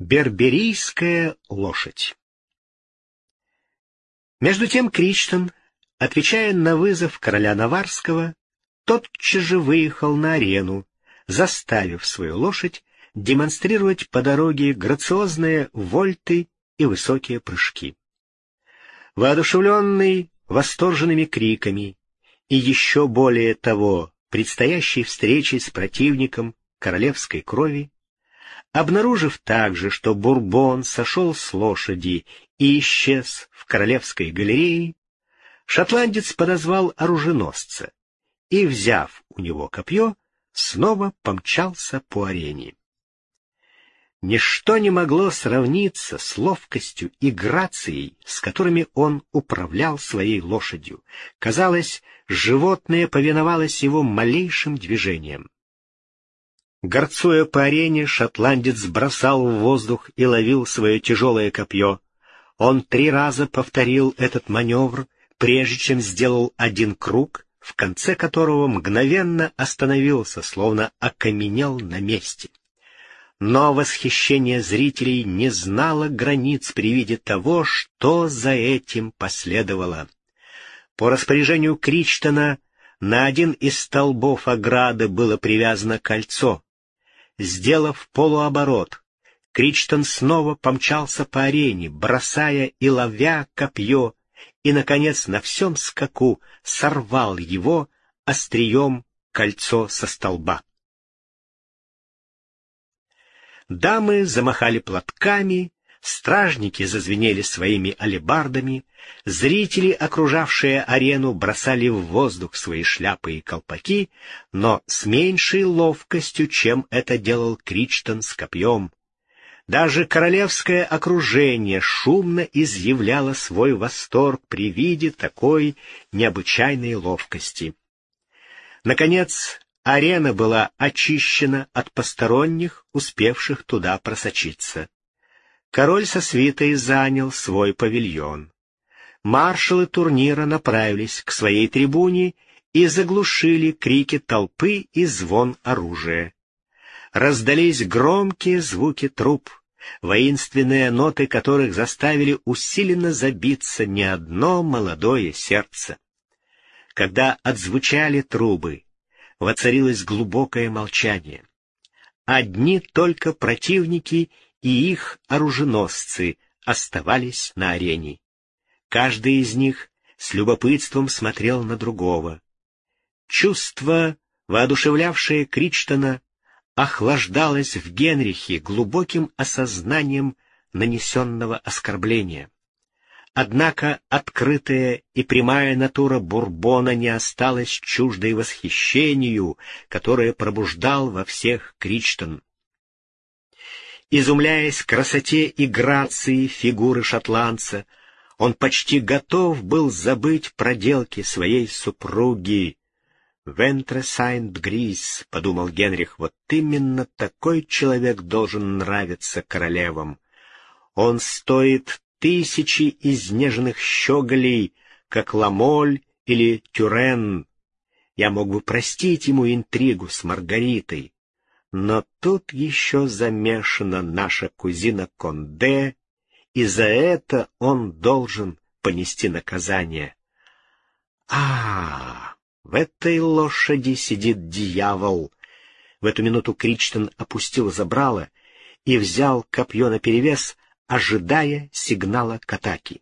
Берберийская лошадь Между тем Кричтон, отвечая на вызов короля Наварского, тотчас же выехал на арену, заставив свою лошадь демонстрировать по дороге грациозные вольты и высокие прыжки. Воодушевленный восторженными криками и еще более того предстоящей встречей с противником королевской крови, Обнаружив также, что Бурбон сошел с лошади и исчез в королевской галерее, шотландец подозвал оруженосца и, взяв у него копье, снова помчался по арене. Ничто не могло сравниться с ловкостью и грацией, с которыми он управлял своей лошадью. Казалось, животное повиновалось его малейшим движениям. Горцуя по арене, шотландец бросал в воздух и ловил свое тяжелое копье. Он три раза повторил этот маневр, прежде чем сделал один круг, в конце которого мгновенно остановился, словно окаменел на месте. Но восхищение зрителей не знало границ при виде того, что за этим последовало. По распоряжению Кричтона на один из столбов ограды было привязано кольцо, Сделав полуоборот, Кричтон снова помчался по арене, бросая и ловя копье, и, наконец, на всем скаку сорвал его острием кольцо со столба. Дамы замахали платками, Стражники зазвенели своими алебардами, зрители, окружавшие арену, бросали в воздух свои шляпы и колпаки, но с меньшей ловкостью, чем это делал Кричтон с копьем. Даже королевское окружение шумно изъявляло свой восторг при виде такой необычайной ловкости. Наконец, арена была очищена от посторонних, успевших туда просочиться король со свитой занял свой павильон. Маршалы турнира направились к своей трибуне и заглушили крики толпы и звон оружия. Раздались громкие звуки труп, воинственные ноты которых заставили усиленно забиться не одно молодое сердце. Когда отзвучали трубы, воцарилось глубокое молчание. Одни только противники и их оруженосцы оставались на арене. Каждый из них с любопытством смотрел на другого. Чувство, воодушевлявшее Кричтона, охлаждалось в Генрихе глубоким осознанием нанесенного оскорбления. Однако открытая и прямая натура Бурбона не осталась чуждой восхищению, которое пробуждал во всех Кричтон изумляясь красоте и грации фигуры шотландца, он почти готов был забыть проделки своей супруги. «Вентре Сайнт Грис», — подумал Генрих, — «вот именно такой человек должен нравиться королевам. Он стоит тысячи изнеженных щеголей, как Ламоль или Тюрен. Я мог бы простить ему интригу с Маргаритой, но тут еще замешана наша кузина Конде, и за это он должен понести наказание. А, в этой лошади сидит дьявол. В эту минуту Кричтон опустил забрало и взял копье наперевес, ожидая сигнала к атаке.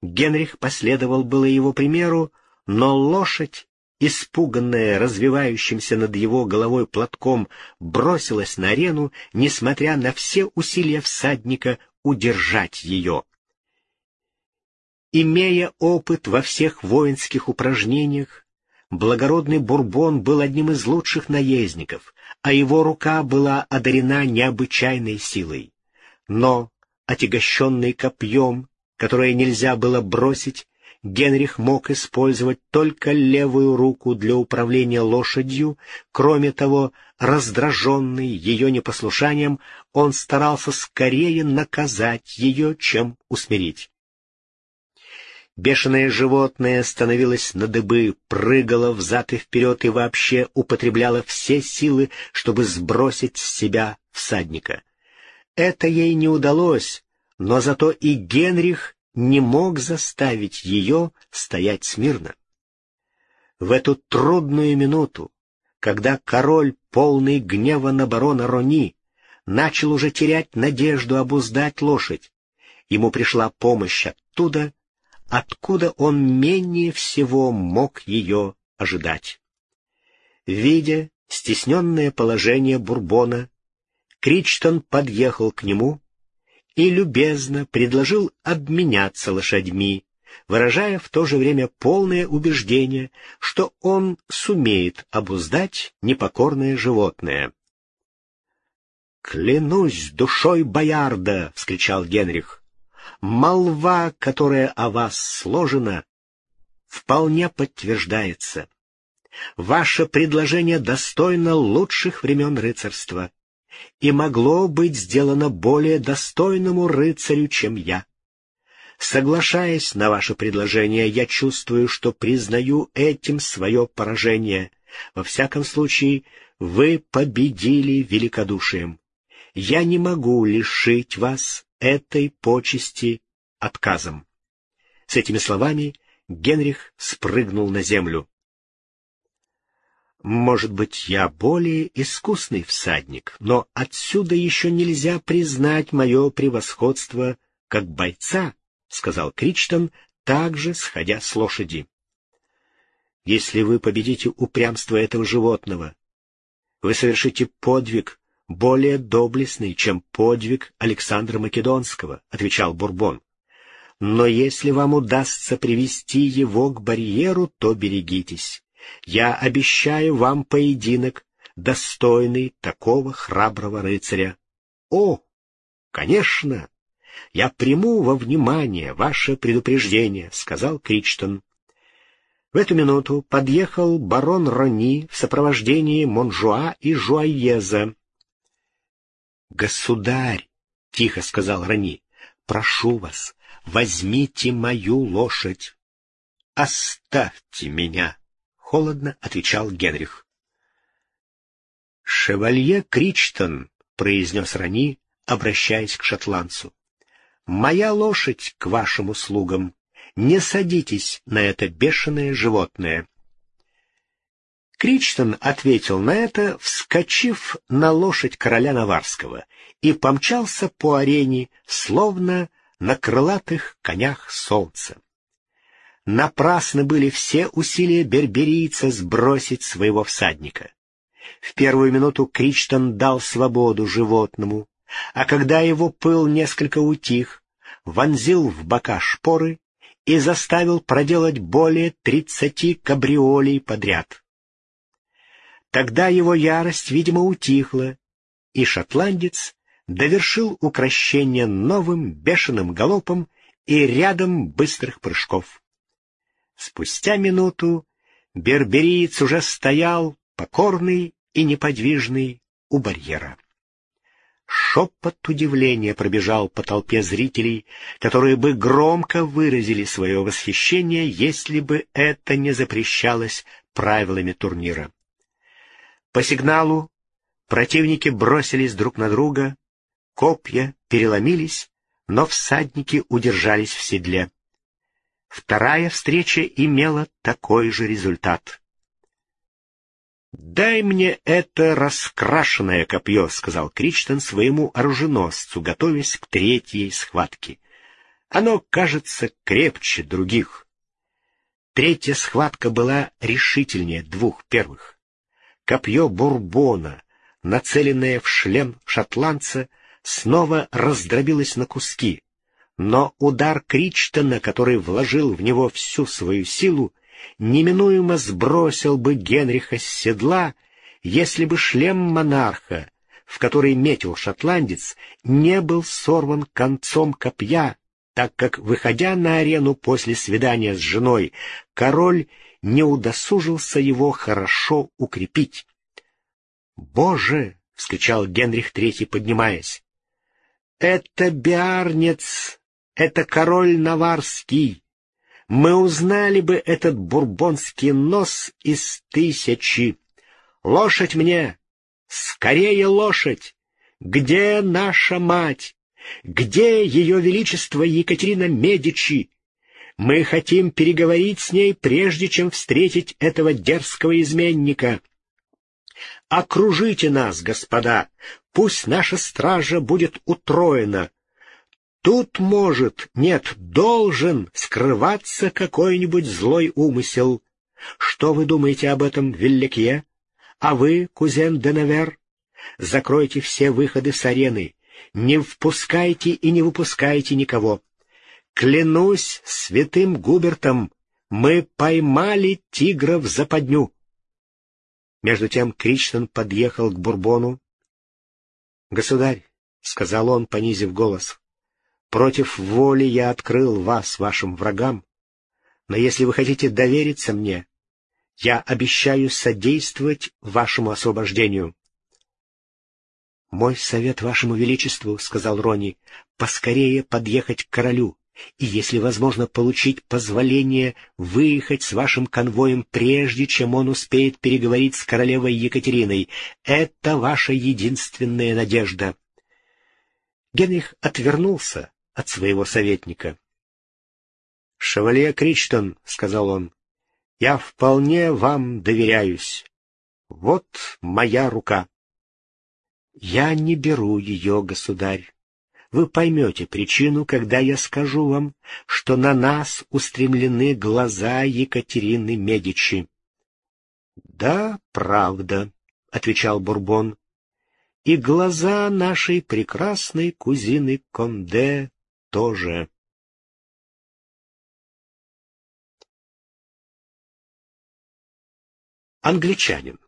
Генрих последовал было его примеру, но лошадь испуганная развивающимся над его головой платком, бросилась на арену, несмотря на все усилия всадника удержать ее. Имея опыт во всех воинских упражнениях, благородный Бурбон был одним из лучших наездников, а его рука была одарена необычайной силой. Но, отягощенный копьем, которое нельзя было бросить, Генрих мог использовать только левую руку для управления лошадью, кроме того, раздраженный ее непослушанием, он старался скорее наказать ее, чем усмирить. Бешеное животное становилось на дыбы, прыгало взад и вперед и вообще употребляло все силы, чтобы сбросить с себя всадника. Это ей не удалось, но зато и Генрих не мог заставить ее стоять смирно. В эту трудную минуту, когда король, полный гнева на барона Рони, начал уже терять надежду обуздать лошадь, ему пришла помощь оттуда, откуда он менее всего мог ее ожидать. Видя стесненное положение Бурбона, Кричтон подъехал к нему и любезно предложил обменяться лошадьми, выражая в то же время полное убеждение, что он сумеет обуздать непокорное животное. «Клянусь душой Боярда!» — вскричал Генрих. «Молва, которая о вас сложена, вполне подтверждается. Ваше предложение достойно лучших времен рыцарства и могло быть сделано более достойному рыцарю, чем я. Соглашаясь на ваше предложение, я чувствую, что признаю этим свое поражение. Во всяком случае, вы победили великодушием. Я не могу лишить вас этой почести отказом. С этими словами Генрих спрыгнул на землю. Может быть, я более искусный всадник, но отсюда еще нельзя признать мое превосходство как бойца, — сказал Кричтон, также сходя с лошади. Если вы победите упрямство этого животного, вы совершите подвиг более доблестный, чем подвиг Александра Македонского, — отвечал Бурбон. Но если вам удастся привести его к барьеру, то берегитесь. Я обещаю вам поединок, достойный такого храброго рыцаря. О, конечно, я приму во внимание ваше предупреждение, сказал Кричтон. В эту минуту подъехал барон Рони в сопровождении Монжуа и Жуаеза. «Государь!» — тихо сказал Рони. «Прошу вас, возьмите мою лошадь. Оставьте меня!» Холодно отвечал Генрих. «Шевалье Кричтон», — произнес Рани, обращаясь к шотландцу, — «моя лошадь к вашим услугам. Не садитесь на это бешеное животное». Кричтон ответил на это, вскочив на лошадь короля Наварского, и помчался по арене, словно на крылатых конях солнца. Напрасны были все усилия берберийца сбросить своего всадника. В первую минуту Кричтон дал свободу животному, а когда его пыл несколько утих, вонзил в бока шпоры и заставил проделать более тридцати кабриолей подряд. Тогда его ярость, видимо, утихла, и шотландец довершил укращение новым бешеным галопом и рядом быстрых прыжков. Спустя минуту бербериец уже стоял, покорный и неподвижный, у барьера. Шепот удивления пробежал по толпе зрителей, которые бы громко выразили свое восхищение, если бы это не запрещалось правилами турнира. По сигналу противники бросились друг на друга, копья переломились, но всадники удержались в седле. Вторая встреча имела такой же результат. «Дай мне это раскрашенное копье», — сказал Кричтон своему оруженосцу, готовясь к третьей схватке. «Оно кажется крепче других». Третья схватка была решительнее двух первых. Копье Бурбона, нацеленное в шлем шотландца, снова раздробилось на куски, но удар Кричтона, который вложил в него всю свою силу, неминуемо сбросил бы Генриха с седла, если бы шлем монарха, в который метил шотландец, не был сорван концом копья, так как, выходя на арену после свидания с женой, король не удосужился его хорошо укрепить. «Боже!» — вскричал Генрих Третий, поднимаясь. «Это биарнец это король Наварский. Мы узнали бы этот бурбонский нос из тысячи. Лошадь мне! Скорее лошадь! Где наша мать? Где ее величество Екатерина Медичи? Мы хотим переговорить с ней, прежде чем встретить этого дерзкого изменника. Окружите нас, господа, пусть наша стража будет утроена. Тут может, нет, должен скрываться какой-нибудь злой умысел. Что вы думаете об этом, Вилликье? А вы, кузен Деневер, закройте все выходы с арены, не впускайте и не выпускайте никого. Клянусь святым Губертом, мы поймали тигра в западню. Между тем Кричтон подъехал к Бурбону. — Государь, — сказал он, понизив голос, — против воли я открыл вас вашим врагам, но если вы хотите довериться мне, я обещаю содействовать вашему освобождению. — Мой совет вашему величеству, — сказал Рони, — поскорее подъехать к королю и, если возможно, получить позволение выехать с вашим конвоем прежде, чем он успеет переговорить с королевой Екатериной. Это ваша единственная надежда. Генрих отвернулся от своего советника. — Шевалье Кричтон, — сказал он, — я вполне вам доверяюсь. Вот моя рука. — Я не беру ее, государь. Вы поймете причину, когда я скажу вам, что на нас устремлены глаза Екатерины Медичи. — Да, правда, — отвечал Бурбон, — и глаза нашей прекрасной кузины Конде тоже. Англичанин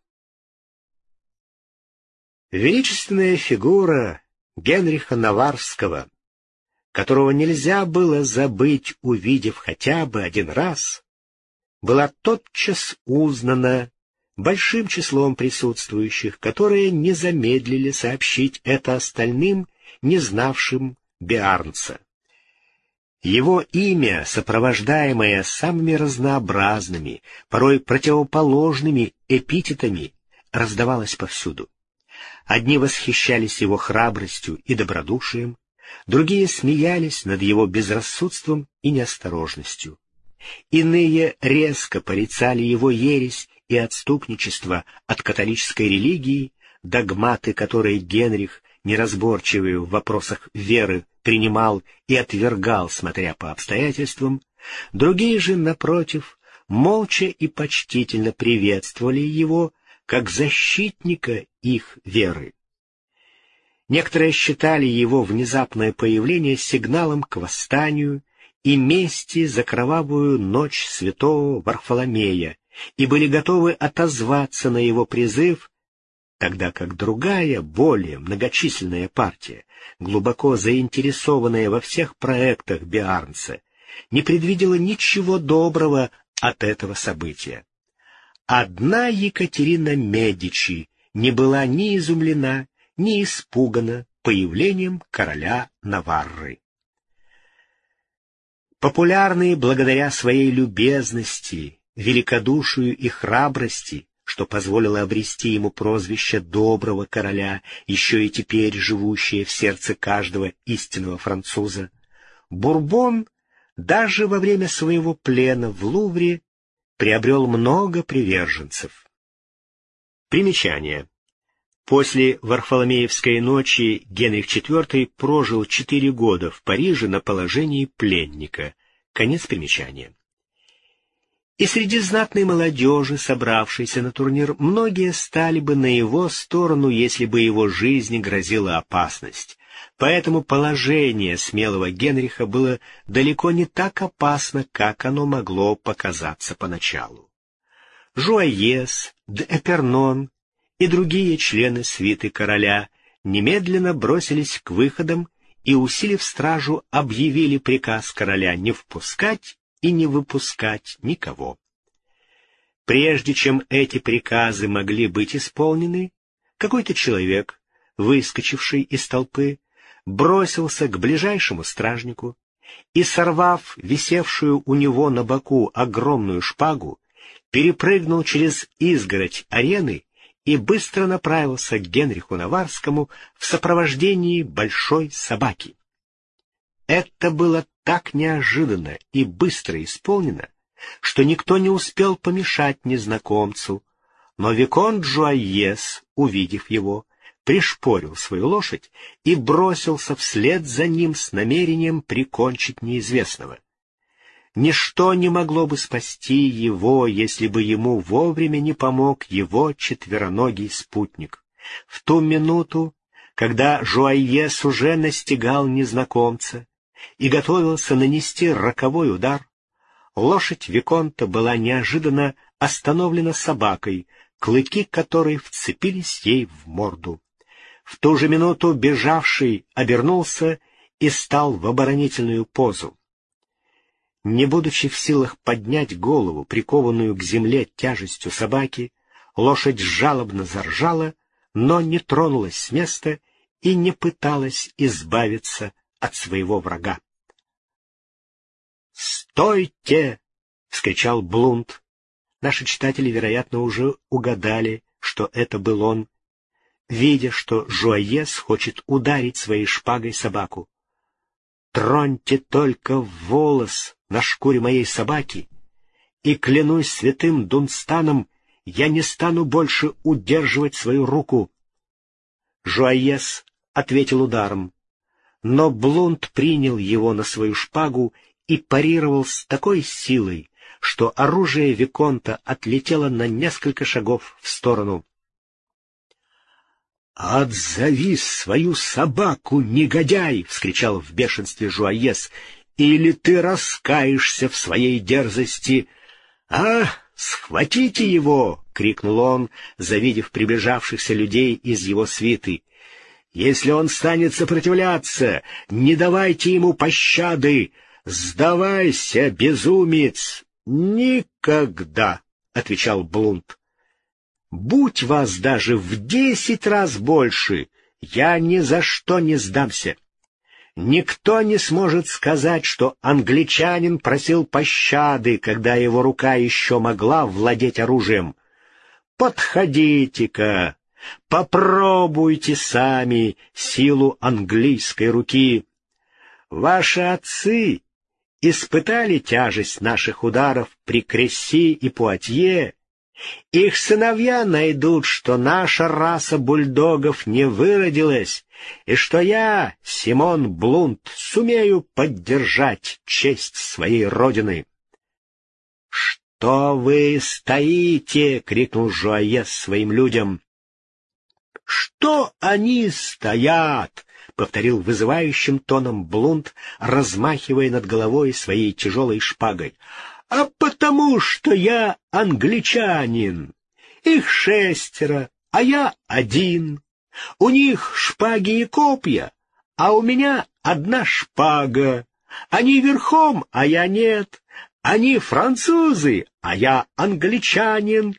Величественная фигура Генриха Наварского, которого нельзя было забыть, увидев хотя бы один раз, была тотчас узнана большим числом присутствующих, которые не замедлили сообщить это остальным, не знавшим Биарнца. Его имя, сопровождаемое самыми разнообразными, порой противоположными эпитетами, раздавалось повсюду. Одни восхищались его храбростью и добродушием, другие смеялись над его безрассудством и неосторожностью. Иные резко порицали его ересь и отступничество от католической религии, догматы, которые Генрих, неразборчивый в вопросах веры, принимал и отвергал, смотря по обстоятельствам, другие же, напротив, молча и почтительно приветствовали его, как защитника их веры. Некоторые считали его внезапное появление сигналом к восстанию и мести за кровавую ночь святого Варфоломея и были готовы отозваться на его призыв, тогда как другая, более многочисленная партия, глубоко заинтересованная во всех проектах Биарнца, не предвидела ничего доброго от этого события. Одна Екатерина Медичи не была ни изумлена, ни испугана появлением короля Наварры. Популярный благодаря своей любезности, великодушию и храбрости, что позволило обрести ему прозвище доброго короля, еще и теперь живущее в сердце каждого истинного француза, Бурбон даже во время своего плена в Лувре приобрел много приверженцев. Примечание. После Варфоломеевской ночи Генрих IV прожил четыре года в Париже на положении пленника. Конец примечания. И среди знатной молодежи, собравшейся на турнир, многие стали бы на его сторону, если бы его жизни грозила опасность. Поэтому положение смелого Генриха было далеко не так опасно, как оно могло показаться поначалу. Жуаес, Д'Эпернон и другие члены свиты короля немедленно бросились к выходам и, усилив стражу, объявили приказ короля не впускать и не выпускать никого. Прежде чем эти приказы могли быть исполнены, какой-то человек, выскочивший из толпы, бросился к ближайшему стражнику и, сорвав висевшую у него на боку огромную шпагу, перепрыгнул через изгородь арены и быстро направился к Генриху Наварскому в сопровождении большой собаки. Это было так неожиданно и быстро исполнено, что никто не успел помешать незнакомцу, но Викон Джуайес, увидев его, пришпорил свою лошадь и бросился вслед за ним с намерением прикончить неизвестного. Ничто не могло бы спасти его, если бы ему вовремя не помог его четвероногий спутник. В ту минуту, когда Жуайес уже настигал незнакомца и готовился нанести роковой удар, лошадь Виконта была неожиданно остановлена собакой, клыки которой вцепились ей в морду. В ту же минуту бежавший обернулся и стал в оборонительную позу. Не будучи в силах поднять голову, прикованную к земле тяжестью собаки, лошадь жалобно заржала, но не тронулась с места и не пыталась избавиться от своего врага. «Стойте!» — вскричал Блунд. Наши читатели, вероятно, уже угадали, что это был он, видя, что Жуаес хочет ударить своей шпагой собаку. «Троньте только волос на шкуре моей собаки, и, клянусь святым Дунстаном, я не стану больше удерживать свою руку. Жуаес ответил ударом, но Блунд принял его на свою шпагу и парировал с такой силой, что оружие Виконта отлетело на несколько шагов в сторону. «Отзови свою собаку, негодяй!» — вскричал в бешенстве Жуаес или ты раскаешься в своей дерзости. — А, схватите его! — крикнул он, завидев приближавшихся людей из его свиты. — Если он станет сопротивляться, не давайте ему пощады! Сдавайся, безумец! — Никогда! — отвечал Блунд. — Будь вас даже в десять раз больше, я ни за что не сдамся. Никто не сможет сказать, что англичанин просил пощады, когда его рука еще могла владеть оружием. Подходите-ка, попробуйте сами силу английской руки. Ваши отцы испытали тяжесть наших ударов при Кресси и Пуатье, их сыновья найдут, что наша раса бульдогов не выродилась, и что я, Симон Блунд, сумею поддержать честь своей родины. — Что вы стоите? — крикнул Жуаес своим людям. — Что они стоят? — повторил вызывающим тоном Блунд, размахивая над головой своей тяжелой шпагой а потому что я англичанин. Их шестеро, а я один. У них шпаги и копья, а у меня одна шпага. Они верхом, а я нет. Они французы, а я англичанин.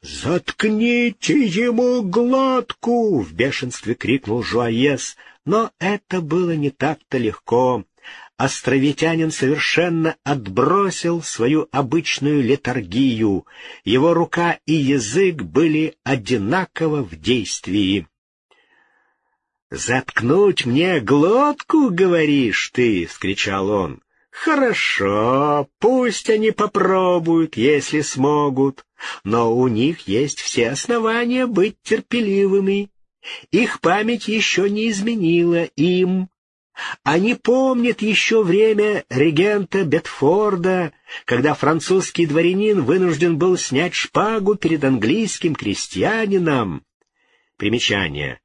«Заткните ему глотку!» — в бешенстве крикнул Жуаес, но это было не так-то легко островитянин совершенно отбросил свою обычную летаргию. Его рука и язык были одинаково в действии. «Заткнуть мне глотку, говоришь ты!» — вскричал он. «Хорошо, пусть они попробуют, если смогут, но у них есть все основания быть терпеливыми. Их память еще не изменила им, они помнят еще время регента Бетфорда, когда французский дворянин вынужден был снять шпагу перед английским крестьянином. Примечание.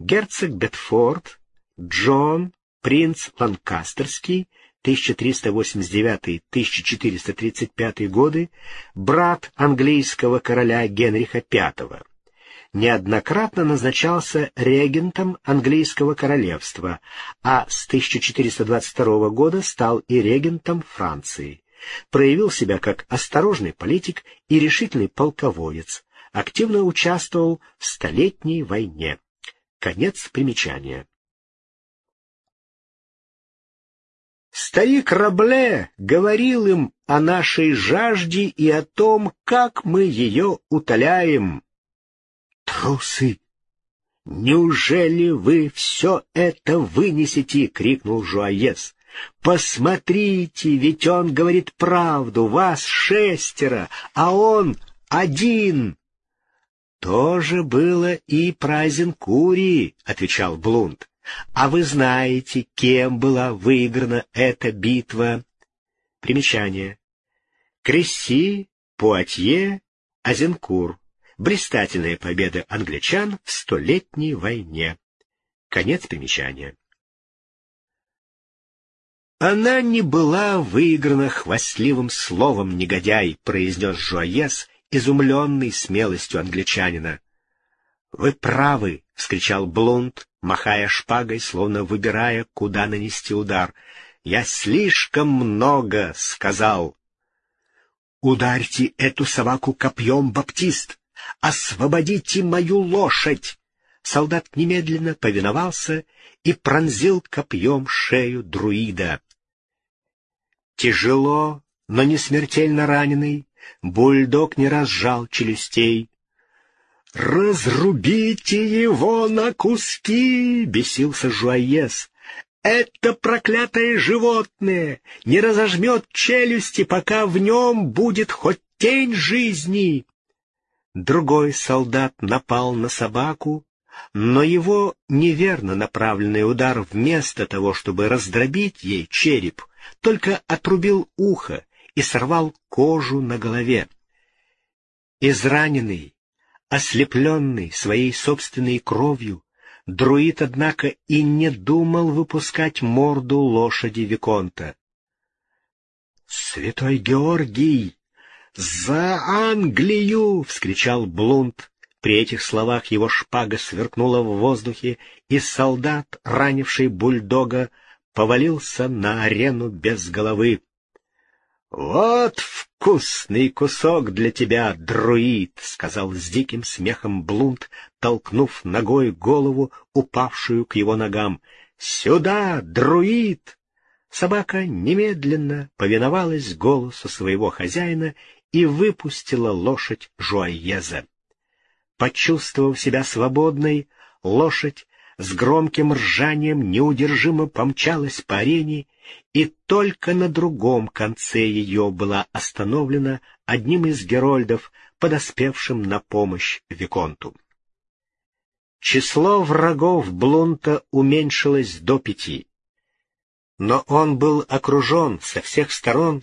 Герцог Бетфорд, Джон, принц Ланкастерский, 1389-1435 годы, брат английского короля Генриха V неоднократно назначался регентом английского королевства, а с 1422 года стал и регентом Франции. Проявил себя как осторожный политик и решительный полководец, активно участвовал в Столетней войне. Конец примечания. Старик Рабле говорил им о нашей жажде и о том, как мы ее утоляем. Трусы! Неужели вы все это вынесете? — крикнул Жуаес. Посмотрите, ведь он говорит правду, вас шестеро, а он один. Тоже было и про Зенкурии, отвечал Блунд. А вы знаете, кем была выиграна эта битва? Примечание. Кресси, Пуатье, Азенкур. Блистательная победа англичан в Столетней войне. Конец примечания. Она не была выиграна хвастливым словом, негодяй, произнес Жуаес, изумленный смелостью англичанина. Вы правы, вскричал Блунд, махая шпагой, словно выбирая, куда нанести удар. Я слишком много сказал. Ударьте эту собаку копьем, Баптист! Освободите мою лошадь! Солдат немедленно повиновался и пронзил копьем шею друида. Тяжело, но не смертельно раненый, бульдог не разжал челюстей. «Разрубите его на куски!» — бесился Жуаес. «Это проклятое животное не разожмет челюсти, пока в нем будет хоть тень жизни!» Другой солдат напал на собаку, но его неверно направленный удар вместо того, чтобы раздробить ей череп, только отрубил ухо и сорвал кожу на голове. Израненный, ослепленный своей собственной кровью, друид, однако, и не думал выпускать морду лошади Виконта. «Святой Георгий! За Англию!» — вскричал Блунд. При этих словах его шпага сверкнула в воздухе, и солдат, ранивший бульдога, повалился на арену без головы. «Вот вкусный кусок для тебя, друид!» — сказал с диким смехом Блунд, толкнув ногой голову, упавшую к его ногам. «Сюда, друид!» Собака немедленно повиновалась голосу своего хозяина и выпустила лошадь Жуаеза. Почувствовав себя свободной, лошадь с громким ржанием неудержимо помчалась по арене, и только на другом конце ее была остановлена одним из герольдов, подоспевшим на помощь Виконту. Число врагов Блунта уменьшилось до пяти. Но он был окружен со всех сторон,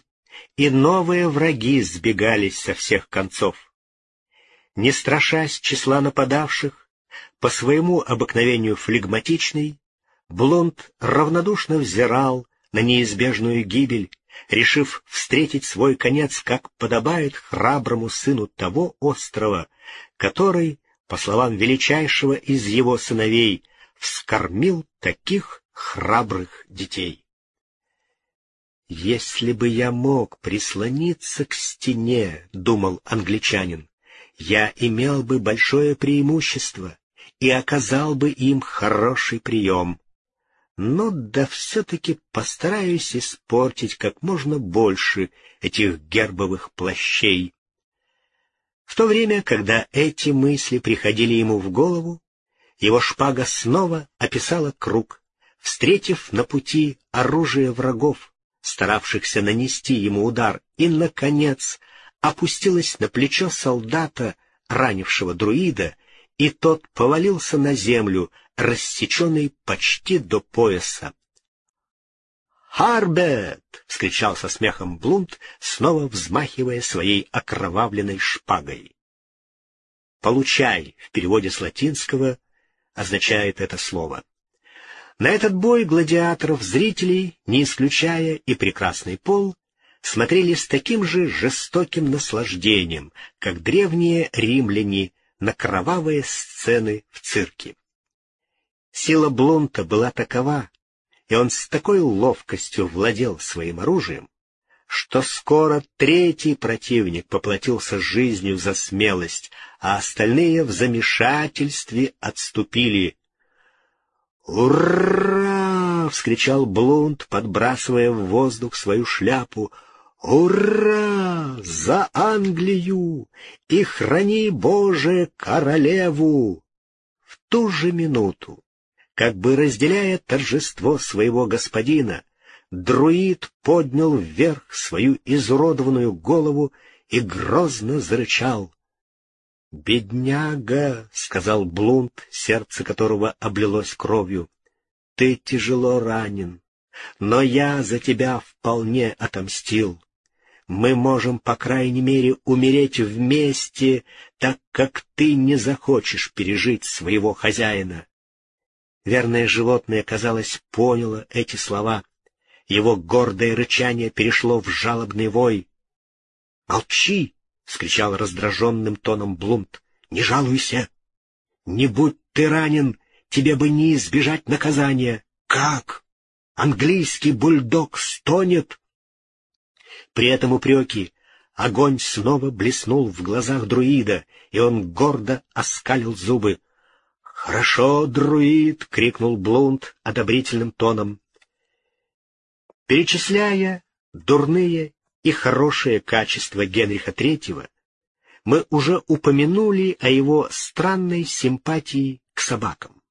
и новые враги сбегались со всех концов. Не страшась числа нападавших, по своему обыкновению флегматичный, Блонд равнодушно взирал на неизбежную гибель, решив встретить свой конец, как подобает храброму сыну того острова, который, по словам величайшего из его сыновей, вскормил таких храбрых детей. «Если бы я мог прислониться к стене, — думал англичанин, — я имел бы большое преимущество, и оказал бы им хороший прием. Но да все-таки постараюсь испортить как можно больше этих гербовых плащей. В то время, когда эти мысли приходили ему в голову, его шпага снова описала круг, встретив на пути оружие врагов, старавшихся нанести ему удар, и, наконец, опустилась на плечо солдата, ранившего друида, и тот повалился на землю, рассеченный почти до пояса. «Харбет!» — вскричал со смехом Блунд, снова взмахивая своей окровавленной шпагой. «Получай» в переводе с латинского означает это слово. На этот бой гладиаторов зрителей, не исключая и прекрасный пол, смотрели с таким же жестоким наслаждением, как древние римляне на кровавые сцены в цирке. Сила Блунта была такова, и он с такой ловкостью владел своим оружием, что скоро третий противник поплатился жизнью за смелость, а остальные в замешательстве отступили. «Ура!» — вскричал Блунд, подбрасывая в воздух свою шляпу. «Ура! За Англию! И храни, Боже, королеву!» В ту же минуту, как бы разделяя торжество своего господина, друид поднял вверх свою изуродованную голову и грозно зарычал. «Бедняга!» — сказал Блунд, сердце которого облилось кровью. «Ты тяжело ранен, но я за тебя вполне отомстил мы можем, по крайней мере, умереть вместе, так как ты не захочешь пережить своего хозяина. Верное животное, казалось, поняло эти слова. Его гордое рычание перешло в жалобный вой. «Молчи!» — вскричал раздраженным тоном Блунт. «Не жалуйся! Не будь ты ранен, тебе бы не избежать наказания. Как? Английский бульдог стонет, при этом упреки огонь снова блеснул в глазах друида, и он гордо оскалил зубы. «Хорошо, друид!» — крикнул Блунд одобрительным тоном. Перечисляя дурные и хорошие качества Генриха III, мы уже упомянули о его странной симпатии к собакам.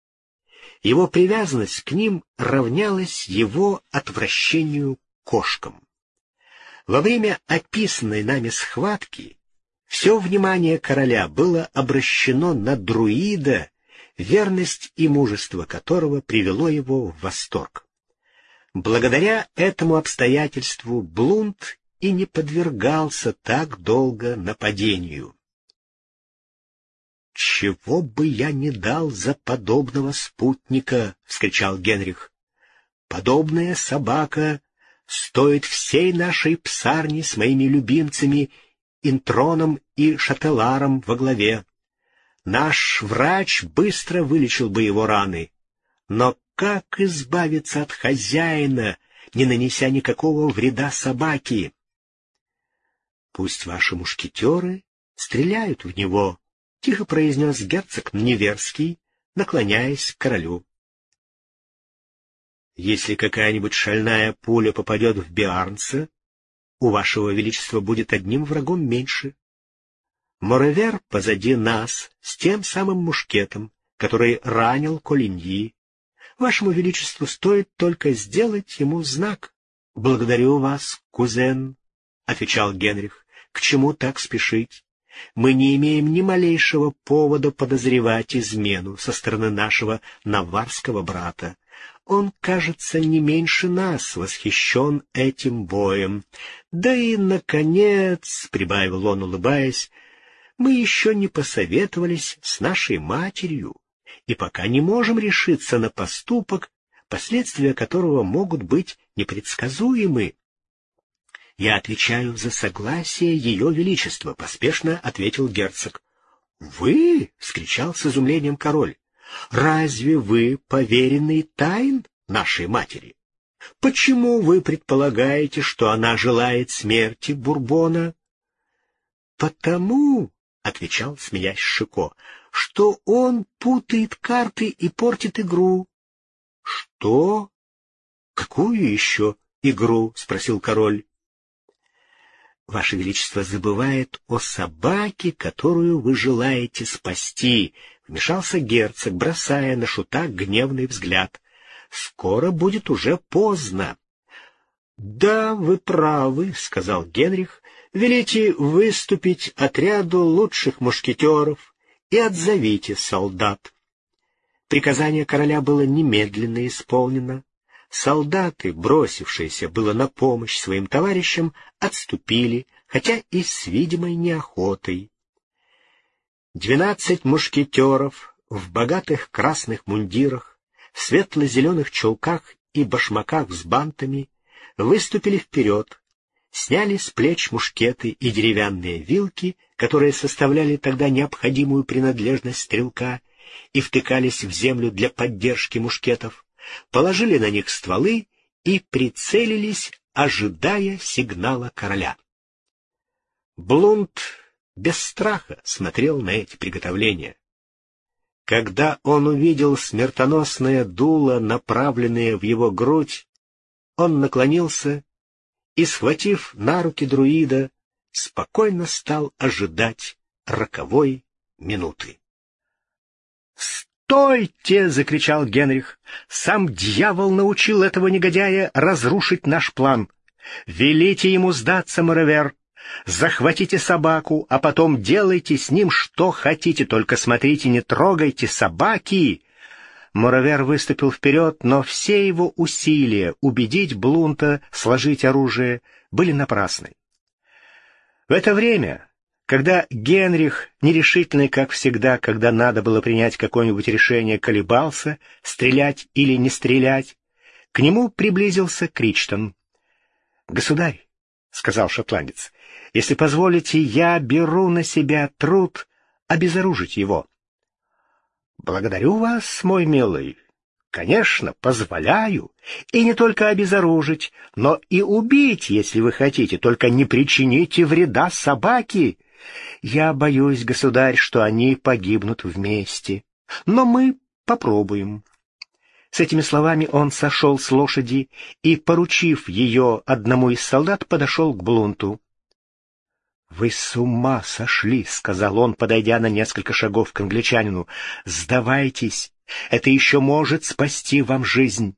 Его привязанность к ним равнялась его отвращению к кошкам. Во время описанной нами схватки все внимание короля было обращено на друида, верность и мужество которого привело его в восторг. Благодаря этому обстоятельству Блунд и не подвергался так долго нападению. «Чего бы я не дал за подобного спутника!» — вскричал Генрих. «Подобная собака стоит всей нашей псарни с моими любимцами Интроном и Шателаром во главе. Наш врач быстро вылечил бы его раны. Но как избавиться от хозяина, не нанеся никакого вреда собаке? Пусть ваши мушкетеры стреляют в него, — тихо произнес герцог Неверский, наклоняясь к королю. Если какая-нибудь шальная пуля попадет в Биарнца, у вашего величества будет одним врагом меньше. Моровер позади нас, с тем самым мушкетом, который ранил Колиньи. Вашему величеству стоит только сделать ему знак. — Благодарю вас, кузен, — отвечал Генрих. — К чему так спешить? Мы не имеем ни малейшего повода подозревать измену со стороны нашего наварского брата. Он, кажется, не меньше нас восхищен этим боем. Да и, наконец, — прибавил он, улыбаясь, — мы еще не посоветовались с нашей матерью, и пока не можем решиться на поступок, последствия которого могут быть непредсказуемы. — Я отвечаю за согласие Ее Величества, — поспешно ответил герцог. — Вы? — вскричал с изумлением король. Разве вы поверенный тайн нашей матери? Почему вы предполагаете, что она желает смерти Бурбона? — Потому, — отвечал, смеясь Шико, — что он путает карты и портит игру. — Что? Какую еще игру? — спросил король. — Ваше Величество забывает о собаке, которую вы желаете спасти, Вмешался герцог, бросая на шута гневный взгляд. «Скоро будет уже поздно». «Да, вы правы», — сказал Генрих. «Велите выступить отряду лучших мушкетеров и отзовите солдат». Приказание короля было немедленно исполнено. Солдаты, бросившиеся было на помощь своим товарищам, отступили, хотя и с видимой неохотой. Двенадцать мушкетеров в богатых красных мундирах, в светло-зеленых чулках и башмаках с бантами выступили вперед, сняли с плеч мушкеты и деревянные вилки, которые составляли тогда необходимую принадлежность стрелка, и втыкались в землю для поддержки мушкетов, положили на них стволы и прицелились, ожидая сигнала короля. Блунд без страха смотрел на эти приготовления. Когда он увидел смертоносное дуло, направленное в его грудь, он наклонился и, схватив на руки друида, спокойно стал ожидать роковой минуты. «Стойте!» — закричал Генрих. «Сам дьявол научил этого негодяя разрушить наш план. Велите ему сдаться, Моровер. Захватите собаку, а потом делайте с ним что хотите, только смотрите, не трогайте собаки!» Моровер выступил вперед, но все его усилия убедить Блунта сложить оружие были напрасны. В это время, когда Генрих, нерешительный, как всегда, когда надо было принять какое-нибудь решение, колебался, стрелять или не стрелять, к нему приблизился Кричтон. «Государь», — сказал шотландец, — «если позволите, я беру на себя труд обезоружить его». «Благодарю вас, мой милый. Конечно, позволяю. И не только обезоружить, но и убить, если вы хотите, только не причините вреда собаке. Я боюсь, государь, что они погибнут вместе. Но мы попробуем». С этими словами он сошел с лошади и, поручив ее одному из солдат, подошел к Блунту. «Вы с ума сошли!» — сказал он, подойдя на несколько шагов к англичанину. «Сдавайтесь! Это еще может спасти вам жизнь!»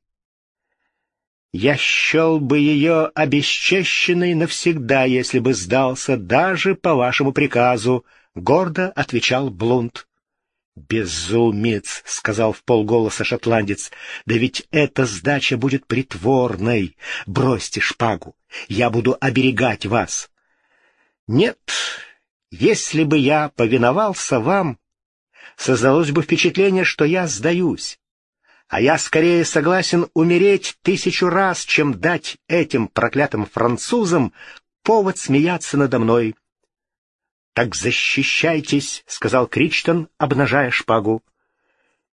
«Я счел бы ее обесчещенной навсегда, если бы сдался даже по вашему приказу», — гордо отвечал Блунд. «Безумец!» — сказал в полголоса шотландец. «Да ведь эта сдача будет притворной! Бросьте шпагу! Я буду оберегать вас!» Нет, если бы я повиновался вам, создалось бы впечатление, что я сдаюсь. А я скорее согласен умереть тысячу раз, чем дать этим проклятым французам повод смеяться надо мной. «Так защищайтесь», — сказал Кричтон, обнажая шпагу.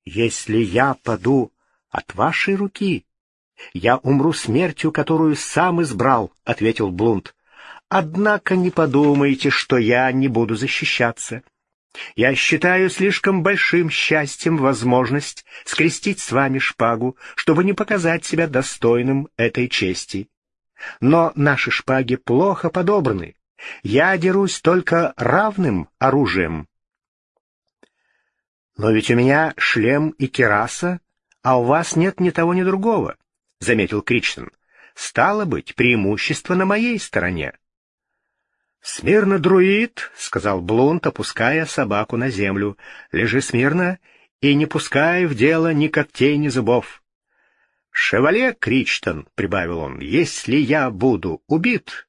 «Если я паду от вашей руки, я умру смертью, которую сам избрал», — ответил Блунд. Однако не подумайте, что я не буду защищаться. Я считаю слишком большим счастьем возможность скрестить с вами шпагу, чтобы не показать себя достойным этой чести. Но наши шпаги плохо подобраны. Я дерусь только равным оружием. Но ведь у меня шлем и кераса, а у вас нет ни того, ни другого, — заметил Кричтон. Стало быть, преимущество на моей стороне. «Смирно, друид!» — сказал Блунт, опуская собаку на землю. «Лежи смирно и не пускай в дело ни когтей, ни зубов». «Шевале Кричтон!» — прибавил он. «Если я буду убит...»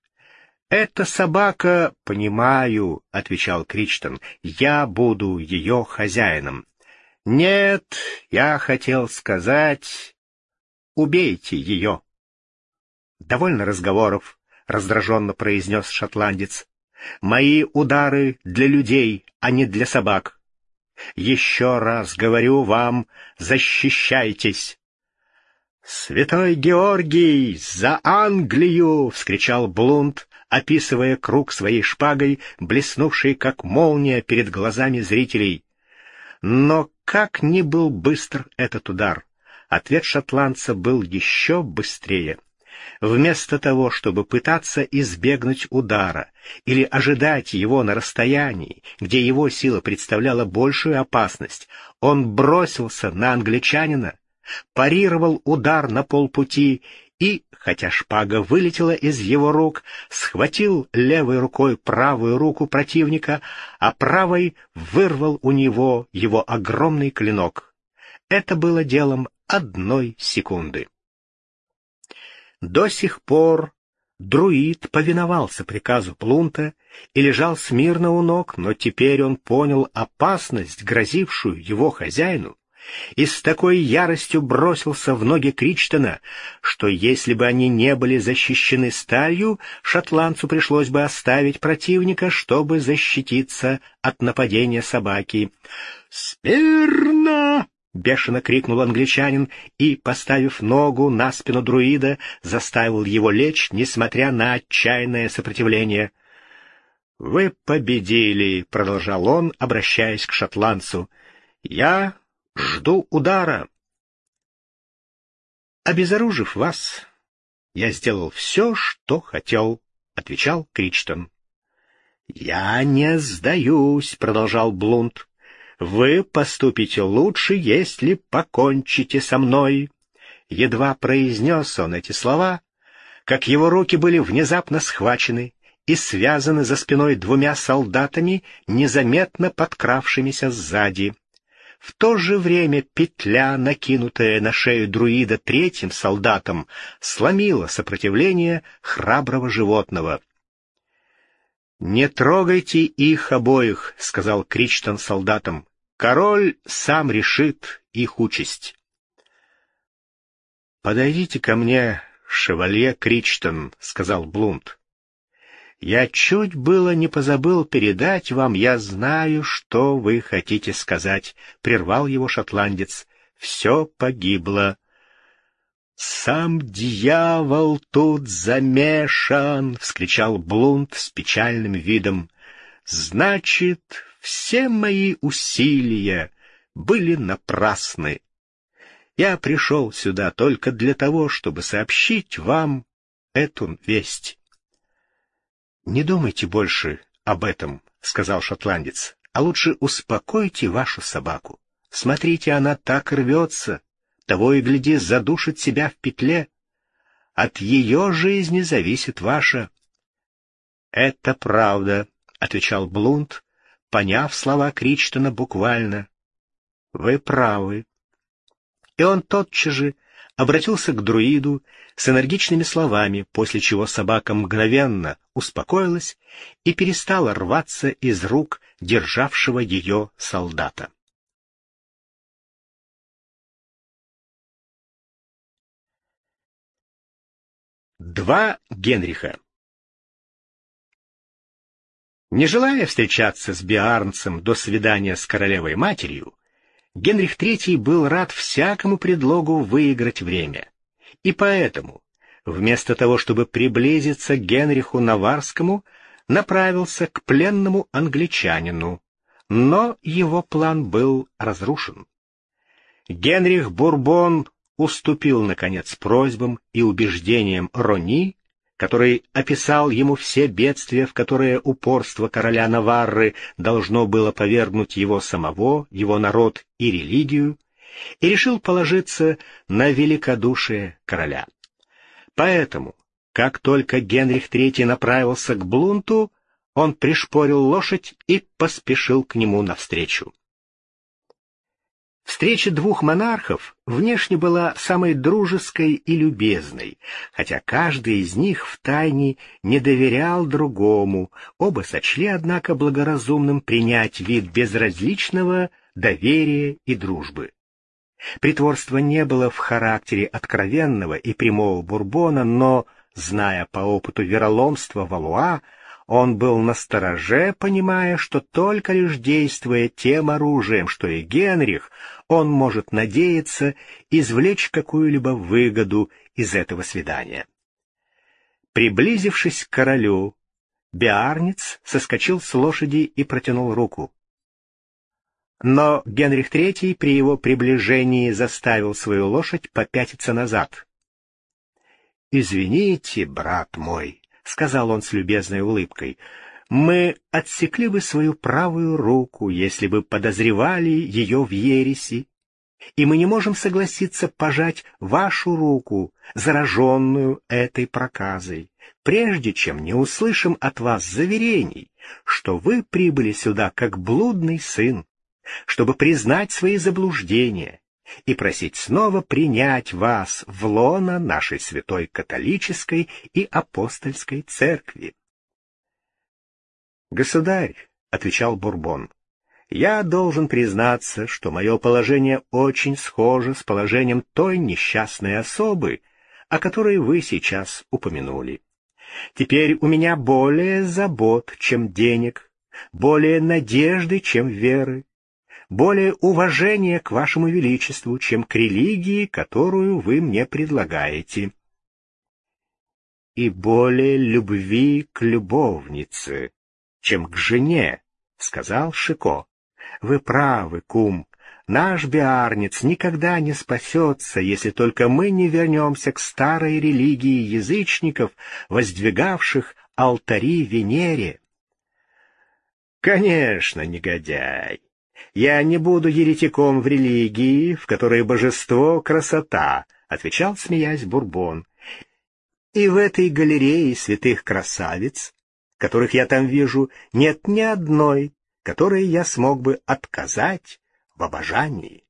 «Эта собака...» — «Понимаю», — отвечал Кричтон. «Я буду ее хозяином». «Нет, я хотел сказать...» «Убейте ее». «Довольно разговоров», — раздраженно произнес шотландец. «Мои удары для людей, а не для собак. Еще раз говорю вам, защищайтесь!» «Святой Георгий, за Англию!» — вскричал Блунд, описывая круг своей шпагой, блеснувшей как молния перед глазами зрителей. Но как ни был быстр этот удар, ответ шотландца был еще быстрее. Вместо того, чтобы пытаться избегнуть удара или ожидать его на расстоянии, где его сила представляла большую опасность, он бросился на англичанина, парировал удар на полпути и, хотя шпага вылетела из его рук, схватил левой рукой правую руку противника, а правой вырвал у него его огромный клинок. Это было делом одной секунды. До сих пор друид повиновался приказу Плунта и лежал смирно у ног, но теперь он понял опасность, грозившую его хозяину, и с такой яростью бросился в ноги Кричтона, что если бы они не были защищены сталью, шотландцу пришлось бы оставить противника, чтобы защититься от нападения собаки. «Смирно!» — бешено крикнул англичанин и, поставив ногу на спину друида, заставил его лечь, несмотря на отчаянное сопротивление. «Вы победили», — продолжал он, обращаясь к шотландцу. «Я жду удара». Обезоружив вас, Я сделал все, что хотел, — отвечал Кричтон. — Я не сдаюсь, — продолжал Блунд. — Вы поступите лучше, если покончите со мной. Едва произнес он эти слова, как его руки были внезапно схвачены и связаны за спиной двумя солдатами, незаметно подкравшимися сзади. В то же время петля, накинутая на шею друида третьим солдатом, сломила сопротивление храброго животного. «Не трогайте их обоих», — сказал Кричтон солдатам. «Король сам решит их участь». «Подойдите ко мне, шевалье Кричтон», — сказал Блунд. Я чуть было не позабыл передать вам, я знаю, что вы хотите сказать, — прервал его шотландец. Все погибло. «Сам дьявол тут замешан!» — вскричал Блунд с печальным видом. «Значит, все мои усилия были напрасны. Я пришел сюда только для того, чтобы сообщить вам эту весть». «Не думайте больше об этом», — сказал шотландец, — «а лучше успокойте вашу собаку. Смотрите, она так рвется, того и гляди, задушит себя в петле. От ее жизни зависит ваша». «Это правда», — отвечал Блунд, поняв слова Кричтона буквально. «Вы правы». И он тотчас же обратился к друиду с энергичными словами, после чего собака мгновенно успокоилась и перестала рваться из рук державшего ее солдата. Два Генриха Не желая встречаться с Биарнцем до свидания с королевой-матерью, Генрих III был рад всякому предлогу выиграть время. И поэтому, вместо того, чтобы приблизиться к Генриху Наварскому, направился к пленному англичанину. Но его план был разрушен. Генрих Бурбон уступил, наконец, просьбам и убеждениям Рони который описал ему все бедствия, в которые упорство короля Наварры должно было повергнуть его самого, его народ и религию, и решил положиться на великодушие короля. Поэтому, как только Генрих III направился к Блунту, он пришпорил лошадь и поспешил к нему навстречу. Встреча двух монархов внешне была самой дружеской и любезной, хотя каждый из них втайне не доверял другому, оба сочли, однако, благоразумным принять вид безразличного доверия и дружбы. Притворства не было в характере откровенного и прямого Бурбона, но, зная по опыту вероломства Валуа, он был настороже, понимая, что только лишь действуя тем оружием, что и Генрих, он может надеяться извлечь какую-либо выгоду из этого свидания. Приблизившись к королю, Биарниц соскочил с лошади и протянул руку. Но Генрих III при его приближении заставил свою лошадь попятиться назад. «Извините, брат мой», — сказал он с любезной улыбкой, — «мы отсекли бы свою правую руку, если бы подозревали ее в ереси, и мы не можем согласиться пожать вашу руку, зараженную этой проказой, прежде чем не услышим от вас заверений, что вы прибыли сюда как блудный сын, чтобы признать свои заблуждения и просить снова принять вас в лоно нашей святой католической и апостольской церкви. «Государь», — отвечал Бурбон, — «я должен признаться, что мое положение очень схоже с положением той несчастной особы, о которой вы сейчас упомянули. Теперь у меня более забот, чем денег, более надежды, чем веры, более уважения к вашему величеству, чем к религии, которую вы мне предлагаете. И более любви к любовнице, чем к жене, — сказал Шико. Вы правы, кум, Наш биарнец никогда не спасется, если только мы не вернемся к старой религии язычников, воздвигавших алтари Венере. Конечно, негодяй. Я не буду еретиком в религии, в которой божество — красота, — отвечал, смеясь, Бурбон. И в этой галерее святых красавиц, которых я там вижу, нет ни одной, которой я смог бы отказать в обожании.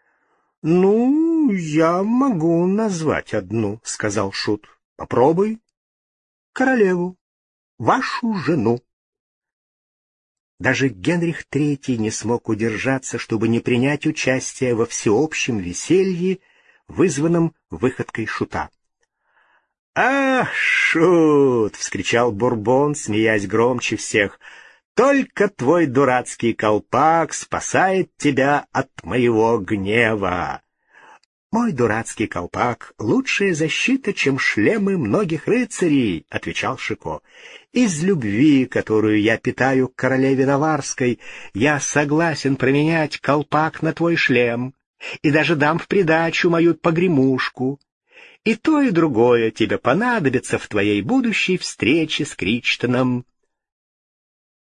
— Ну, я могу назвать одну, — сказал Шут. — Попробуй. — Королеву, вашу жену. Даже Генрих III не смог удержаться, чтобы не принять участие во всеобщем веселье, вызванном выходкой Шута. «Ах, Шут!» — вскричал Бурбон, смеясь громче всех — только твой дурацкий колпак спасает тебя от моего гнева. Мой дурацкий колпак — лучшая защита, чем шлемы многих рыцарей, — отвечал Шико. Из любви, которую я питаю к королеве Наварской, я согласен променять колпак на твой шлем и даже дам в придачу мою погремушку. И то, и другое тебе понадобится в твоей будущей встрече с Кричтоном.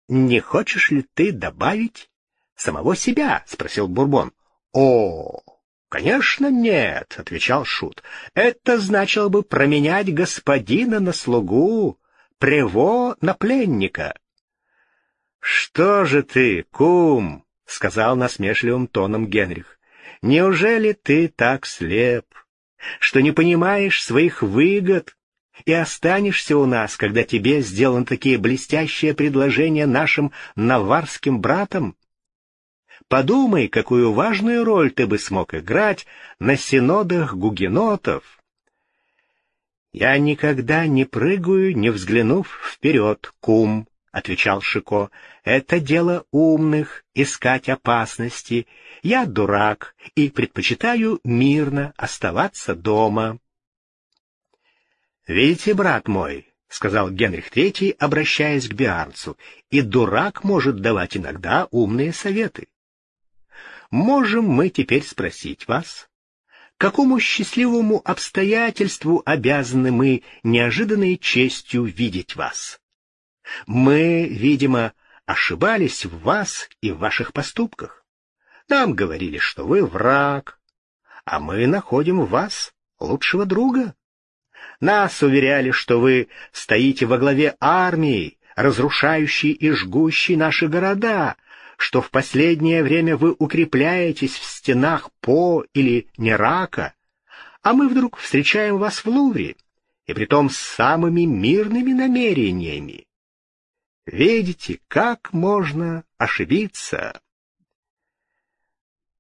«Не хочешь ли ты добавить самого себя?» — спросил Бурбон. «О, конечно нет», — отвечал Шут. «Это значило бы променять господина на слугу, прево на пленника». «Что же ты, кум?» — сказал насмешливым тоном Генрих. «Неужели ты так слеп, что не понимаешь своих выгод и останешься у нас, когда тебе сделаны такие блестящие предложения нашим наварским братам? Подумай, какую важную роль ты бы смог играть на синодах гугенотов. Я никогда не прыгаю, не взглянув вперед, кум, — отвечал Шико. Это дело умных — искать опасности. Я дурак и предпочитаю мирно оставаться дома. «Видите, брат мой», — сказал Генрих III, обращаясь к Биарнцу, — «и дурак может давать иногда умные советы. Можем мы теперь спросить вас, какому счастливому обстоятельству обязаны мы неожиданной честью видеть вас? Мы, видимо, ошибались в вас и в ваших поступках. Нам говорили, что вы враг, а мы находим в вас лучшего друга. Нас уверяли, что вы стоите во главе армии, разрушающей и жгущей наши города, что в последнее время вы укрепляетесь в стенах По или Нерака, а мы вдруг встречаем вас в Лувре, и притом с самыми мирными намерениями. Видите, как можно ошибиться?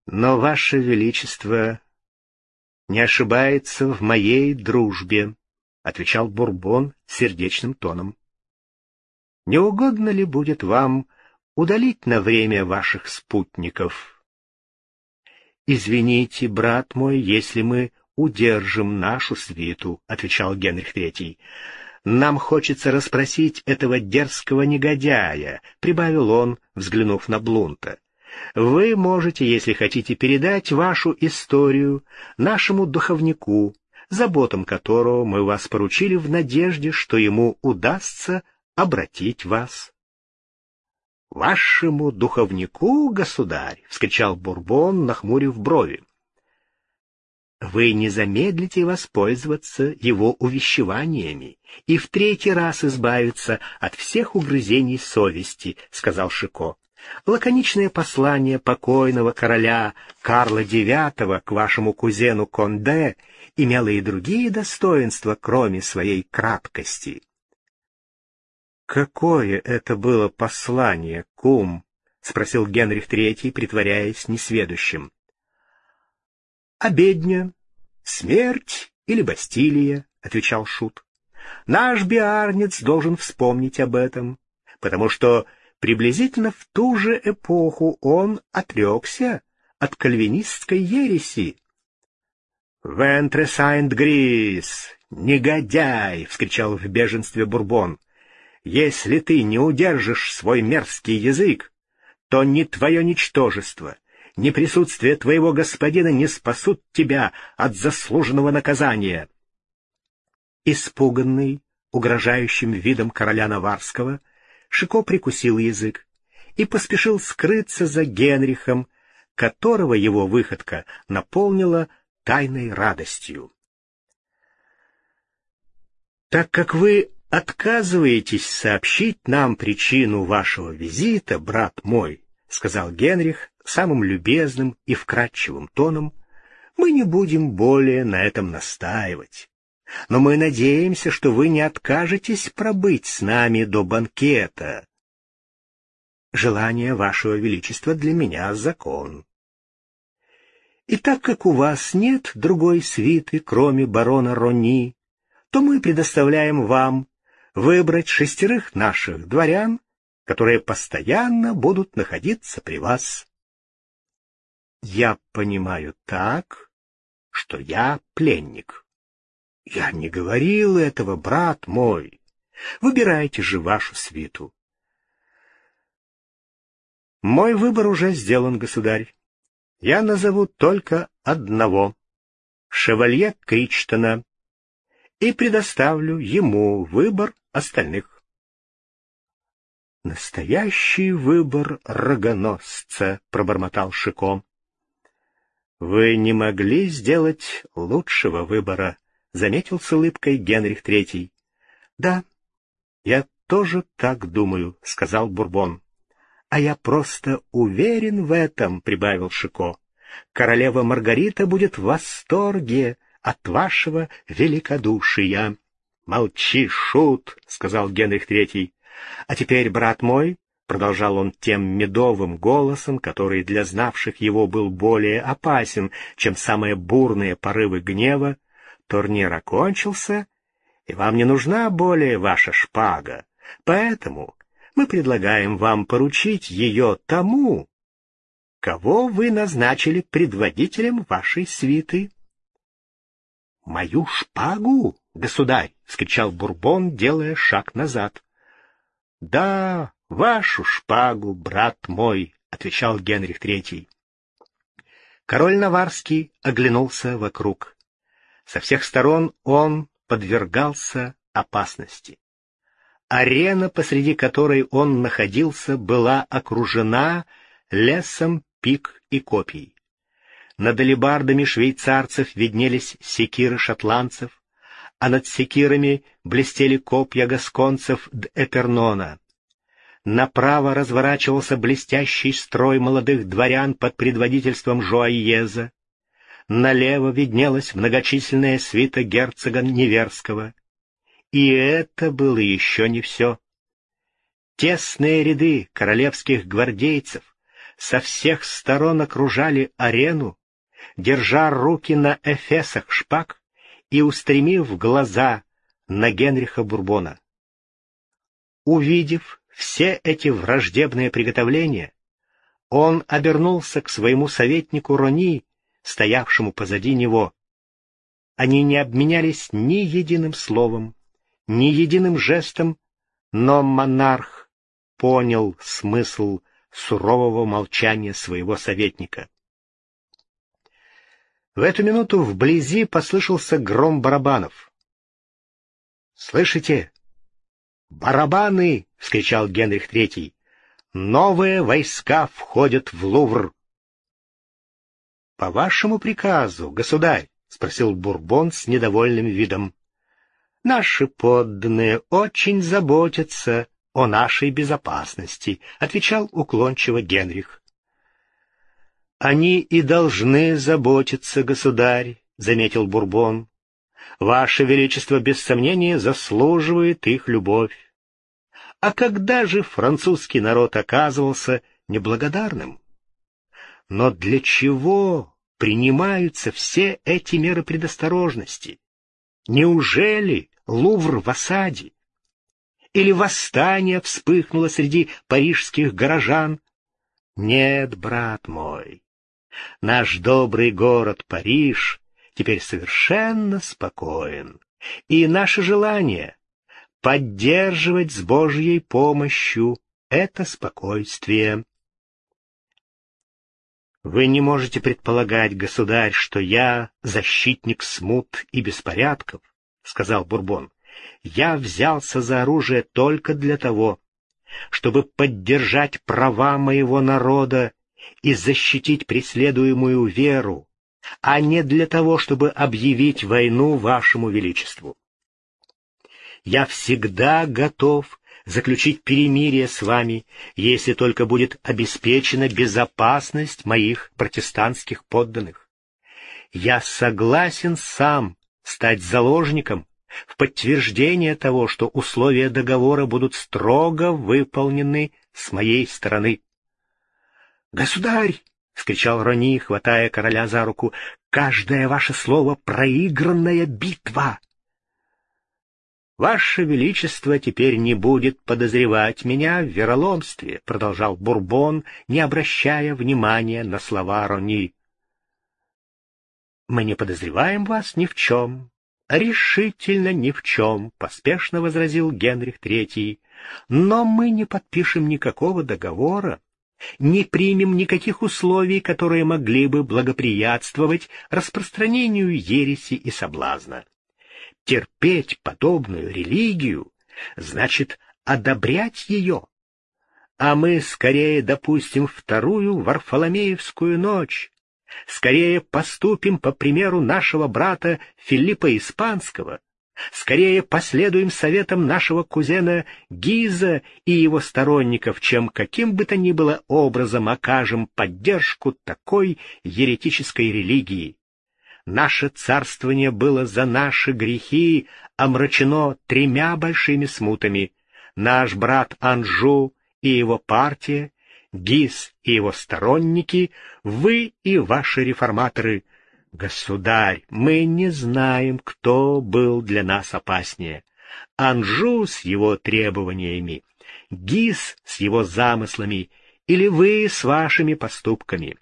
Но, Ваше Величество, не ошибается в моей дружбе, отвечал Бурбон сердечным тоном. Не угодно ли будет вам удалить на время ваших спутников? Извините, брат мой, если мы удержим нашу свиту, отвечал Генрих Третий. Нам хочется расспросить этого дерзкого негодяя, прибавил он, взглянув на Блунта. Вы можете, если хотите, передать вашу историю нашему духовнику, заботам которого мы вас поручили в надежде, что ему удастся обратить вас. — Вашему духовнику, государь! — вскричал Бурбон, нахмурив брови. — Вы не замедлите воспользоваться его увещеваниями и в третий раз избавиться от всех угрызений совести, — сказал Шико. Лаконичное послание покойного короля Карла IX к вашему кузену Конде имело и другие достоинства, кроме своей краткости. «Какое это было послание, кум?» — спросил Генрих III, притворяясь несведущим. «Обедня, смерть или Бастилия», — отвечал Шут. «Наш биарнец должен вспомнить об этом, потому что приблизительно в ту же эпоху он отрекся от кальвинистской ереси. «Вентре Сайнт-Грис! Негодяй!» — вскричал в беженстве Бурбон. «Если ты не удержишь свой мерзкий язык, то ни твое ничтожество, ни присутствие твоего господина не спасут тебя от заслуженного наказания. Испуганный, угрожающим видом короля Наварского, Шико прикусил язык и поспешил скрыться за Генрихом, которого его выходка наполнила тайной радостью. «Так как вы отказываетесь сообщить нам причину вашего визита, брат мой», — сказал Генрих самым любезным и вкрадчивым тоном, — «мы не будем более на этом настаивать. Но мы надеемся, что вы не откажетесь пробыть с нами до банкета. Желание вашего величества для меня закон. И так как у вас нет другой свиты, кроме барона Рони, то мы предоставляем вам выбрать шестерых наших дворян, которые постоянно будут находиться при вас. Я понимаю так, что я пленник. Я не говорил этого, брат мой. Выбирайте же вашу свиту. Мой выбор уже сделан, государь. Я назову только одного — шевалье Кричтона, и предоставлю ему выбор остальных. «Настоящий выбор рогоносца», — пробормотал Шико. «Вы не могли сделать лучшего выбора», — заметил с улыбкой Генрих Третий. «Да, я тоже так думаю», — сказал Бурбон. «А я просто уверен в этом», — прибавил Шико. «Королева Маргарита будет в восторге от вашего великодушия». «Молчи, шут», — сказал Генрих Третий. «А теперь, брат мой, — продолжал он тем медовым голосом, который для знавших его был более опасен, чем самые бурные порывы гнева, — турнир окончился, и вам не нужна более ваша шпага, поэтому мы предлагаем вам поручить ее тому, кого вы назначили предводителем вашей свиты. — Мою шпагу, государь! — вскричал Бурбон, делая шаг назад. — Да, вашу шпагу, брат мой! — отвечал Генрих Третий. Король Наварский оглянулся вокруг. Со всех сторон он подвергался опасности. Арена, посреди которой он находился, была окружена лесом пик и копий. Над алебардами швейцарцев виднелись секиры шотландцев, а над секирами блестели копья гасконцев Эпернона. Направо разворачивался блестящий строй молодых дворян под предводительством Жуаиеза. Налево виднелась многочисленная свита герцога Неверского. И это было еще не все. Тесные ряды королевских гвардейцев со всех сторон окружали арену, держа руки на эфесах шпаг и устремив глаза на Генриха Бурбона. Увидев все эти враждебные приготовления, он обернулся к своему советнику Рони, стоявшему позади него. Они не обменялись ни единым словом, ни единым жестом, но монарх понял смысл сурового молчания своего советника. В эту минуту вблизи послышался гром барабанов. «Слышите? Барабаны!» — вскричал Генрих Третий. «Новые войска входят в Лувр!» «По вашему приказу, государь?» — спросил Бурбон с недовольным видом. «Наши подданные очень заботятся о нашей безопасности», — отвечал уклончиво Генрих. «Они и должны заботиться, государь», — заметил Бурбон. «Ваше Величество, без сомнения, заслуживает их любовь. А когда же французский народ оказывался неблагодарным? Но для чего принимаются все эти меры предосторожности? Неужели Лувр в осаде? Или восстание вспыхнуло среди парижских горожан? Нет, брат мой, Наш добрый город Париж теперь совершенно спокоен, и наше желание — поддерживать с Божьей помощью это спокойствие. Вы не можете предполагать, государь, что я защитник смут и беспорядков, — сказал Бурбон. Я взялся за оружие только для того, чтобы поддержать права моего народа и защитить преследуемую веру, а не для того, чтобы объявить войну вашему величеству. Я всегда готов заключить перемирие с вами, если только будет обеспечена безопасность моих протестантских подданных. Я согласен сам стать заложником в подтверждение того, что условия договора будут строго выполнены с моей стороны. «Государь!» — вскричал Рони, хватая короля за руку. «Каждое ваше слово — проигранная битва!» «Ваше Величество теперь не будет подозревать меня в вероломстве», — продолжал Бурбон, не обращая внимания на слова Рони. «Мы не подозреваем вас ни в чем, решительно ни в чем», — поспешно возразил Генрих Третий. «Но мы не подпишем никакого договора, не примем никаких условий, которые могли бы благоприятствовать распространению ереси и соблазна. Терпеть подобную религию значит одобрять ее. А мы скорее допустим вторую Варфоломеевскую ночь, скорее поступим по примеру нашего брата Филиппа Испанского, Скорее последуем советам нашего кузена Гиза и его сторонников, чем каким бы то ни было образом окажем поддержку такой еретической религии. Наше царствование было за наши грехи омрачено тремя большими смутами. Наш брат Анжу и его партия, Гиз и его сторонники, вы и ваши реформаторы — Государь, мы не знаем, кто был для нас опаснее. Анжу с его требованиями, Гис с его замыслами или вы с вашими поступками.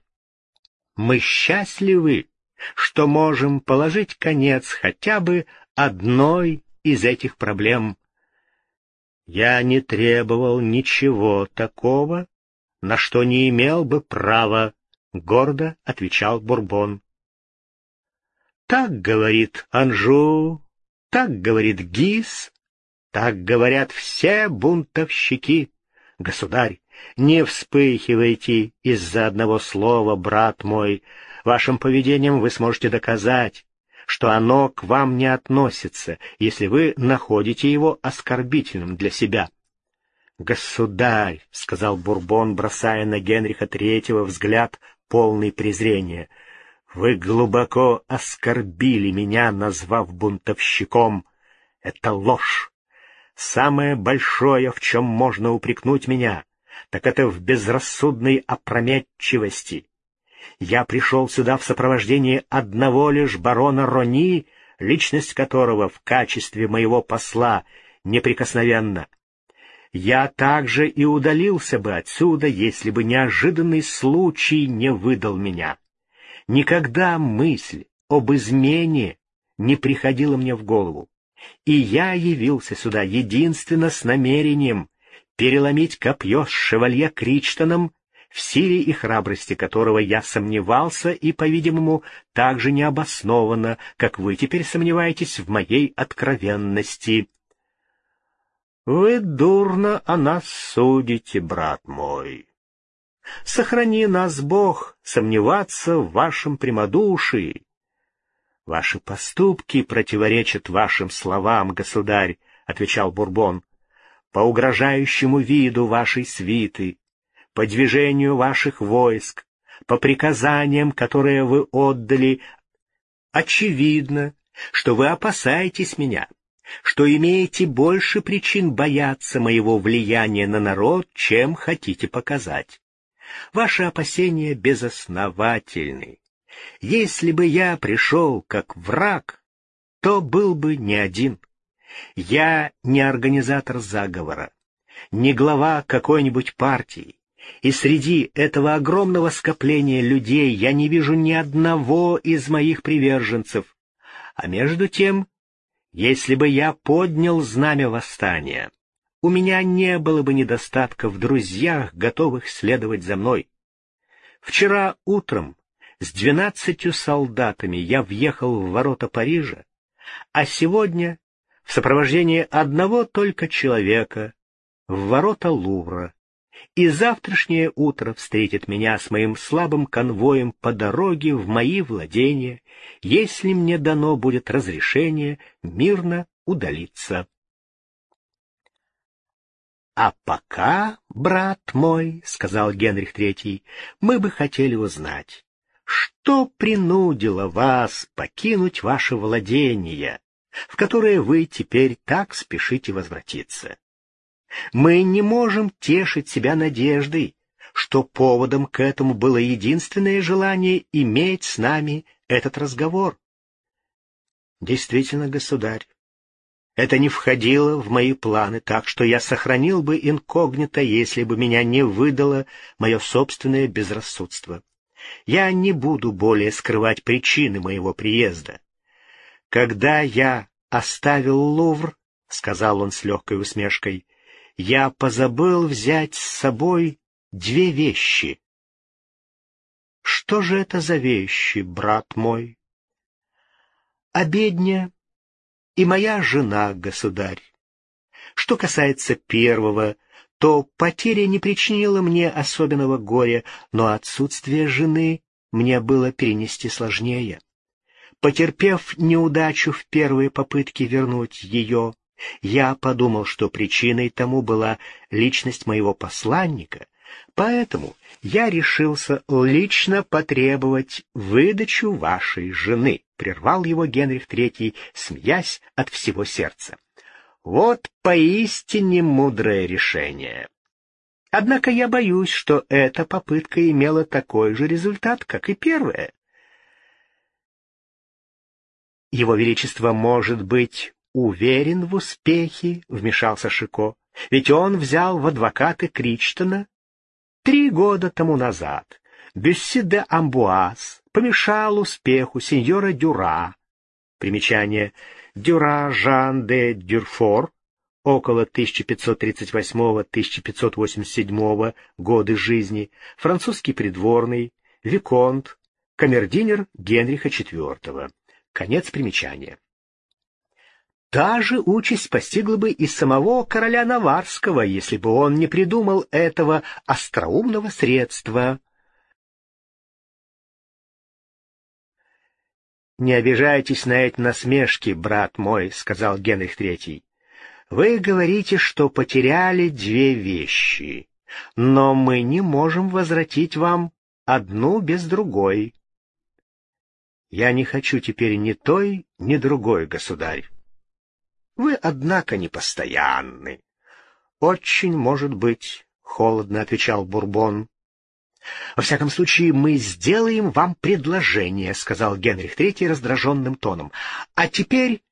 Мы счастливы, что можем положить конец хотя бы одной из этих проблем. Я не требовал ничего такого, на что не имел бы права, — гордо отвечал Бурбон. Так говорит Анжу, так говорит Гис, так говорят все бунтовщики. Государь, не вспыхивайте из-за одного слова, брат мой. Вашим поведением вы сможете доказать, что оно к вам не относится, если вы находите его оскорбительным для себя. «Государь», — сказал Бурбон, бросая на Генриха Третьего взгляд, полный презрения, — вы глубоко оскорбили меня, назвав бунтовщиком. Это ложь. Самое большое, в чем можно упрекнуть меня, так это в безрассудной опрометчивости. Я пришел сюда в сопровождении одного лишь барона Рони, личность которого в качестве моего посла неприкосновенна. Я также и удалился бы отсюда, если бы неожиданный случай не выдал меня. Никогда мысль об измене не приходила мне в голову, и я явился сюда единственно с намерением переломить копье с шевалье Кричтоном, в силе и храбрости которого я сомневался и, по-видимому, так же необоснованно, как вы теперь сомневаетесь в моей откровенности. Вы дурно о нас судите, брат мой. Сохрани нас, Бог, сомневаться в вашем прямодушии. — Ваши поступки противоречат вашим словам, государь, — отвечал Бурбон. — По угрожающему виду вашей свиты, по движению ваших войск, по приказаниям, которые вы отдали, очевидно, что вы опасаетесь меня, что имеете больше причин бояться моего влияния на народ, чем хотите показать. Ваши опасения безосновательны. Если бы я пришел как враг, то был бы не один. Я не организатор заговора, не глава какой-нибудь партии, и среди этого огромного скопления людей я не вижу ни одного из моих приверженцев. А между тем, если бы я поднял знамя восстания, у меня не было бы недостатка в друзьях, готовых следовать за мной. Вчера утром с двенадцатью солдатами я въехал в ворота Парижа, а сегодня в сопровождении одного только человека в ворота Лувра, и завтрашнее утро встретит меня с моим слабым конвоем по дороге в мои владения, если мне дано будет разрешение мирно удалиться. — А пока, брат мой, — сказал Генрих Третий, — мы бы хотели узнать, что принудило вас покинуть ваше владение, в которое вы теперь так спешите возвратиться? Мы не можем тешить себя надеждой, что поводом к этому было единственное желание иметь с нами этот разговор. Действительно, государь, это не входило в мои планы, так что я сохранил бы инкогнито, если бы меня не выдало мое собственное безрассудство. Я не буду более скрывать причины моего приезда. Когда я оставил Лувр, — сказал он с легкой усмешкой, — я позабыл взять с собой две вещи. Что же это за вещи, брат мой? Обедня и моя жена, государь. Что касается первого, то потеря не причинила мне особенного горя, но отсутствие жены мне было перенести сложнее. Потерпев неудачу в первой попытке вернуть ее, я подумал, что причиной тому была личность моего посланника, поэтому я решился лично потребовать выдачу вашей жены. — прервал его Генрих III, смеясь от всего сердца. «Вот поистине мудрое решение. Однако я боюсь, что эта попытка имела такой же результат, как и первая. Его Величество может быть уверен в успехе, — вмешался Шико, — ведь он взял в адвокаты Кричтона три года тому назад. Бюсси де Амбуаз помешал успеху сеньора Дюра. Примечание. Дюра Жан де Дюрфор, около 1538-1587 годы жизни, французский придворный, виконт, камердинер Генриха IV. Конец примечания. Та же участь постигла бы и самого короля Наварского, если бы он не придумал этого остроумного средства — «Не обижайтесь на эти насмешки, брат мой», — сказал Генрих Третий. «Вы говорите, что потеряли две вещи, но мы не можем возвратить вам одну без другой». «Я не хочу теперь ни той, ни другой, государь. Вы, однако, не постоянны». «Очень может быть», — холодно отвечал Бурбон. — Во всяком случае, мы сделаем вам предложение, — сказал Генрих Третий раздраженным тоном. — А теперь,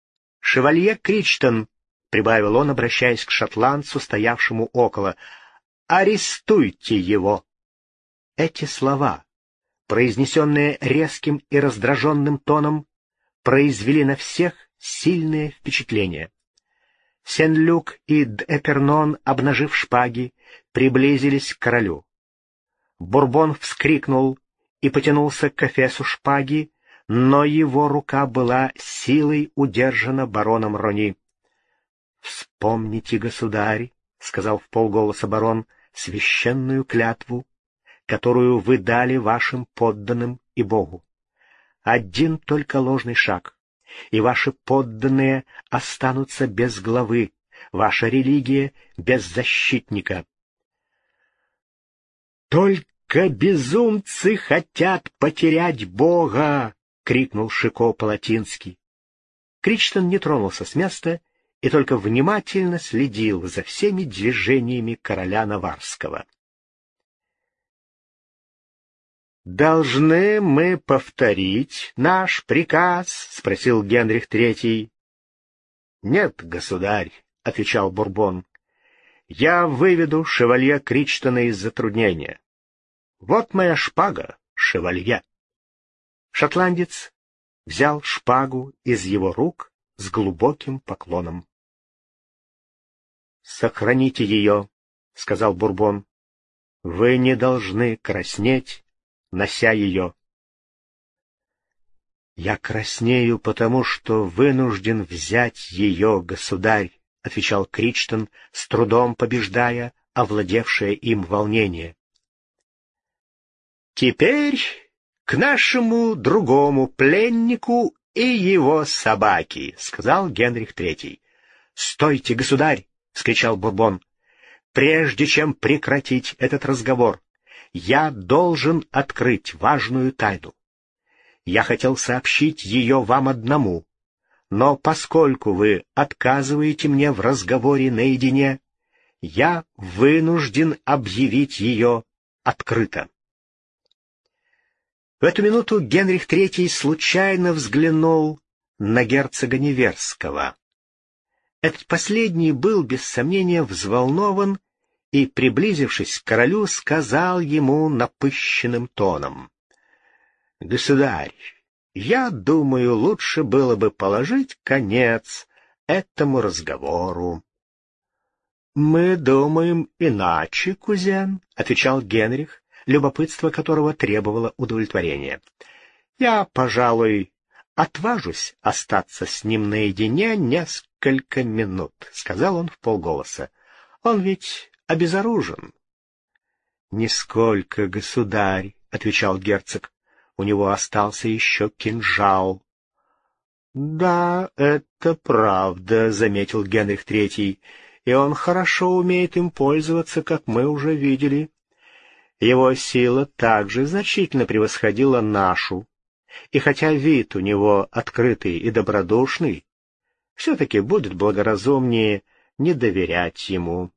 шевалье Кричтон, — прибавил он, обращаясь к шотландцу, стоявшему около, — арестуйте его. Эти слова, произнесенные резким и раздраженным тоном, произвели на всех сильное впечатление. Сен-Люк и Д'Эпернон, обнажив шпаги, приблизились к королю. Бурбон вскрикнул и потянулся к кофесу шпаги, но его рука была силой удержана бароном Рони. — Вспомните, государь, — сказал в полголоса барон, — священную клятву, которую вы дали вашим подданным и Богу. Один только ложный шаг, и ваши подданные останутся без главы, ваша религия без защитника. Только безумцы хотят потерять Бога! — крикнул Шико по-латински. Кричтон не тронулся с места и только внимательно следил за всеми движениями короля Наварского. «Должны мы повторить наш приказ?» — спросил Генрих Третий. «Нет, государь», — отвечал Бурбон. «Я выведу шевалье Кричтона из затруднения. Вот моя шпага, шевалье. Шотландец взял шпагу из его рук с глубоким поклоном. — Сохраните ее, — сказал Бурбон. — Вы не должны краснеть нося ее. «Я краснею, потому что вынужден взять ее, государь», — отвечал Кричтон, с трудом побеждая овладевшее им волнение. «Теперь к нашему другому пленнику и его собаке», — сказал Генрих Третий. «Стойте, государь!» — вскричал Бурбон. «Прежде чем прекратить этот разговор, я должен открыть важную тайну. Я хотел сообщить ее вам одному, но поскольку вы отказываете мне в разговоре наедине, я вынужден объявить ее открыто. В эту минуту Генрих III случайно взглянул на герцога Неверского. Этот последний был, без сомнения, взволнован и, приблизившись к королю, сказал ему напыщенным тоном. — Государь, я думаю, лучше было бы положить конец этому разговору. — Мы думаем иначе, кузен, — отвечал Генрих, любопытство которого требовало удовлетворения. — Я, пожалуй, отважусь остаться с ним наедине несколько минут, — сказал он в полголоса. — Он ведь обезоружен. — Нисколько, государь, — отвечал герцог. У него остался еще кинжал. — Да, это правда, — заметил Генрих Третий, — и он хорошо умеет им пользоваться, как мы уже видели. Его сила также значительно превосходила нашу, и хотя вид у него открытый и добродушный, все-таки будет благоразумнее не доверять ему.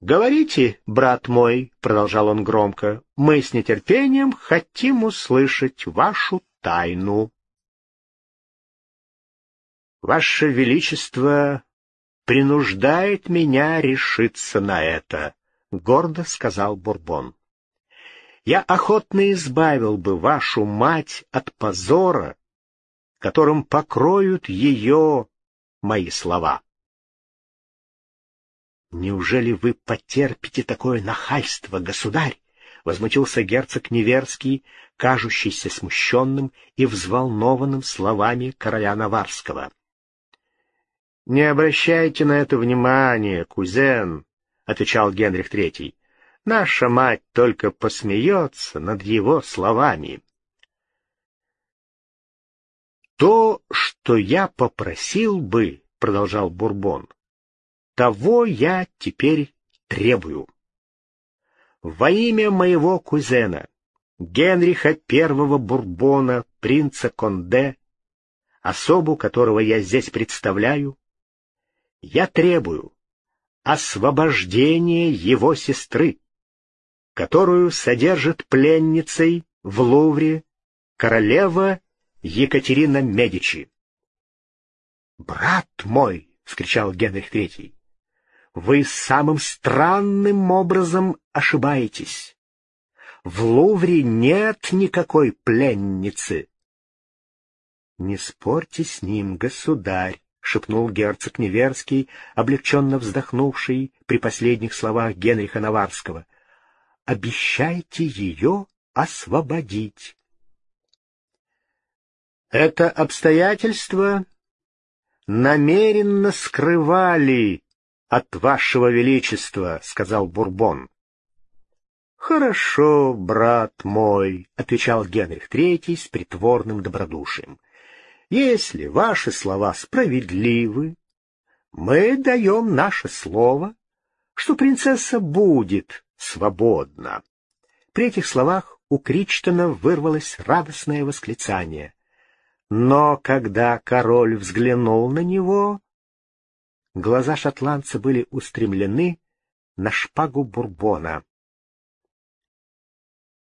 «Говорите, брат мой», — продолжал он громко, — «мы с нетерпением хотим услышать вашу тайну». «Ваше Величество принуждает меня решиться на это», — гордо сказал Бурбон. «Я охотно избавил бы вашу мать от позора, которым покроют ее мои слова». «Неужели вы потерпите такое нахальство, государь?» — возмутился герцог Неверский, кажущийся смущенным и взволнованным словами короля Наварского. — Не обращайте на это внимания, кузен, — отвечал Генрих Третий. — Наша мать только посмеется над его словами. — То, что я попросил бы, — продолжал Бурбон, — того я теперь требую. Во имя моего кузена, Генриха Первого Бурбона, принца Конде, особу которого я здесь представляю, я требую освобождения его сестры, которую содержит пленницей в Лувре королева Екатерина Медичи. «Брат мой!» — вскричал Генрих Третий. «Вы самым странным образом ошибаетесь. В Лувре нет никакой пленницы». «Не спорьте с ним, государь», — шепнул герцог Неверский, облегченно вздохнувший при последних словах Генриха Наварского. — Обещайте ее освободить. Это обстоятельство намеренно скрывали от вашего величества, — сказал Бурбон. — Хорошо, брат мой, — отвечал Генрих Третий с притворным добродушием. Если ваши слова справедливы, мы даем наше слово, что принцесса будет свободна. При этих словах у Кричтона вырвалось радостное восклицание. Но когда король взглянул на него, глаза шотландца были устремлены на шпагу Бурбона.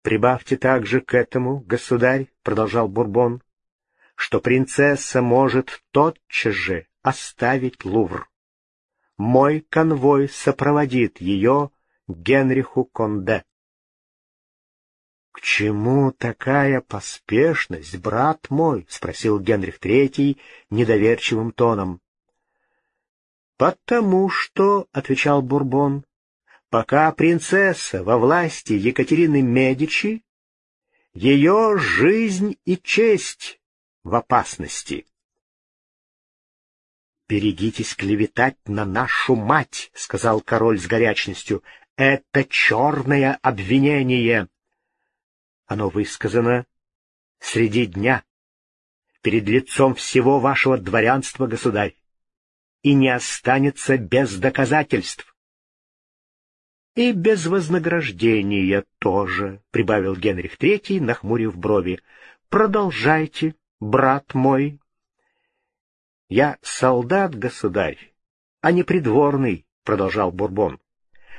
«Прибавьте также к этому, государь», — продолжал Бурбон, что принцесса может тотчас же оставить Лувр. Мой конвой сопроводит ее Генриху Конде. — К чему такая поспешность, брат мой? — спросил Генрих Третий недоверчивым тоном. — Потому что, — отвечал Бурбон, — пока принцесса во власти Екатерины Медичи, ее жизнь и честь в опасности. «Берегитесь клеветать на нашу мать», — сказал король с горячностью. «Это черное обвинение». Оно высказано среди дня, перед лицом всего вашего дворянства, государь, и не останется без доказательств. «И без вознаграждения тоже», — прибавил Генрих Третий, нахмурив брови. «Продолжайте, брат мой». «Я солдат, государь, а не придворный», — продолжал Бурбон.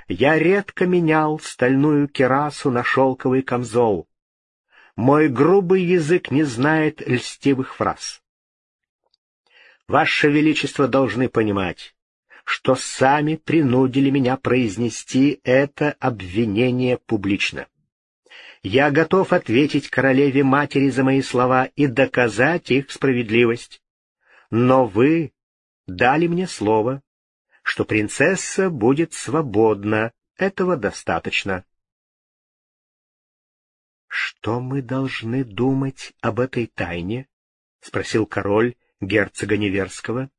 «Я редко менял стальную керасу на шелковый камзол. Мой грубый язык не знает льстивых фраз. Ваше Величество должны понимать, что сами принудили меня произнести это обвинение публично. Я готов ответить королеве-матери за мои слова и доказать их справедливость. Но вы дали мне слово, что принцесса будет свободна, этого достаточно. «Что мы должны думать об этой тайне?» — спросил король герцога Неверского.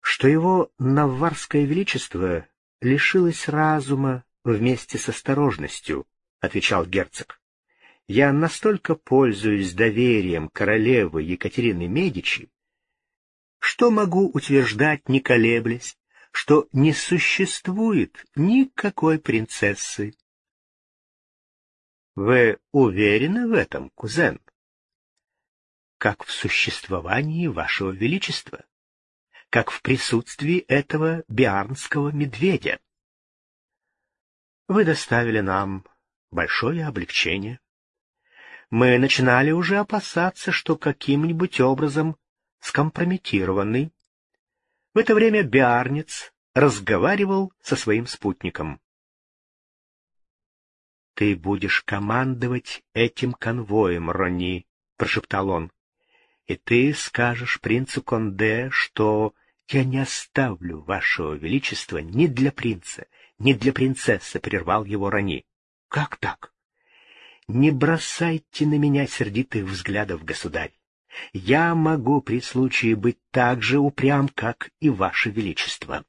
«Что его наварское величество лишилось разума вместе с осторожностью», — отвечал герцог. «Я настолько пользуюсь доверием королевы Екатерины Медичи, что могу утверждать, не колеблясь, что не существует никакой принцессы, вы уверены в этом, кузен? Как в существовании вашего величества, как в присутствии этого биарнского медведя. Вы доставили нам большое облегчение. Мы начинали уже опасаться, что каким-нибудь образом скомпрометированный. В это время биарнец разговаривал со своим спутником. «Ты будешь командовать этим конвоем, Ронни», — прошептал он. «И ты скажешь принцу Конде, что я не оставлю вашего величества ни для принца, ни для принцессы», — прервал его Ронни. «Как так?» «Не бросайте на меня сердитых взглядов, государь. Я могу при случае быть так же упрям, как и ваше величество».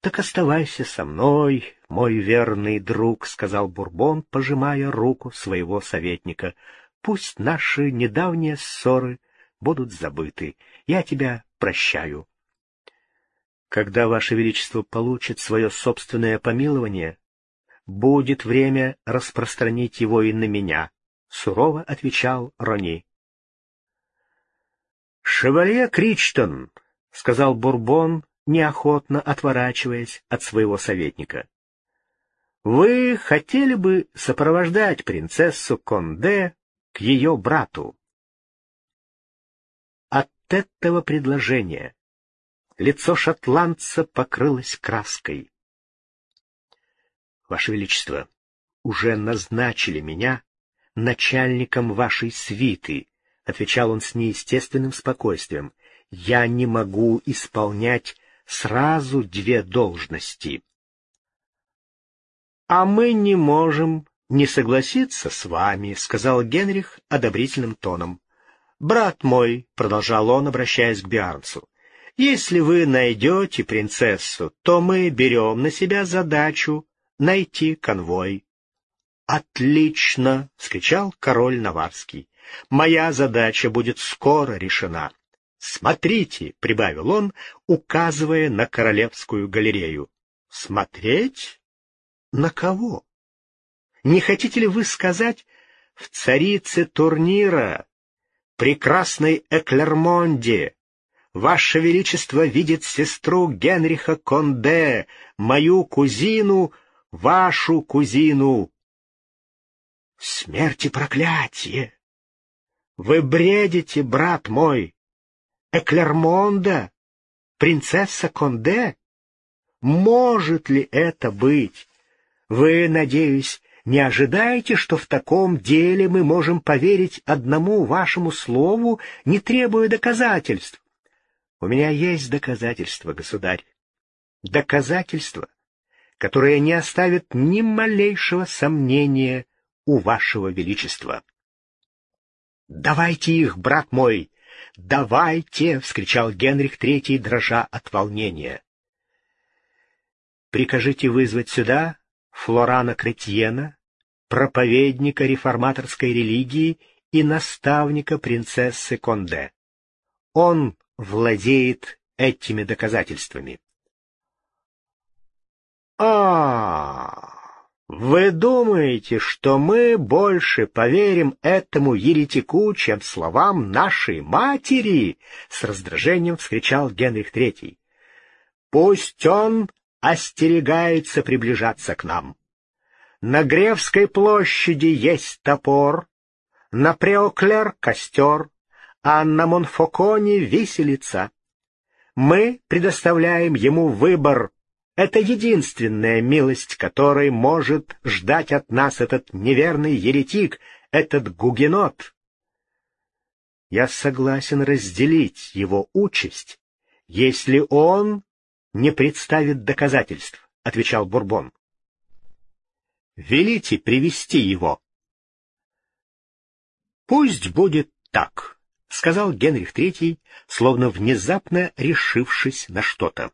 «Так оставайся со мной, мой верный друг», — сказал Бурбон, пожимая руку своего советника. «Пусть наши недавние ссоры будут забыты. Я тебя прощаю». «Когда Ваше Величество получит свое собственное помилование, будет время распространить его и на меня», — сурово отвечал Рони. «Шевалье Кричтон», — сказал Бурбон, неохотно отворачиваясь от своего советника. «Вы хотели бы сопровождать принцессу Конде к ее брату?» От этого предложения лицо шотландца покрылось краской. «Ваше Величество, уже назначили меня начальником вашей свиты», — отвечал он с неестественным спокойствием. «Я не могу исполнять сразу две должности. «А мы не можем не согласиться с вами», — сказал Генрих одобрительным тоном. «Брат мой», — продолжал он, обращаясь к Биарнсу, — «если вы найдете принцессу, то мы берем на себя задачу найти конвой». «Отлично!» — скричал король Наварский. «Моя задача будет скоро решена. «Смотрите!» — прибавил он, указывая на королевскую галерею. «Смотреть? На кого? Не хотите ли вы сказать в царице турнира, прекрасной Эклермонде, Ваше Величество видит сестру Генриха Конде, мою кузину, вашу кузину. Смерть и проклятие! Вы бредите, брат мой! Эклермонда? Принцесса Конде? Может ли это быть? Вы, надеюсь, не ожидаете, что в таком деле мы можем поверить одному вашему слову, не требуя доказательств? У меня есть доказательства, государь. доказательства, которые не оставят ни малейшего сомнения у вашего величества. «Давайте их, брат мой! Давайте!» — вскричал Генрих Третий, дрожа от волнения. «Прикажите вызвать сюда Флорана Кретьена, проповедника реформаторской религии и наставника принцессы Конде. Он владеет этими доказательствами. А, вы думаете, что мы больше поверим этому еретику, чем словам нашей матери? С раздражением вскричал Генрих Третий. Пусть он остерегается приближаться к нам. На Гревской площади есть топор, на Преоклер — костер, а на Монфоконе — виселица. Мы предоставляем ему выбор. Это единственная милость, которой может ждать от нас этот неверный еретик, этот гугенот. Я согласен разделить его участь, если он не представит доказательств, — отвечал Бурбон. Велите привести его. Пусть будет так, сказал Генрих III, словно внезапно решившись на что-то.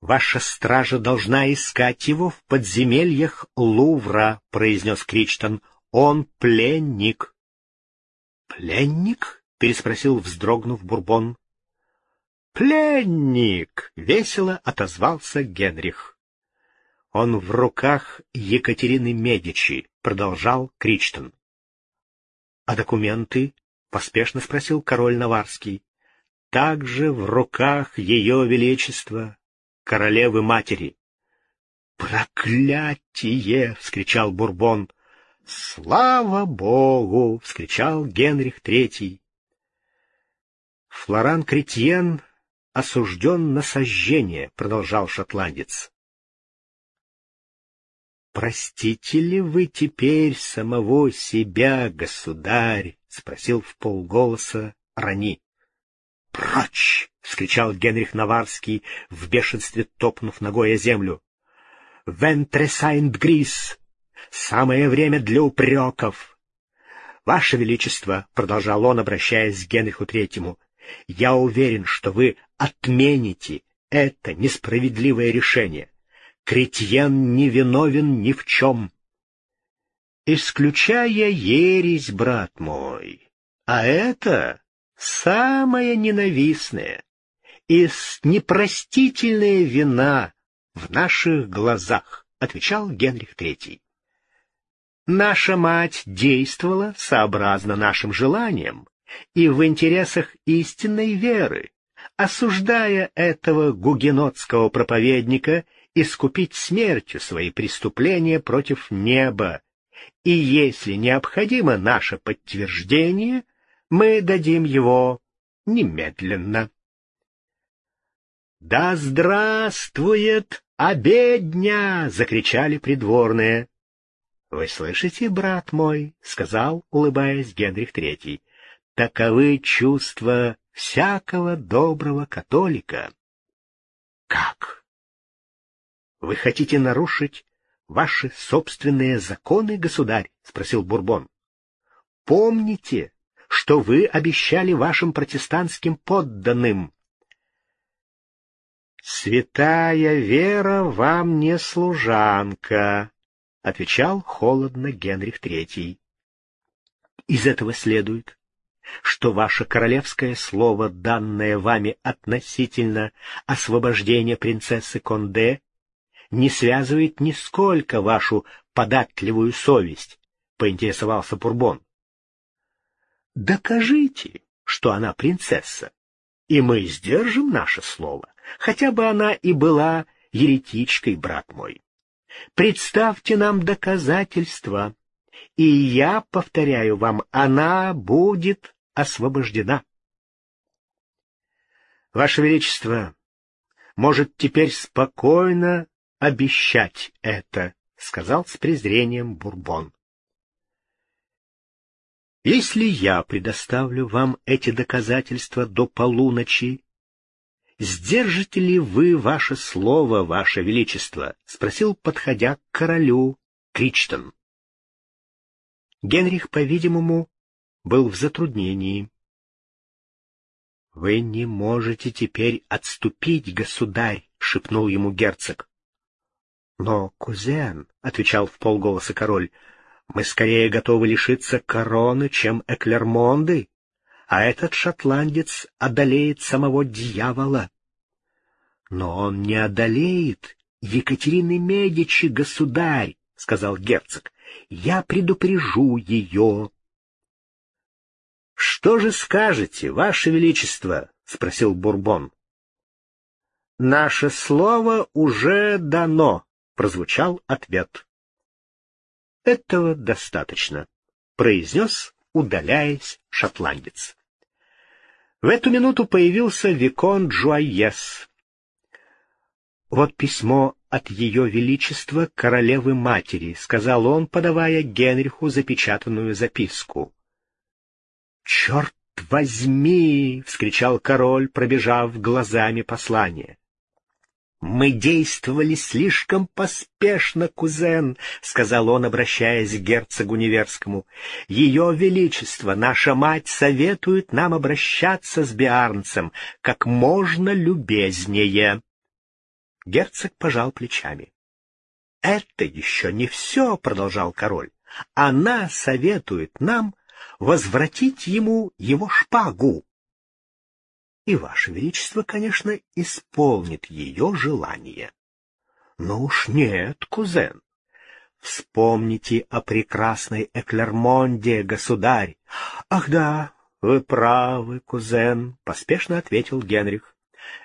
Ваша стража должна искать его в подземельях Лувра, произнес Кричтон. Он пленник. Пленник? переспросил, вздрогнув Бурбон. Пленник! весело отозвался Генрих. Он в руках Екатерины Медичи, продолжал Кричтон. — А документы? — поспешно спросил король Наварский. — Также в руках ее величества, королевы-матери. — Проклятие! — вскричал Бурбон. — Слава богу! — вскричал Генрих Третий. Флоран Кретьен осужден на сожжение, — продолжал шотландец. «Простите ли вы теперь самого себя, государь?» — спросил в полголоса Рани. «Прочь!» — вскричал Генрих Наварский, в бешенстве топнув ногой о землю. «Вентресайнд Грис! Самое время для упреков!» «Ваше Величество!» — продолжал он, обращаясь к Генриху Третьему. «Я уверен, что вы отмените это несправедливое решение. Кретьен не виновен ни в чем. Исключая ересь, брат мой, а это самое ненавистное и непростительная вина в наших глазах, отвечал Генрих Третий. Наша мать действовала сообразно нашим желаниям и в интересах истинной веры, осуждая этого гугенотского проповедника искупить смертью свои преступления против неба, и если необходимо наше подтверждение, мы дадим его немедленно. «Да здравствует обедня!» — закричали придворные. «Вы слышите, брат мой?» — сказал, улыбаясь Генрих Третий. «Таковы чувства всякого доброго католика». «Как?» Вы хотите нарушить ваши собственные законы, государь? — спросил Бурбон. — Помните, что вы обещали вашим протестантским подданным. — Святая вера вам не служанка, — отвечал холодно Генрих Третий. Из этого следует, что ваше королевское слово, данное вами относительно освобождения принцессы Конде, не связывает нисколько вашу податливую совесть, — поинтересовался Пурбон. — Докажите, что она принцесса, и мы сдержим наше слово, хотя бы она и была еретичкой, брат мой. Представьте нам доказательства, и я, повторяю вам, она будет освобождена. Ваше Величество может теперь спокойно обещать это, — сказал с презрением Бурбон. Если я предоставлю вам эти доказательства до полуночи, «Сдержите ли вы ваше слово, ваше величество?» — спросил, подходя к королю Кричтон. Генрих, по-видимому, был в затруднении. «Вы не можете теперь отступить, государь!» — шепнул ему герцог. «Но, кузен», — отвечал в полголоса король, — «мы скорее готовы лишиться короны, чем Эклермонды, а этот шотландец одолеет самого дьявола». «Но он не одолеет Екатерины Медичи, государь», — сказал герцог. «Я предупрежу ее». «Что же скажете, Ваше Величество?» — спросил Бурбон. «Наше слово уже дано», — прозвучал ответ. «Этого достаточно», — произнес, удаляясь, шотландец. В эту минуту появился Викон Джуайес. «Вот письмо от Ее Величества Королевы-Матери», — сказал он, подавая Генриху запечатанную записку. «Черт возьми!» — вскричал король, пробежав глазами послание. «Мы действовали слишком поспешно, кузен», — сказал он, обращаясь к герцогу Неверскому. «Ее Величество, наша мать, советует нам обращаться с Биарнцем как можно любезнее». Герцог пожал плечами. «Это еще не все», — продолжал король. «Она советует нам возвратить ему его шпагу. И Ваше Величество, конечно, исполнит ее желание. Но уж нет, кузен. Вспомните о прекрасной Эклермонде, государь. Ах да, вы правы, кузен, — поспешно ответил Генрих.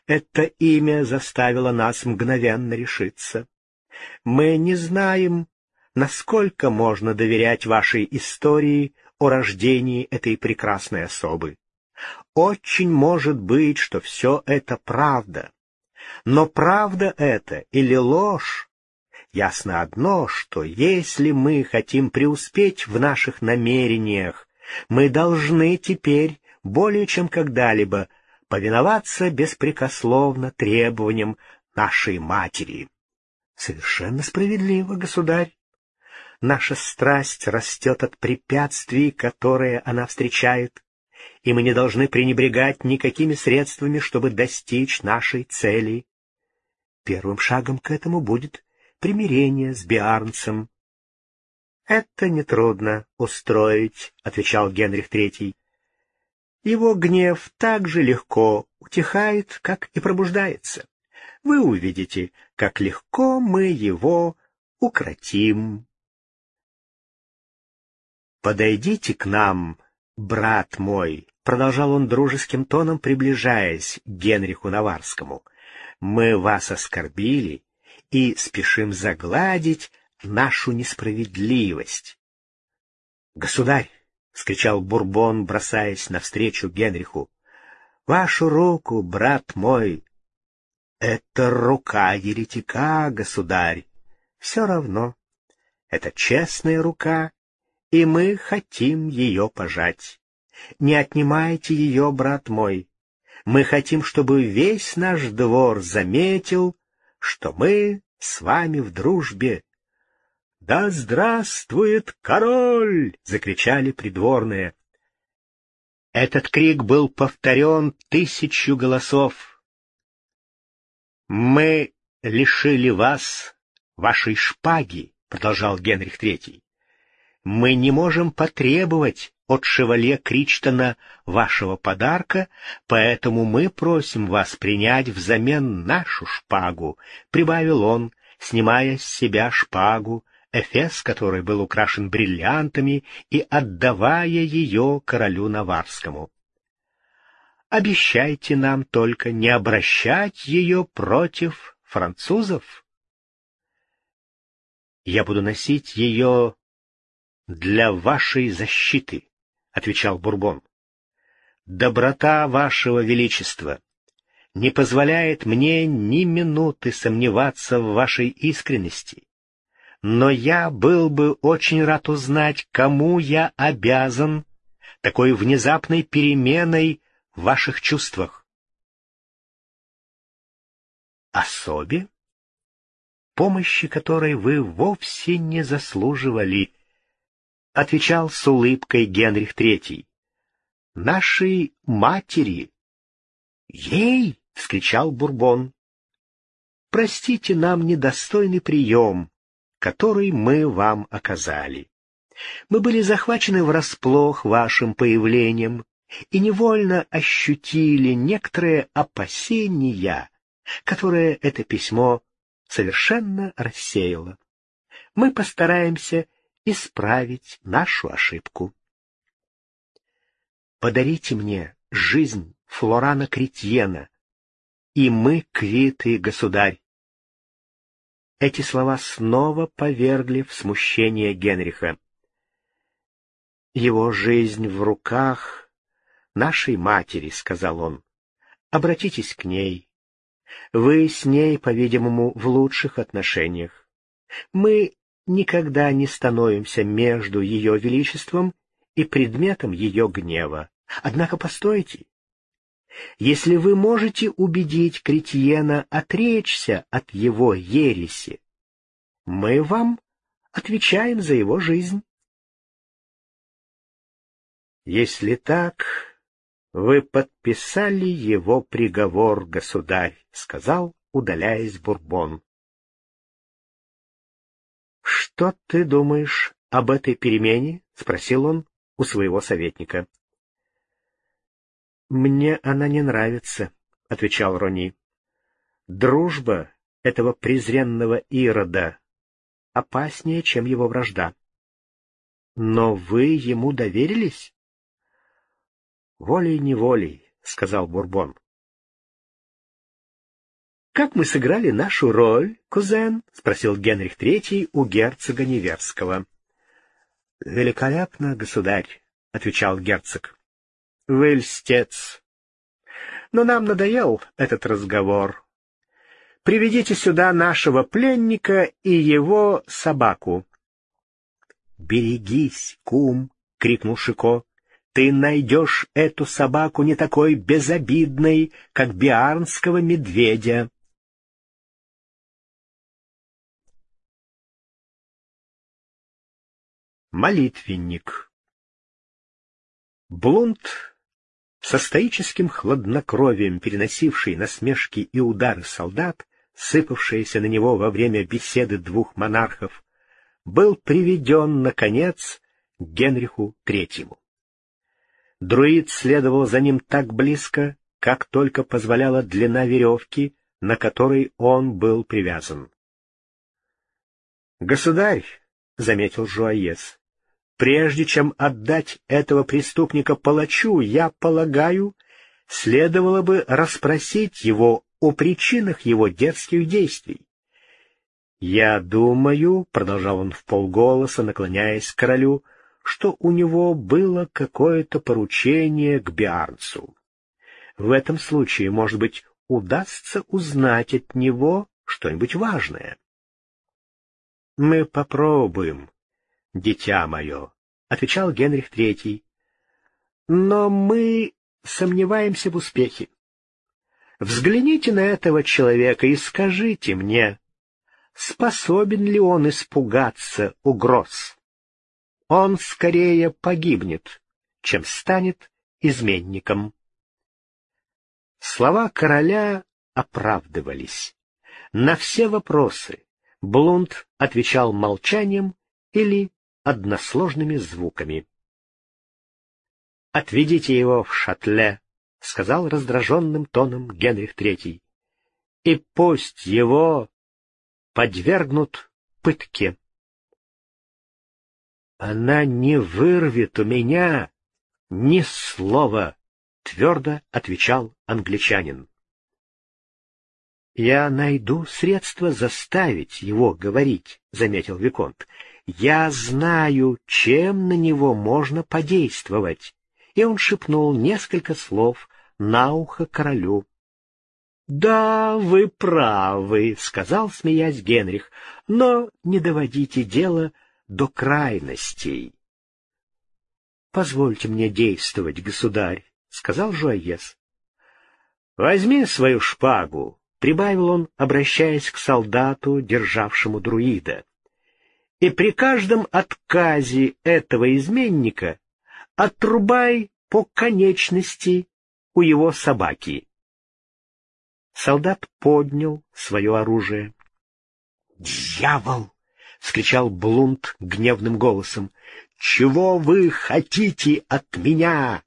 Это имя заставило нас мгновенно решиться. Мы не знаем, насколько можно доверять вашей истории о рождении этой прекрасной особы. Очень может быть, что все это правда. Но правда это или ложь? Ясно одно, что если мы хотим преуспеть в наших намерениях, мы должны теперь более чем когда-либо повиноваться беспрекословно требованиям нашей матери. Совершенно справедливо, государь наша страсть растет от препятствий, которые она встречает, и мы не должны пренебрегать никакими средствами, чтобы достичь нашей цели. Первым шагом к этому будет примирение с Биарнцем. — Это нетрудно устроить, — отвечал Генрих Третий. Его гнев так же легко утихает, как и пробуждается. Вы увидите, как легко мы его укротим. «Подойдите к нам, брат мой», — продолжал он дружеским тоном, приближаясь к Генриху Наварскому. «Мы вас оскорбили и спешим загладить нашу несправедливость». «Государь!» — скричал Бурбон, бросаясь навстречу Генриху. «Вашу руку, брат мой!» «Это рука еретика, государь!» «Все равно. Это честная рука, и мы хотим ее пожать. Не отнимайте ее, брат мой. Мы хотим, чтобы весь наш двор заметил, что мы с вами в дружбе. «Да здравствует король!» — закричали придворные. Этот крик был повторен тысячу голосов. «Мы лишили вас вашей шпаги», — продолжал Генрих Третий мы не можем потребовать от шевале Кричтона вашего подарка, поэтому мы просим вас принять взамен нашу шпагу», — прибавил он, снимая с себя шпагу, эфес который был украшен бриллиантами, и отдавая ее королю Наварскому. «Обещайте нам только не обращать ее против французов». «Я буду носить ее для вашей защиты, — отвечал Бурбон. Доброта вашего величества не позволяет мне ни минуты сомневаться в вашей искренности, но я был бы очень рад узнать, кому я обязан такой внезапной переменой в ваших чувствах. особе, помощи которой вы вовсе не заслуживали, — отвечал с улыбкой Генрих Третий. — Нашей матери. — Ей! — вскричал Бурбон. — Простите нам недостойный прием, который мы вам оказали. Мы были захвачены врасплох вашим появлением и невольно ощутили некоторые опасения, которые это письмо совершенно рассеяло. Мы постараемся исправить нашу ошибку. Подарите мне жизнь Флорана Кретьена, и мы квиты, государь. Эти слова снова повергли в смущение Генриха. Его жизнь в руках нашей матери, — сказал он. Обратитесь к ней. Вы с ней, по-видимому, в лучших отношениях. Мы никогда не становимся между ее величеством и предметом ее гнева. Однако постойте. Если вы можете убедить Кретьена отречься от его ереси, мы вам отвечаем за его жизнь. Если так, вы подписали его приговор, государь, — сказал, удаляясь Бурбон. — Что ты думаешь об этой перемене? — спросил он у своего советника. — Мне она не нравится, — отвечал Рони. — Дружба этого презренного Ирода опаснее, чем его вражда. — Но вы ему доверились? — Волей-неволей, — сказал Бурбон. — Как мы сыграли нашу роль, кузен? — спросил Генрих Третий у герцога Неверского. — Великолепно, государь, — отвечал герцог. Вы льстец. Но нам надоел этот разговор. Приведите сюда нашего пленника и его собаку. — Берегись, кум! — крикнул Шико. — Ты найдешь эту собаку не такой безобидной, как биарнского медведя. Молитвенник Блунд со стоическим хладнокровием переносивший насмешки и удары солдат, сыпавшиеся на него во время беседы двух монархов, был приведен, наконец, Генриху Третьему. Друид следовал за ним так близко, как только позволяла длина веревки, на которой он был привязан. «Государь», — заметил Жуаес, Прежде чем отдать этого преступника палачу, я полагаю, следовало бы расспросить его о причинах его дерзких действий. «Я думаю», — продолжал он вполголоса, наклоняясь к королю, — «что у него было какое-то поручение к Биарнцу. В этом случае, может быть, удастся узнать от него что-нибудь важное». «Мы попробуем», дитя мое, — отвечал Генрих Третий. — Но мы сомневаемся в успехе. Взгляните на этого человека и скажите мне, способен ли он испугаться угроз. Он скорее погибнет, чем станет изменником. Слова короля оправдывались. На все вопросы Блунд отвечал молчанием или односложными звуками. «Отведите его в шатле», — сказал раздраженным тоном Генрих Третий, — «и пусть его подвергнут пытке». «Она не вырвет у меня ни слова», — твердо отвечал англичанин. «Я найду средства заставить его говорить», — заметил Виконт. «Я знаю, чем на него можно подействовать». И он шепнул несколько слов на ухо королю. «Да, вы правы», — сказал, смеясь Генрих, — «но не доводите дело до крайностей». «Позвольте мне действовать, государь», — сказал Жуаес. «Возьми свою шпагу — прибавил он, обращаясь к солдату, державшему друида. «И при каждом отказе этого изменника отрубай по конечности у его собаки». Солдат поднял свое оружие. «Дьявол!» — вскричал Блунд гневным голосом. «Чего вы хотите от меня?»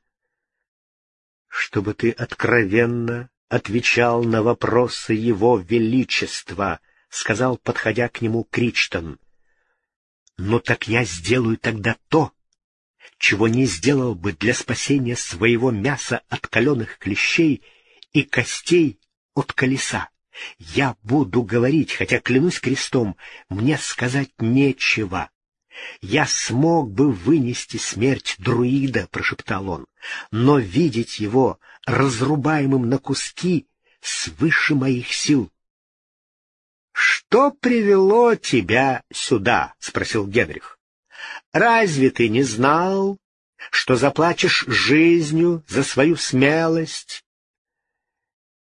«Чтобы ты откровенно отвечал на вопросы его величества», — сказал, подходя к нему Кричтон. «Ну так я сделаю тогда то, чего не сделал бы для спасения своего мяса от каленых клещей и костей от колеса. Я буду говорить, хотя, клянусь крестом, мне сказать нечего. «Я смог бы вынести смерть друида», — прошептал он, — «но видеть его разрубаемым на куски свыше моих сил». «Что привело тебя сюда?» — спросил Генрих. «Разве ты не знал, что заплатишь жизнью за свою смелость?»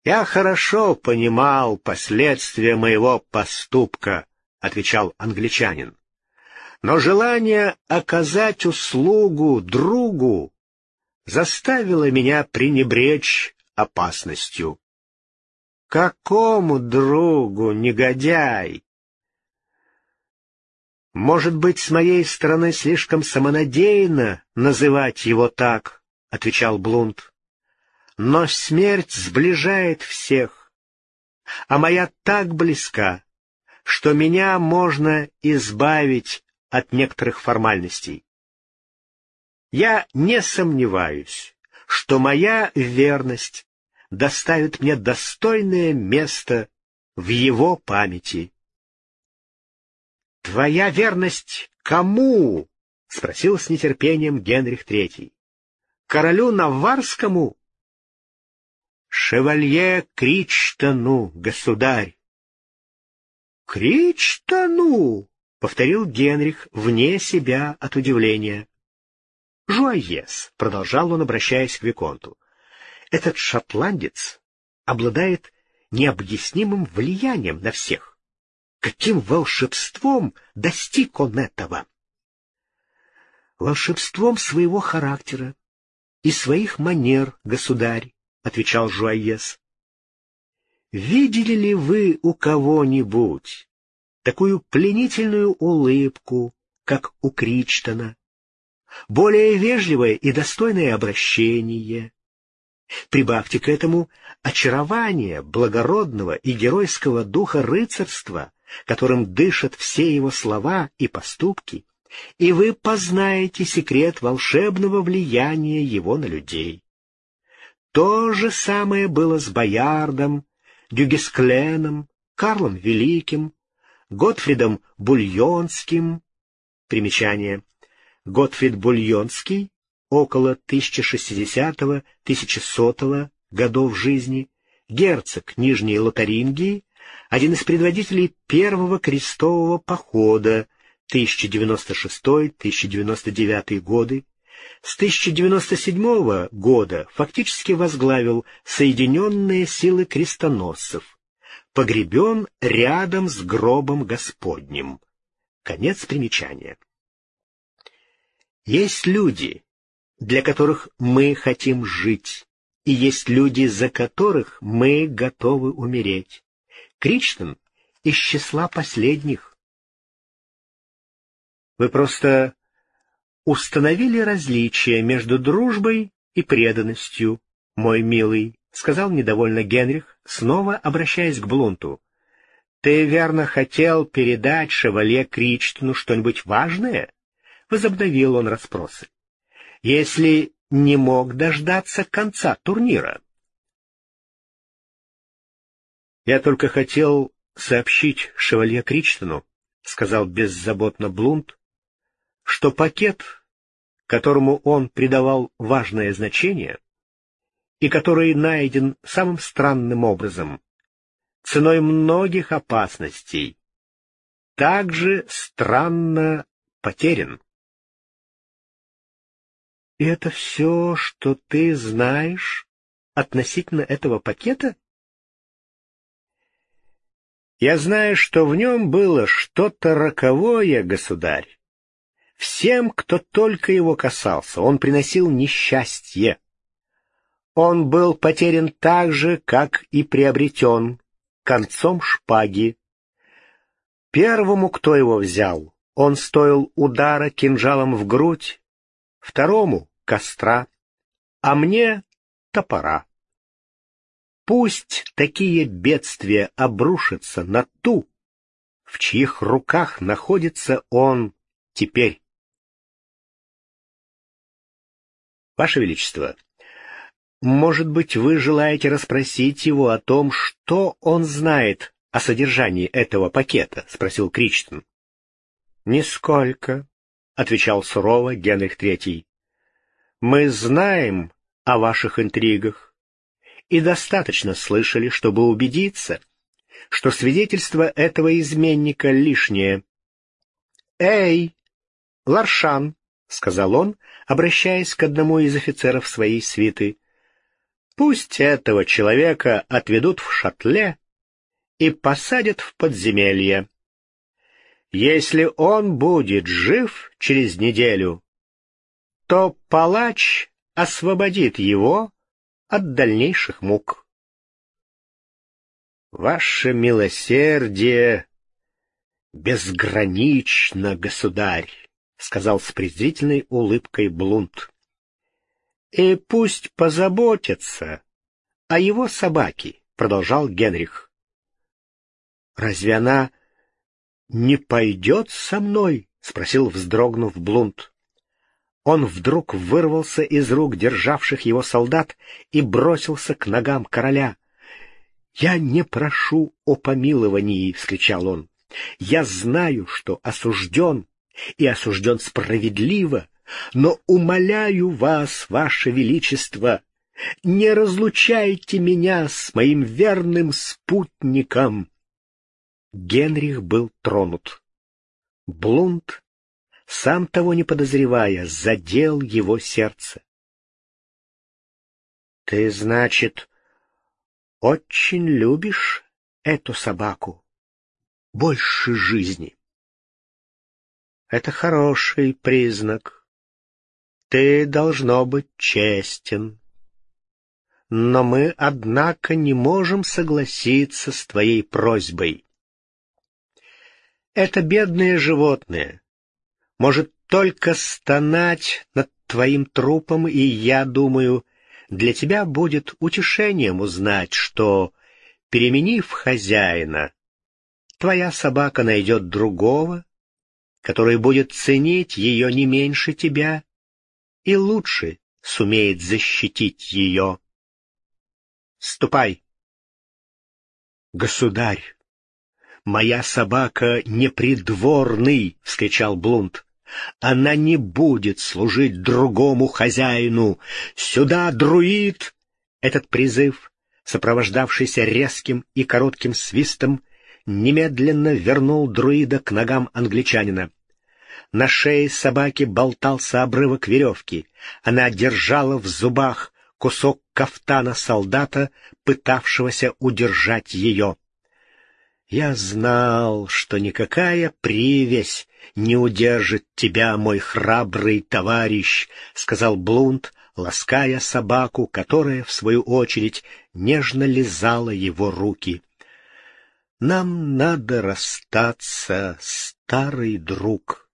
«Я хорошо понимал последствия моего поступка», — отвечал англичанин но желание оказать услугу другу заставило меня пренебречь опасностью. Какому другу, негодяй? Может быть, с моей стороны слишком самонадеянно называть его так, — отвечал Блунд. Но смерть сближает всех, а моя так близка, что меня можно избавить от некоторых формальностей. Я не сомневаюсь, что моя верность доставит мне достойное место в его памяти. «Твоя верность кому?» — спросил с нетерпением Генрих Третий. «Королю Наварскому?» «Шевалье Кричтону, государь!» «Кричтону!» — повторил Генрих вне себя от удивления. «Жуаес», — продолжал он, обращаясь к Виконту, — «этот шотландец обладает необъяснимым влиянием на всех. Каким волшебством достиг он этого?» «Волшебством своего характера и своих манер, государь», — отвечал Жуаес. «Видели ли вы у кого-нибудь такую пленительную улыбку, как у Кричтона, более вежливое и достойное обращение. Прибавьте к этому очарование благородного и геройского духа рыцарства, которым дышат все его слова и поступки, и вы познаете секрет волшебного влияния его на людей. То же самое было с Боярдом, Дюгескленом, Карлом Великим, Готфридом Бульонским. Примечание. Готфрид Бульонский, около 1060-1100 годов жизни, герцог Нижней Лотарингии, один из предводителей первого крестового похода 1096-1099 годы, с 1097 года фактически возглавил Соединенные силы крестоносцев, погребен рядом с гробом Господним. Конец примечания. Есть люди, для которых мы хотим жить, и есть люди, за которых мы готовы умереть. Кричтон из числа последних. Вы просто установили различие между дружбой и преданностью, мой милый, — сказал недовольно Генрих, снова обращаясь к Блунту. — Ты верно хотел передать шевале Кричтону что-нибудь важное? — возобновил он расспросы. — Если не мог дождаться конца турнира. — Я только хотел сообщить шевалье Кричтону, — сказал беззаботно Блунт, — что пакет, которому он придавал важное значение, и который найден самым странным образом, ценой многих опасностей, также странно потерян. И это все, что ты знаешь относительно этого пакета? Я знаю, что в нем было что-то роковое, государь. Всем, кто только его касался, он приносил несчастье. Он был потерян так же, как и приобретен, концом шпаги. Первому, кто его взял, он стоил удара кинжалом в грудь, второму — костра, а мне — топора. Пусть такие бедствия обрушатся на ту, в чьих руках находится он теперь. Ваше Величество, может быть, вы желаете расспросить его о том, что он знает о содержании этого пакета? — спросил Кричтон. — Нисколько, — отвечал сурово Генрих Третий. — Мы знаем о ваших интригах и достаточно слышали, чтобы убедиться, что свидетельство этого изменника лишнее. «Эй, Ларшан!» — сказал он, обращаясь к одному из офицеров своей свиты. «Пусть этого человека отведут в шатле и посадят в подземелье. Если он будет жив через неделю, то палач освободит его от дальнейших мук. Ваше милосердие безгранично, государь, — сказал с презрительной улыбкой Блунд. И пусть позаботятся о его собаке, — продолжал Генрих. Разве она не пойдет со мной? — спросил, вздрогнув Блунд. Он вдруг вырвался из рук державших его солдат и бросился к ногам короля. «Я не прошу о помиловании!» — вскричал он. «Я знаю, что осужден, и осужден справедливо, но умоляю вас, ваше величество, не разлучайте меня с моим верным спутником!» Генрих был тронут. Блунд сам того не подозревая, задел его сердце. — Ты, значит, очень любишь эту собаку? Больше жизни. Это хороший признак. Ты должно быть честен. Но мы, однако, не можем согласиться с твоей просьбой. Это бедное животное может только стонать над твоим трупом, и я думаю, для тебя будет утешением узнать, что, переменив хозяина, твоя собака найдет другого, который будет ценить ее не меньше тебя и лучше сумеет защитить ее. Ступай. Государь, моя собака не придворный, — вскричал Блунд. Она не будет служить другому хозяину. Сюда, друид! Этот призыв, сопровождавшийся резким и коротким свистом, немедленно вернул друида к ногам англичанина. На шее собаки болтался обрывок веревки. Она держала в зубах кусок кафтана солдата, пытавшегося удержать ее. Я знал, что никакая привязь не удержит тебя, мой храбрый товарищ, — сказал Блунд, лаская собаку, которая, в свою очередь, нежно лизала его руки. Нам надо расстаться, старый друг.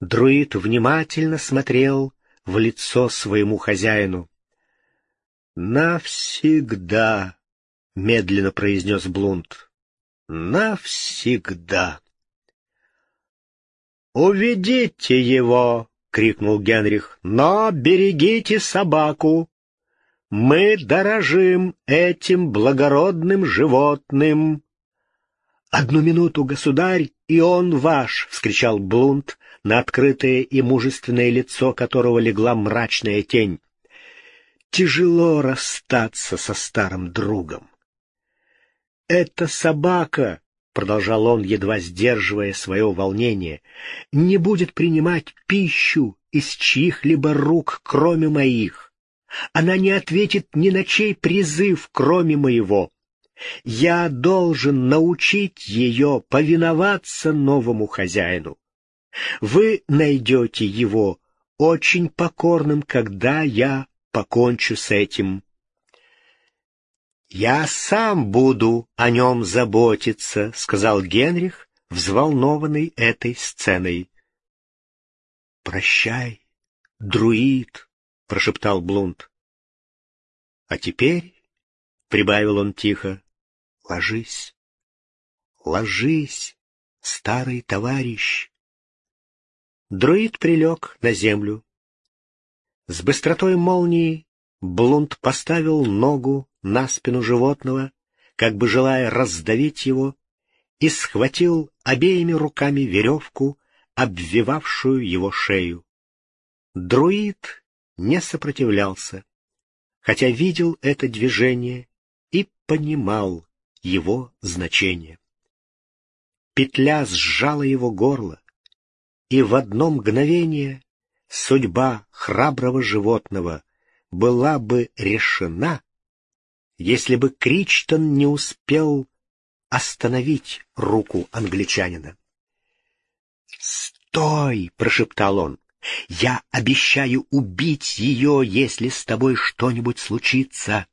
Друид внимательно смотрел в лицо своему хозяину. «Навсегда», — медленно произнес Блунд, навсегда. «Уведите его!» — крикнул Генрих. «Но берегите собаку! Мы дорожим этим благородным животным!» «Одну минуту, государь, и он ваш!» — вскричал Блунд, на открытое и мужественное лицо которого легла мрачная тень. «Тяжело расстаться со старым другом. «Эта собака», — продолжал он, едва сдерживая свое волнение, — «не будет принимать пищу из чьих-либо рук, кроме моих. Она не ответит ни на чей призыв, кроме моего. Я должен научить ее повиноваться новому хозяину. Вы найдете его очень покорным, когда я покончу с этим. «Я сам буду о нем заботиться», — сказал Генрих, взволнованный этой сценой. «Прощай, друид», — прошептал Блунд. «А теперь», — прибавил он тихо, — «ложись, ложись, старый товарищ». Друид прилег на землю. С быстротой молнии Блунд поставил ногу на спину животного, как бы желая раздавить его, и схватил обеими руками веревку, обвивавшую его шею. Друид не сопротивлялся, хотя видел это движение и понимал его значение. Петля сжала его горло, и в одно мгновение судьба храброго животного была бы решена, если бы Кричтон не успел остановить руку англичанина. «Стой!» — прошептал он. «Я обещаю убить ее, если с тобой что-нибудь случится».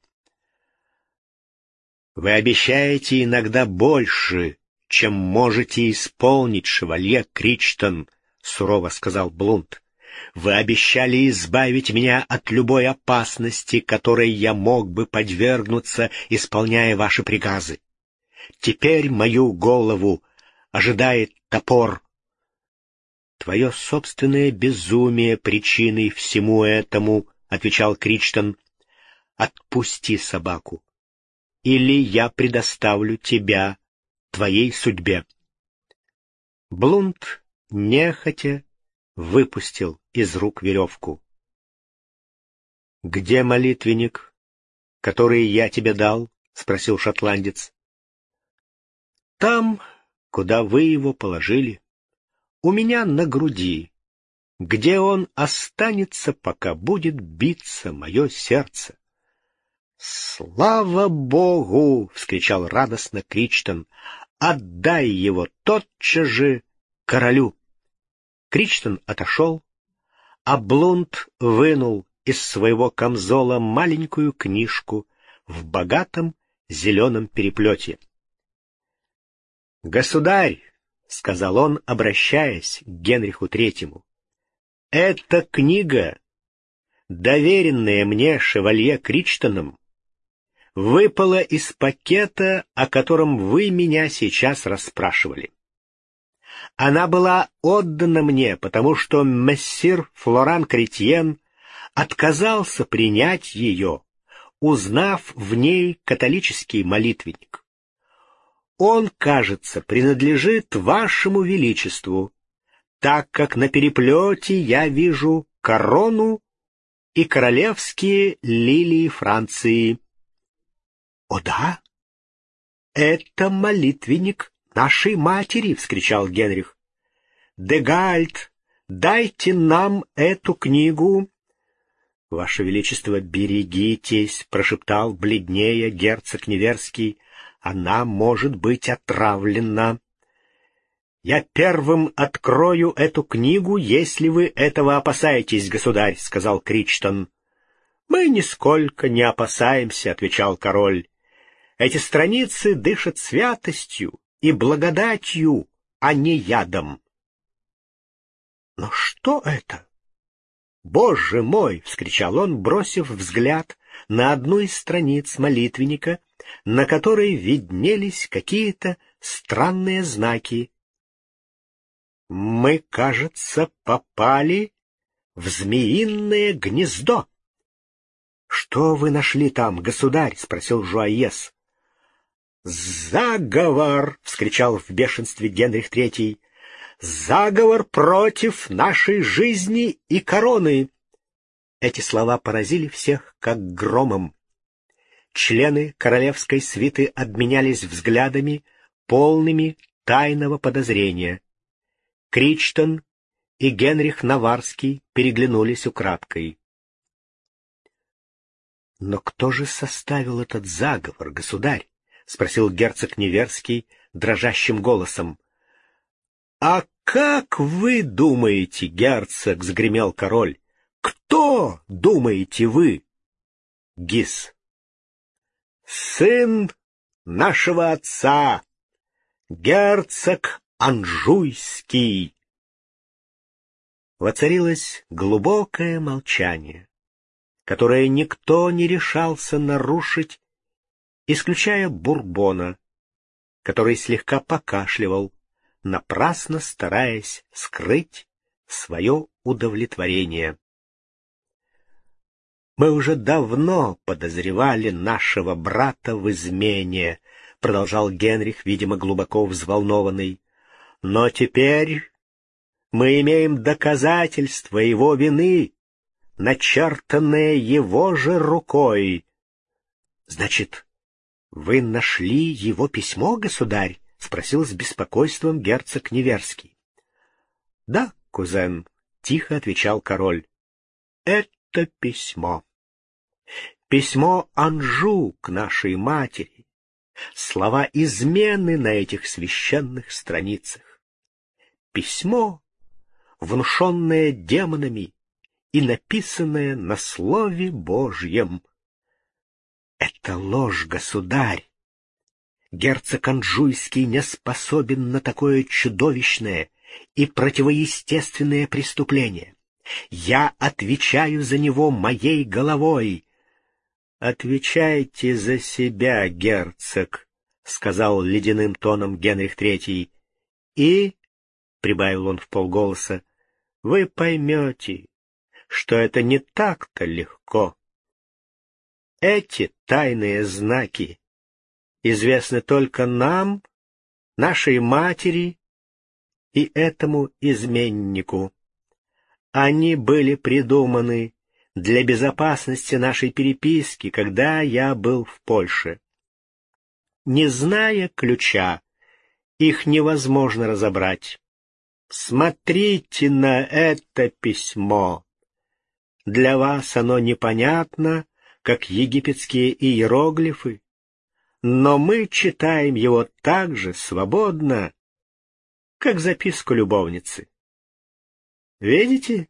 «Вы обещаете иногда больше, чем можете исполнить, шевалье Кричтон», — сурово сказал Блунд. Вы обещали избавить меня от любой опасности, которой я мог бы подвергнуться, исполняя ваши приказы. Теперь мою голову ожидает топор. Твое собственное безумие причиной всему этому, — отвечал Кричтон. Отпусти собаку, или я предоставлю тебя твоей судьбе. Блунд нехотя выпустил из рук веревку. — Где молитвенник, который я тебе дал? — спросил шотландец. — Там, куда вы его положили. У меня на груди, где он останется, пока будет биться мое сердце. «Слава Богу!» — вскричал радостно Кричтон. «Отдай его тотчас же королю!» Кричтон отошел, а Блунд вынул из своего камзола маленькую книжку в богатом зеленом переплете. «Государь!» — сказал он, обращаясь к Генриху Третьему. «Эта книга, доверенная мне шевалье Кричтоном, выпала из пакета, о котором вы меня сейчас расспрашивали. Она была отдана мне, потому что мессир Флоран Кретьен отказался принять ее, узнав в ней католический молитвенник. Он, кажется, принадлежит вашему величеству, так как на переплете я вижу корону и королевские лилии Франции. — О да? Это молитвенник нашей матери!» — вскричал Генрих. «Дегальт, дайте нам эту книгу!» «Ваше Величество, берегитесь!» — прошептал бледнее герцог Неверский. «Она может быть отравлена!» «Я первым открою эту книгу, если вы этого опасаетесь, государь», — сказал Кричтон. «Мы нисколько не опасаемся», — отвечал король. «Эти страницы дышат святостью, и благодатью, а не ядом. Но что это? «Боже мой!» — вскричал он, бросив взгляд на одну из страниц молитвенника, на которой виднелись какие-то странные знаки. «Мы, кажется, попали в змеиное гнездо». «Что вы нашли там, государь?» — спросил Жуаес. «Заговор!» — вскричал в бешенстве Генрих Третий. «Заговор против нашей жизни и короны!» Эти слова поразили всех как громом. Члены королевской свиты обменялись взглядами, полными тайного подозрения. Кричтон и Генрих Наварский переглянулись украдкой. Но кто же составил этот заговор, государь? — спросил герцог Неверский дрожащим голосом. — А как вы думаете, герцог? — сгремел король. — Кто, думаете вы? Гис. — Сын нашего отца, герцог Анжуйский. Воцарилось глубокое молчание, которое никто не решался нарушить, исключая Бурбона, который слегка покашливал, напрасно стараясь скрыть свое удовлетворение. Мы уже давно подозревали нашего брата в измене, продолжал Генрих, видимо, глубоко взволнованный. Но теперь мы имеем доказательства его вины, начертанные его же рукой. Значит, вы нашли его письмо, государь? спросил с беспокойством герцог Неверский. Да, кузен, тихо отвечал король. Это письмо. Письмо Анжу к нашей матери. Слова измены на этих священных страницах. Письмо, внушенное демонами и написанное на Слове Божьем. Это ложь, государь. Герцог Анжуйский не способен на такое чудовищное и противоестественное преступление. Я отвечаю за него моей головой. Отвечайте за себя, герцог, сказал ледяным тоном Генрих Третий. И, прибавил он вполголоса, вы поймете, что это не так-то легко. Эти тайные знаки известны только нам, нашей матери и этому изменнику. Они были придуманы для безопасности нашей переписки, когда я был в Польше. Не зная ключа, их невозможно разобрать. Смотрите на это письмо. Для вас оно непонятно, как египетские иероглифы, но мы читаем его так же свободно, как записку любовницы. Видите?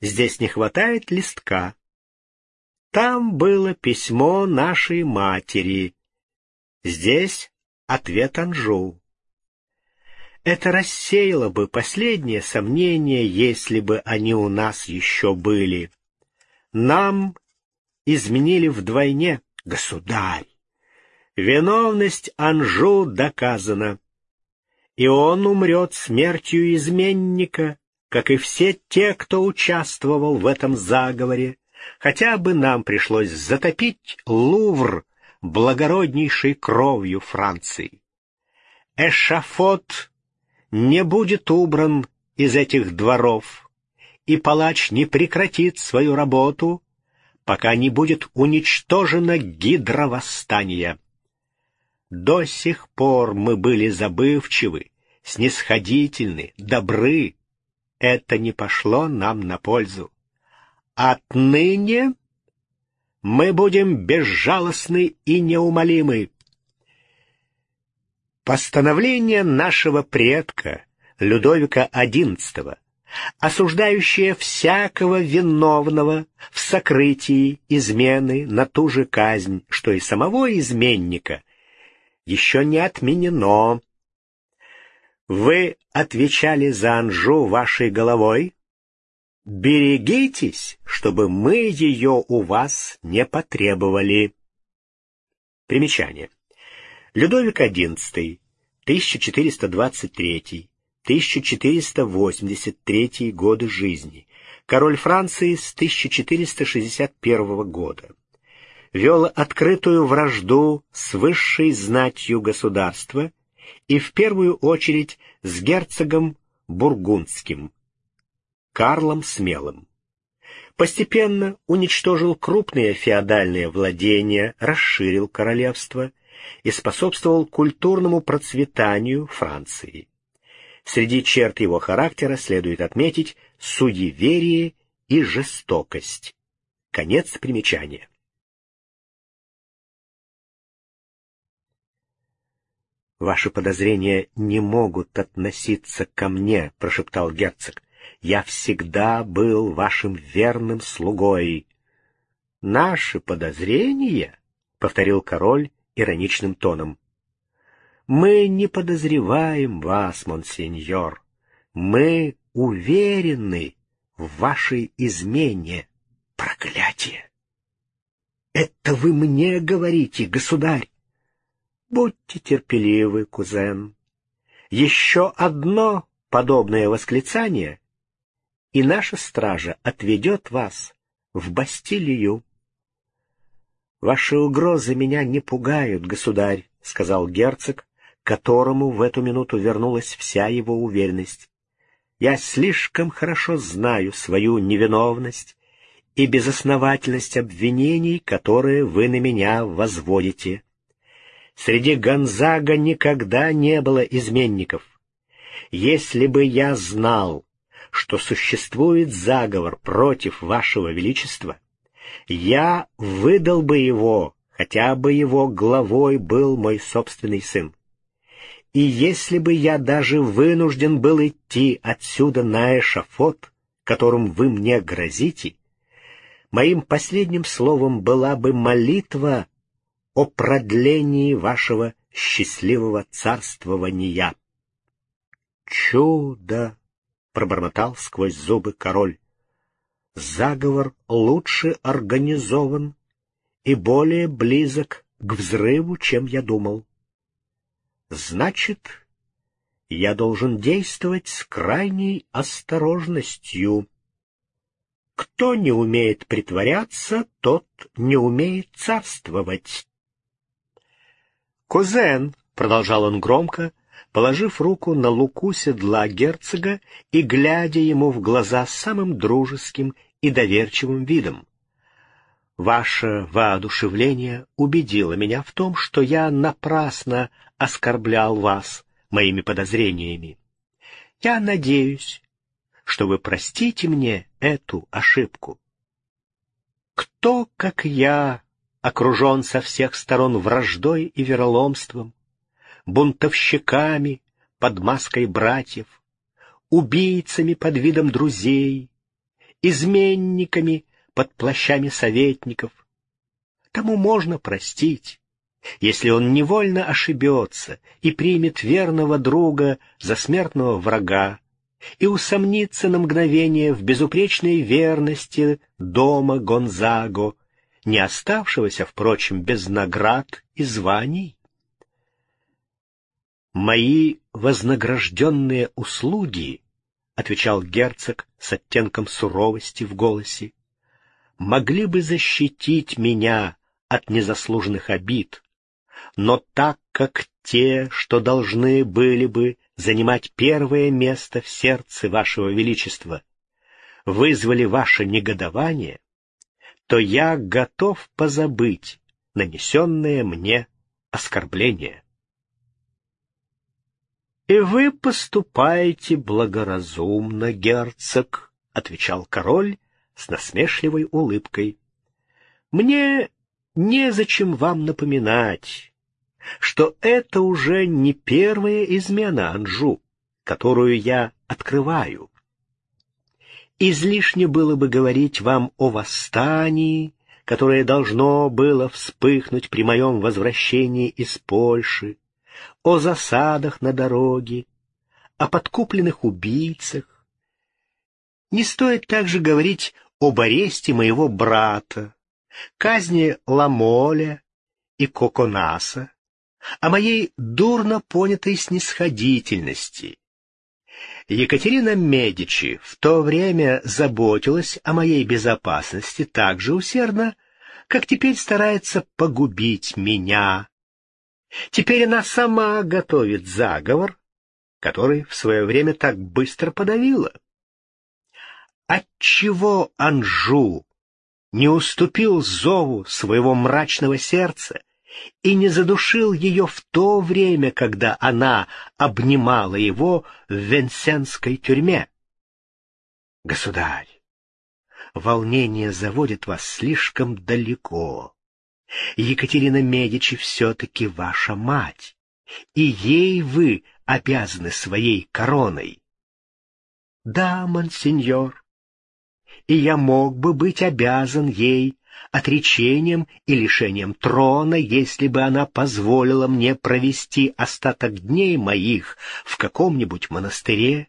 Здесь не хватает листка. Там было письмо нашей матери. Здесь ответ Анжу. Это рассеяло бы последние сомнения, если бы они у нас еще были. Нам изменили вдвойне, государь. Виновность Анжу доказана, и он умрет смертью изменника, как и все те, кто участвовал в этом заговоре, хотя бы нам пришлось затопить Лувр благороднейшей кровью Франции. Эшафот не будет убран из этих дворов, и палач не прекратит свою работу, пока не будет уничтожено гидровосстание. До сих пор мы были забывчивы, снисходительны, добры. Это не пошло нам на пользу. Отныне мы будем безжалостны и неумолимы. Постановление нашего предка Людовика XI, осуждающее всякого виновного в сокрытии измены на ту же казнь, что и самого изменника, еще не отменено. Вы отвечали за Анжу вашей головой? Берегитесь, чтобы мы ее у вас не потребовали. Примечание. Людовик XI, 1423-1483 годы жизни, король Франции с 1461 года вел открытую вражду с высшей знатью государства и в первую очередь с герцогом Бургундским, Карлом Смелым. Постепенно уничтожил крупные феодальные владения, расширил королевство и способствовал культурному процветанию Франции. Среди черт его характера следует отметить суеверие и жестокость. Конец примечания. Ваши подозрения не могут относиться ко мне, прошептал герцог. Я всегда был вашим верным слугой. Наши подозрения, повторил король ироничным тоном. Мы не подозреваем вас, монсеньор. Мы уверены в вашей измене. Проклятие! Это вы мне говорите, государь? Будьте терпеливы, кузен. Еще одно подобное восклицание, и наша стража отведет вас в Бастилию. Ваши угрозы меня не пугают, государь, — сказал герцог, которому в эту минуту вернулась вся его уверенность. Я слишком хорошо знаю свою невиновность и безосновательность обвинений, которые вы на меня возводите. Среди Гонзага никогда не было изменников. Если бы я знал, что существует заговор против вашего величества, я выдал бы его, хотя бы его главой был мой собственный сын. И если бы я даже вынужден был идти отсюда на эшафот, которым вы мне грозите, моим последним словом была бы молитва о продлении вашего счастливого царствования. «Чудо!» — пробормотал сквозь зубы король. «Заговор лучше организован и более близок к взрыву, чем я думал. Значит, я должен действовать с крайней осторожностью». Кто не умеет притворяться, тот не умеет царствовать. «Кузен», — продолжал он громко, положив руку на луку седла герцога и глядя ему в глаза самым дружеским и доверчивым видом. «Ваше воодушевление убедило меня в том, что я напрасно оскорблял вас моими подозрениями. Я надеюсь, что вы простите мне эту ошибку. Кто, как я, окружен со всех сторон враждой и вероломством, бунтовщиками под маской братьев, убийцами под видом друзей, изменниками под плащами советников. Тому можно простить, если он невольно ошибется и примет верного друга за смертного врага, и усомниться на мгновение в безупречной верности дома Гонзаго, не оставшегося, впрочем, без наград и званий. «Мои вознагражденные услуги», — отвечал герцог с оттенком суровости в голосе, — «могли бы защитить меня от незаслуженных обид, но так как те, что должны были бы занимать первое место в сердце вашего величества, вызвали ваше негодование, то я готов позабыть нанесенное мне оскорбление. — И вы поступаете благоразумно, герцог, — отвечал король с насмешливой улыбкой. — Мне незачем вам напоминать, что это уже не первая измена Анжу, которую я открываю. Излишне было бы говорить вам о восстании, которое должно было вспыхнуть при моем возвращении из Польши, о засадах на дороге, о подкупленных убийцах. Не стоит также говорить об аресте моего брата, казни Ламоля и Коконаса, о моей дурно понятой снисходительности. Екатерина Медичи в то время заботилась о моей безопасности так же усердно, как теперь старается погубить меня. Теперь она сама готовит заговор, который в свое время так быстро подавила. Отчего Анжу не уступил зову своего мрачного сердца и не задушил ее в то время, когда она обнимала его в Венсенской тюрьме. Государь, волнение заводит вас слишком далеко. Екатерина Медичи все-таки ваша мать. и ей вы обязаны своей короной. Да, монсеньор, и я мог бы быть обязан ей отречением и лишением трона, если бы она позволила мне провести остаток дней моих в каком-нибудь монастыре.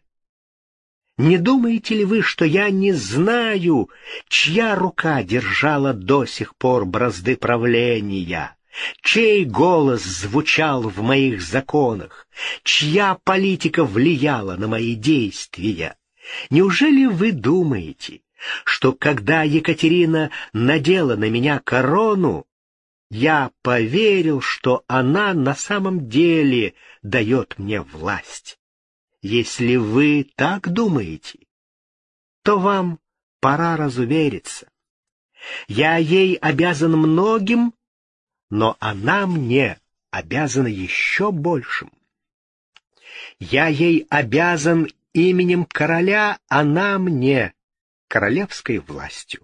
Не думаете ли вы, что я не знаю, чья рука держала до сих пор бразды правления, чей голос звучал в моих законах, чья политика влияла на мои действия? Неужели вы думаете, что когда Екатерина надела на меня корону, я поверил, что она на самом деле дает мне власть. Если вы так думаете, то вам пора разувериться. Я ей обязан многим, но она мне обязана еще большим. Я ей обязан именем короля, она мне королевской властью.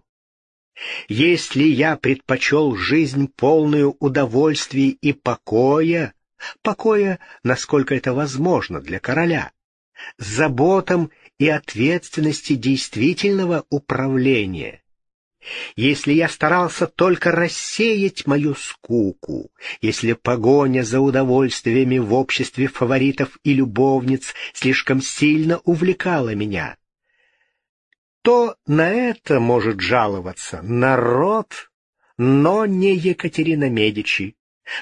Если я предпочел жизнь полную удовольствий и покоя, покоя, насколько это возможно для короля, заботам и ответственности действительного управления, если я старался только рассеять мою скуку, если погоня за удовольствиями в обществе фаворитов и любовниц слишком сильно увлекала меня, то на это может жаловаться народ, но не Екатерина Медичи,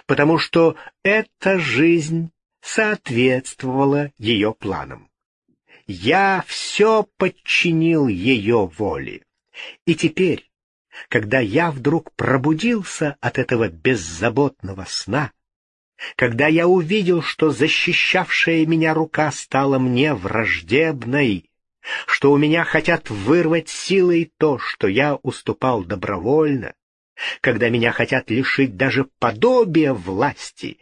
потому что эта жизнь соответствовала ее планам. Я все подчинил ее воле. И теперь, когда я вдруг пробудился от этого беззаботного сна, когда я увидел, что защищавшая меня рука стала мне враждебной, что у меня хотят вырвать силой то, что я уступал добровольно, когда меня хотят лишить даже подобия власти.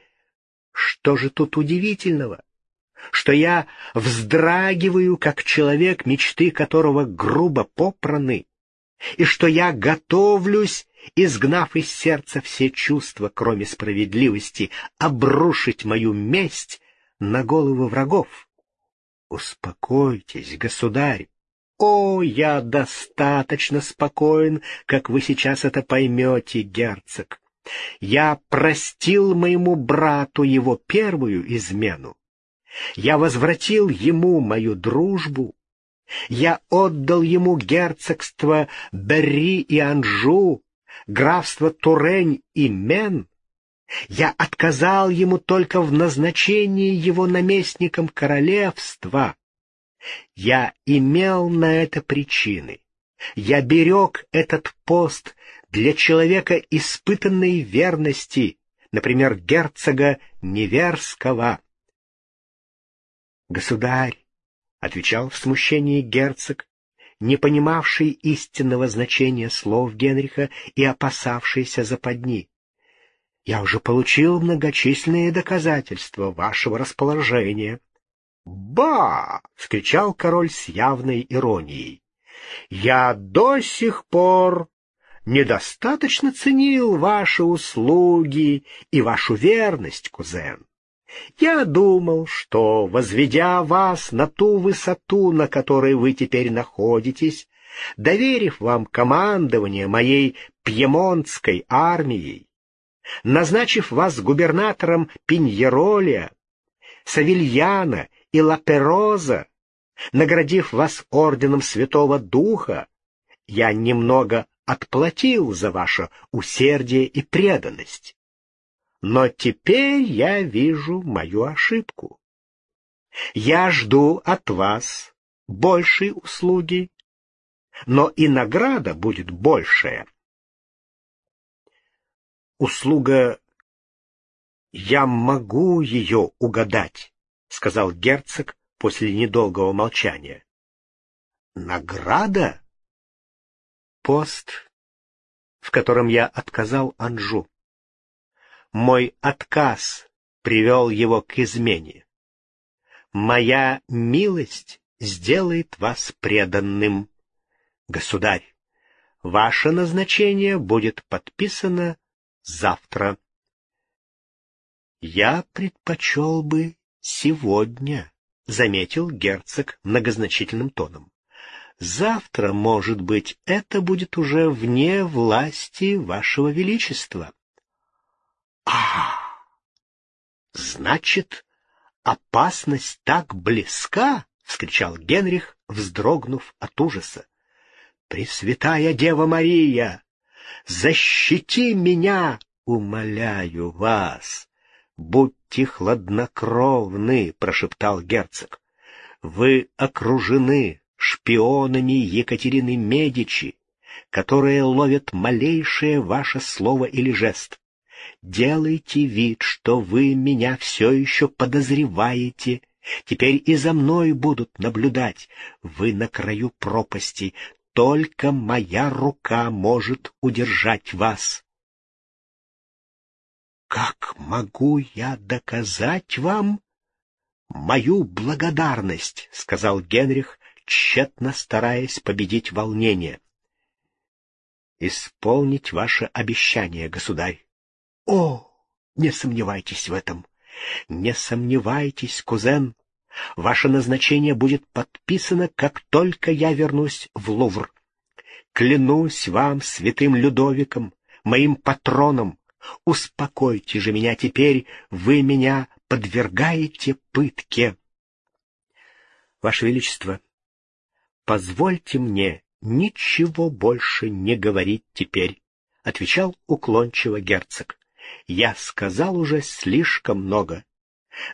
Что же тут удивительного? Что я вздрагиваю, как человек, мечты которого грубо попраны, и что я готовлюсь, изгнав из сердца все чувства, кроме справедливости, обрушить мою месть на головы врагов. Успокойтесь, государь. О, я достаточно спокоен, как вы сейчас это поймете, герцог. Я простил моему брату его первую измену. Я возвратил ему мою дружбу. Я отдал ему герцогство Берри и Анжу, графство Турень и Мен. Я отказал ему только в назначении его наместником королевства. Я имел на это причины. Я берег этот пост для человека испытанной верности, например, герцога Неверского. «Государь», — отвечал в смущении герцог, не понимавший истинного значения слов Генриха и опасавшийся западни, я уже получил многочисленные доказательства вашего расположения. «Ба!» — вскричал король с явной иронией. «Я до сих пор недостаточно ценил ваши услуги и вашу верность, кузен. Я думал, что, возведя вас на ту высоту, на которой вы теперь находитесь, доверив вам командование моей пьемонтской армией, назначив вас губернатором Пиньероля, Савильяна и Лапероза, наградив вас орденом Святого Духа, я немного отплатил за ваше усердие и преданность. Но теперь я вижу мою ошибку. Я жду от вас большей услуги, но и награда будет большая услуга... «Я могу ее угадать», — сказал герцог после недолгого молчания. «Награда?» «Пост, в котором я отказал Анжу. Мой отказ привел его к измене. Моя милость сделает вас преданным. Государь, ваше назначение будет подписано завтра. Я предпочел бы сегодня, — заметил герцог многозначительным тоном. Завтра, может быть, это будет уже вне власти вашего величества. А, значит, опасность так близка, — вскричал Генрих, вздрогнув от ужаса. Пресвятая Дева Мария, защити меня, умоляю вас. Будьте хладнокровны, прошептал герцог. Вы окружены шпионами Екатерины Медичи, которые ловят малейшее ваше слово или жест. Делайте вид, что вы меня все еще подозреваете. Теперь и за мной будут наблюдать. Вы на краю пропасти. Только моя рука может удержать вас. Как могу я доказать вам мою благодарность, сказал Генрих, тщетно стараясь победить волнение. Исполнить ваше обещание, государь. О, не сомневайтесь в этом. Не сомневайтесь, кузен. Ваше назначение будет подписано, как только я вернусь в Лувр. Клянусь вам, святым Людовиком, моим патроном, успокойте же меня теперь, вы меня подвергаете пытке. Ваше Величество, позвольте мне ничего больше не говорить теперь, — отвечал уклончиво герцог. Я сказал уже слишком много.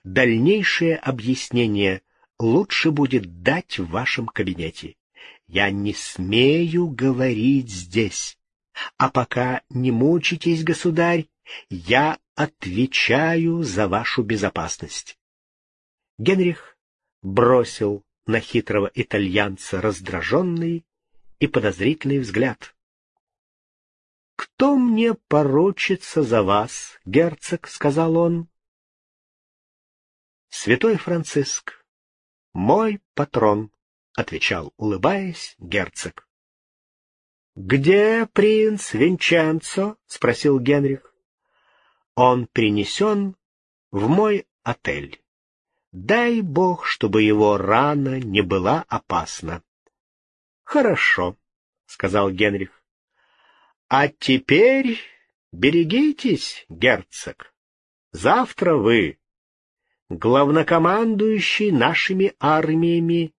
Дальнейшее объяснение лучше будет дать в вашем кабинете. Я не смею говорить здесь. А пока не мучитесь, государь, я отвечаю за вашу безопасность. Генрих бросил на хитрого итальянца раздраженный и подозрительный взгляд. — Кто мне поручится за вас, герцог? — сказал он. — Святой Франциск, мой патрон, — отвечал, улыбаясь, герцог. — Где принц Винченцо? — спросил Генрих. — Он принесен в мой отель. Дай бог, чтобы его рана не была опасна. — Хорошо, — сказал Генрих. — А теперь берегитесь, герцог. Завтра вы, главнокомандующий нашими армиями,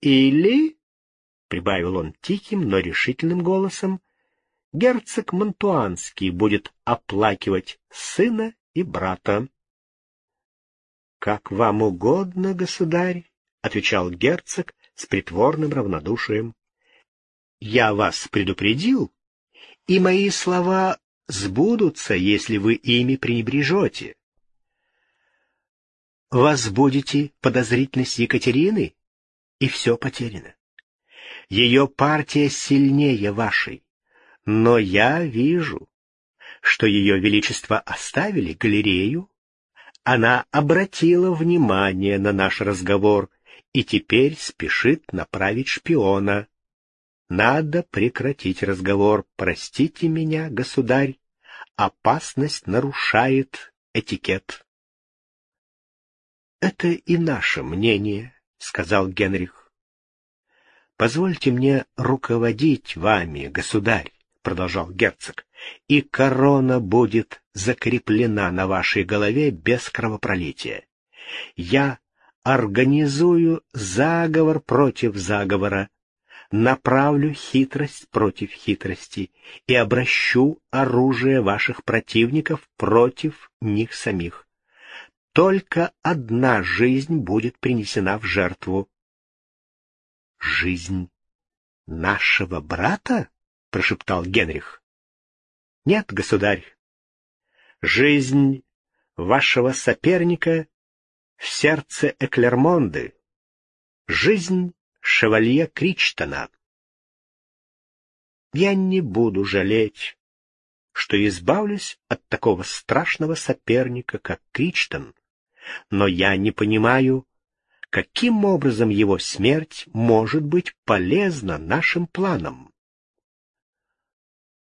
или, — прибавил он тихим, но решительным голосом, — герцог Монтуанский будет оплакивать сына и брата. — Как вам угодно, государь, — отвечал герцог с притворным равнодушием. — Я вас предупредил, и мои слова сбудутся, если вы ими пренебрежете. Возбудите подозрительность Екатерины, и все потеряно. Ее партия сильнее вашей, но я вижу, что ее величество оставили галерею она обратила внимание на наш разговор и теперь спешит направить шпиона. Надо прекратить разговор. Простите меня, государь. Опасность нарушает этикет. Это и наше мнение, сказал Генрих. Позвольте мне руководить вами, государь, продолжал герцог и корона будет закреплена на вашей голове без кровопролития. Я организую заговор против заговора, направлю хитрость против хитрости и обращу оружие ваших противников против них самих. Только одна жизнь будет принесена в жертву. — Жизнь нашего брата? — прошептал Генрих. Нет, государь, жизнь вашего соперника в сердце Эклермонды, жизнь шевалье Кричтона. Я не буду жалеть, что избавлюсь от такого страшного соперника, как Кричтон, но я не понимаю, каким образом его смерть может быть полезна нашим планам.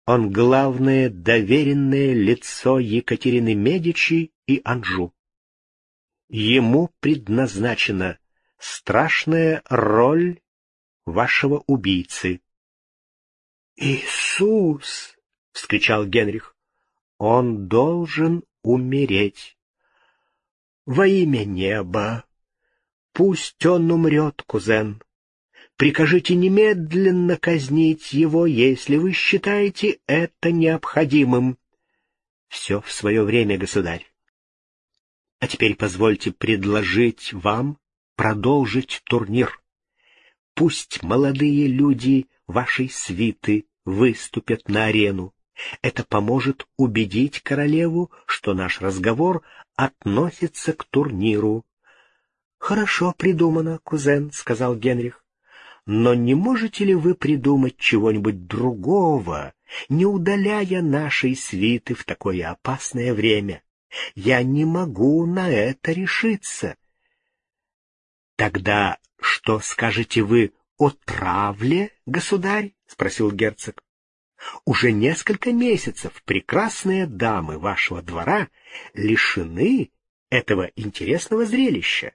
Он главное доверенное лицо Екатерины Медичи и Анжу. Ему предназначена страшная роль вашего убийцы. «Иисус!» — вскричал Генрих. «Он должен умереть. Во имя неба! Пусть он умрет, кузен. Прикажите немедленно казнить его, если вы считаете это необходимым. Все в свое время, государь. А теперь позвольте предложить вам продолжить турнир. Пусть молодые люди вашей свиты выступят на арену. Это поможет убедить королеву, что наш разговор относится к турниру. — Хорошо придумано, кузен, — сказал Генрих. — Но не можете ли вы придумать чего-нибудь другого, не удаляя нашей свиты в такое опасное время? Я не могу на это решиться. — Тогда что скажете вы о травле, государь? — спросил герцог. Уже несколько месяцев прекрасные дамы вашего двора лишены этого интересного зрелища.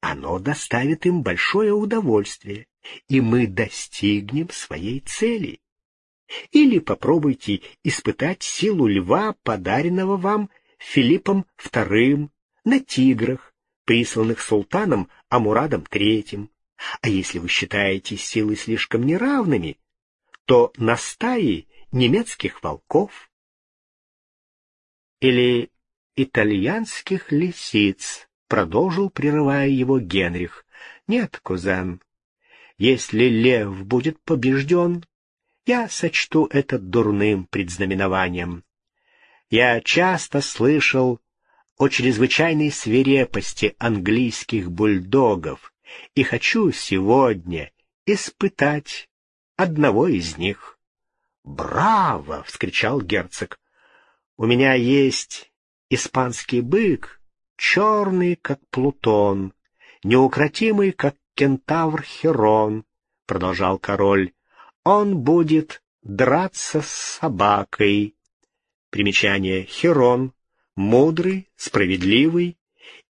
Оно доставит им большое удовольствие, и мы достигнем своей цели. Или попробуйте испытать силу льва, подаренного вам Филиппом II на тиграх, присланных султаном Амурадом III. А если вы считаете силы слишком неравными, то на стаи немецких волков или итальянских лисиц, продолжил, прерывая его Генрих. Нет, кузен, если лев будет побежден, я сочту это дурным предзнаменованием. Я часто слышал о чрезвычайной свирепости английских бульдогов и хочу сегодня испытать одного из них. «Браво!» — вскричал герцог. «У меня есть испанский бык, черный, как Плутон, неукротимый, как кентавр Херон», — продолжал король. «Он будет драться с собакой». Примечание Херон — мудрый, справедливый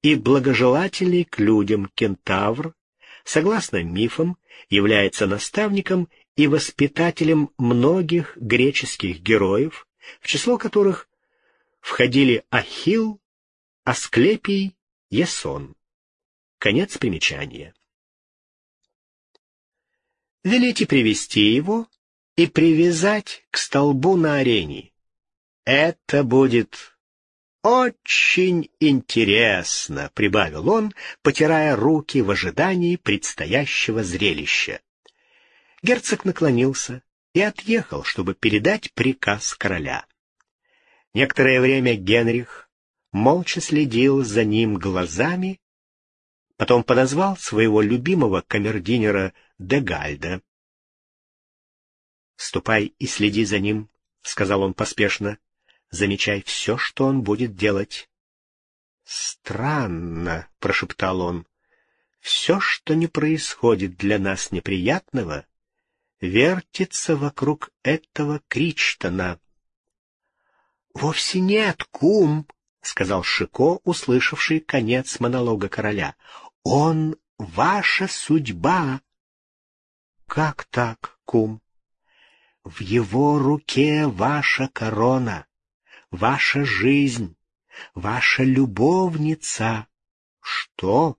и благожелательный к людям кентавр, согласно мифам, является наставником и воспитателем многих греческих героев, в число которых входили Ахилл, Асклепий, Ясон. Конец примечания. Велите привести его и привязать к столбу на арене. Это будет очень интересно, — прибавил он, потирая руки в ожидании предстоящего зрелища. Герцог наклонился и отъехал, чтобы передать приказ короля. Некоторое время Генрих молча следил за ним глазами, потом подозвал своего любимого камердинера Дегальда. «Ступай и следи за ним», — сказал он поспешно. «Замечай все, что он будет делать». «Странно», — прошептал он. «Все, что не происходит для нас неприятного, вертится вокруг этого Кричтона. — Вовсе нет, кум, — сказал Шико, услышавший конец монолога короля. — Он — ваша судьба. — Как так, кум? — В его руке ваша корона, ваша жизнь, ваша любовница. — Что?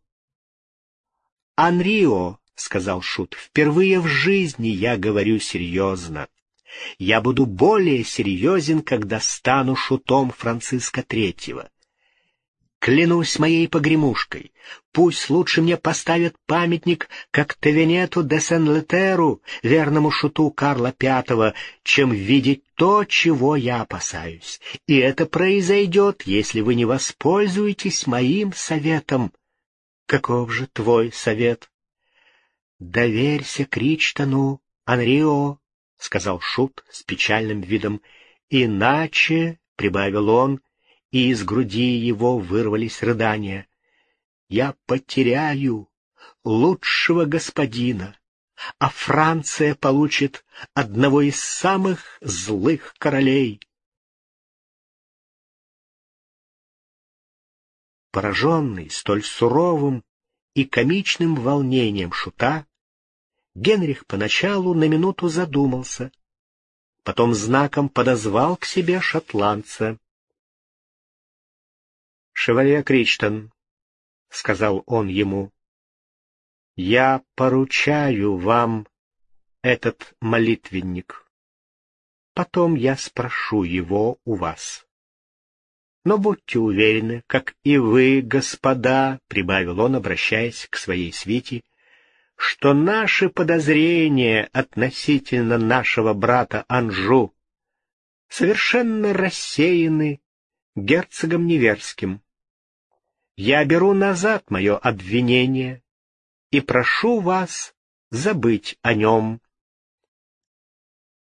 — Анрио, — сказал Шут, — впервые в жизни я говорю серьезно. Я буду более серьезен, когда стану шутом Франциска Третьего. Клянусь моей погремушкой, пусть лучше мне поставят памятник, как Тевенету де Сен-Летеру, верному шуту Карла Пятого, чем видеть то, чего я опасаюсь. И это произойдет, если вы не воспользуетесь моим советом. Каков же твой совет? «Доверься Кричтону, Анрио», — сказал Шут с печальным видом, — «иначе», — прибавил он, и из груди его вырвались рыдания, — «я потеряю лучшего господина, а Франция получит одного из самых злых королей». Пораженный столь суровым и комичным волнением шута, Генрих поначалу на минуту задумался, потом знаком подозвал к себе шотландца. — Шевалье Кричтон, — сказал он ему, — я поручаю вам этот молитвенник. Потом я спрошу его у вас. Но будьте уверены, как и вы, господа, — прибавил он, обращаясь к своей свите, — что наши подозрения относительно нашего брата Анжу совершенно рассеяны герцогом Неверским. Я беру назад мое обвинение и прошу вас забыть о нем.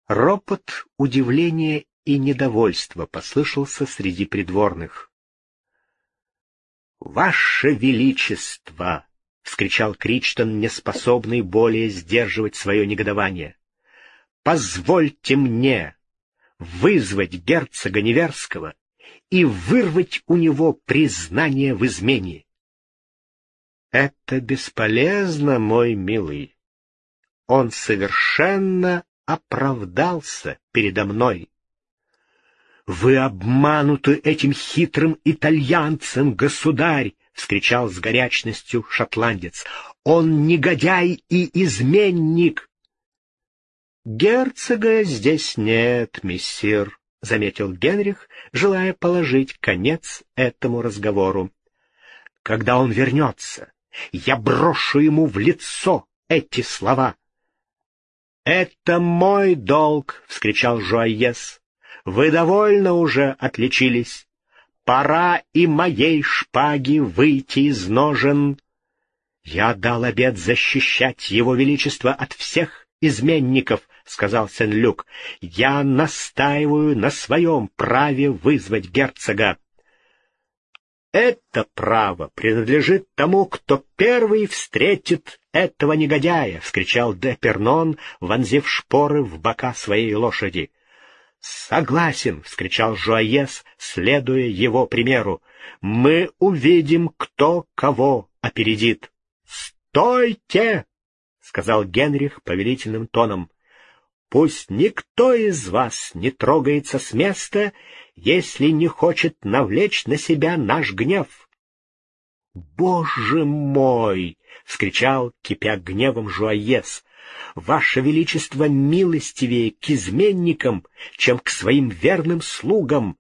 Ропот удивления и недовольства послышался среди придворных. «Ваше Величество!» — вскричал Кричтон, неспособный более сдерживать свое негодование. «Позвольте мне вызвать герцога Неверского и вырвать у него признание в измене. Это бесполезно, мой милый. Он совершенно оправдался передо мной. «Вы обмануты этим хитрым итальянцем, государь!» — вскричал с горячностью шотландец. «Он негодяй и изменник!» «Герцога здесь нет, мессир», — заметил Генрих, желая положить конец этому разговору. «Когда он вернется, я брошу ему в лицо эти слова». «Это мой долг!» — вскричал Жуайес. «Вы довольно уже отличились. Пора и моей шпаге выйти из ножен. Я дал обет защищать его величество от всех изменников», — сказал Сен-Люк. «Я настаиваю на своем праве вызвать герцога». «Это право принадлежит тому, кто первый встретит этого негодяя!» — вскричал Депернон, вонзив шпоры в бока своей лошади. «Согласен!» — вскричал Жуаес, следуя его примеру. «Мы увидим, кто кого опередит!» «Стойте!» — сказал Генрих повелительным тоном. «Пусть никто из вас не трогается с места если не хочет навлечь на себя наш гнев. «Боже мой!» — вскричал, кипя гневом Жуаес. «Ваше Величество милостивее к изменникам, чем к своим верным слугам!»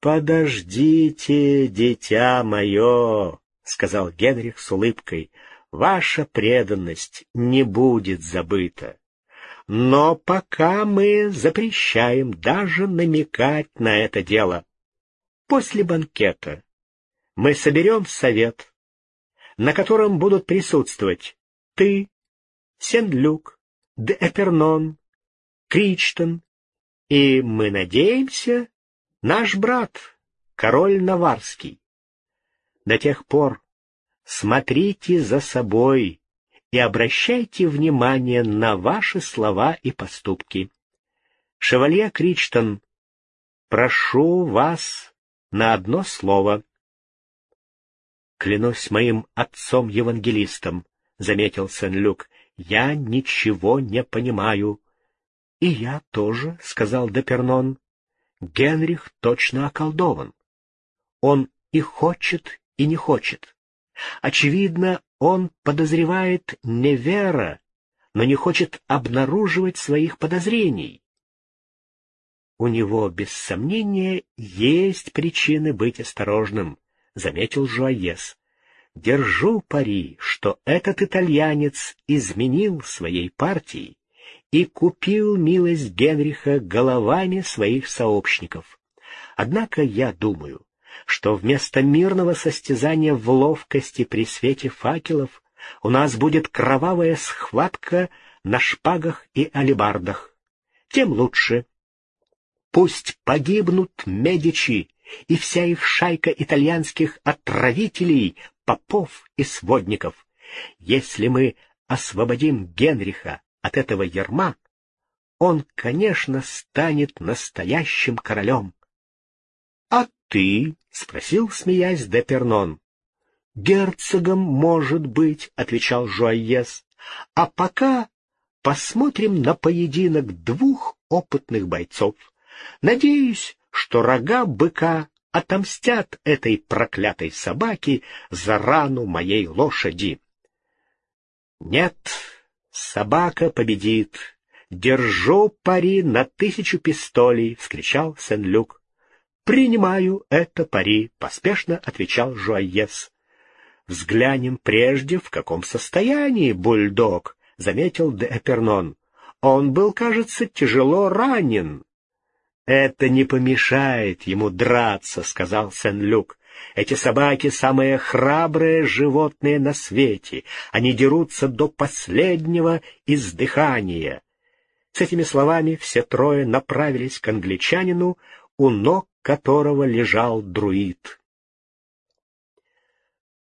«Подождите, дитя мое!» — сказал Генрих с улыбкой. «Ваша преданность не будет забыта. Но пока мы запрещаем даже намекать на это дело. После банкета мы соберем совет, на котором будут присутствовать ты, Сен-Люк, Де Эпернон, Кричтон и, мы надеемся, наш брат, король Наварский. До тех пор смотрите за собой, и обращайте внимание на ваши слова и поступки. Шевалье Кричтон, прошу вас на одно слово. Клянусь моим отцом-евангелистом, — заметил Сен-Люк, — я ничего не понимаю. — И я тоже, — сказал Депернон. Генрих точно околдован. Он и хочет, и не хочет. Очевидно, он подозревает Невера, но не хочет обнаруживать своих подозрений. У него, без сомнения, есть причины быть осторожным, — заметил Жуаес. Держу пари, что этот итальянец изменил своей партии и купил милость Генриха головами своих сообщников. Однако я думаю, что вместо мирного состязания в ловкости при свете факелов у нас будет кровавая схватка на шпагах и алебардах. Тем лучше. Пусть погибнут Медичи и вся их шайка итальянских отравителей, попов и сводников. Если мы освободим Генриха от этого ерма, он, конечно, станет настоящим королем. ты?» — спросил, смеясь, Депернон. «Герцогом, может быть», — отвечал Жуайес. «А пока посмотрим на поединок двух опытных бойцов. Надеюсь, что рога быка отомстят этой проклятой собаке за рану моей лошади». «Нет, собака победит. Держу пари на тысячу пистолей!» — вскричал Сен-Люк. «Принимаю это пари», — поспешно отвечал Жуайес. «Взглянем прежде, в каком состоянии бульдог», — заметил де Эпернон. «Он был, кажется, тяжело ранен». «Это не помешает ему драться», — сказал Сен-Люк. «Эти собаки — самые храбрые животные на свете. Они дерутся до последнего издыхания». С этими словами все трое направились к англичанину, у ног которого лежал друид.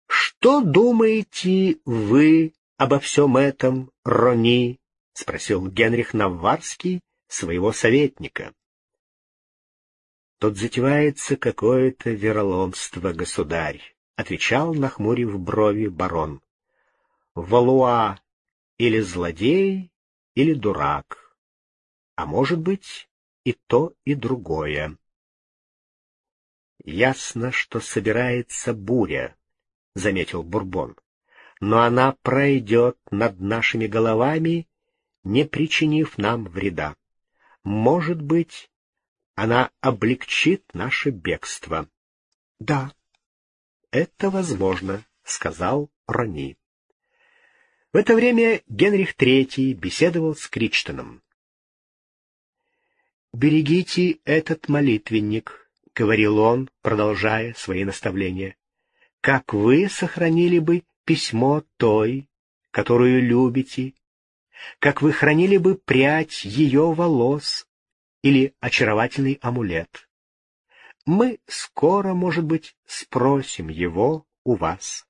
«Что думаете вы обо всем этом, Рони?» — спросил Генрих Наварский своего советника. «Тут затевается какое-то вероломство, государь», — отвечал, нахмурив брови барон. «Валуа или злодей, или дурак, а может быть и то, и другое». «Ясно, что собирается буря», — заметил Бурбон. «Но она пройдет над нашими головами, не причинив нам вреда. Может быть, она облегчит наше бегство». «Да, это возможно», — сказал Рони. В это время Генрих III беседовал с Кричтоном. «Берегите этот молитвенник», — говорил он, продолжая свои наставления, — «как вы сохранили бы письмо той, которую любите, как вы хранили бы прядь ее волос или очаровательный амулет. Мы скоро, может быть, спросим его у вас.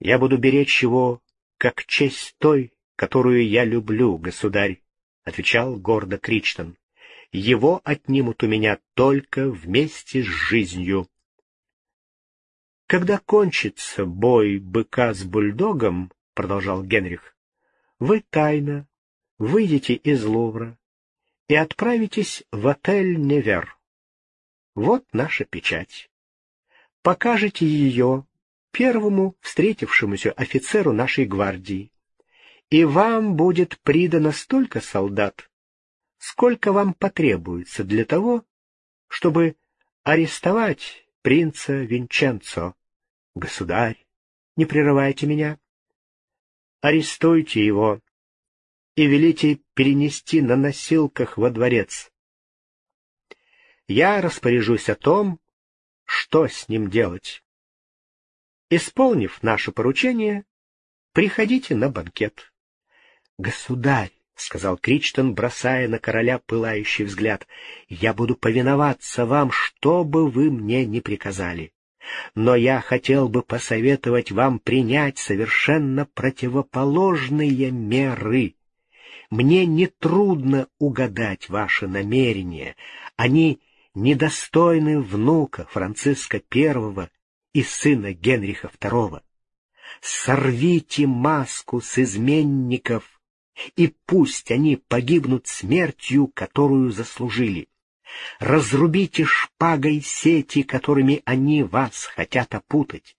Я буду беречь его, как честь той, которую я люблю, государь, — отвечал гордо Кричтон его отнимут у меня только вместе с жизнью. Когда кончится бой быка с бульдогом, — продолжал Генрих, — вы тайно выйдете из Лувра и отправитесь в отель Невер. Вот наша печать. Покажете ее первому встретившемуся офицеру нашей гвардии, и вам будет придано столько солдат, сколько вам потребуется для того, чтобы арестовать принца Винченцо. Государь, не прерывайте меня. Арестуйте его и велите перенести на носилках во дворец. Я распоряжусь о том, что с ним делать. Исполнив наше поручение, приходите на банкет. Государь, — сказал Кричтон, бросая на короля пылающий взгляд, — я буду повиноваться вам, что бы вы мне ни приказали. Но я хотел бы посоветовать вам принять совершенно противоположные меры. Мне нетрудно угадать ваши намерения. Они недостойны внука Франциска I и сына Генриха II. Сорвите маску с изменников — и пусть они погибнут смертью, которую заслужили. Разрубите шпагой сети, которыми они вас хотят опутать,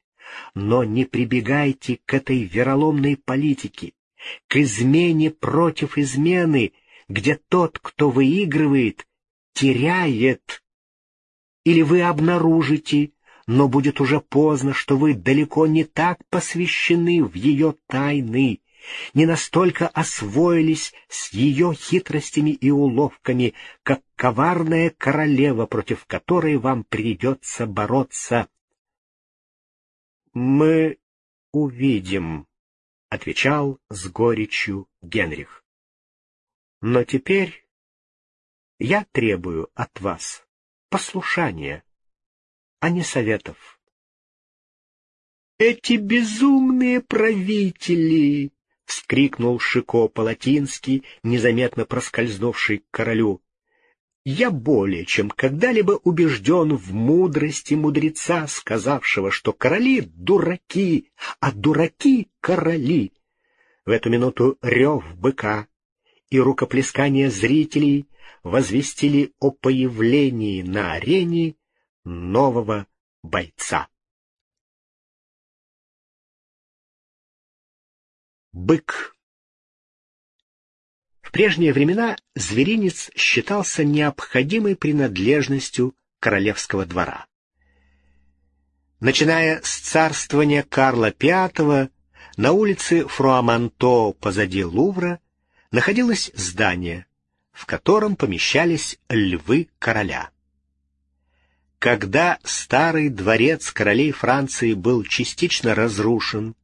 но не прибегайте к этой вероломной политике, к измене против измены, где тот, кто выигрывает, теряет. Или вы обнаружите, но будет уже поздно, что вы далеко не так посвящены в ее тайны, не настолько освоились с ее хитростями и уловками, как коварная королева, против которой вам придется бороться. — Мы увидим, — отвечал с горечью Генрих. — Но теперь я требую от вас послушания, а не советов. Эти безумные правители — вскрикнул Шико Палатинский, незаметно проскользнувший к королю. Я более чем когда-либо убежден в мудрости мудреца, сказавшего, что короли — дураки, а дураки — короли. В эту минуту рев быка и рукоплескание зрителей возвестили о появлении на арене нового бойца. Бык В прежние времена зверинец считался необходимой принадлежностью королевского двора. Начиная с царствования Карла V, на улице Фруаманто позади Лувра находилось здание, в котором помещались львы короля. Когда старый дворец королей Франции был частично разрушен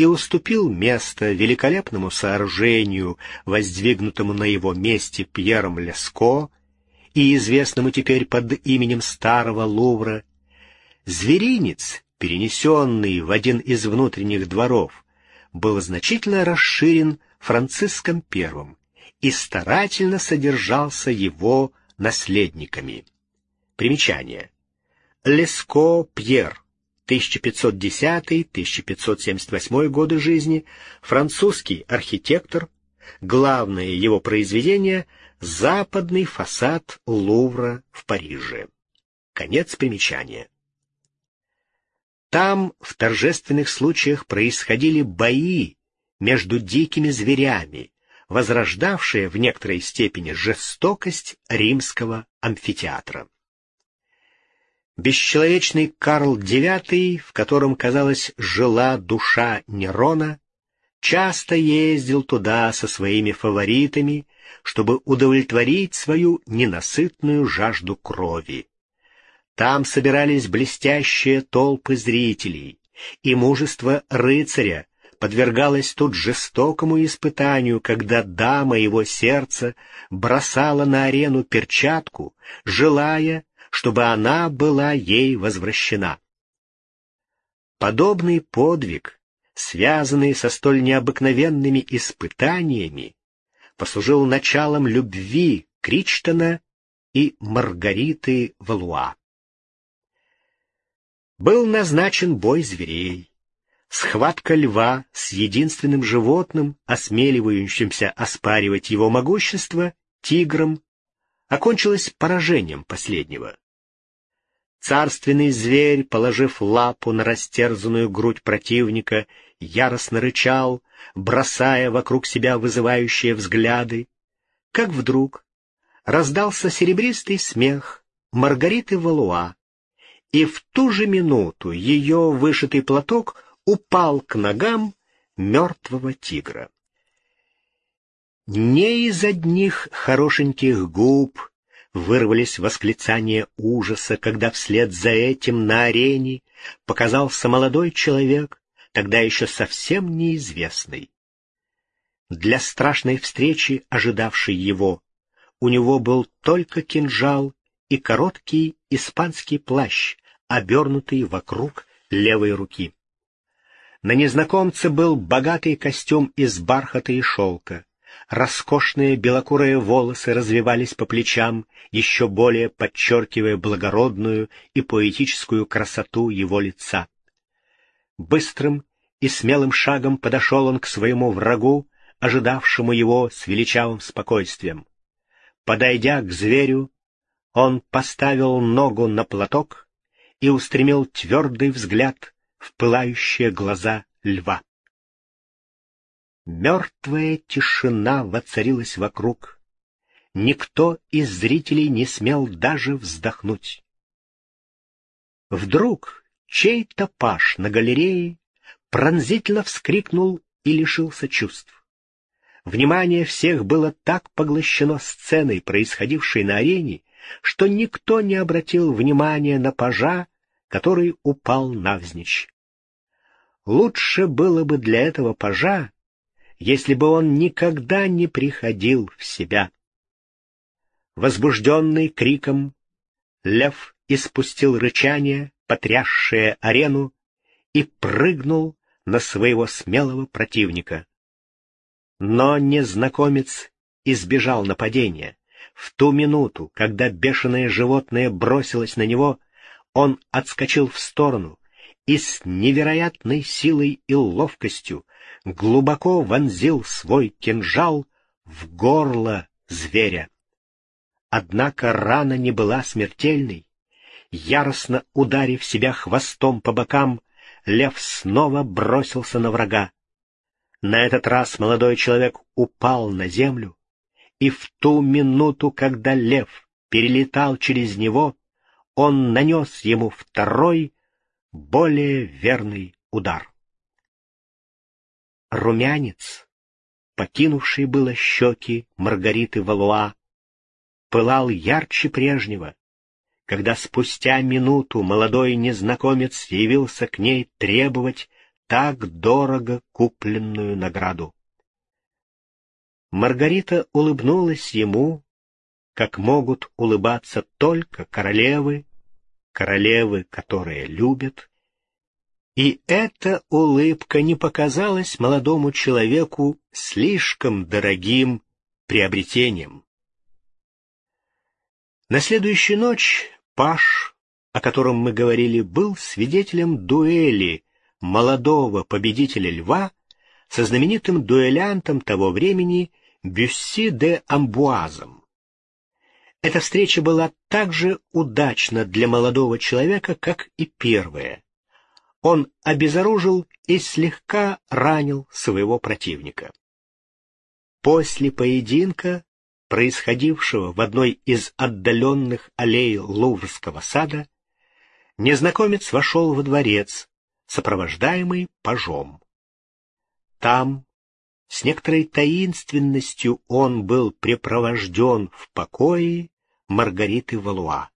и уступил место великолепному сооружению, воздвигнутому на его месте Пьером Леско и известному теперь под именем Старого Лувра, зверинец, перенесенный в один из внутренних дворов, был значительно расширен Франциском I и старательно содержался его наследниками. Примечание. Леско Пьер 1510-1578 годы жизни, французский архитектор, главное его произведение — западный фасад Лувра в Париже. Конец примечания. Там в торжественных случаях происходили бои между дикими зверями, возрождавшие в некоторой степени жестокость римского амфитеатра. Бесчеловечный Карл IX, в котором, казалось, жила душа Нерона, часто ездил туда со своими фаворитами, чтобы удовлетворить свою ненасытную жажду крови. Там собирались блестящие толпы зрителей, и мужество рыцаря подвергалось тут жестокому испытанию, когда дама его сердца бросала на арену перчатку, желая, чтобы она была ей возвращена. Подобный подвиг, связанный со столь необыкновенными испытаниями, послужил началом любви Кричтона и Маргариты Валуа. Был назначен бой зверей, схватка льва с единственным животным, осмеливающимся оспаривать его могущество, тигром, окончилась поражением последнего. Царственный зверь, положив лапу на растерзанную грудь противника, яростно рычал, бросая вокруг себя вызывающие взгляды, как вдруг раздался серебристый смех Маргариты Валуа, и в ту же минуту ее вышитый платок упал к ногам мертвого тигра. Не из одних хорошеньких губ вырвались восклицания ужаса, когда вслед за этим на арене показался молодой человек, тогда еще совсем неизвестный. Для страшной встречи, ожидавшей его, у него был только кинжал и короткий испанский плащ, обернутый вокруг левой руки. На незнакомце был богатый костюм из бархата и шелка. Роскошные белокурые волосы развивались по плечам, еще более подчеркивая благородную и поэтическую красоту его лица. Быстрым и смелым шагом подошел он к своему врагу, ожидавшему его с величавым спокойствием. Подойдя к зверю, он поставил ногу на платок и устремил твердый взгляд в пылающие глаза льва. Мертвая тишина воцарилась вокруг. Никто из зрителей не смел даже вздохнуть. Вдруг чей-то паш на галерее пронзительно вскрикнул и лишился чувств. Внимание всех было так поглощено сценой, происходившей на арене, что никто не обратил внимания на пажа, который упал навзничь. Лучше было бы для этого пажа если бы он никогда не приходил в себя. Возбужденный криком, лев испустил рычание, потрясшее арену, и прыгнул на своего смелого противника. Но незнакомец избежал нападения, В ту минуту, когда бешеное животное бросилось на него, он отскочил в сторону и с невероятной силой и ловкостью глубоко вонзил свой кинжал в горло зверя. Однако рана не была смертельной. Яростно ударив себя хвостом по бокам, лев снова бросился на врага. На этот раз молодой человек упал на землю, и в ту минуту, когда лев перелетал через него, он нанес ему второй, более верный удар. Румянец, покинувший было щеки Маргариты Валуа, пылал ярче прежнего, когда спустя минуту молодой незнакомец явился к ней требовать так дорого купленную награду. Маргарита улыбнулась ему, как могут улыбаться только королевы, королевы, которые любят, и эта улыбка не показалась молодому человеку слишком дорогим приобретением. На следующую ночь Паш, о котором мы говорили, был свидетелем дуэли молодого победителя льва со знаменитым дуэлянтом того времени Бюсси де Амбуазом. Эта встреча была так же удачна для молодого человека, как и первая. Он обезоружил и слегка ранил своего противника. После поединка происходившего в одной из отдаленных аллей Луврского сада, незнакомец вошел во дворец, сопровождаемый пажом. Там, с некоторой таинственностью, он был припровожден в покое Маргариты Валуа.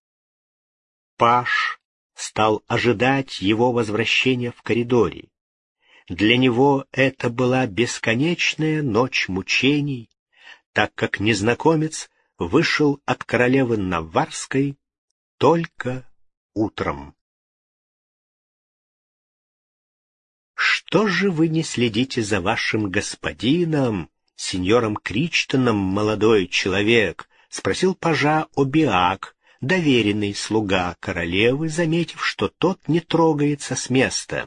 Паж стал ожидать его возвращения в коридоре. Для него это была бесконечная ночь мучений, так как незнакомец вышел от королевы Наварской только утром. «Что же вы не следите за вашим господином, сеньором Кричтоном, молодой человек?» — спросил пажа Обиак, доверенный слуга королевы, заметив, что тот не трогается с места.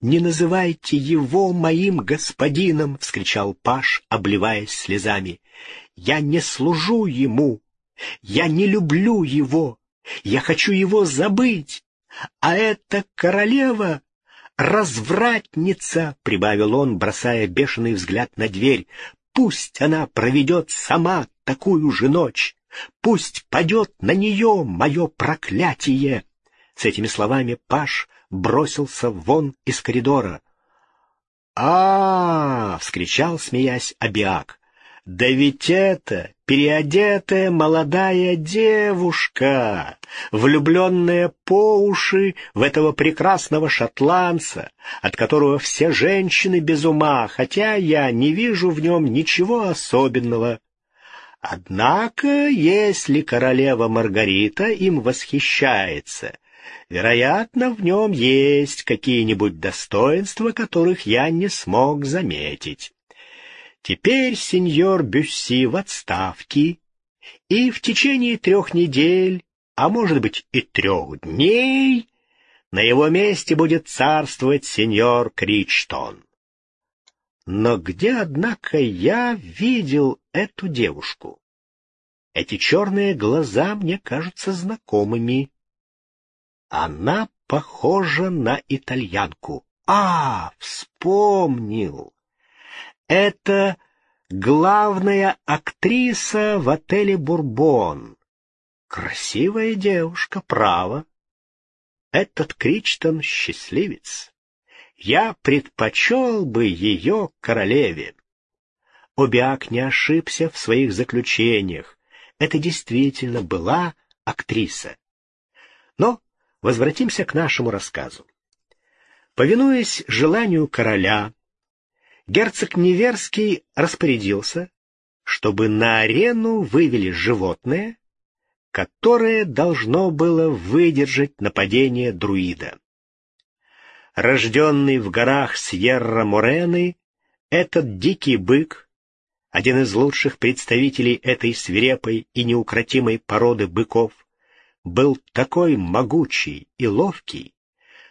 «Не называйте его моим господином!» — вскричал Паш, обливаясь слезами. «Я не служу ему! Я не люблю его! Я хочу его забыть! А эта королева — развратница!» — прибавил он, бросая бешеный взгляд на дверь. «Пусть она проведет сама такую же ночь! Пусть падет на нее мое проклятие!» С этими словами Паш бросился вон из коридора. а, -а, -а вскричал, смеясь, Абиак. «Да ведь это переодетая молодая девушка, влюбленная по уши в этого прекрасного шотландца, от которого все женщины без ума, хотя я не вижу в нем ничего особенного. Однако, если королева Маргарита им восхищается, Вероятно, в нем есть какие-нибудь достоинства, которых я не смог заметить. Теперь сеньор Бюсси в отставке, и в течение трех недель, а может быть и трех дней, на его месте будет царствовать сеньор Кричтон. Но где, однако, я видел эту девушку? Эти черные глаза мне кажутся знакомыми. Она похожа на итальянку. А, вспомнил. Это главная актриса в отеле «Бурбон». Красивая девушка, право. Этот Кричтон — счастливец. Я предпочел бы ее королеве. Обиак не ошибся в своих заключениях. Это действительно была актриса. Но Возвратимся к нашему рассказу. Повинуясь желанию короля, герцог Неверский распорядился, чтобы на арену вывели животное, которое должно было выдержать нападение друида. Рожденный в горах Сьерра-Морены, этот дикий бык один из лучших представителей этой свирепой и неукротимой породы быков, был такой могучий и ловкий,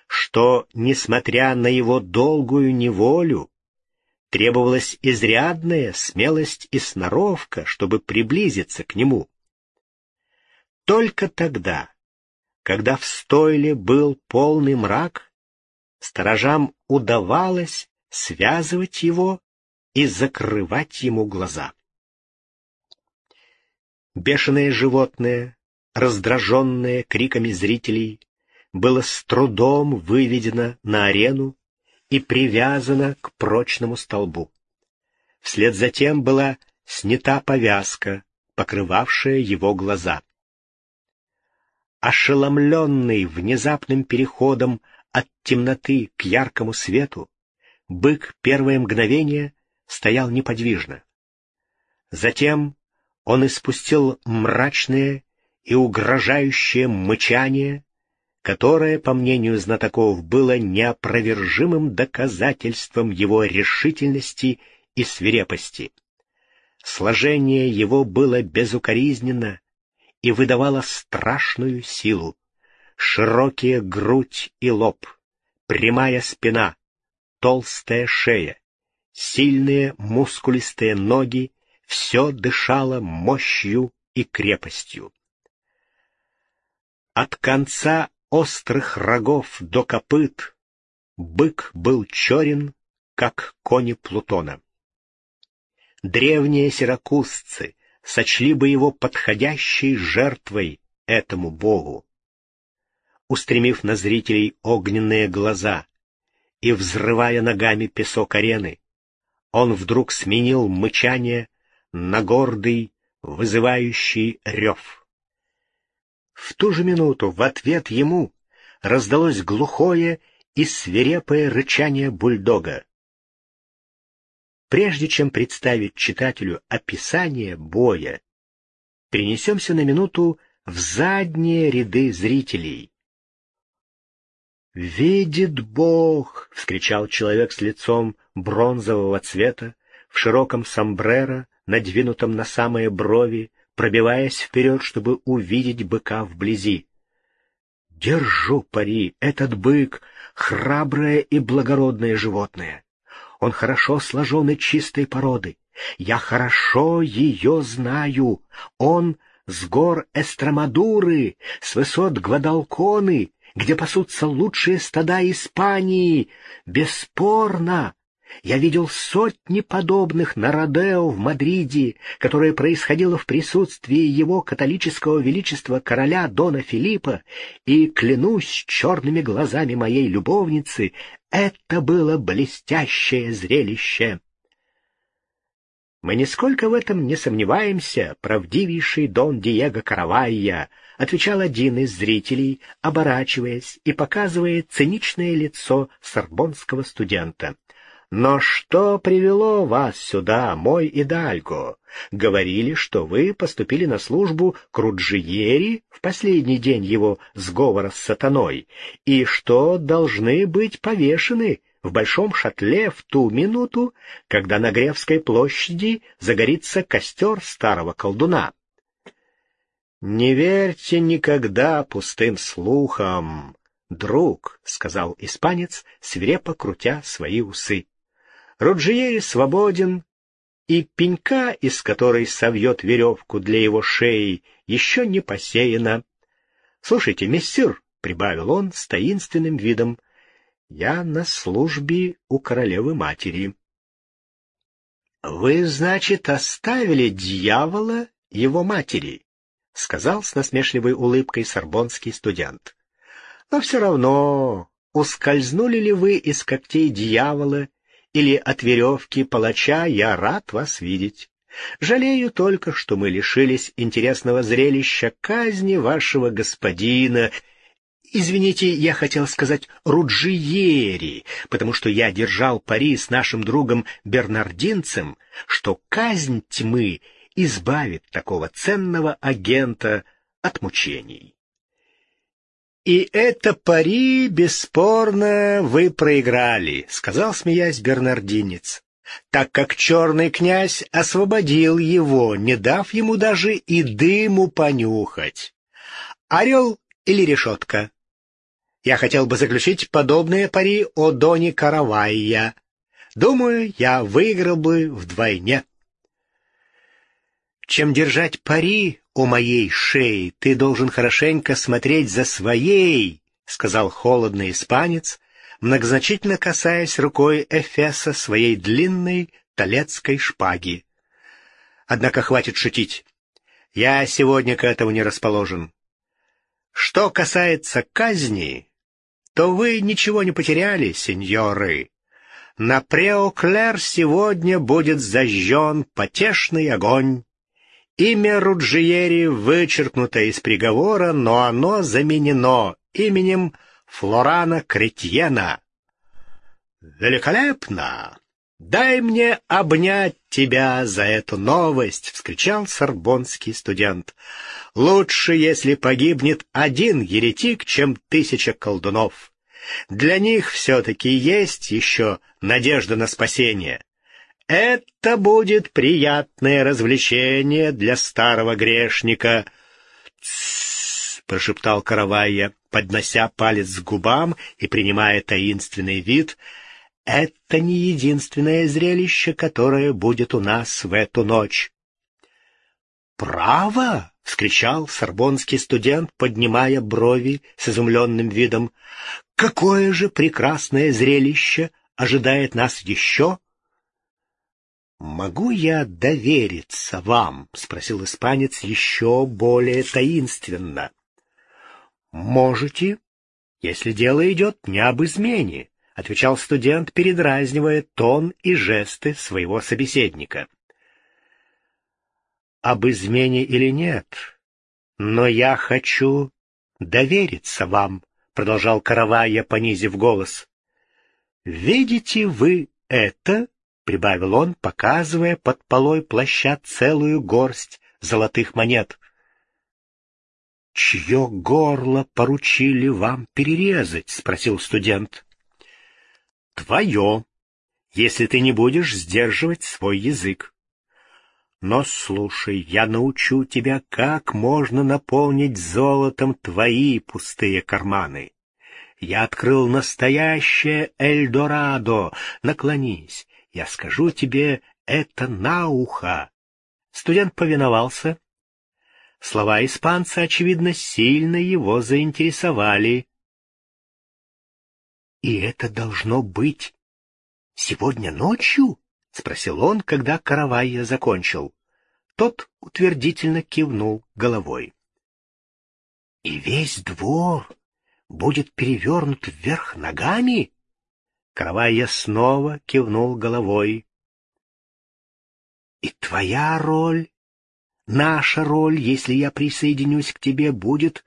что, несмотря на его долгую неволю, требовалась изрядная смелость и сноровка, чтобы приблизиться к нему. Только тогда, когда в стойле был полный мрак, сторожам удавалось связывать его и закрывать ему глаза. Бешеное животное, раздраженное криками зрителей, было с трудом выведено на арену и привязано к прочному столбу. Вслед за тем была снята повязка, покрывавшая его глаза. Ошеломленный внезапным переходом от темноты к яркому свету, бык первое мгновение стоял неподвижно. Затем он испустил мрачное и угрожающее мычание, которое, по мнению знатоков, было неопровержимым доказательством его решительности и свирепости. Сложение его было безукоризненно и выдавало страшную силу. Широкие грудь и лоб, прямая спина, толстая шея, сильные мускулистые ноги — все дышало мощью и крепостью. От конца острых рогов до копыт бык был черен, как кони Плутона. Древние сиракузцы сочли бы его подходящей жертвой этому богу. Устремив на зрителей огненные глаза и взрывая ногами песок арены, он вдруг сменил мычание на гордый, вызывающий рев. В ту же минуту в ответ ему раздалось глухое и свирепое рычание бульдога. Прежде чем представить читателю описание боя, перенесемся на минуту в задние ряды зрителей. «Видит Бог!» — вскричал человек с лицом бронзового цвета, в широком сомбреро, надвинутом на самые брови, пробиваясь вперед, чтобы увидеть быка вблизи. Держу пари, этот бык — храброе и благородное животное. Он хорошо сложен и чистой породы. Я хорошо ее знаю. Он с гор Эстромадуры, с высот Гвадалконы, где пасутся лучшие стада Испании. Бесспорно, я видел сотни подобных на Родео в Мадриде, которое происходило в присутствии его католического величества короля Дона Филиппа, и, клянусь черными глазами моей любовницы, это было блестящее зрелище. «Мы нисколько в этом не сомневаемся, правдивейший Дон Диего Каравайя», — отвечал один из зрителей, оборачиваясь и показывая циничное лицо сорбонского студента. Но что привело вас сюда, мой Идальго? Говорили, что вы поступили на службу к Руджиери в последний день его сговора с сатаной, и что должны быть повешены в большом шатле в ту минуту, когда на Гревской площади загорится костер старого колдуна. «Не верьте никогда пустым слухам, друг», — сказал испанец, свирепо крутя свои усы. Роджиери свободен, и пенька, из которой совьет веревку для его шеи, еще не посеяна. — Слушайте, мессир, — прибавил он с таинственным видом, — я на службе у королевы-матери. — Вы, значит, оставили дьявола его матери? — сказал с насмешливой улыбкой сорбонский студент. — Но все равно, ускользнули ли вы из когтей дьявола или от веревки палача, я рад вас видеть. Жалею только, что мы лишились интересного зрелища казни вашего господина. Извините, я хотел сказать Руджиери, потому что я держал пари с нашим другом Бернардинцем, что казнь тьмы избавит такого ценного агента от мучений. «И это пари, бесспорно, вы проиграли», — сказал, смеясь, бернардинец. так как черный князь освободил его, не дав ему даже и дыму понюхать. Орел или решетка? Я хотел бы заключить подобные пари о Доне Каравайя. Думаю, я выиграл бы вдвойне. Чем держать пари у моей шеи, ты должен хорошенько смотреть за своей, — сказал холодный испанец, многозначительно касаясь рукой Эфеса своей длинной талецкой шпаги. Однако хватит шутить. Я сегодня к этому не расположен. Что касается казни, то вы ничего не потеряли, сеньоры. На Преоклер сегодня будет зажжен потешный огонь. Имя Руджиери вычеркнуто из приговора, но оно заменено именем Флорана Кретьена. «Великолепно! Дай мне обнять тебя за эту новость!» — вскричал сорбонский студент. «Лучше, если погибнет один еретик, чем тысяча колдунов. Для них все-таки есть еще надежда на спасение. Это будет приятное развлечение для старого грешника». Прошептал Каравайя поднося палец к губам и принимая таинственный вид, «это не единственное зрелище, которое будет у нас в эту ночь». «Право!» — вскричал сорбонский студент, поднимая брови с изумленным видом. «Какое же прекрасное зрелище ожидает нас еще!» «Могу я довериться вам?» — спросил испанец еще более таинственно. «Можете, если дело идет не об измене», — отвечал студент, передразнивая тон и жесты своего собеседника. «Об измене или нет, но я хочу довериться вам», — продолжал Каравайя, понизив голос. «Видите вы это?» — прибавил он, показывая под полой плаща целую горсть золотых монет чье горло поручили вам перерезать? — спросил студент. — Твое, если ты не будешь сдерживать свой язык. Но слушай, я научу тебя, как можно наполнить золотом твои пустые карманы. Я открыл настоящее Эльдорадо. Наклонись, я скажу тебе это на ухо. Студент повиновался Слова испанца, очевидно, сильно его заинтересовали. — И это должно быть сегодня ночью? — спросил он, когда Каравайя закончил. Тот утвердительно кивнул головой. — И весь двор будет перевернут вверх ногами? Каравайя снова кивнул головой. — И твоя роль Наша роль, если я присоединюсь к тебе, будет...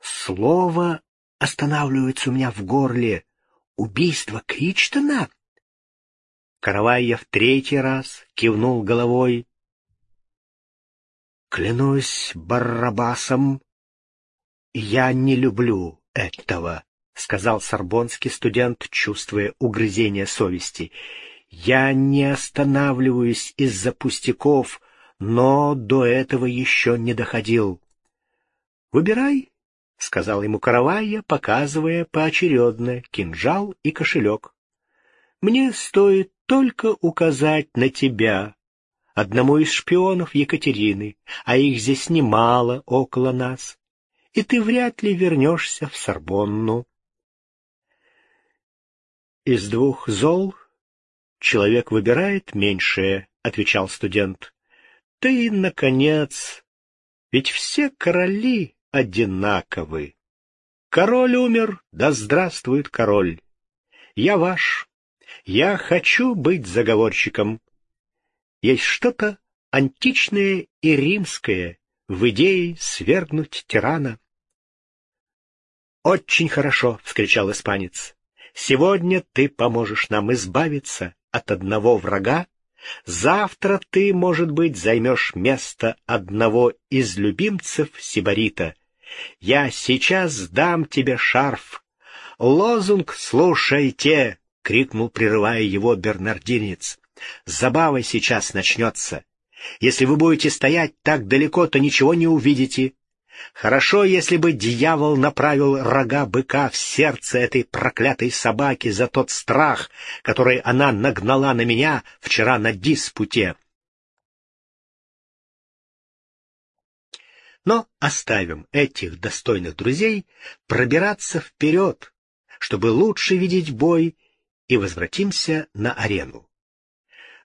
Слово останавливается у меня в горле. Убийство Кричтона? Каравайя в третий раз кивнул головой. Клянусь Баррабасом, я не люблю этого, — сказал сорбонский студент, чувствуя угрызение совести. Я не останавливаюсь из-за пустяков, но до этого еще не доходил. — Выбирай, — сказал ему Каравайя, показывая поочередно кинжал и кошелек. — Мне стоит только указать на тебя, одному из шпионов Екатерины, а их здесь немало около нас, и ты вряд ли вернешься в Сорбонну. — Из двух зол человек выбирает меньшее, — отвечал студент. Ты, наконец, ведь все короли одинаковы. Король умер, да здравствует король. Я ваш, я хочу быть заговорщиком. Есть что-то античное и римское в идее свергнуть тирана. «Очень хорошо!» — вскричал испанец. «Сегодня ты поможешь нам избавиться от одного врага, Завтра ты, может быть, займешь место одного из любимцев Сибарита. Я сейчас дам тебе шарф. Лозунг «Слушайте!» — крикнул, прерывая его бернардинец. «Забава сейчас начнется. Если вы будете стоять так далеко, то ничего не увидите. Хорошо, если бы дьявол направил рога быка в сердце этой проклятой собаки за тот страх, который она нагнала на меня вчера на диспуте. Но оставим этих достойных друзей пробираться вперед, чтобы лучше видеть бой, и возвратимся на арену.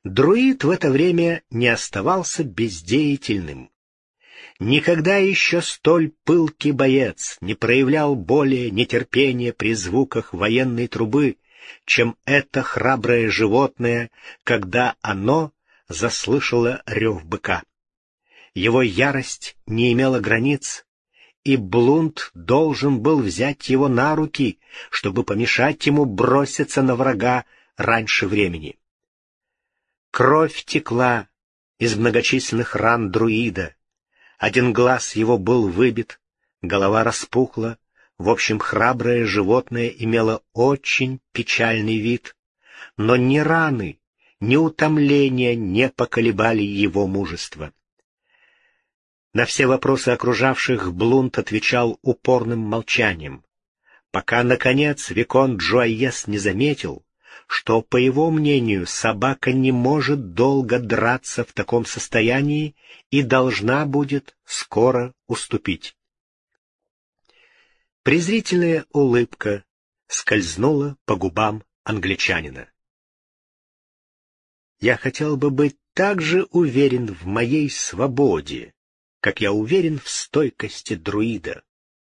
Друид в это время не оставался бездеятельным. Никогда еще столь пылкий боец не проявлял более нетерпения при звуках военной трубы, чем это храброе животное, когда оно заслышало рев быка. Его ярость не имела границ, и Блунд должен был взять его на руки, чтобы помешать ему броситься на врага раньше времени. Кровь текла из многочисленных ран друида, один глаз его был выбит, голова распухла, в общем, храброе животное имело очень печальный вид, но ни раны, ни утомления не поколебали его мужество. На все вопросы окружавших Блунт отвечал упорным молчанием, пока, наконец, Викон Джоайес не заметил, что, по его мнению, собака не может долго драться в таком состоянии и должна будет скоро уступить. Презрительная улыбка скользнула по губам англичанина. Я хотел бы быть так же уверен в моей свободе, как я уверен в стойкости друида.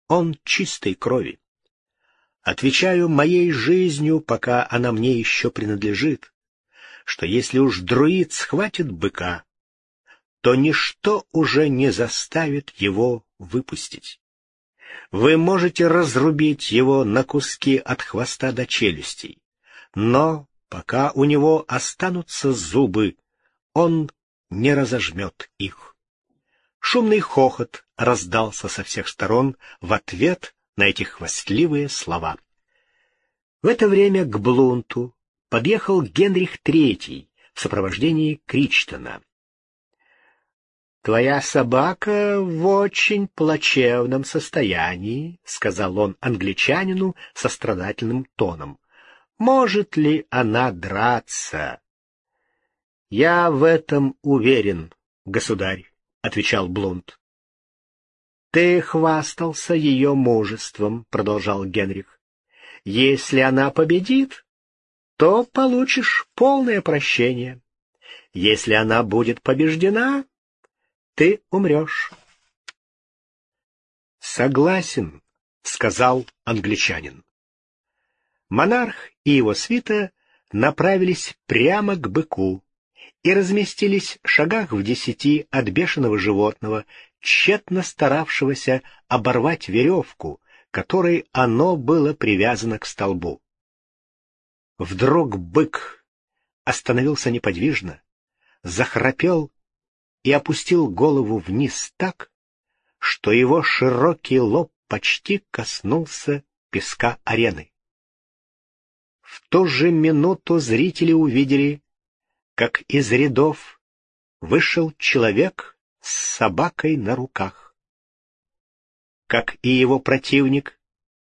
Он чистой крови. Отвечаю моей жизнью, пока она мне еще принадлежит, что если уж друид схватит быка, то ничто уже не заставит его выпустить. Вы можете разрубить его на куски от хвоста до челюстей, но пока у него останутся зубы, он не разожмет их. Шумный хохот раздался со всех сторон в ответ на эти хвастливые слова. В это время к Блунту подъехал Генрих III в сопровождении Кричтона. «Твоя собака в очень плачевном состоянии», — сказал он англичанину со страдательным тоном. «Может ли она драться?» «Я в этом уверен, государь», — отвечал Блунт. «Ты хвастался ее мужеством», — продолжал Генрих. «Если она победит, то получишь полное прощение. Если она будет побеждена, ты умрешь». «Согласен», — сказал англичанин. Монарх и его свита направились прямо к быку и разместились в шагах в десяти от бешеного животного, тщетно старавшегося оборвать веревку, которой оно было привязано к столбу. Вдруг бык остановился неподвижно, захрапел и опустил голову вниз так, что его широкий лоб почти коснулся песка арены. В ту же минуту зрители увидели, как из рядов вышел человек с собакой на руках. Как и его противник,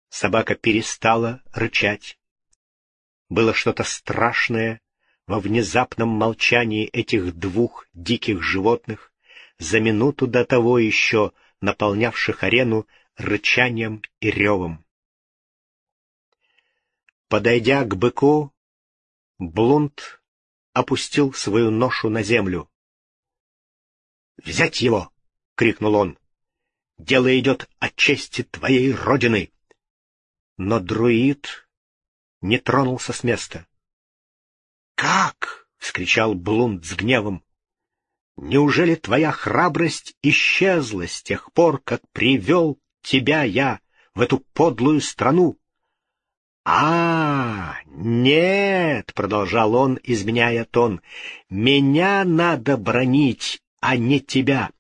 собака перестала рычать. Было что-то страшное во внезапном молчании этих двух диких животных, за минуту до того еще наполнявших арену рычанием и ревом. Подойдя к быку, Блунд опустил свою ношу на землю. «Взять его!» — крикнул он. «Дело идет о чести твоей родины!» Но друид не тронулся с места. «Как?» — вскричал Блунд с гневом. «Неужели твоя храбрость исчезла с тех пор, как привел тебя я в эту подлую страну?» «А, нет!» — продолжал он, изменяя тон. «Меня надо бронить, а не тебя.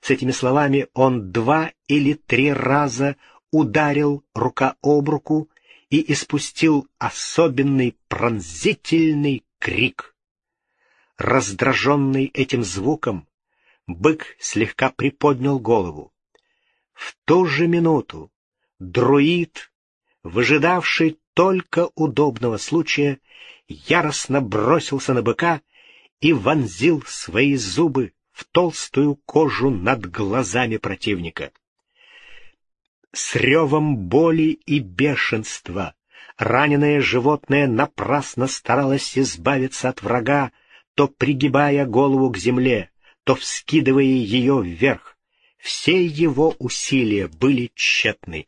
С этими словами он два или три раза ударил рука об руку, и испустил особенный пронзительный крик. Раздраженный этим звуком, бык слегка приподнял голову. В ту же минуту друид, выжидавший только удобного случая, яростно бросился на быка и вонзил свои зубы в толстую кожу над глазами противника. С ревом боли и бешенства раненое животное напрасно старалось избавиться от врага, то пригибая голову к земле, то вскидывая ее вверх. Все его усилия были тщетны.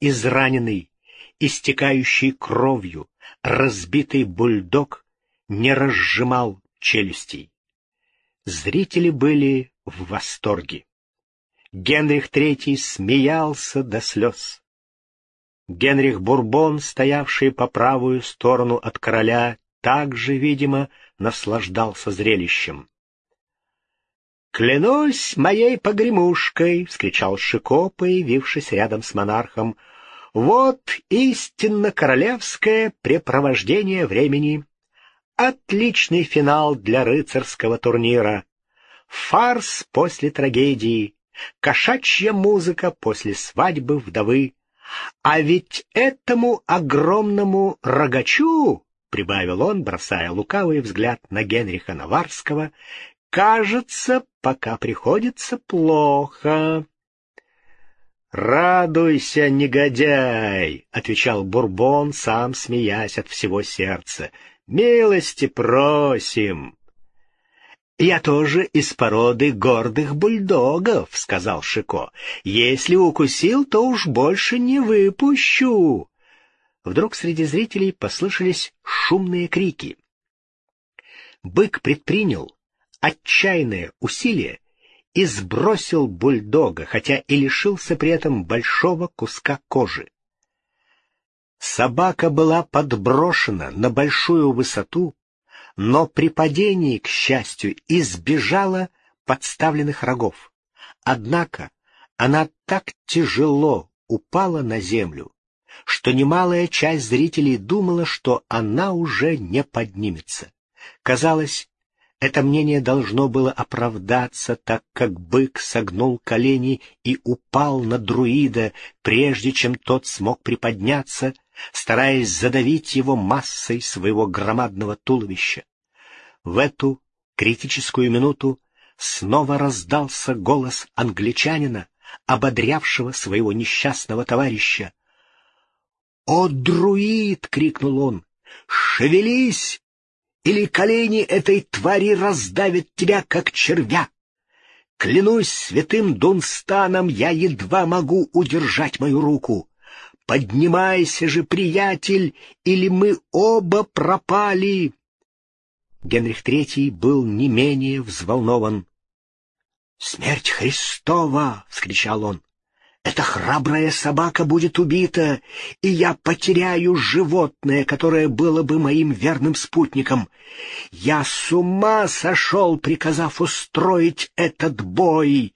Израненный, истекающий кровью, разбитый бульдог не разжимал челюстей. Зрители были в восторге. Генрих III смеялся до слез. Генрих Бурбон, стоявший по правую сторону от короля, также, видимо, наслаждался зрелищем. «Клянусь моей погремушкой!» — вскричал Шико, появившись рядом с монархом. «Вот истинно королевское препровождение времени. Отличный финал для рыцарского турнира. Фарс после трагедии, кошачья музыка после свадьбы вдовы. А ведь этому огромному рогачу, — прибавил он, бросая лукавый взгляд на Генриха Наварского, — кажется, пока приходится плохо. «Радуйся, негодяй!» — отвечал Бурбон, сам смеясь от всего сердца. «Милости просим!» «Я тоже из породы гордых бульдогов», — сказал Шико. «Если укусил, то уж больше не выпущу». Вдруг среди зрителей послышались шумные крики. Бык предпринял отчаянное усилие и сбросил бульдога, хотя и лишился при этом большого куска кожи. Собака была подброшена на большую высоту но при падении, к счастью, избежала подставленных рогов. Однако она так тяжело упала на землю, что немалая часть зрителей думала, что она уже не поднимется. Казалось, это мнение должно было оправдаться, так как бык согнул колени и упал на друида, прежде чем тот смог приподняться, стараясь задавить его массой своего громадного туловища. В эту критическую минуту снова раздался голос англичанина, ободрявшего своего несчастного товарища. «О, друид!» — крикнул он. «Шевелись, или колени этой твари раздавят тебя, как червя! Клянусь святым Дунстаном, я едва могу удержать мою руку. Поднимайся же, приятель, или мы оба пропали!» Генрих III был не менее взволнован. «Смерть Христова!» — вскричал он. «Эта храбрая собака будет убита, и я потеряю животное, которое было бы моим верным спутником. Я с ума сошел, приказав устроить этот бой.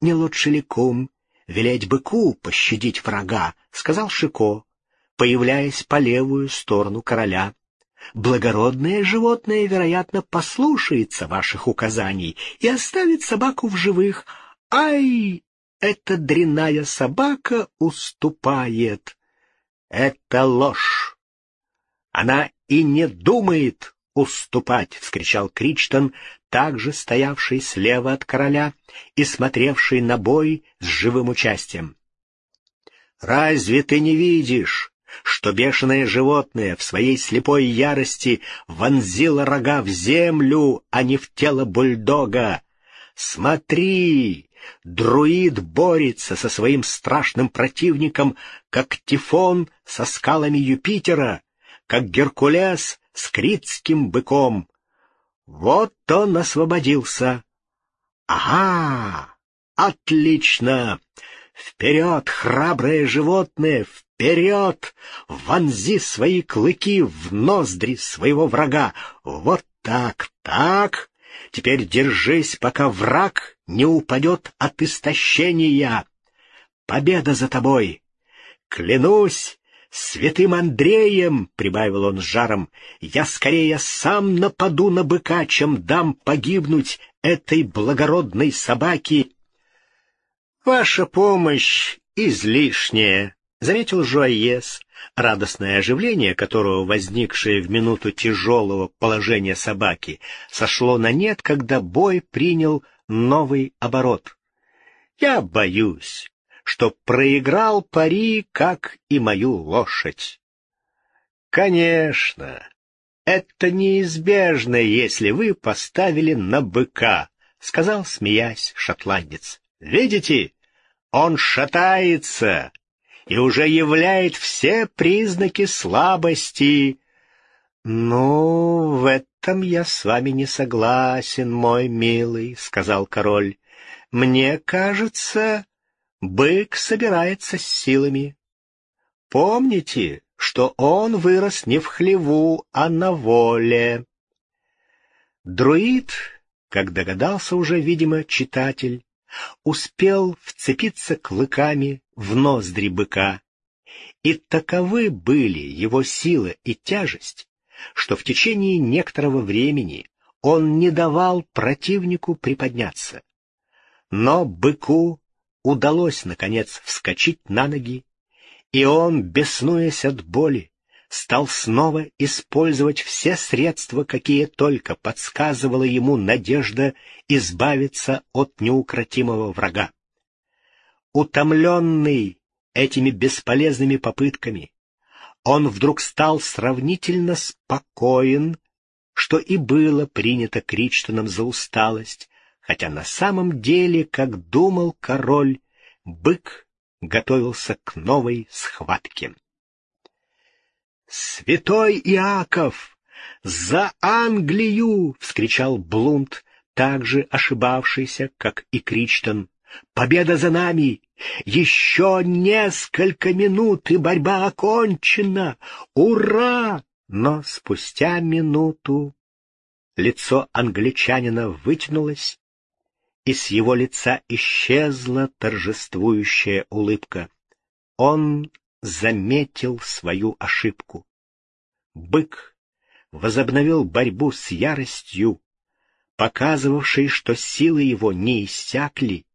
Не лучше ли, кум, велеть быку пощадить врага?» — сказал Шико, появляясь по левую сторону короля благородное животное, вероятно, послушается ваших указаний и оставит собаку в живых. Ай, эта дрянная собака уступает. Это ложь. Она и не думает уступать, — вскричал Кричтон, также стоявший слева от короля и смотревший на бой с живым участием. «Разве ты не видишь, что бешеное животное в своей слепой ярости вонзило рога в землю, а не в тело бульдога. Смотри, друид борется со своим страшным противником, как Тифон со скалами Юпитера, как Геркулес с критским быком. Вот он освободился. Ага, отлично! Вперед, храброе животное, вперед! Вонзи свои клыки в ноздри своего врага. Вот так, так. Теперь держись, пока враг не упадет от истощения. Победа за тобой. Клянусь, Святым Андреем, — прибавил он с жаром, — я скорее сам нападу на быка, чем дам погибнуть этой благородной собаке. Ваша помощь излишняя, — заметил Жуаес, радостное оживление которого, возникшее в минуту тяжелого положения собаки, сошло на нет, когда бой принял новый оборот. Я боюсь, что проиграл пари, как и мою лошадь. Конечно, это неизбежно, если вы поставили на быка, сказал, смеясь, шотландец. Видите, он шатается и уже являет все признаки слабости. Ну, в этом я с вами не согласен, мой милый, сказал король. Мне кажется, Бык собирается с силами. Помните, что он вырос не в хлеву, а на воле. Друид, как догадался уже, видимо, читатель, успел вцепиться клыками в ноздри быка, и таковы были его сила и тяжесть, что в течение некоторого времени он не давал противнику приподняться. Но быку удалось, наконец, вскочить на ноги, и он, беснуясь от боли, стал снова использовать все средства, какие только подсказывала ему надежда избавиться от неукротимого врага. Утомленный этими бесполезными попытками, он вдруг стал сравнительно спокоен, что и было принято Кричтоном за усталость, хотя на самом деле, как думал король, бык готовился к новой схватке. «Святой Иаков! За Англию!» — вскричал Блунд, также ошибавшийся, как и Кричтон. «Победа за нами! Еще несколько минут, и борьба окончена! Ура!» Но спустя минуту лицо англичанина вытянулось, и с его лица исчезла торжествующая улыбка. Он заметил свою ошибку. Бык возобновил борьбу с яростью, показывавшей, что силы его не иссякли,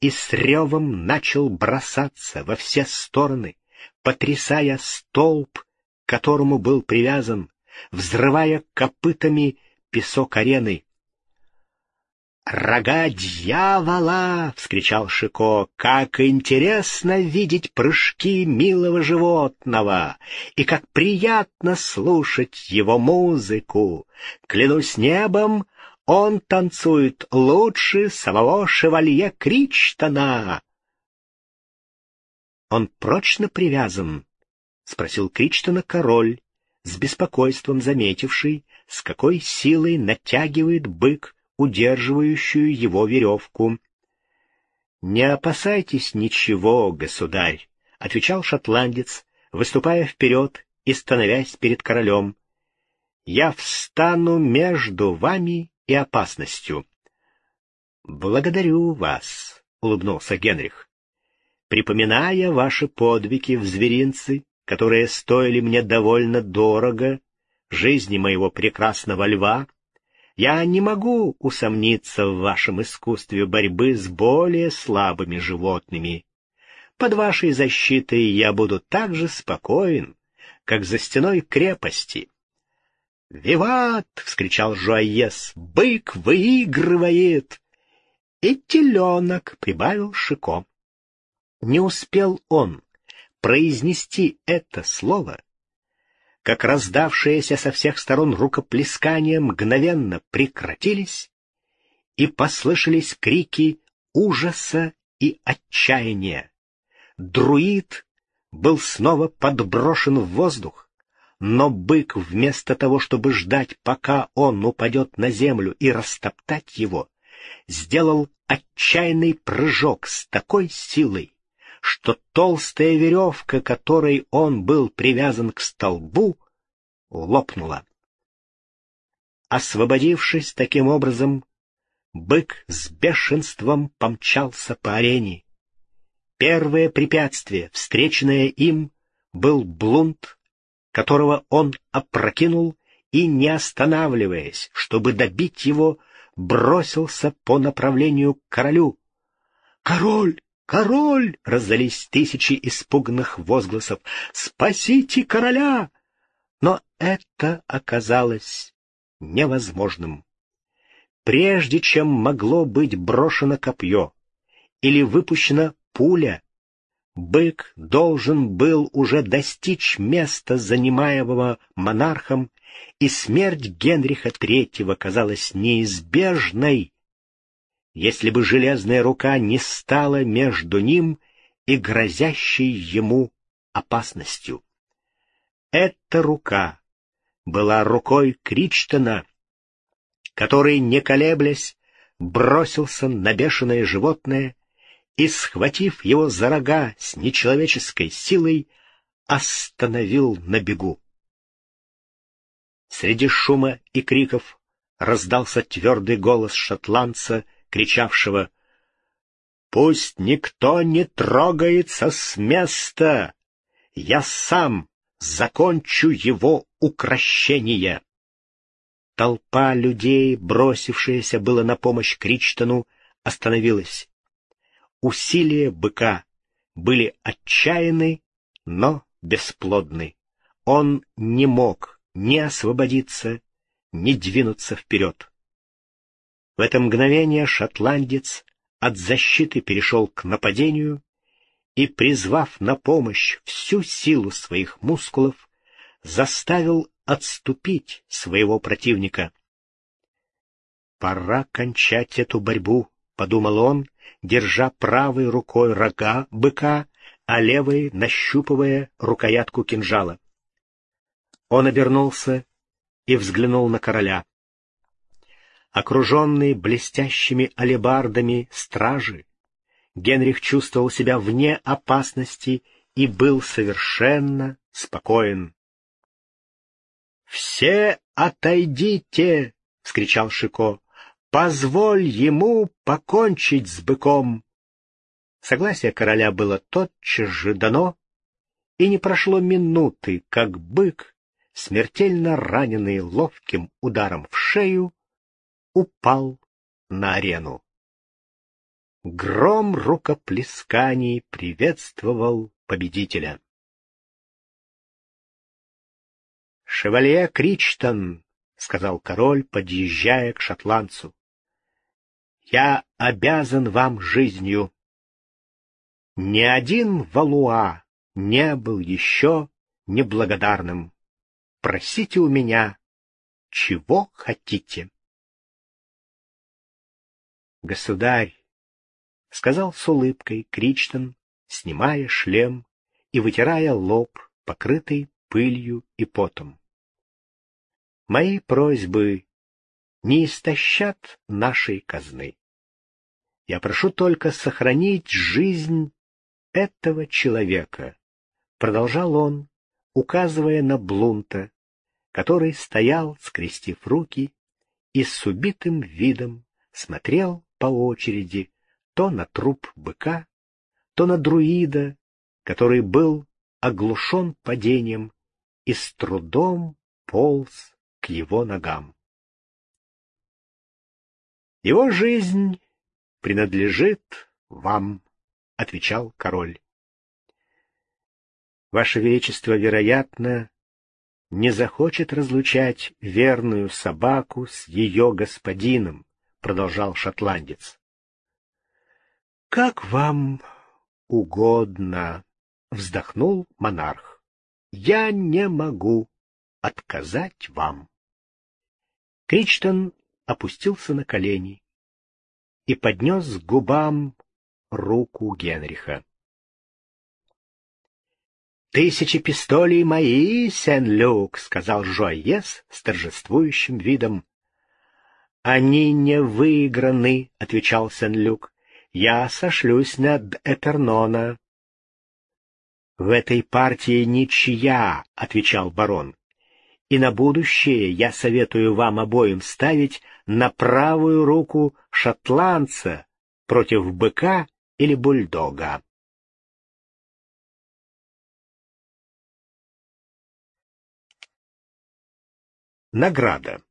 и с ревом начал бросаться во все стороны, потрясая столб, к которому был привязан, взрывая копытами песок арены. «Рога дьявола!» — вскричал Шико. «Как интересно видеть прыжки милого животного! И как приятно слушать его музыку! Клянусь небом, он танцует лучше самого шевалье Кричтона!» «Он прочно привязан?» — спросил Кричтона король, с беспокойством заметивший, с какой силой натягивает бык удерживающую его веревку. — Не опасайтесь ничего, государь, — отвечал шотландец, выступая вперед и становясь перед королем. — Я встану между вами и опасностью. — Благодарю вас, — улыбнулся Генрих. — Припоминая ваши подвиги в зверинце, которые стоили мне довольно дорого, жизни моего прекрасного льва, я не могу усомниться в вашем искусстве борьбы с более слабыми животными. Под вашей защитой я буду так же спокоен, как за стеной крепости. «Виват!» — вскричал Жуаес. «Бык выигрывает!» И теленок прибавил Шико. Не успел он произнести это слово, как раздавшиеся со всех сторон рукоплескания мгновенно прекратились, и послышались крики ужаса и отчаяния. Друид был снова подброшен в воздух, но бык вместо того, чтобы ждать, пока он упадет на землю и растоптать его, сделал отчаянный прыжок с такой силой, что толстая веревка, которой он был привязан к столбу, лопнула. Освободившись таким образом, бык с бешенством помчался по арене. Первое препятствие, встреченное им, был Блунд, которого он опрокинул и, не останавливаясь, чтобы добить его, бросился по направлению к королю. «Король! Король!» — раздались тысячи испуганных возгласов. «Спасите короля!» Но это оказалось невозможным. Прежде чем могло быть брошено копье или выпущена пуля, бык должен был уже достичь места, занимаемого монархом, и смерть Генриха III казалась неизбежной, если бы железная рука не стала между ним и грозящей ему опасностью. Эта рука была рукой Кричтона, который, не колеблясь, бросился на бешеное животное и, схватив его за рога с нечеловеческой силой, остановил на бегу. Среди шума и криков раздался твердый голос шотландца, кричавшего «Пусть никто не трогается с места! Я сам закончу его укращение!» Толпа людей, бросившаяся было на помощь Кричтону, остановилась. Усилия быка были отчаянны, но бесплодны. Он не мог ни освободиться, ни двинуться вперед. В это мгновение шотландец от защиты перешел к нападению и, призвав на помощь всю силу своих мускулов, заставил отступить своего противника. «Пора кончать эту борьбу», — подумал он, держа правой рукой рога быка, а левой нащупывая рукоятку кинжала. Он обернулся и взглянул на короля. Окруженный блестящими алебардами стражи, Генрих чувствовал себя вне опасности и был совершенно спокоен. «Все отойдите!» — вскричал Шико. «Позволь ему покончить с быком!» Согласие короля было тотчас же дано, и не прошло минуты, как бык, смертельно раненый ловким ударом в шею, упал на арену. Гром рукоплесканий приветствовал победителя. «Шевалье Кричтон», — сказал король, подъезжая к шотландцу, — «я обязан вам жизнью. Ни один валуа не был еще неблагодарным. Просите у меня, чего хотите». «Государь», — сказал с улыбкой Кричтон, снимая шлем и вытирая лоб, покрытый пылью и потом. Мои просьбы не истощат нашей казны. Я прошу только сохранить жизнь этого человека, — продолжал он, указывая на Блунта, который стоял, скрестив руки, и с убитым видом смотрел по очереди то на труп быка, то на друида, который был оглушен падением и с трудом полз к его ногам. «Его жизнь принадлежит вам», — отвечал король. «Ваше Величество, вероятно, не захочет разлучать верную собаку с ее господином», — продолжал шотландец. «Как вам угодно», — вздохнул монарх. «Я не могу отказать вам. Кричтон опустился на колени и поднес к губам руку Генриха. «Тысячи пистолей мои, Сен-Люк», — сказал Жуайес с торжествующим видом. «Они не выиграны», — отвечал Сен-Люк. «Я сошлюсь на Эпернона». «В этой партии ничья», — отвечал барон. «И на будущее я советую вам обоим ставить на правую руку шотландца против быка или бульдога». Награда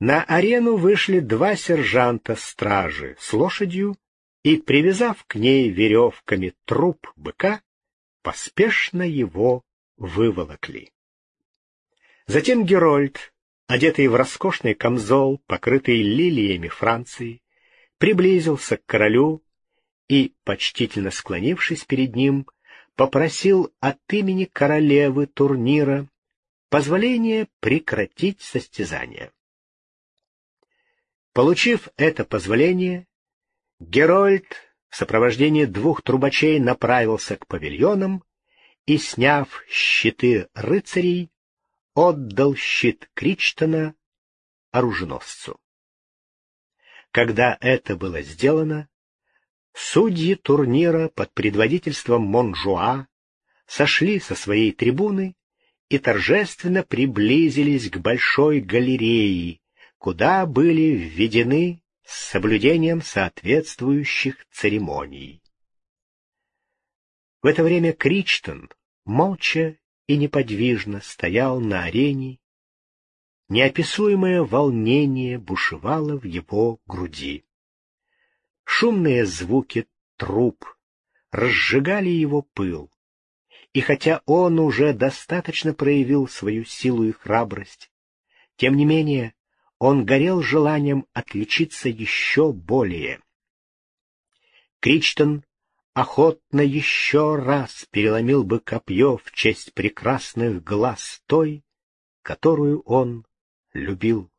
на арену вышли два сержанта стражи с лошадью и, привязав к ней веревками труп быка, поспешно его выволокли. Затем Герольд, одетый в роскошный камзол, покрытый лилиями Франции, приблизился к королю и, почтительно склонившись перед ним, попросил от имени королевы турнира позволение прекратить состязание. Получив это позволение, Герольд в сопровождении двух трубачей направился к павильонам и, сняв щиты рыцарей, отдал щит Кричтона оруженосцу. Когда это было сделано, судьи турнира под предводительством Монжуа сошли со своей трибуны и торжественно приблизились к большой галерее, куда были введены с соблюдением соответствующих церемоний. В это время Кричтон молча и неподвижно стоял на арене, неописуемое волнение бушевало в его груди. Шумные звуки труб разжигали его пыл, и хотя он уже достаточно проявил свою силу и храбрость, тем не менее он горел желанием отличиться еще более. Кричтон охотно еще раз переломил бы копье в честь прекрасных глаз той, которую он любил.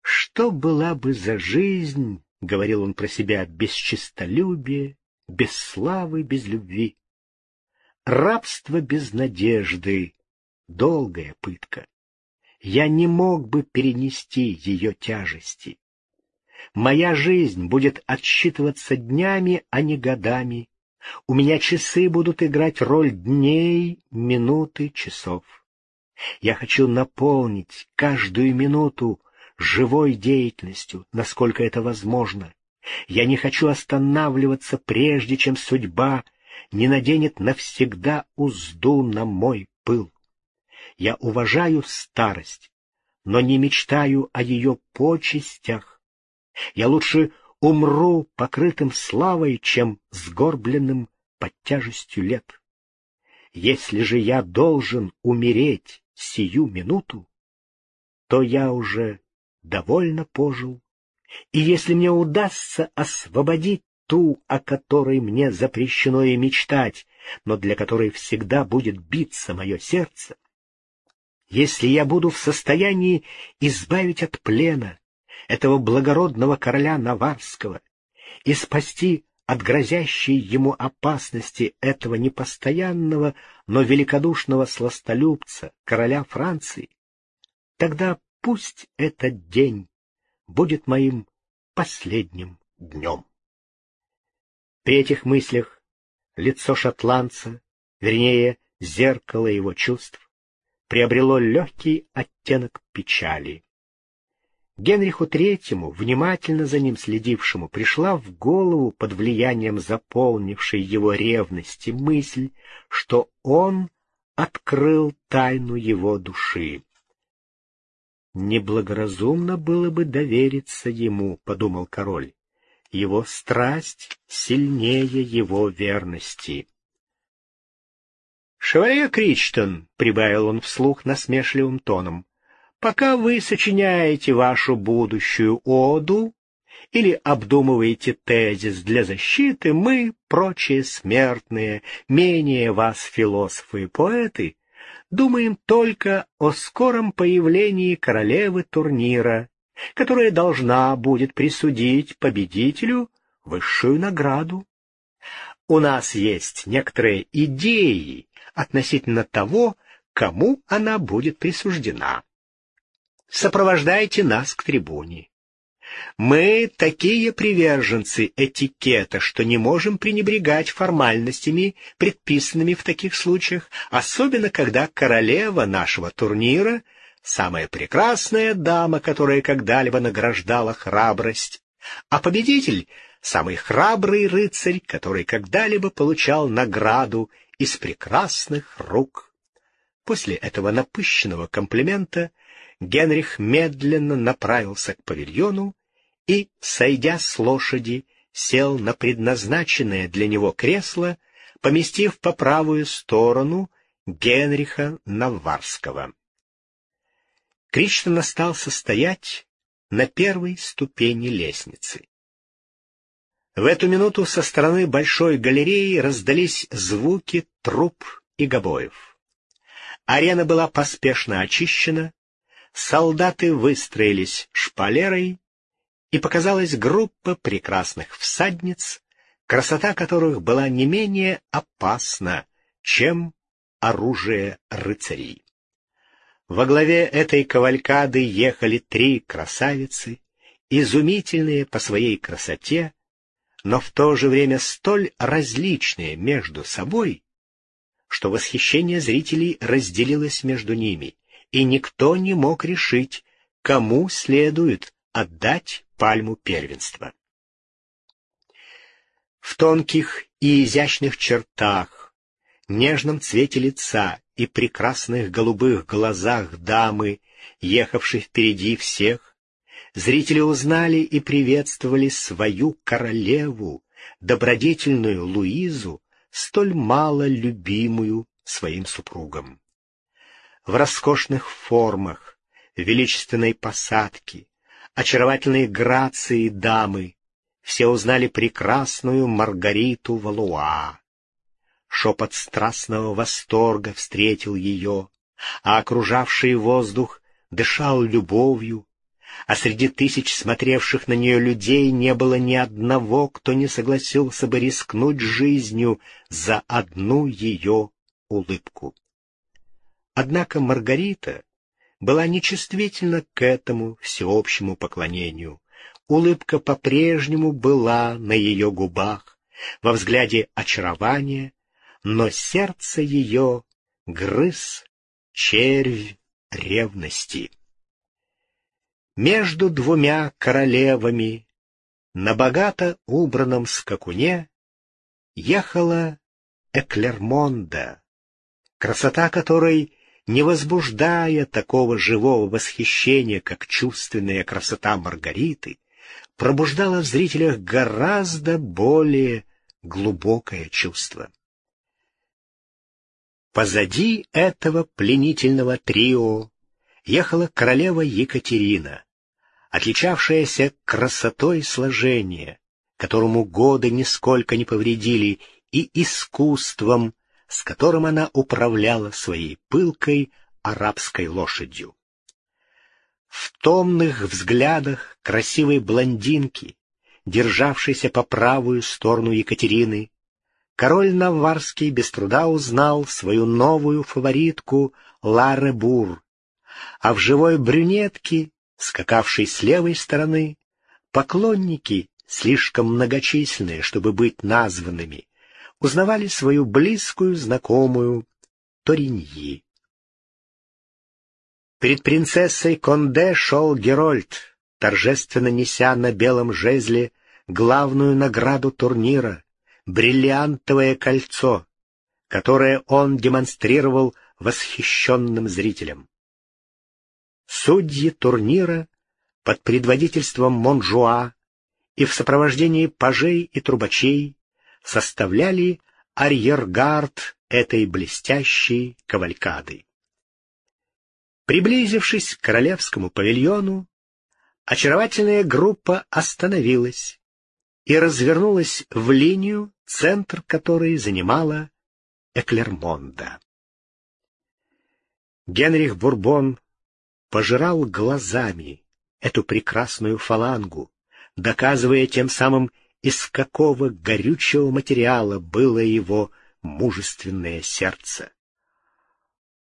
Что была бы за жизнь, — говорил он про себя, — без честолюбия, без славы, без любви. Рабство без надежды — долгая пытка. Я не мог бы перенести ее тяжести. Моя жизнь будет отсчитываться днями, а не годами. У меня часы будут играть роль дней, минуты, часов. Я хочу наполнить каждую минуту живой деятельностью, насколько это возможно. Я не хочу останавливаться, прежде чем судьба не наденет навсегда узду на мой пыл. Я уважаю старость, но не мечтаю о ее почестях. Я лучше умру покрытым славой, чем сгорбленным под тяжестью лет. Если же я должен умереть сию минуту, то я уже довольно пожил и если мне удастся освободить ту, о которой мне запрещено и мечтать, но для которой всегда будет биться мое сердце, если я буду в состоянии избавить от плена этого благородного короля Наварского и спасти от грозящей ему опасности этого непостоянного, но великодушного сластолюбца, короля Франции, тогда пусть этот день будет моим последним днем. При этих мыслях лицо шотландца, вернее, зеркало его чувств, приобрело легкий оттенок печали. Генриху Третьему, внимательно за ним следившему, пришла в голову под влиянием заполнившей его ревности мысль, что он открыл тайну его души. Неблагоразумно было бы довериться ему, — подумал король. Его страсть сильнее его верности. «Шевалье Кричтон», — прибавил он вслух насмешливым тоном, — «пока вы сочиняете вашу будущую оду или обдумываете тезис для защиты, мы, прочие смертные, менее вас философы и поэты, думаем только о скором появлении королевы турнира, которая должна будет присудить победителю высшую награду. У нас есть некоторые идеи относительно того, кому она будет присуждена. Сопровождайте нас к трибуне. Мы такие приверженцы этикета, что не можем пренебрегать формальностями, предписанными в таких случаях, особенно когда королева нашего турнира — самая прекрасная дама, которая когда-либо награждала храбрость, а победитель — самый храбрый рыцарь, который когда-либо получал награду из прекрасных рук. После этого напыщенного комплимента Генрих медленно направился к павильону и, сойдя с лошади, сел на предназначенное для него кресло, поместив по правую сторону Генриха Наварского. Кричтон остался стоять на первой ступени лестницы. В эту минуту со стороны большой галереи раздались звуки труп и гобоев. Арена была поспешно очищена, солдаты выстроились шпалерой, и показалась группа прекрасных всадниц, красота которых была не менее опасна, чем оружие рыцарей. Во главе этой кавалькады ехали три красавицы, изумительные по своей красоте, но в то же время столь различные между собой, что восхищение зрителей разделилось между ними, и никто не мог решить, кому следует отдать пальму первенства. В тонких и изящных чертах, нежном цвете лица и прекрасных голубых глазах дамы, ехавшей впереди всех, Зрители узнали и приветствовали свою королеву, добродетельную Луизу, столь мало любимую своим супругом. В роскошных формах, величественной посадке, очаровательной грации дамы все узнали прекрасную Маргариту Валуа. Шепот страстного восторга встретил ее, а окружавший воздух дышал любовью, а среди тысяч смотревших на нее людей не было ни одного, кто не согласился бы рискнуть жизнью за одну ее улыбку. Однако Маргарита была нечувствительна к этому всеобщему поклонению. Улыбка по-прежнему была на ее губах, во взгляде очарования, но сердце ее грыз червь ревности. Между двумя королевами на богато убранном скакуне ехала Эклермонда, красота которой, не возбуждая такого живого восхищения, как чувственная красота Маргариты, пробуждала в зрителях гораздо более глубокое чувство. Позади этого пленительного трио ехала королева Екатерина, отличавшаяся красотой сложения, которому годы нисколько не повредили, и искусством, с которым она управляла своей пылкой арабской лошадью. В томных взглядах красивой блондинки, державшейся по правую сторону Екатерины, король Наварский без труда узнал свою новую фаворитку Ларе Бур, а в живой брюнетке, скакавшей с левой стороны, поклонники, слишком многочисленные, чтобы быть названными, узнавали свою близкую знакомую Ториньи. Перед принцессой Конде шел Герольд, торжественно неся на белом жезле главную награду турнира — бриллиантовое кольцо, которое он демонстрировал восхищенным зрителям. Судьи турнира под предводительством Монжуа и в сопровождении пажей и трубачей составляли арьергард этой блестящей кавалькады. Приблизившись к королевскому павильону, очаровательная группа остановилась и развернулась в линию, центр которой занимала Эклермонда. Генрих Бурбон пожирал глазами эту прекрасную фалангу, доказывая тем самым, из какого горючего материала было его мужественное сердце.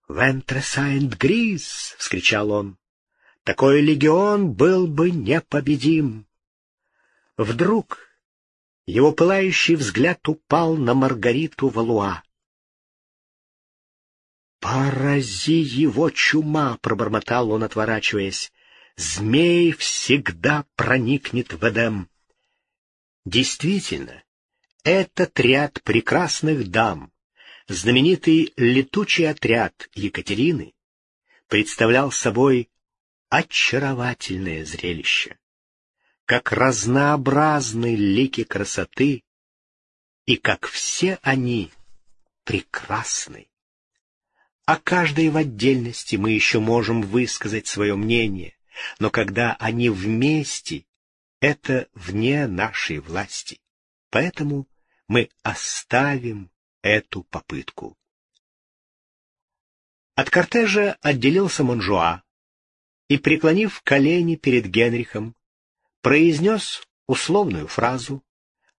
«Вентре Сайнт-Грис!» — вскричал он. «Такой легион был бы непобедим!» Вдруг его пылающий взгляд упал на Маргариту Валуа. «Порази его чума!» — пробормотал он, отворачиваясь. «Змей всегда проникнет в Эдем». Действительно, этот ряд прекрасных дам, знаменитый летучий отряд Екатерины представлял собой очаровательное зрелище, как разнообразны лики красоты и как все они прекрасны. О каждой в отдельности мы еще можем высказать свое мнение, но когда они вместе, это вне нашей власти. Поэтому мы оставим эту попытку. От кортежа отделился Монжуа и, преклонив колени перед Генрихом, произнес условную фразу,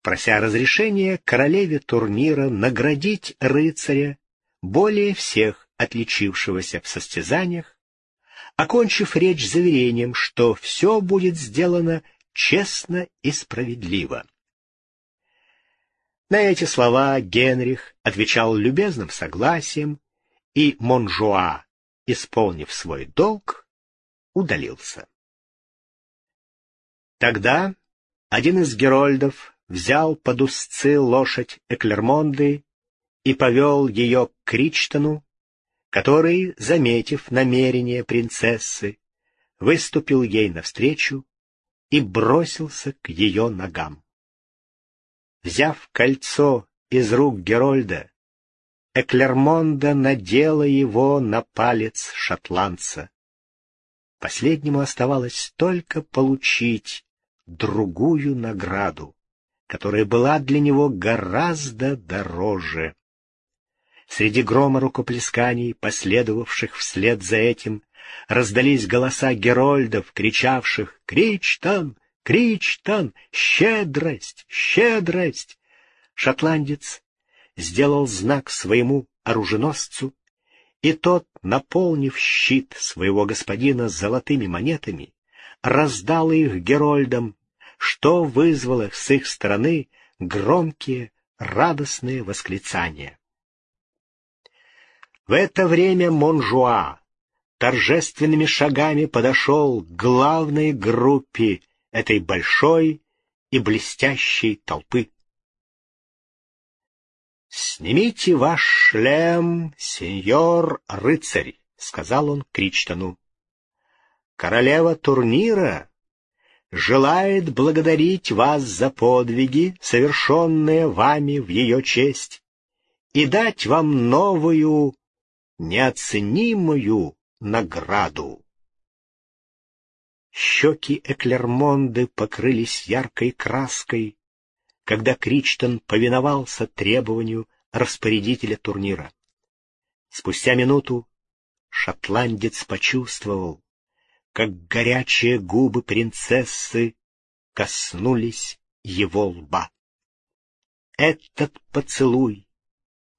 прося разрешения королеве турнира наградить рыцаря, более всех отличившегося в состязаниях, окончив речь заверением, что все будет сделано честно и справедливо. На эти слова Генрих отвечал любезным согласием, и Монжуа, исполнив свой долг, удалился. Тогда один из герольдов взял под узцы лошадь Эклермонды и повел ее к Кричтону, который, заметив намерение принцессы, выступил ей навстречу и бросился к ее ногам. Взяв кольцо из рук Герольда, Эклермонда надела его на палец шотландца. Последнему оставалось только получить другую награду, которая была для него гораздо дороже. Среди грома рукоплесканий, последовавших вслед за этим, раздались голоса герольдов, кричавших «Кричтан! Кричтан! Щедрость! Щедрость!» Шотландец сделал знак своему оруженосцу, и тот, наполнив щит своего господина золотыми монетами, раздал их герольдам, что вызвало с их стороны громкие, радостные восклицания. В это время Монжуа торжественными шагами подошел к главной группе этой большой и блестящей толпы. «Снимите ваш шлем, сеньор-рыцарь», — сказал он Кричтону. «Королева турнира желает благодарить вас за подвиги, совершенные вами в ее честь, и дать вам новую, неоценимую награду». Щеки Эклермонды покрылись яркой краской, когда Кричтон повиновался требованию распорядителя турнира. Спустя минуту шотландец почувствовал, как горячие губы принцессы коснулись его лба. Этот поцелуй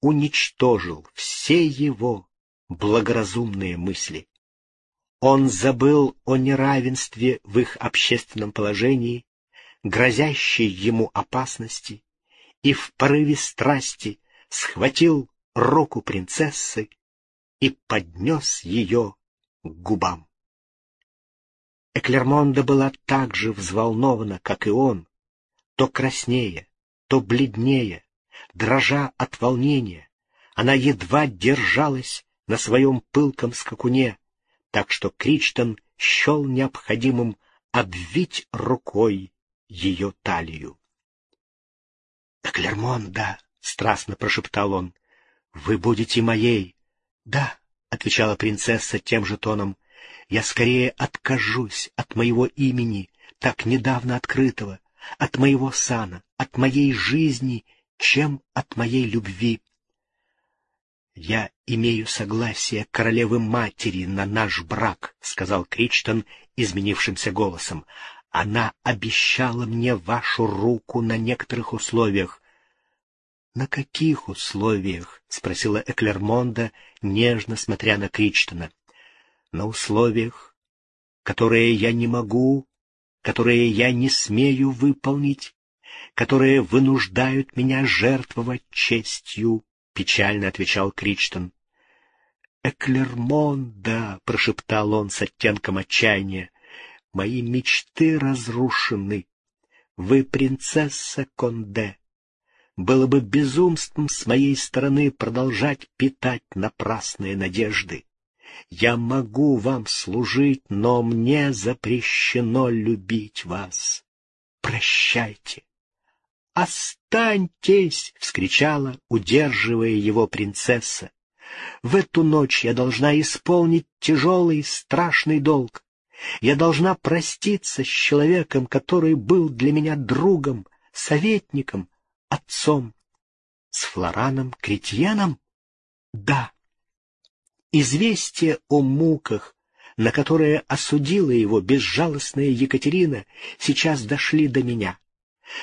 уничтожил все его благоразумные мысли. Он забыл о неравенстве в их общественном положении грозящей ему опасности, и в порыве страсти схватил руку принцессы и поднес ее к губам. Эклермонда была так же взволнована, как и он, то краснее, то бледнее, дрожа от волнения, она едва держалась на своем пылком скакуне, так что Кричтон счел необходимым обвить рукой ее талию. — Эклермонда, — страстно прошептал он, — вы будете моей. — Да, — отвечала принцесса тем же тоном, — я скорее откажусь от моего имени, так недавно открытого, от моего сана, от моей жизни, чем от моей любви. «Я имею согласие королевы-матери на наш брак», — сказал Кричтон изменившимся голосом. Она обещала мне вашу руку на некоторых условиях. — На каких условиях? — спросила Эклермонда, нежно смотря на Кричтона. — На условиях, которые я не могу, которые я не смею выполнить, которые вынуждают меня жертвовать честью, — печально отвечал Кричтон. — Эклермонда, — прошептал он с оттенком отчаяния, Мои мечты разрушены. Вы принцесса Конде. было бы безумством с моей стороны продолжать питать напрасные надежды. Я могу вам служить, но мне запрещено любить вас. Прощайте. «Останьтесь!» — вскричала, удерживая его принцесса. «В эту ночь я должна исполнить тяжелый страшный долг. Я должна проститься с человеком, который был для меня другом, советником, отцом. С Флораном Кретьяном? Да. Известие о муках, на которые осудила его безжалостная Екатерина, сейчас дошли до меня.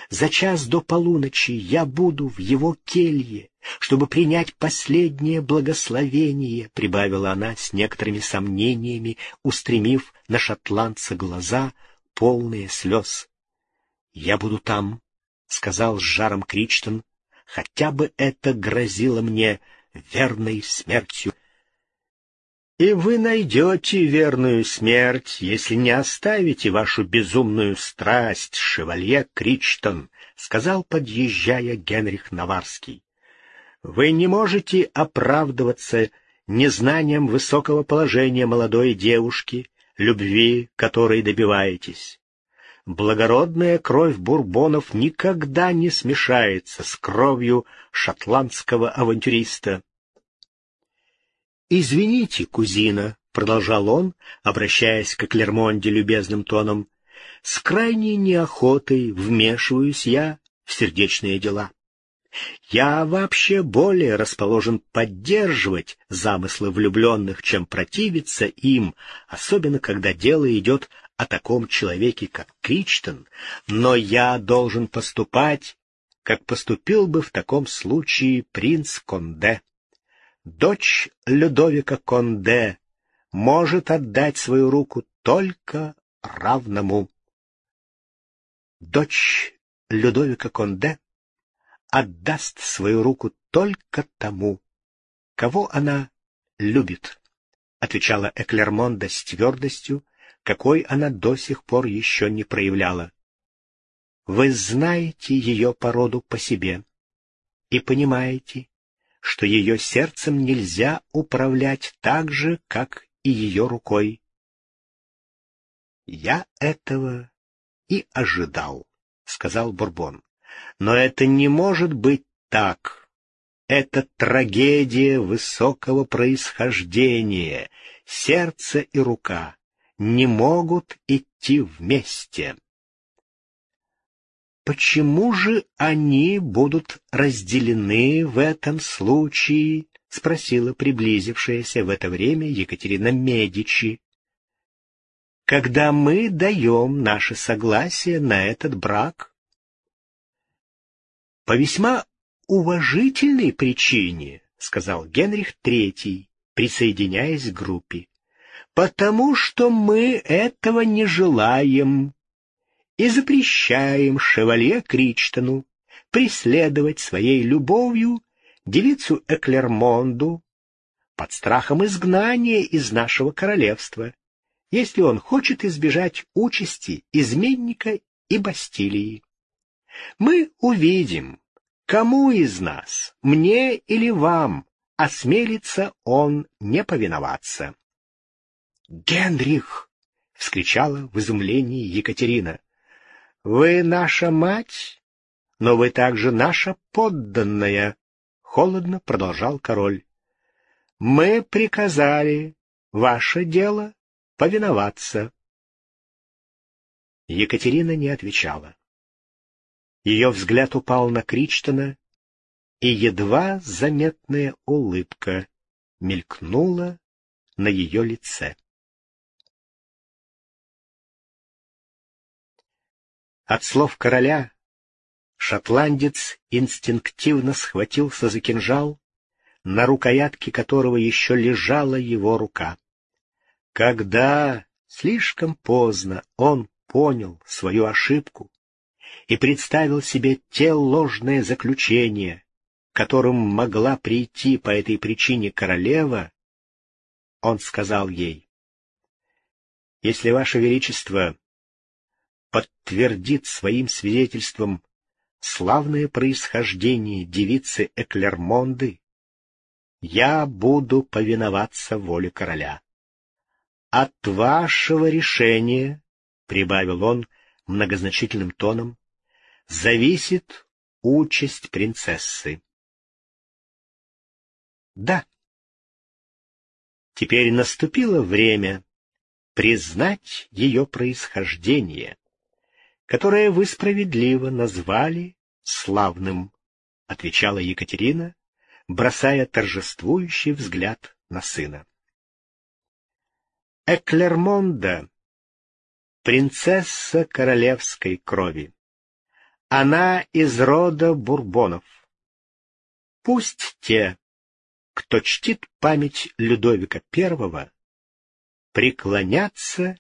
За час до полуночи я буду в его келье, чтобы принять последнее благословение, — прибавила она с некоторыми сомнениями, устремив на шотландца глаза, полные слез. — Я буду там, — сказал с жаром Кричтон, — хотя бы это грозило мне верной смертью. И вы найдете верную смерть, если не оставите вашу безумную страсть, шевалье Кричтон, — сказал, подъезжая Генрих Наварский. Вы не можете оправдываться незнанием высокого положения молодой девушки, любви, которой добиваетесь. Благородная кровь бурбонов никогда не смешается с кровью шотландского авантюриста. «Извините, кузина», — продолжал он, обращаясь к Клермонде любезным тоном, — «с крайней неохотой вмешиваюсь я в сердечные дела. Я вообще более расположен поддерживать замыслы влюбленных, чем противиться им, особенно когда дело идет о таком человеке, как Кричтон, но я должен поступать, как поступил бы в таком случае принц Конде дочь Людовика Конде может отдать свою руку только равному. Дочь Людовика Конде отдаст свою руку только тому, кого она любит, отвечала Эклермонда с твердостью, какой она до сих пор еще не проявляла. Вы знаете ее породу по себе и понимаете, что ее сердцем нельзя управлять так же, как и ее рукой. «Я этого и ожидал», — сказал Бурбон. «Но это не может быть так. Это трагедия высокого происхождения. Сердце и рука не могут идти вместе». Почему же они будут разделены в этом случае? — спросила приблизившаяся в это время Екатерина Медичи. — Когда мы даем наше согласие на этот брак? — По весьма уважительной причине, — сказал Генрих III, присоединяясь к группе, — потому что мы этого не желаем и запрещаем шевалье Кричтону преследовать своей любовью девицу Эклермонду под страхом изгнания из нашего королевства, если он хочет избежать участи изменника и Бастилии. Мы увидим, кому из нас, мне или вам, осмелится он не повиноваться. «Генрих!» — вскричала в изумлении Екатерина. Вы наша мать, но вы также наша подданная, — холодно продолжал король. Мы приказали, ваше дело, повиноваться. Екатерина не отвечала. Ее взгляд упал на Кричтона, и едва заметная улыбка мелькнула на ее лице. От слов короля шотландец инстинктивно схватился за кинжал, на рукоятке которого еще лежала его рука. Когда слишком поздно он понял свою ошибку и представил себе те ложные заключения, которым могла прийти по этой причине королева, он сказал ей, «Если, Ваше Величество, подтвердит своим свидетельством славное происхождение девицы Эклермонды, я буду повиноваться воле короля. От вашего решения, — прибавил он многозначительным тоном, — зависит участь принцессы. Да. Теперь наступило время признать ее происхождение, которое вы справедливо назвали славным, — отвечала Екатерина, бросая торжествующий взгляд на сына. Эклермонда — принцесса королевской крови. Она из рода бурбонов. Пусть те, кто чтит память Людовика I, преклонятся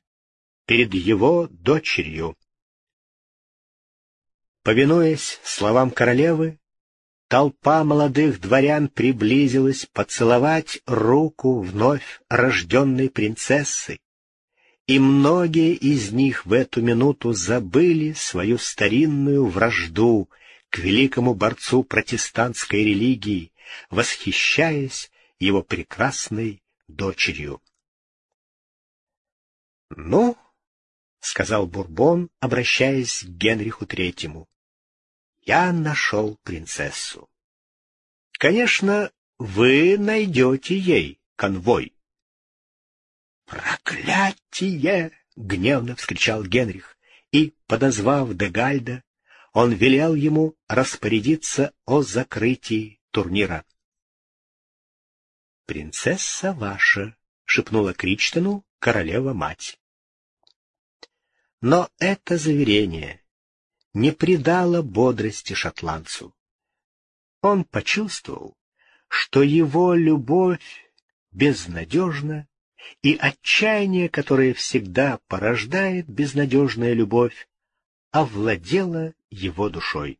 перед его дочерью. Повинуясь словам королевы, толпа молодых дворян приблизилась поцеловать руку вновь рожденной принцессы, и многие из них в эту минуту забыли свою старинную вражду к великому борцу протестантской религии, восхищаясь его прекрасной дочерью. «Ну, — сказал Бурбон, обращаясь к Генриху Третьему, — я нашел принцессу. Конечно, вы найдете ей конвой. «Проклятие!» — гневно вскричал Генрих, и, подозвав Дегальда, он велел ему распорядиться о закрытии турнира. «Принцесса ваша», — шепнула Кричтону королева-мать. Но это заверение не придало бодрости шотландцу. Он почувствовал, что его любовь безнадежна, и отчаяние, которое всегда порождает безнадежная любовь, овладело его душой.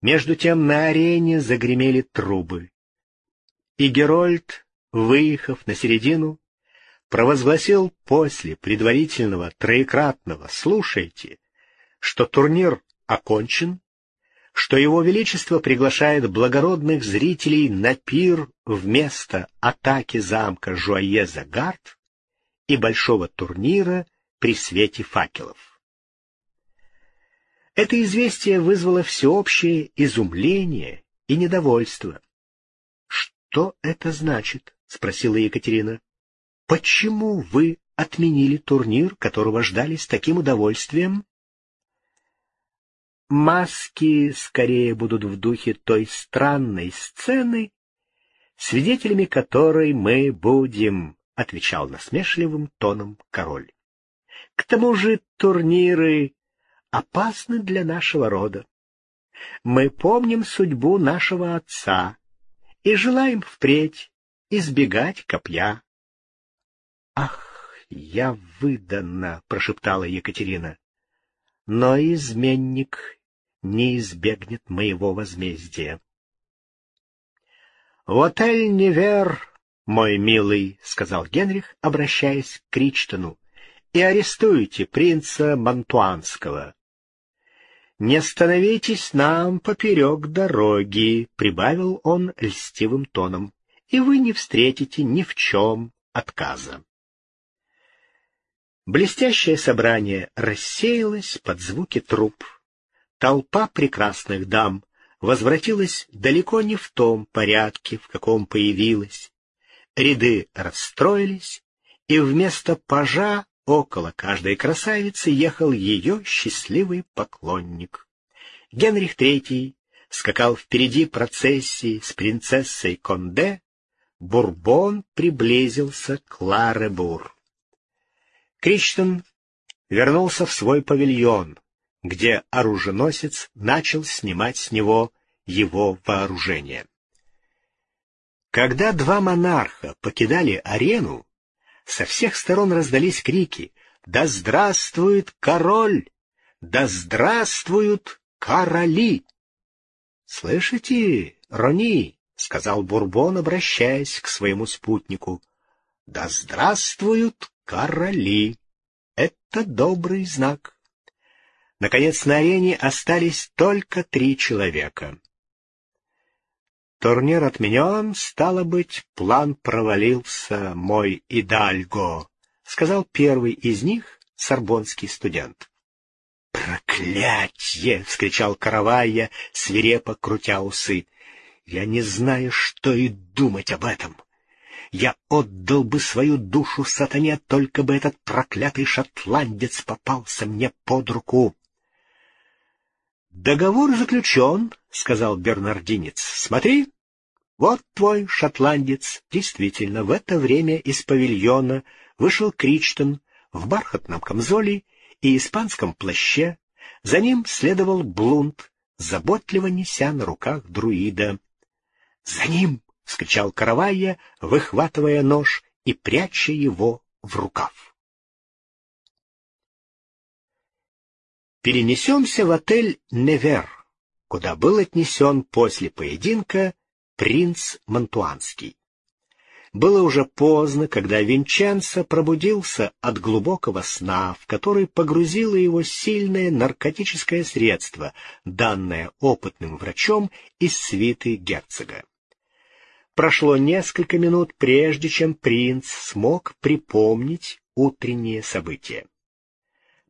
Между тем на арене загремели трубы, и Герольд, выехав на середину, провозгласил после предварительного троекратного «слушайте», что турнир окончен, что его величество приглашает благородных зрителей на пир вместо атаки замка Жуае-Загард и большого турнира при свете факелов. Это известие вызвало всеобщее изумление и недовольство. «Что это значит?» — спросила Екатерина. Почему вы отменили турнир, которого ждали с таким удовольствием? Маски скорее будут в духе той странной сцены, свидетелями которой мы будем, — отвечал насмешливым тоном король. К тому же турниры опасны для нашего рода. Мы помним судьбу нашего отца и желаем впредь избегать копья. «Ах, я выдана!» — прошептала Екатерина. «Но изменник не избегнет моего возмездия». «Вот Эль-Невер, мой милый», — сказал Генрих, обращаясь к Кричтону, — «и арестуйте принца Мантуанского». «Не становитесь нам поперек дороги», — прибавил он льстивым тоном, — «и вы не встретите ни в чем отказа». Блестящее собрание рассеялось под звуки труп. Толпа прекрасных дам возвратилась далеко не в том порядке, в каком появилась. Ряды расстроились, и вместо пажа около каждой красавицы ехал ее счастливый поклонник. Генрих III скакал впереди процессии с принцессой Конде, Бурбон приблизился к Ларебур. Кричтон вернулся в свой павильон, где оруженосец начал снимать с него его вооружение. Когда два монарха покидали арену, со всех сторон раздались крики «Да здравствует король! Да здравствуют короли!» «Слышите, Рони?» — сказал Бурбон, обращаясь к своему спутнику. «Да здравствуют короли. Это добрый знак. Наконец на арене остались только три человека. Турнир отменен, стало быть, план провалился, мой идальго, — сказал первый из них, сорбонский студент. «Проклятье!» — вскричал Каравайя, свирепо крутя усы. «Я не знаю, что и думать об этом. Я отдал бы свою душу сатане, только бы этот проклятый шотландец попался мне под руку». «Договор заключен», — сказал бернардинец. «Смотри, вот твой шотландец. Действительно, в это время из павильона вышел Кричтон в бархатном камзоле и испанском плаще. За ним следовал Блунд, заботливо неся на руках друида. «За ним!» — вскричал Каравайя, выхватывая нож и пряча его в рукав. Перенесемся в отель «Невер», куда был отнесен после поединка принц Монтуанский. Было уже поздно, когда Винченцо пробудился от глубокого сна, в который погрузило его сильное наркотическое средство, данное опытным врачом из свиты герцога. Прошло несколько минут, прежде чем принц смог припомнить утренние события.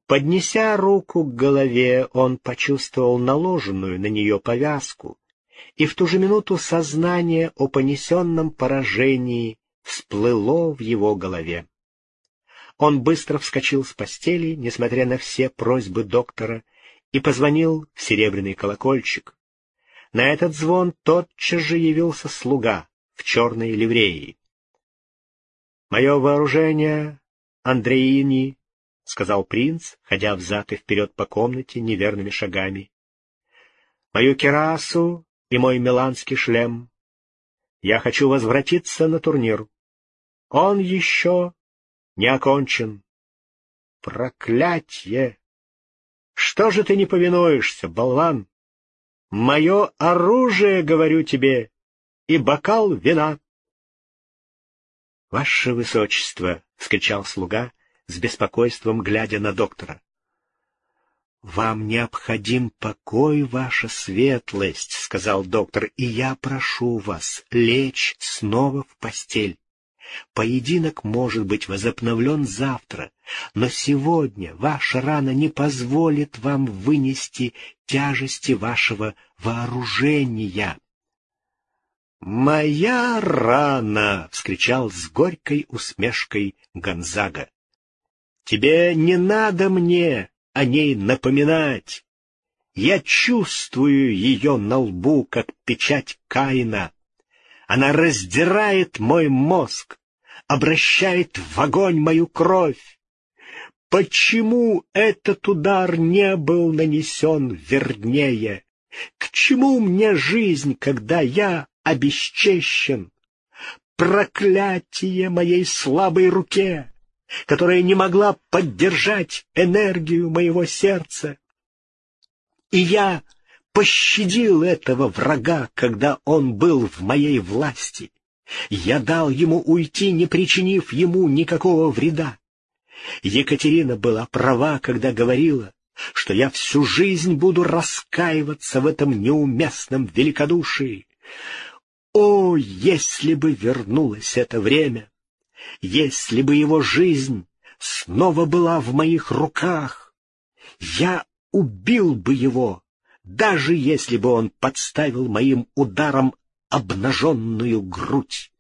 Поднеся руку к голове, он почувствовал наложенную на нее повязку, и в ту же минуту сознание о понесенном поражении всплыло в его голове. Он быстро вскочил с постели, несмотря на все просьбы доктора, и позвонил в серебряный колокольчик. На этот звон тотчас же явился слуга в черной ливреи. «Мое вооружение, Андреини, — сказал принц, ходя взад и вперед по комнате неверными шагами. — Мою керасу и мой миланский шлем. Я хочу возвратиться на турнир. Он еще не окончен. Проклятье! Что же ты не повинуешься, болван? Мое оружие, говорю тебе, и бокал вина. — Ваше Высочество! — скричал слуга, с беспокойством глядя на доктора. «Вам необходим покой, ваша светлость», — сказал доктор, — «и я прошу вас лечь снова в постель. Поединок может быть возобновлен завтра, но сегодня ваша рана не позволит вам вынести тяжести вашего вооружения». «Моя рана!» — вскричал с горькой усмешкой Гонзага. Тебе не надо мне о ней напоминать. Я чувствую ее на лбу, как печать Каина. Она раздирает мой мозг, обращает в огонь мою кровь. Почему этот удар не был нанесен вернее? К чему мне жизнь, когда я обесчещен? Проклятие моей слабой руке! которая не могла поддержать энергию моего сердца. И я пощадил этого врага, когда он был в моей власти. Я дал ему уйти, не причинив ему никакого вреда. Екатерина была права, когда говорила, что я всю жизнь буду раскаиваться в этом неуместном великодушии. О, если бы вернулось это время! Если бы его жизнь снова была в моих руках, я убил бы его, даже если бы он подставил моим ударом обнаженную грудь.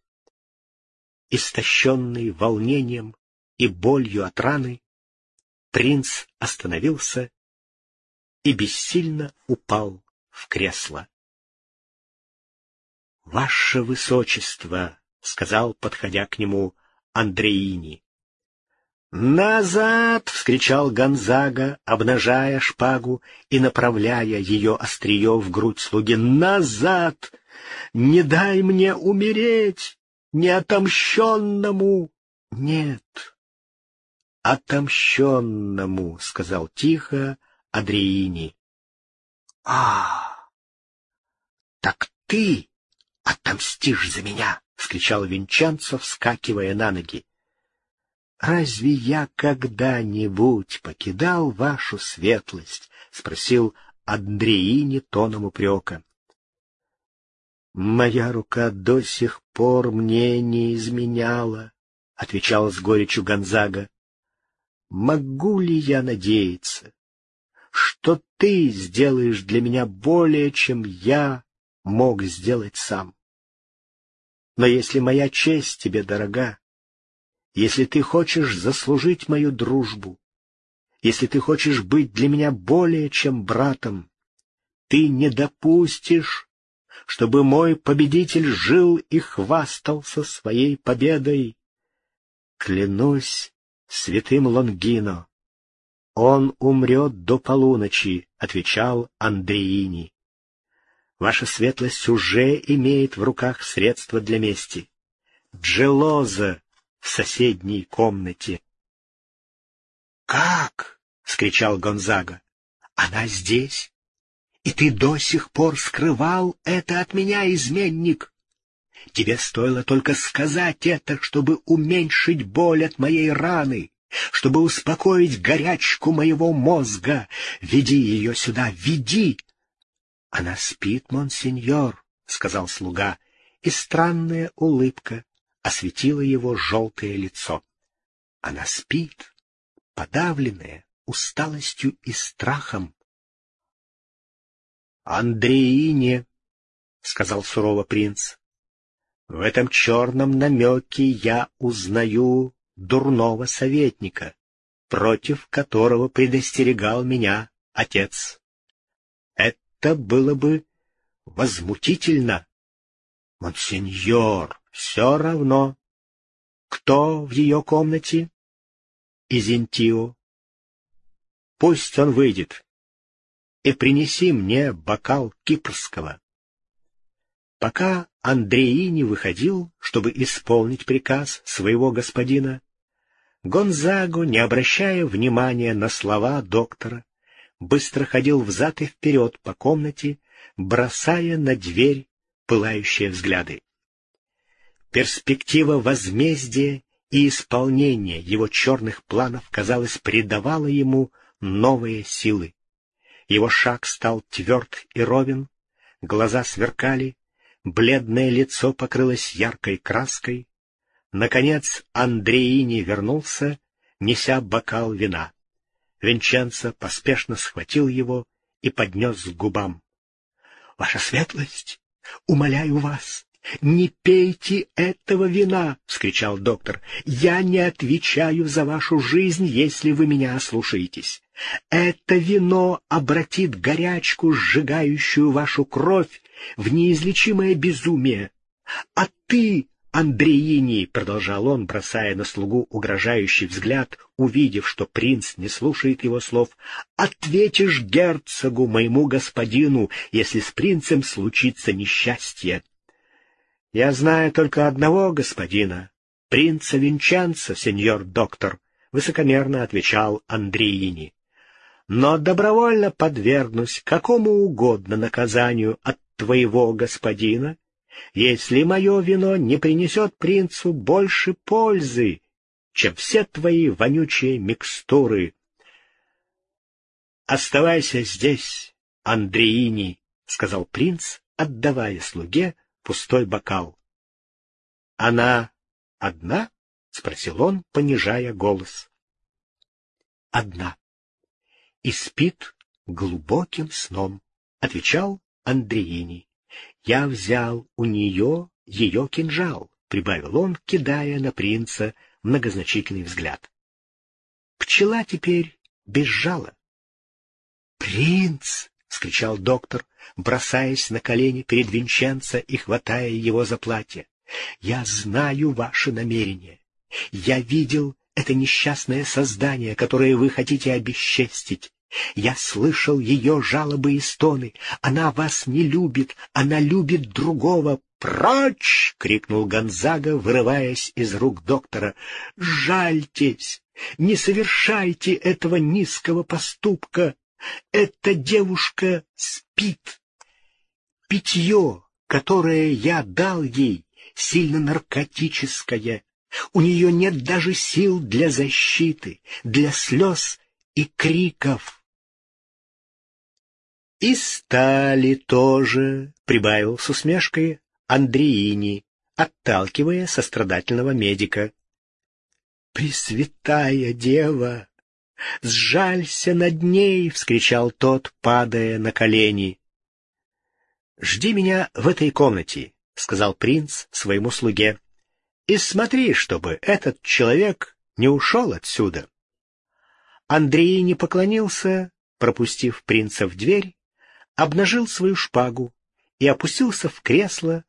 Истощенный волнением и болью от раны, принц остановился и бессильно упал в кресло. — Ваше Высочество, — сказал, подходя к нему Андреини. «Назад!» — вскричал Гонзага, обнажая шпагу и направляя ее острие в грудь слуги. «Назад! Не дай мне умереть! Неотомщенному!» «Нет, отомщенному!» — сказал тихо Адреини. «А, так ты отомстишь за меня!» — вскричал Винчанцо, вскакивая на ноги. «Разве я когда-нибудь покидал вашу светлость?» — спросил Андреини тоном упрека. «Моя рука до сих пор мне не изменяла», — отвечал с горечью Гонзага. «Могу ли я надеяться, что ты сделаешь для меня более, чем я мог сделать сам? Но если моя честь тебе дорога, если ты хочешь заслужить мою дружбу, если ты хочешь быть для меня более, чем братом, ты не допустишь, чтобы мой победитель жил и хвастался своей победой. Клянусь святым Лонгино, он умрет до полуночи, — отвечал Андреини. Ваша светлость уже имеет в руках средства для мести. Джелоза в соседней комнате. «Как?» — скричал Гонзага. «Она здесь, и ты до сих пор скрывал это от меня, изменник. Тебе стоило только сказать это, чтобы уменьшить боль от моей раны, чтобы успокоить горячку моего мозга. Веди ее сюда, веди!» «Она спит, монсеньор», — сказал слуга, и странная улыбка осветила его желтое лицо. «Она спит» подавленная усталостью и страхом. «Андреине», — сказал сурово принц, — «в этом черном намеке я узнаю дурного советника, против которого предостерегал меня отец. Это было бы возмутительно. Монсеньор, все равно. Кто в ее комнате? Изентио. Пусть он выйдет и принеси мне бокал кипрского. Пока Андрей не выходил, чтобы исполнить приказ своего господина, Гонзаго, не обращая внимания на слова доктора, быстро ходил взад и вперед по комнате, бросая на дверь пылающие взгляды. Перспектива возмездия и исполнение его черных планов, казалось, придавало ему новые силы. Его шаг стал тверд и ровен, глаза сверкали, бледное лицо покрылось яркой краской. Наконец Андреини вернулся, неся бокал вина. Винченцо поспешно схватил его и поднес к губам. — Ваша светлость, умоляю вас, «Не пейте этого вина!» — вскричал доктор. «Я не отвечаю за вашу жизнь, если вы меня ослушаетесь. Это вино обратит горячку, сжигающую вашу кровь, в неизлечимое безумие. А ты, Андреини, — продолжал он, бросая на слугу угрожающий взгляд, увидев, что принц не слушает его слов, — ответишь герцогу, моему господину, если с принцем случится несчастье. — Я знаю только одного господина, принца Винчанца, сеньор доктор, — высокомерно отвечал Андреини. — Но добровольно подвергнусь какому угодно наказанию от твоего господина, если мое вино не принесет принцу больше пользы, чем все твои вонючие микстуры. — Оставайся здесь, Андреини, — сказал принц, отдавая слуге пустой бокал. — Она одна? — спросил он, понижая голос. — Одна. И спит глубоким сном, — отвечал Андреини. — Я взял у нее ее кинжал, — прибавил он, кидая на принца многозначительный взгляд. Пчела теперь без жала. — Принц! — скричал доктор, бросаясь на колени перед Винченцо и хватая его за платье. — Я знаю ваши намерения. Я видел это несчастное создание, которое вы хотите обесчестить. Я слышал ее жалобы и стоны. Она вас не любит, она любит другого. «Прочь!» — крикнул Гонзага, вырываясь из рук доктора. «Жальтесь! Не совершайте этого низкого поступка! Эта девушка спит. Питье, которое я дал ей, сильно наркотическое. У нее нет даже сил для защиты, для слез и криков. И стали тоже, — прибавил с усмешкой Андреини, отталкивая сострадательного медика. «Пресвятая дева! Сжалься над ней!» — вскричал тот, падая на колени. «Жди меня в этой комнате», — сказал принц своему слуге. «И смотри, чтобы этот человек не ушел отсюда». Андрей не поклонился, пропустив принца в дверь, обнажил свою шпагу и опустился в кресло,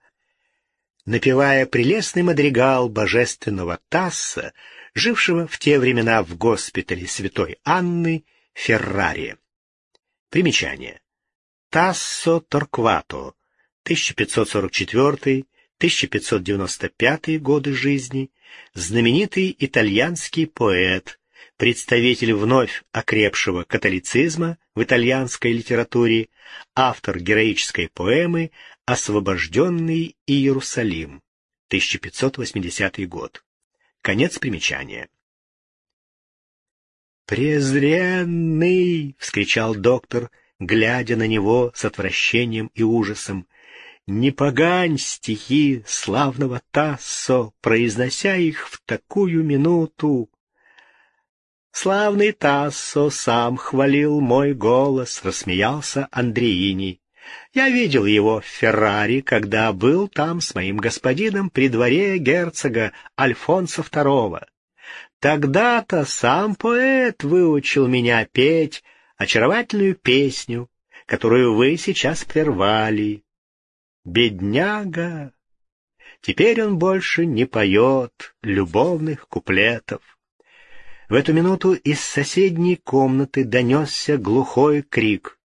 напевая прелестный мадригал божественного Тасса, жившего в те времена в госпитале святой Анны Феррари. Примечание. Тассо Торквато, 1544-1595 годы жизни, знаменитый итальянский поэт, представитель вновь окрепшего католицизма в итальянской литературе, автор героической поэмы «Освобожденный Иерусалим», 1580 год. Конец примечания. «Презренный!» — вскричал доктор, глядя на него с отвращением и ужасом. «Не погань стихи славного Тассо, произнося их в такую минуту!» «Славный Тассо сам хвалил мой голос», — рассмеялся Андреини. «Я видел его в Феррари, когда был там с моим господином при дворе герцога Альфонса II. Тогда-то сам поэт выучил меня петь очаровательную песню, которую вы сейчас прервали. Бедняга! Теперь он больше не поет любовных куплетов. В эту минуту из соседней комнаты донесся глухой крик.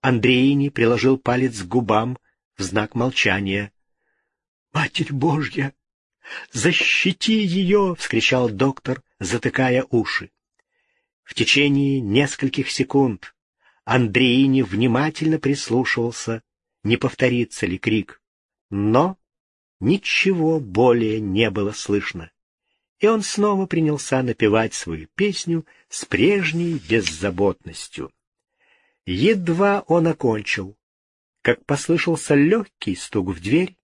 Андреини приложил палец к губам в знак молчания. «Матерь Божья! Защити ее!» — вскричал доктор, затыкая уши. В течение нескольких секунд Андреини внимательно прислушивался, не повторится ли крик. Но ничего более не было слышно и он снова принялся напевать свою песню с прежней беззаботностью. Едва он окончил, как послышался легкий стук в дверь,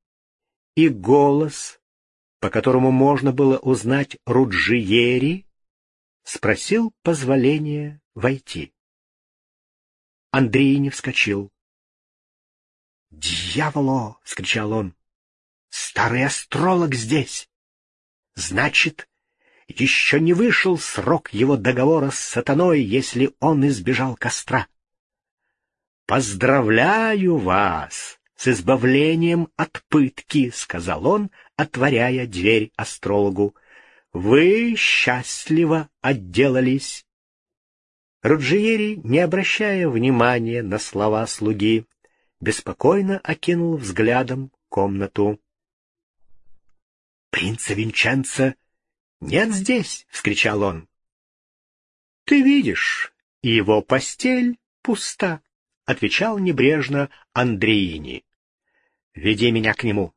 и голос, по которому можно было узнать Руджиери, спросил позволения войти. Андрей не вскочил. «Дьяволо!» — скричал он. «Старый астролог здесь!» Значит, еще не вышел срок его договора с сатаной, если он избежал костра. «Поздравляю вас с избавлением от пытки», — сказал он, отворяя дверь астрологу. «Вы счастливо отделались». Руджиери, не обращая внимания на слова слуги, беспокойно окинул взглядом комнату. «Принца Винченца нет здесь!» — вскричал он. «Ты видишь, его постель пуста», — отвечал небрежно Андреини. «Веди меня к нему.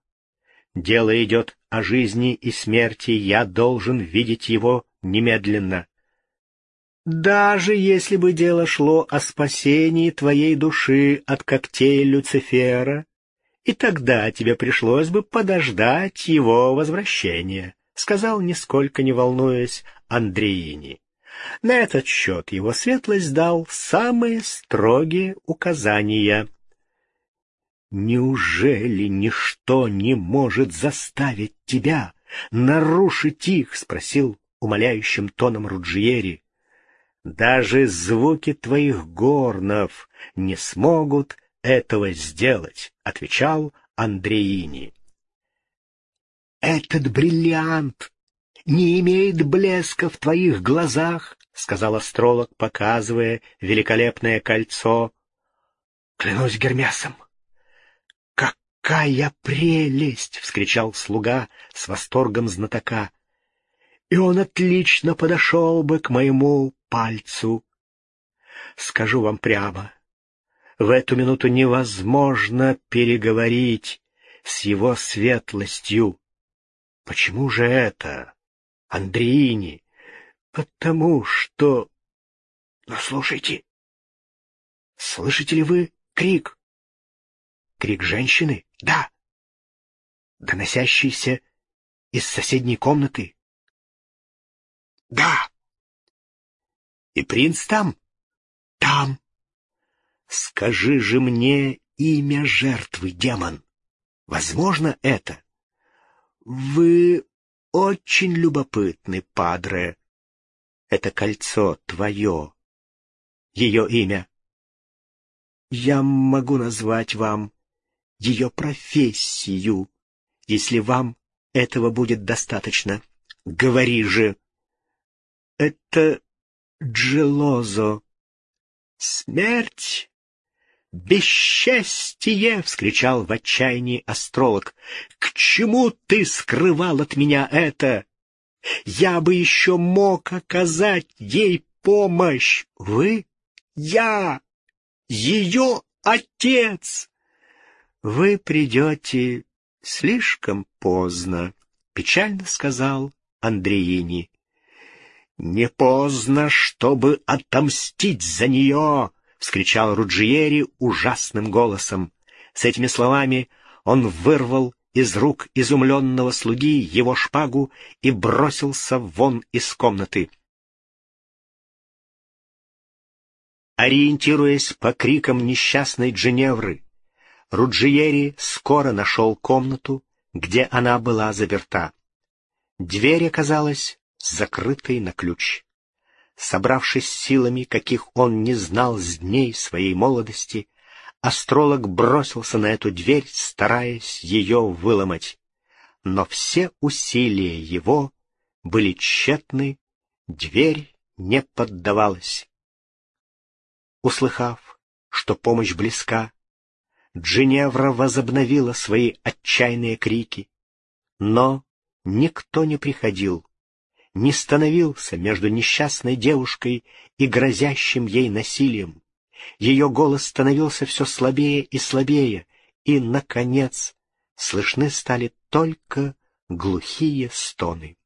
Дело идет о жизни и смерти, я должен видеть его немедленно. Даже если бы дело шло о спасении твоей души от когтей Люцифера, и тогда тебе пришлось бы подождать его возвращения», — сказал, нисколько не волнуясь, Андреини. На этот счет его светлость дал самые строгие указания. «Неужели ничто не может заставить тебя нарушить их?» — спросил умоляющим тоном Руджиери. «Даже звуки твоих горнов не смогут этого сделать, — отвечал Андреини. «Этот бриллиант не имеет блеска в твоих глазах», — сказал астролог, показывая великолепное кольцо. «Клянусь Гермесом!» «Какая прелесть!» — вскричал слуга с восторгом знатока. «И он отлично подошел бы к моему пальцу. Скажу вам прямо, в эту минуту невозможно переговорить с его светлостью. Почему же это, Андреини? Потому что... Но слушайте, слышите ли вы крик. Крик женщины? Да. Доносящийся из соседней комнаты? Да. И принц там? Там. Скажи же мне имя жертвы, демон. Возможно это? Вы очень любопытны, падре. Это кольцо твое. Ее имя. Я могу назвать вам ее профессию, если вам этого будет достаточно. Говори же. Это Джелозо. Смерть «Бесчестие!» — вскричал в отчаянии астролог. «К чему ты скрывал от меня это? Я бы еще мог оказать ей помощь. Вы? Я! Ее отец!» «Вы придете слишком поздно», — печально сказал Андреини. «Не поздно, чтобы отомстить за нее!» — вскричал Руджиери ужасным голосом. С этими словами он вырвал из рук изумленного слуги его шпагу и бросился вон из комнаты. Ориентируясь по крикам несчастной Дженевры, Руджиери скоро нашел комнату, где она была заперта. Дверь оказалась закрытой на ключ собравшись силами, каких он не знал с дней своей молодости, астролог бросился на эту дверь, стараясь ее выломать. Но все усилия его были тщетны, дверь не поддавалась. Услыхав, что помощь близка, Джиневра возобновила свои отчаянные крики, но никто не приходил не становился между несчастной девушкой и грозящим ей насилием. Ее голос становился все слабее и слабее, и, наконец, слышны стали только глухие стоны.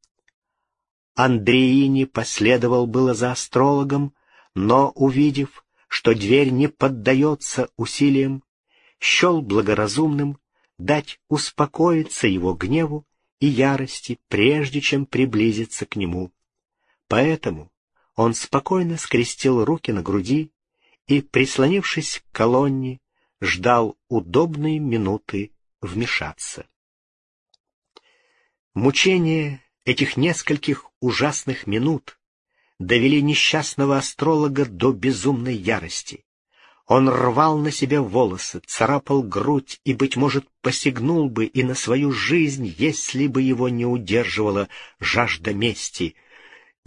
Андреини последовал было за астрологом, но, увидев, что дверь не поддается усилиям, счел благоразумным дать успокоиться его гневу и ярости, прежде чем приблизиться к нему. Поэтому он спокойно скрестил руки на груди и, прислонившись к колонне, ждал удобной минуты вмешаться. Мучения этих нескольких ужасных минут довели несчастного астролога до безумной ярости. Он рвал на себе волосы, царапал грудь и, быть может, посягнул бы и на свою жизнь, если бы его не удерживала жажда мести.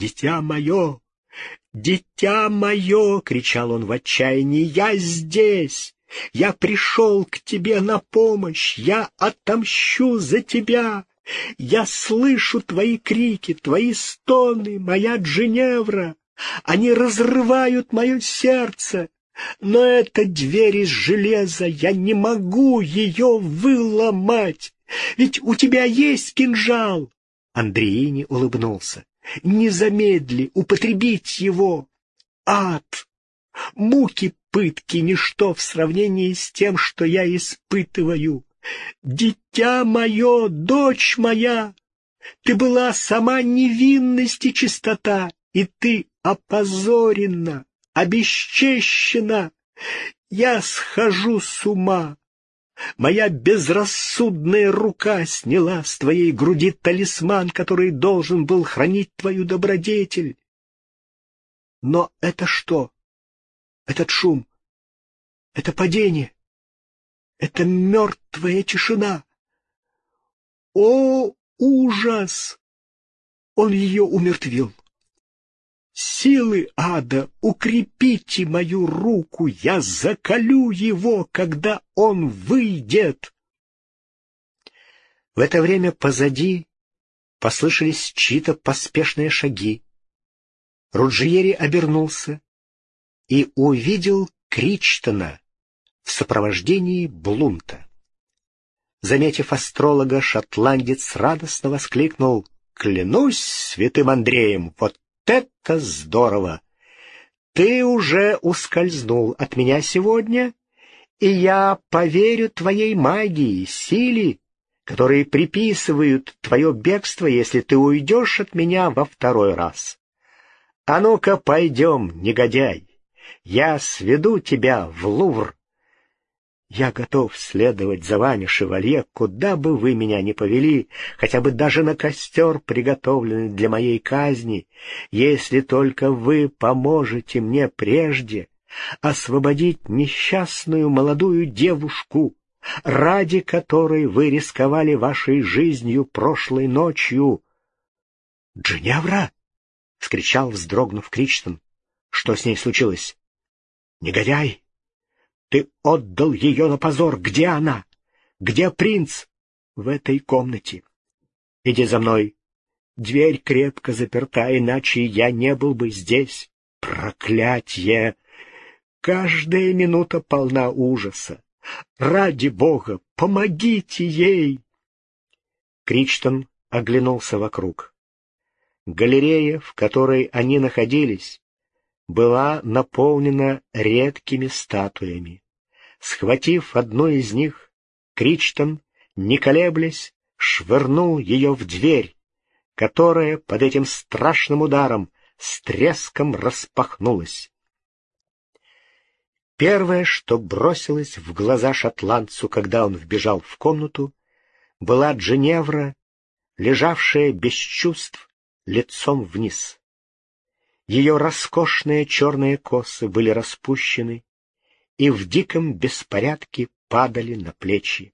«Дитя мое! Дитя мое!» — кричал он в отчаянии. «Я здесь! Я пришел к тебе на помощь! Я отомщу за тебя! Я слышу твои крики, твои стоны, моя Дженевра! Они разрывают мое сердце!» Но эта дверь из железа, я не могу ее выломать, ведь у тебя есть кинжал. Андреини улыбнулся. Не замедли употребить его. Ад! Муки пытки — ничто в сравнении с тем, что я испытываю. Дитя мое, дочь моя, ты была сама невинность и чистота, и ты опозорена обесчещена. Я схожу с ума. Моя безрассудная рука сняла с твоей груди талисман, который должен был хранить твою добродетель. Но это что? Этот шум? Это падение? Это мертвая тишина? О, ужас! Он ее умертвил. Силы ада, укрепите мою руку, я закалю его, когда он выйдет. В это время позади послышались чьи-то поспешные шаги. Руджиери обернулся и увидел Кричтона в сопровождении Блунта. Заметив астролога, шотландец радостно воскликнул «Клянусь святым Андреем, вот это здорово! Ты уже ускользнул от меня сегодня и я поверю твоей магии, силе, которые приписывают твое бегство, если ты уйдешь от меня во второй раз. А ну-ка пойдем, негодяй, я сведу тебя в Лувр. Я готов следовать за вами, шевалье, куда бы вы меня ни повели, хотя бы даже на костер, приготовленный для моей казни, если только вы поможете мне прежде освободить несчастную молодую девушку, ради которой вы рисковали вашей жизнью прошлой ночью. — Джиневра! — вскричал, вздрогнув Кричтон. — Что с ней случилось? — Негодяй! Ты отдал ее на позор. Где она? Где принц? В этой комнате. Иди за мной. Дверь крепко заперта, иначе я не был бы здесь. Проклятье! Каждая минута полна ужаса. Ради бога, помогите ей! Кричтон оглянулся вокруг. Галерея, в которой они находились, была наполнена редкими статуями. Схватив одну из них, Кричтон, не колеблясь, швырнул ее в дверь, которая под этим страшным ударом с треском распахнулась. Первое, что бросилось в глаза шотландцу, когда он вбежал в комнату, была Дженевра, лежавшая без чувств, лицом вниз. Ее роскошные черные косы были распущены и в диком беспорядке падали на плечи.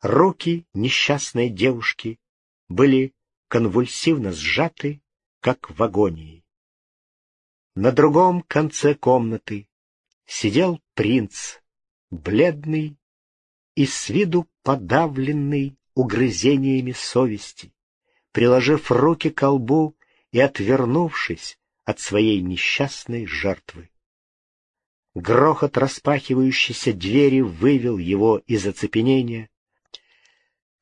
Руки несчастной девушки были конвульсивно сжаты, как в агонии. На другом конце комнаты сидел принц, бледный и с виду подавленный угрызениями совести, приложив руки к колбу и отвернувшись от своей несчастной жертвы. Грохот распахивающейся двери вывел его из оцепенения.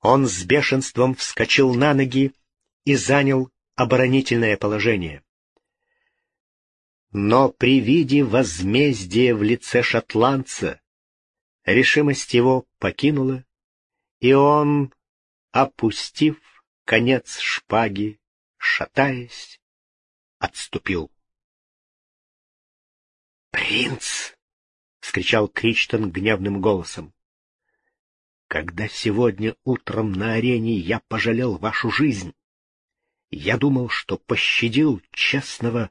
Он с бешенством вскочил на ноги и занял оборонительное положение. Но при виде возмездия в лице шотландца решимость его покинула, и он, опустив конец шпаги, шатаясь, отступил. «Принц!» — вскричал Кричтон гневным голосом. «Когда сегодня утром на арене я пожалел вашу жизнь, я думал, что пощадил честного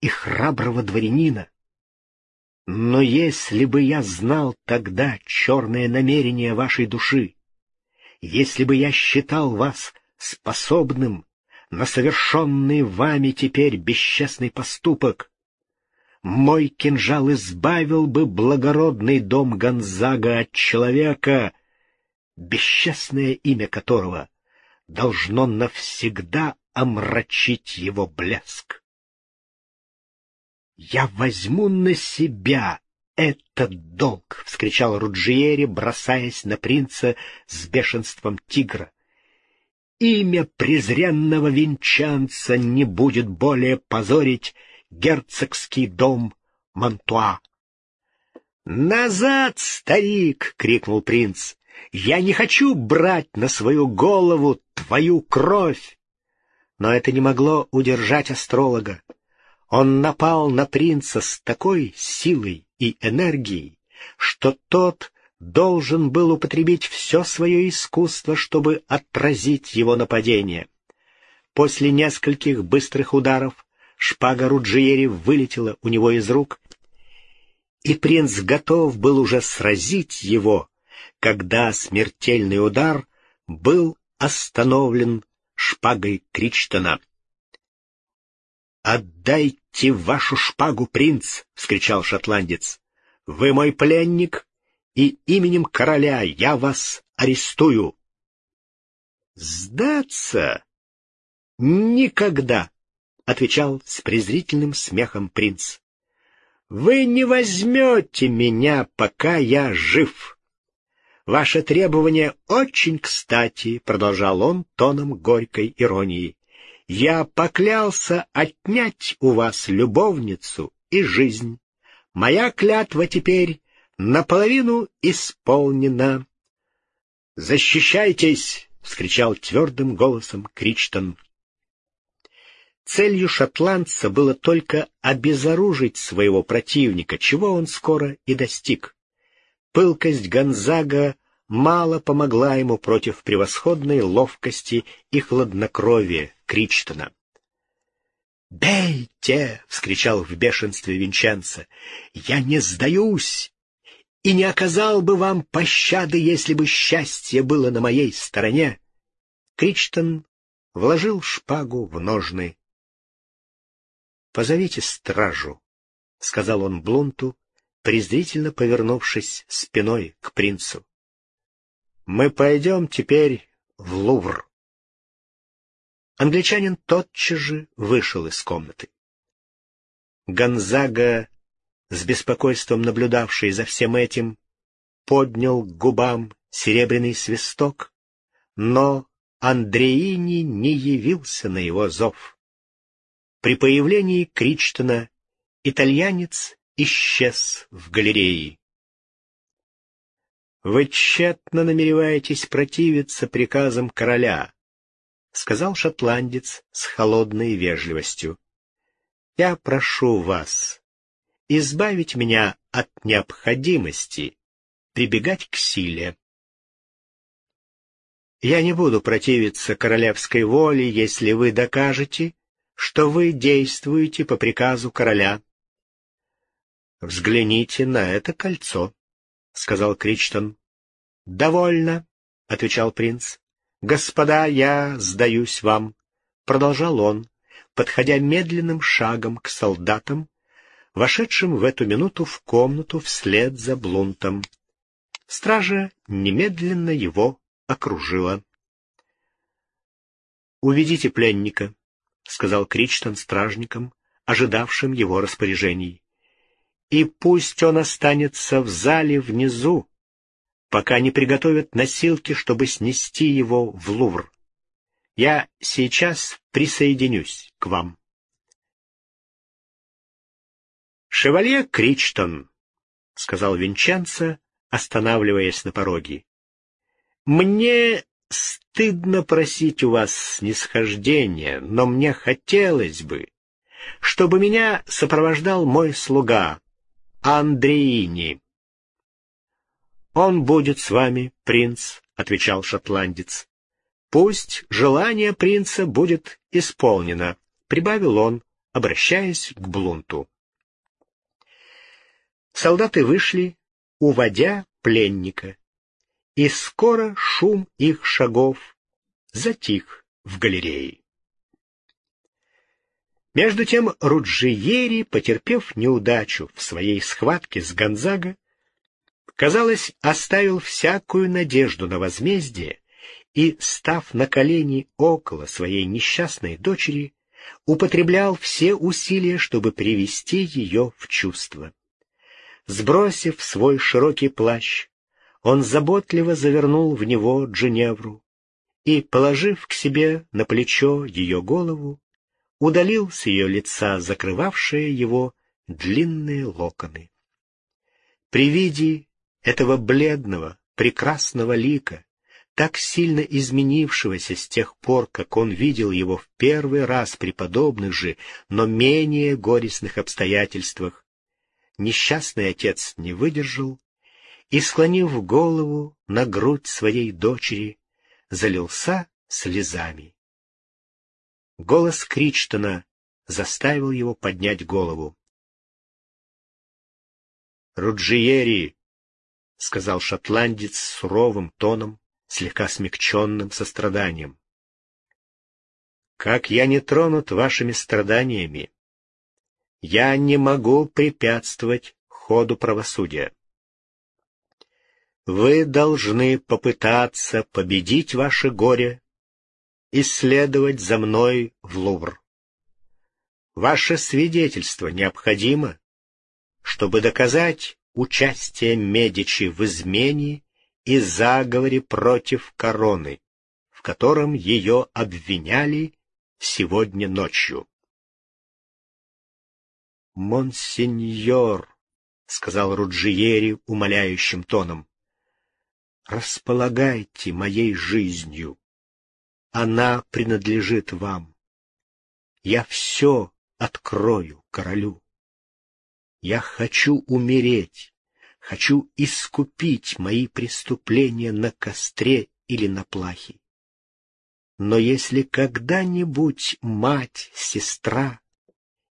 и храброго дворянина. Но если бы я знал тогда черное намерение вашей души, если бы я считал вас способным на совершенный вами теперь бесчестный поступок, мой кинжал избавил бы благородный дом Гонзага от человека, бесчестное имя которого должно навсегда омрачить его блеск. «Я возьму на себя этот долг!» — вскричал Руджиери, бросаясь на принца с бешенством тигра. «Имя презренного венчанца не будет более позорить герцогский дом Монтуа!» «Назад, старик!» — крикнул принц. «Я не хочу брать на свою голову твою кровь!» Но это не могло удержать астролога. Он напал на принца с такой силой и энергией, что тот должен был употребить все свое искусство, чтобы отразить его нападение. После нескольких быстрых ударов шпага Руджиери вылетела у него из рук, и принц готов был уже сразить его, когда смертельный удар был остановлен шпагой Кричтона. «Отдайте вашу шпагу, принц!» — вскричал шотландец. «Вы мой пленник, и именем короля я вас арестую». «Сдаться? Никогда!» — отвечал с презрительным смехом принц. «Вы не возьмете меня, пока я жив!» «Ваше требование очень кстати», — продолжал он тоном горькой иронии я поклялся отнять у вас любовницу и жизнь. Моя клятва теперь наполовину исполнена. «Защищайтесь!» — вскричал твердым голосом Кричтон. Целью шотландца было только обезоружить своего противника, чего он скоро и достиг. Пылкость Гонзага мало помогла ему против превосходной ловкости и хладнокровия Кричтона. «Бейте!» — вскричал в бешенстве Винченцо. «Я не сдаюсь и не оказал бы вам пощады, если бы счастье было на моей стороне». Кричтон вложил шпагу в ножны. «Позовите стражу», — сказал он Блунту, презрительно повернувшись спиной к принцу. «Мы пойдем теперь в Лувр». Англичанин тотчас же вышел из комнаты. Гонзага, с беспокойством наблюдавший за всем этим, поднял к губам серебряный свисток, но Андреини не явился на его зов. При появлении Кричтона итальянец исчез в галерее. «Вы тщетно намереваетесь противиться приказам короля», — сказал шотландец с холодной вежливостью. — Я прошу вас избавить меня от необходимости прибегать к силе. Я не буду противиться королевской воле, если вы докажете, что вы действуете по приказу короля. — Взгляните на это кольцо, — сказал Кричтон. — Довольно, — отвечал принц. «Господа, я сдаюсь вам», — продолжал он, подходя медленным шагом к солдатам, вошедшим в эту минуту в комнату вслед за Блунтом. Стража немедленно его окружила. «Уведите пленника», — сказал Кричтон стражникам, ожидавшим его распоряжений. «И пусть он останется в зале внизу, пока не приготовят носилки, чтобы снести его в Лувр. Я сейчас присоединюсь к вам. «Шевалье Кричтон», — сказал Винченцо, останавливаясь на пороге, — «мне стыдно просить у вас снисхождения, но мне хотелось бы, чтобы меня сопровождал мой слуга Андреини». «Он будет с вами, принц», — отвечал шотландец. «Пусть желание принца будет исполнено», — прибавил он, обращаясь к Блунту. Солдаты вышли, уводя пленника, и скоро шум их шагов затих в галерее. Между тем Руджиери, потерпев неудачу в своей схватке с Гонзаго, казалось, оставил всякую надежду на возмездие и, став на колени около своей несчастной дочери, употреблял все усилия, чтобы привести ее в чувство. Сбросив свой широкий плащ, он заботливо завернул в него Джиневру и, положив к себе на плечо ее голову, удалил с ее лица закрывавшие его длинные локоны. При виде этого бледного, прекрасного лика, так сильно изменившегося с тех пор, как он видел его в первый раз при подобных же, но менее горестных обстоятельствах, несчастный отец не выдержал и, склонив голову на грудь своей дочери, залился слезами. Голос Кричтона заставил его поднять голову. «Руджиери!» — сказал шотландец суровым тоном, слегка смягченным состраданием. «Как я не тронут вашими страданиями, я не могу препятствовать ходу правосудия. Вы должны попытаться победить ваше горе и следовать за мной в Лувр. Ваше свидетельство необходимо, чтобы доказать участие Медичи в измене и заговоре против короны, в котором ее обвиняли сегодня ночью. «Монсеньор», — сказал Руджиери умоляющим тоном. «Располагайте моей жизнью. Она принадлежит вам. Я все открою королю. Я хочу умереть, хочу искупить мои преступления на костре или на плахе. Но если когда-нибудь мать, сестра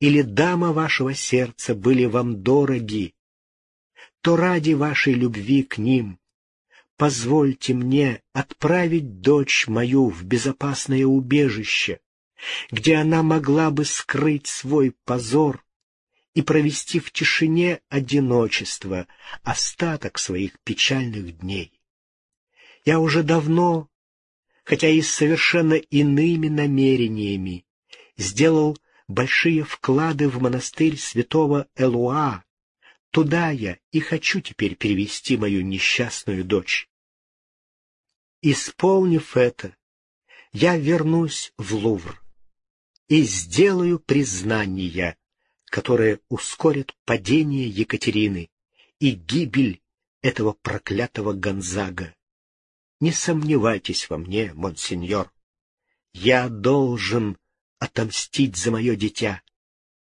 или дама вашего сердца были вам дороги, то ради вашей любви к ним позвольте мне отправить дочь мою в безопасное убежище, где она могла бы скрыть свой позор и провести в тишине одиночества остаток своих печальных дней. Я уже давно, хотя и с совершенно иными намерениями, сделал большие вклады в монастырь святого Элуа. Туда я и хочу теперь перевести мою несчастную дочь. Исполнив это, я вернусь в Лувр и сделаю признание, которое ускорит падение Екатерины и гибель этого проклятого Гонзага. Не сомневайтесь во мне, монсеньор. Я должен отомстить за мое дитя.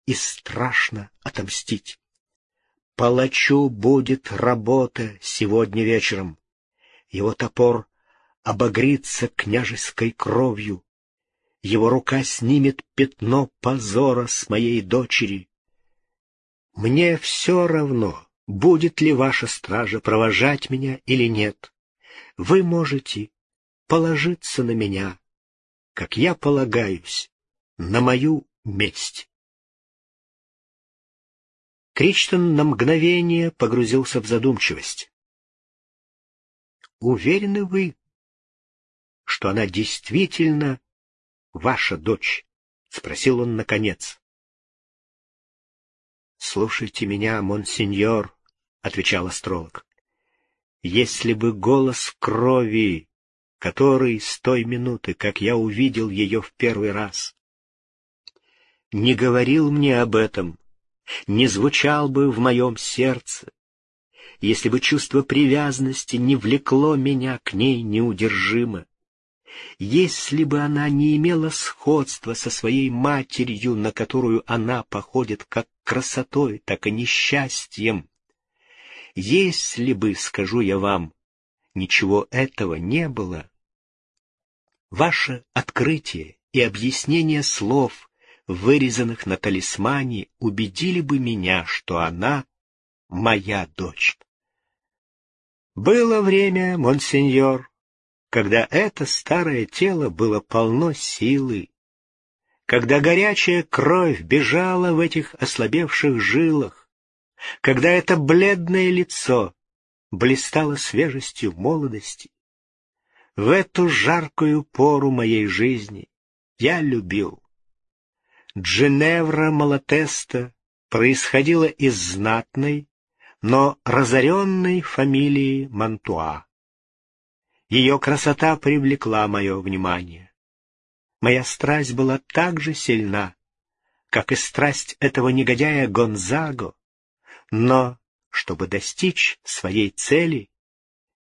И страшно отомстить. Палачу будет работа сегодня вечером. Его топор обогрится княжеской кровью. Его рука снимет пятно позора с моей дочери. Мне все равно, будет ли ваша стража провожать меня или нет. Вы можете положиться на меня, как я полагаюсь, на мою месть. Кричтон на мгновение погрузился в задумчивость. «Уверены вы, что она действительно ваша дочь?» — спросил он наконец. «Слушайте меня, монсеньор», — отвечал астролог. «Если бы голос крови, который с той минуты, как я увидел ее в первый раз, не говорил мне об этом, не звучал бы в моем сердце, если бы чувство привязанности не влекло меня к ней неудержимо, если бы она не имела сходства со своей матерью, на которую она походит как красотой, так и несчастьем, если бы, скажу я вам, ничего этого не было, ваше открытие и объяснение слов вырезанных на талисмане, убедили бы меня, что она моя дочь. Было время, монсеньор, когда это старое тело было полно силы, когда горячая кровь бежала в этих ослабевших жилах, когда это бледное лицо блистало свежестью молодости. В эту жаркую пору моей жизни я любил. Дженевра Малатеста происходила из знатной, но разоренной фамилии Мантуа. Ее красота привлекла мое внимание. Моя страсть была так же сильна, как и страсть этого негодяя Гонзаго, но, чтобы достичь своей цели,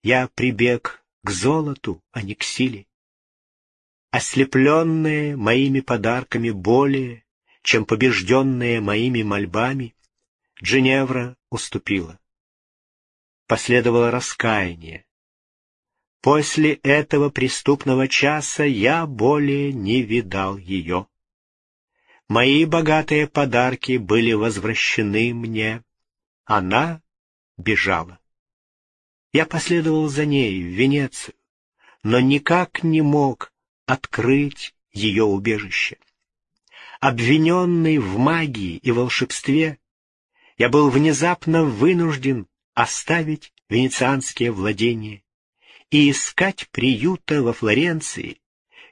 я прибег к золоту, а не к силе ослепленные моими подарками более, чем побежденные моими мольбами, Джиневра уступила. Последовало раскаяние. После этого преступного часа я более не видал ее. Мои богатые подарки были возвращены мне. Она бежала. Я последовал за ней в Венецию, но никак не мог открыть ее убежище. Обвиненный в магии и волшебстве, я был внезапно вынужден оставить венецианские владения и искать приюта во Флоренции,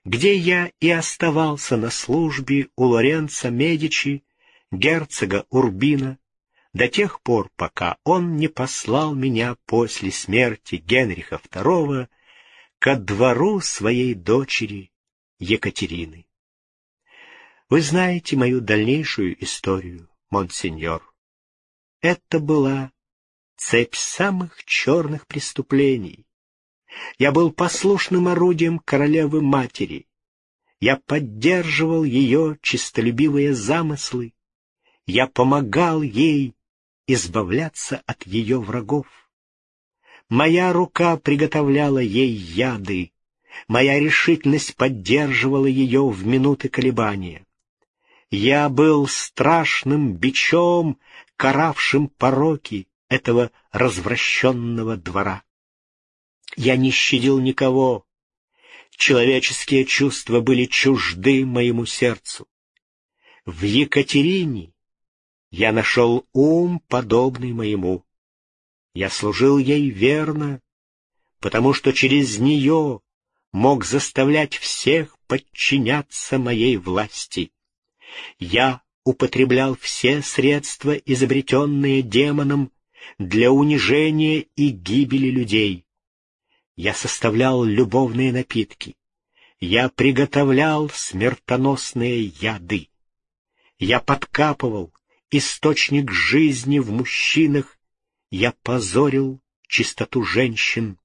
где я и оставался на службе у Лоренца Медичи, герцога Урбина, до тех пор, пока он не послал меня после смерти Генриха II ко двору своей дочери Екатерины. Вы знаете мою дальнейшую историю, монсеньор. Это была цепь самых черных преступлений. Я был послушным орудием королевы-матери. Я поддерживал ее чистолюбивые замыслы. Я помогал ей избавляться от ее врагов. Моя рука приготовляла ей яды. Моя решительность поддерживала ее в минуты колебания. Я был страшным бичом, каравшим пороки этого развращенного двора. Я не щадил никого. Человеческие чувства были чужды моему сердцу. В Екатерине я нашел ум, подобный моему. Я служил ей верно, потому что через нее мог заставлять всех подчиняться моей власти. Я употреблял все средства, изобретенные демоном, для унижения и гибели людей. Я составлял любовные напитки. Я приготовлял смертоносные яды. Я подкапывал источник жизни в мужчинах. Я позорил чистоту женщин.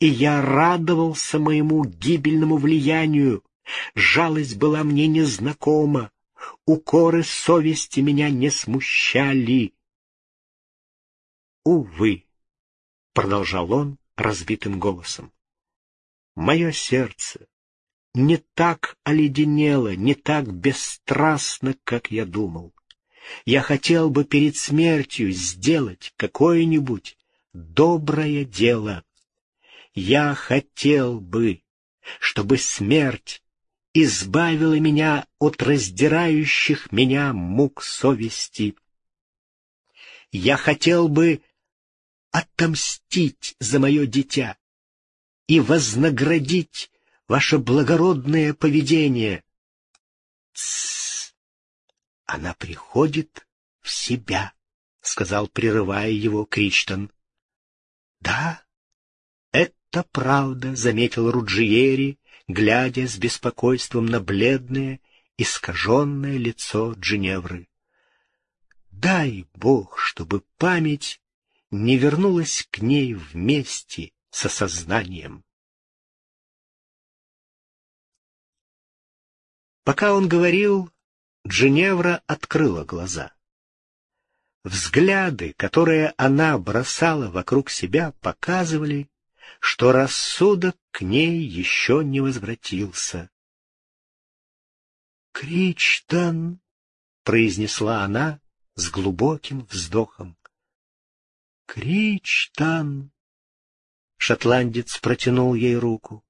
И я радовался моему гибельному влиянию. Жалость была мне незнакома укоры совести меня не смущали. «Увы», — продолжал он разбитым голосом, — «мое сердце не так оледенело, не так бесстрастно, как я думал. Я хотел бы перед смертью сделать какое-нибудь доброе дело. Я хотел бы, чтобы смерть избавила меня от раздирающих меня мук совести. Я хотел бы отомстить за мое дитя и вознаградить ваше благородное поведение. Тссс! Она приходит в себя, — сказал, прерывая его Кричтон. — Да, это правда, — заметил Руджиери, глядя с беспокойством на бледное, искаженное лицо Джиневры. Дай Бог, чтобы память не вернулась к ней вместе с осознанием. Пока он говорил, Джиневра открыла глаза. Взгляды, которые она бросала вокруг себя, показывали, что рассудок к ней еще не возвратился. «Кричтан!» — произнесла она с глубоким вздохом. «Кричтан!» Шотландец протянул ей руку.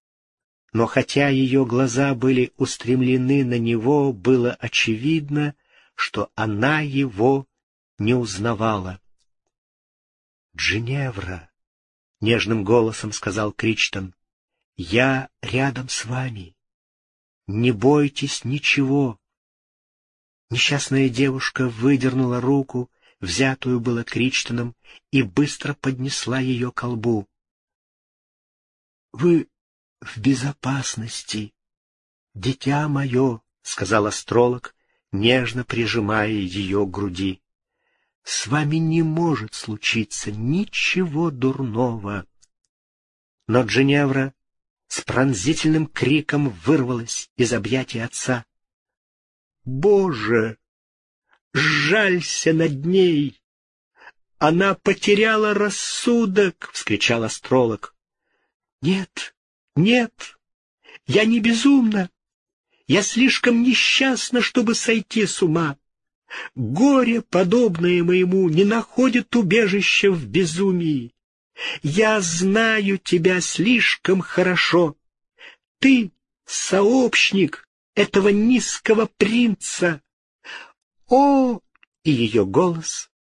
Но хотя ее глаза были устремлены на него, было очевидно, что она его не узнавала. «Джиневра!» — нежным голосом сказал Кричтон. — Я рядом с вами. Не бойтесь ничего. Несчастная девушка выдернула руку, взятую было Кричтоном, и быстро поднесла ее к лбу. — Вы в безопасности, дитя мое, — сказал астролог, нежно прижимая ее к груди. С вами не может случиться ничего дурного. Но Джиневра с пронзительным криком вырвалась из объятий отца. «Боже! Жалься над ней! Она потеряла рассудок!» — вскричал астролог. «Нет, нет, я не безумна. Я слишком несчастна, чтобы сойти с ума. Горе, подобное моему, не находит убежища в безумии. Я знаю тебя слишком хорошо. Ты — сообщник этого низкого принца. О! И ее голос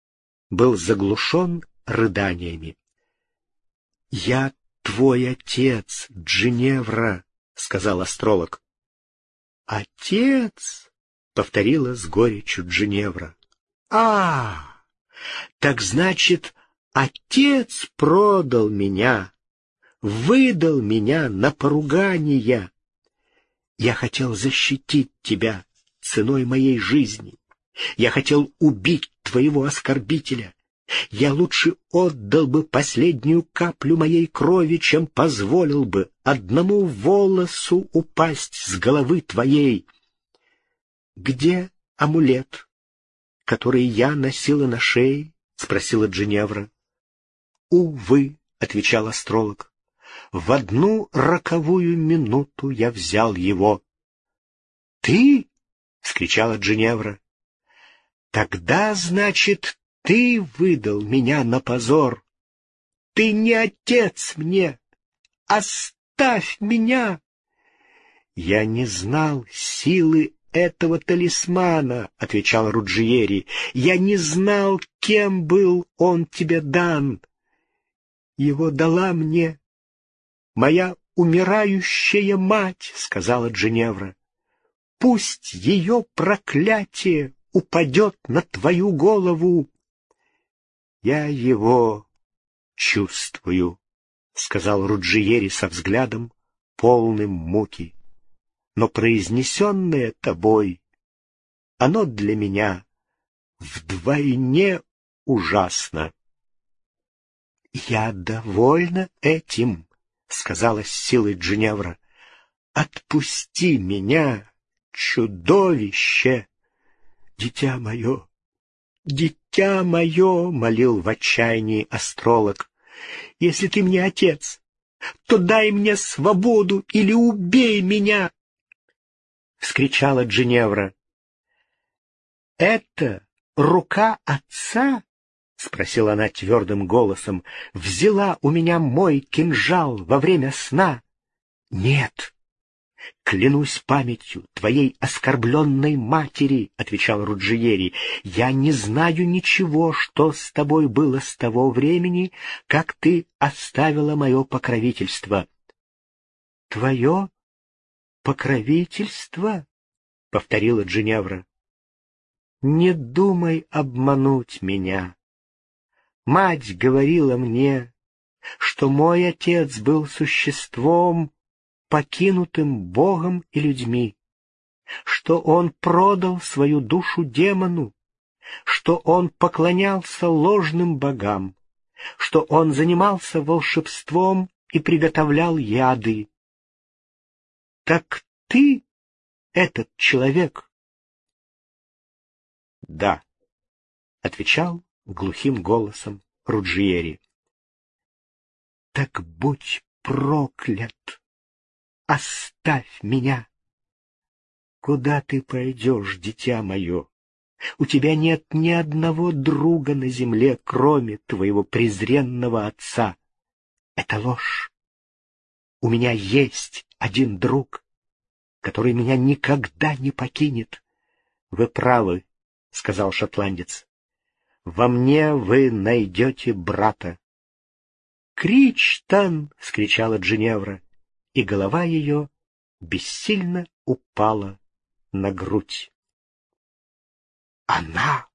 был заглушен рыданиями. «Я твой отец, Джиневра», — сказал астролог. «Отец?» повторила с горечью Джиневра. А, так значит, отец продал меня, выдал меня на поругание. Я хотел защитить тебя ценой моей жизни. Я хотел убить твоего оскорбителя. Я лучше отдал бы последнюю каплю моей крови, чем позволил бы одному волосу упасть с головы твоей. Где амулет, который я носила на шее? — спросила Джиневра. — Увы, — отвечал астролог, — в одну роковую минуту я взял его. — Ты? — вскричала Джиневра. — Тогда, значит, ты выдал меня на позор. Ты не отец мне. Оставь меня. Я не знал силы этого талисмана, — отвечал Руджиери. Я не знал, кем был он тебе дан. Его дала мне моя умирающая мать, — сказала Джиневра. Пусть ее проклятие упадет на твою голову. Я его чувствую, — сказал Руджиери со взглядом, полным муки. Но произнесенное тобой, оно для меня вдвойне ужасно. — Я довольна этим, — сказала с силой Джиневра. — Отпусти меня, чудовище! Дитя мое, «Дитя мое!» — молил в отчаянии астролог. «Если ты мне отец, то дай мне свободу или убей меня!» — вскричала Джиневра. «Это рука отца?» — спросила она твердым голосом. «Взяла у меня мой кинжал во время сна?» «Нет, «Клянусь памятью твоей оскорбленной матери», — отвечал Руджиери, — «я не знаю ничего, что с тобой было с того времени, как ты оставила мое покровительство». «Твое покровительство?» — повторила Джиневра. «Не думай обмануть меня. Мать говорила мне, что мой отец был существом, покинутым Богом и людьми, что он продал свою душу демону, что он поклонялся ложным богам, что он занимался волшебством и приготовлял яды. Так ты этот человек? — Да, — отвечал глухим голосом Руджиери. — Так будь проклят! Оставь меня! Куда ты пойдешь, дитя мое? У тебя нет ни одного друга на земле, кроме твоего презренного отца. Это ложь. У меня есть один друг, который меня никогда не покинет. — Вы правы, — сказал шотландец. — Во мне вы найдете брата. — Кричтан! — скричала Джиневра и голова ее бессильно упала на грудь. «Она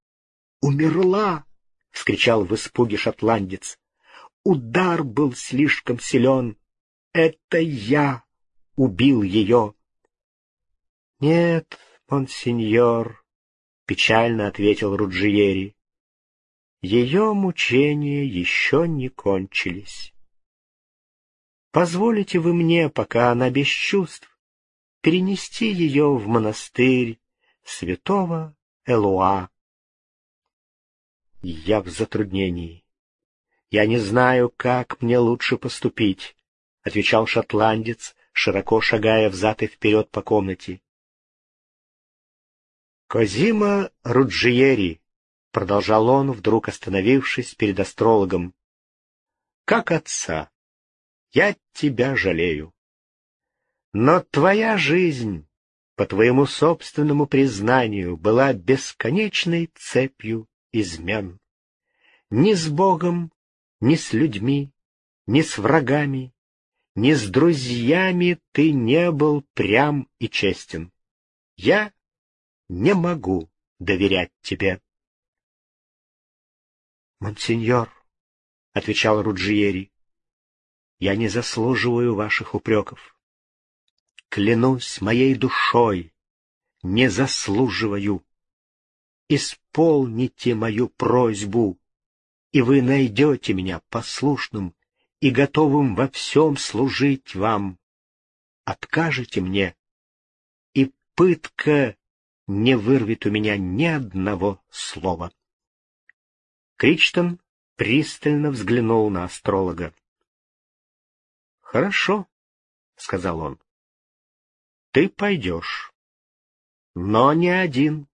умерла!» — вскричал в испуге шотландец. «Удар был слишком силен. Это я убил ее!» «Нет, монсеньор», — печально ответил Руджиери. «Ее мучения еще не кончились». Позволите вы мне, пока она без чувств, перенести ее в монастырь святого Элуа. Я в затруднении. Я не знаю, как мне лучше поступить, — отвечал шотландец, широко шагая взад и вперед по комнате. Козима Руджиери, — продолжал он, вдруг остановившись перед астрологом, — как отца я тебя жалею. Но твоя жизнь, по твоему собственному признанию, была бесконечной цепью измен. Ни с Богом, ни с людьми, ни с врагами, ни с друзьями ты не был прям и честен. Я не могу доверять тебе. — Монсеньор, — отвечал Руджиери, я не заслуживаю ваших упреков. Клянусь моей душой, не заслуживаю. Исполните мою просьбу. и вы найдете меня послушным и готовым во всем служить вам. Откажете мне, и пытка не вырвет у меня ни одного слова. Кричтон пристально взглянул на астролога. — Хорошо, — сказал он. — Ты пойдешь. Но не один.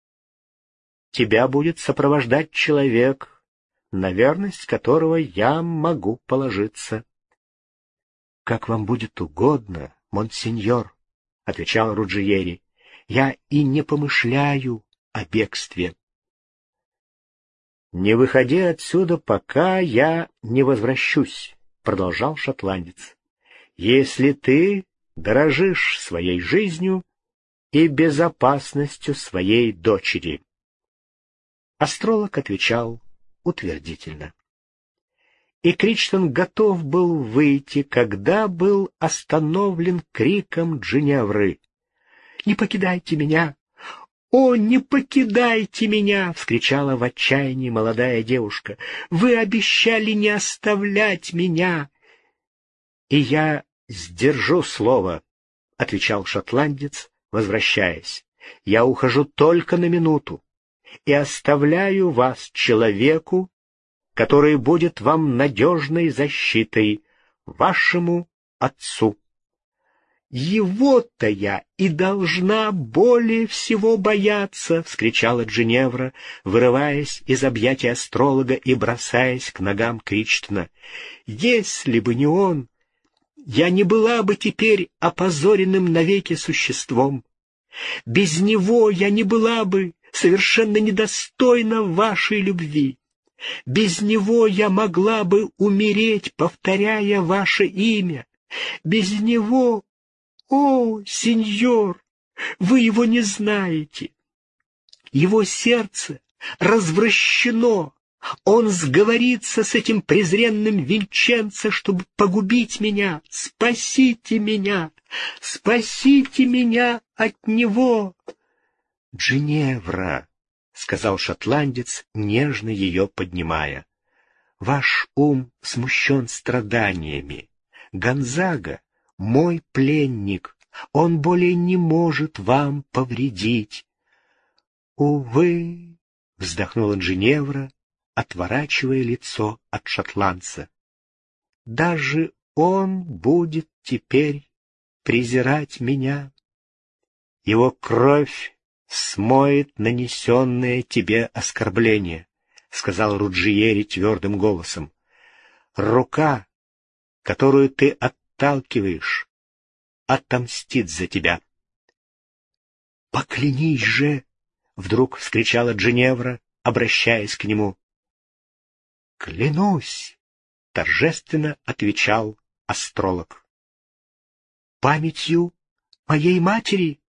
Тебя будет сопровождать человек, на верность которого я могу положиться. — Как вам будет угодно, монсеньор, — отвечал Руджиери. — Я и не помышляю о бегстве. — Не выходи отсюда, пока я не возвращусь, — продолжал шотландец. — Если ты дорожишь своей жизнью и безопасностью своей дочери. Астролог отвечал утвердительно. И Кричтон готов был выйти, когда был остановлен криком Джиневры. «Не покидайте меня! «О, не покидайте меня!» — вскричала в отчаянии молодая девушка. «Вы обещали не оставлять меня!» «И я сдержу слово», — отвечал шотландец, возвращаясь. «Я ухожу только на минуту и оставляю вас человеку, который будет вам надежной защитой, вашему отцу. «Его-то я и должна более всего бояться!» — вскричала Джиневра, вырываясь из объятий астролога и бросаясь к ногам Кричтона. «Если бы не он, я не была бы теперь опозоренным навеки существом. Без него я не была бы совершенно недостойна вашей любви. Без него я могла бы умереть, повторяя ваше имя. Без него... О, сеньор, вы его не знаете. Его сердце развращено. Он сговорится с этим презренным Винченцо, чтобы погубить меня. Спасите меня! Спасите меня от него! Джиневра, — сказал шотландец, нежно ее поднимая, — ваш ум смущен страданиями. Гонзага — мой пленник, он более не может вам повредить. — Увы, — вздохнула Джиневра, отворачивая лицо от шотландца, — даже он будет теперь презирать меня. Его кровь смоет нанесенное тебе оскорбление, — сказал Руджиери твердым голосом. Рука, которую ты отталкиваешь, отомстит за тебя. — Поклянись же! — вдруг вскричала Джиневра, обращаясь к нему. — Клянусь! — торжественно отвечал астролог. — Памятью моей матери!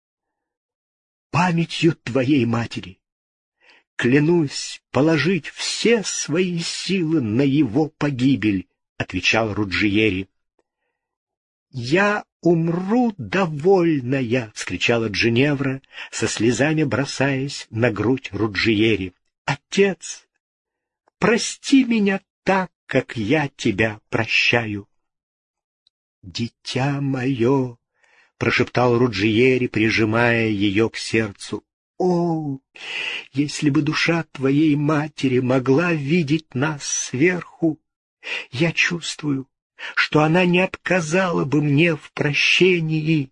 памятью твоей матери. Клянусь положить все свои силы на его погибель, — отвечал Руджиери. «Я умру довольная!» — вскричала Джиневра, со слезами бросаясь на грудь Руджиери. «Отец, прости меня так, как я тебя прощаю!» «Дитя мое!» — прошептал Руджиери, прижимая ее к сердцу. «О, если бы душа твоей матери могла видеть нас сверху! Я чувствую, что она не отказала бы мне в прощении!»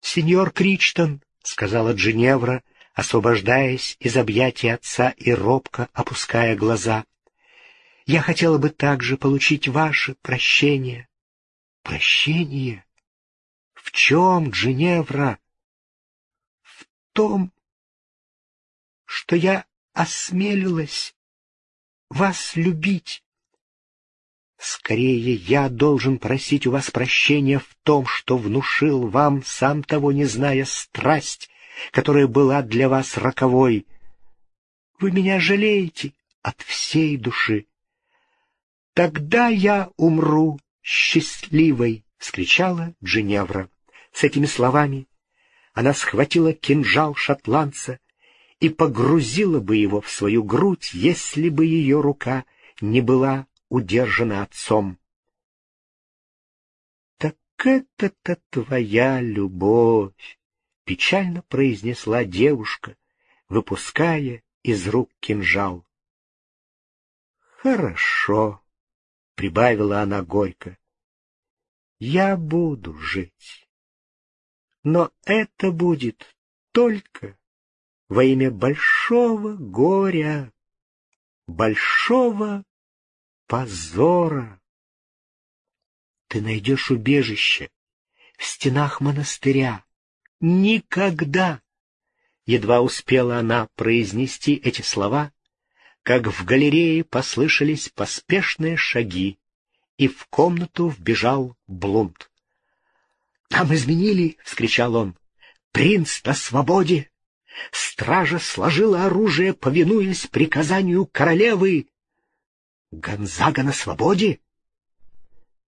«Сеньор Кричтон», — сказала Джиневра, освобождаясь из объятий отца и робко опуская глаза, — «я хотела бы также получить ваше прощение». «Прощение?» В чем, Джиневра? В том, что я осмелилась вас любить. Скорее, я должен просить у вас прощения в том, что внушил вам, сам того не зная, страсть, которая была для вас роковой. Вы меня жалеете от всей души. Тогда я умру счастливой, — вскричала Джиневра. С этими словами она схватила кинжал шотландца и погрузила бы его в свою грудь, если бы ее рука не была удержана отцом. «Так это-то твоя любовь!» — печально произнесла девушка, выпуская из рук кинжал. «Хорошо», — прибавила она горько, — «я буду жить. Но это будет только во имя большого горя, большого позора. Ты найдешь убежище в стенах монастыря. Никогда! Едва успела она произнести эти слова, как в галерее послышались поспешные шаги, и в комнату вбежал Блунд. — Там изменили! — вскричал он. — Принц на свободе! Стража сложила оружие, повинуясь приказанию королевы. Гонзага на свободе?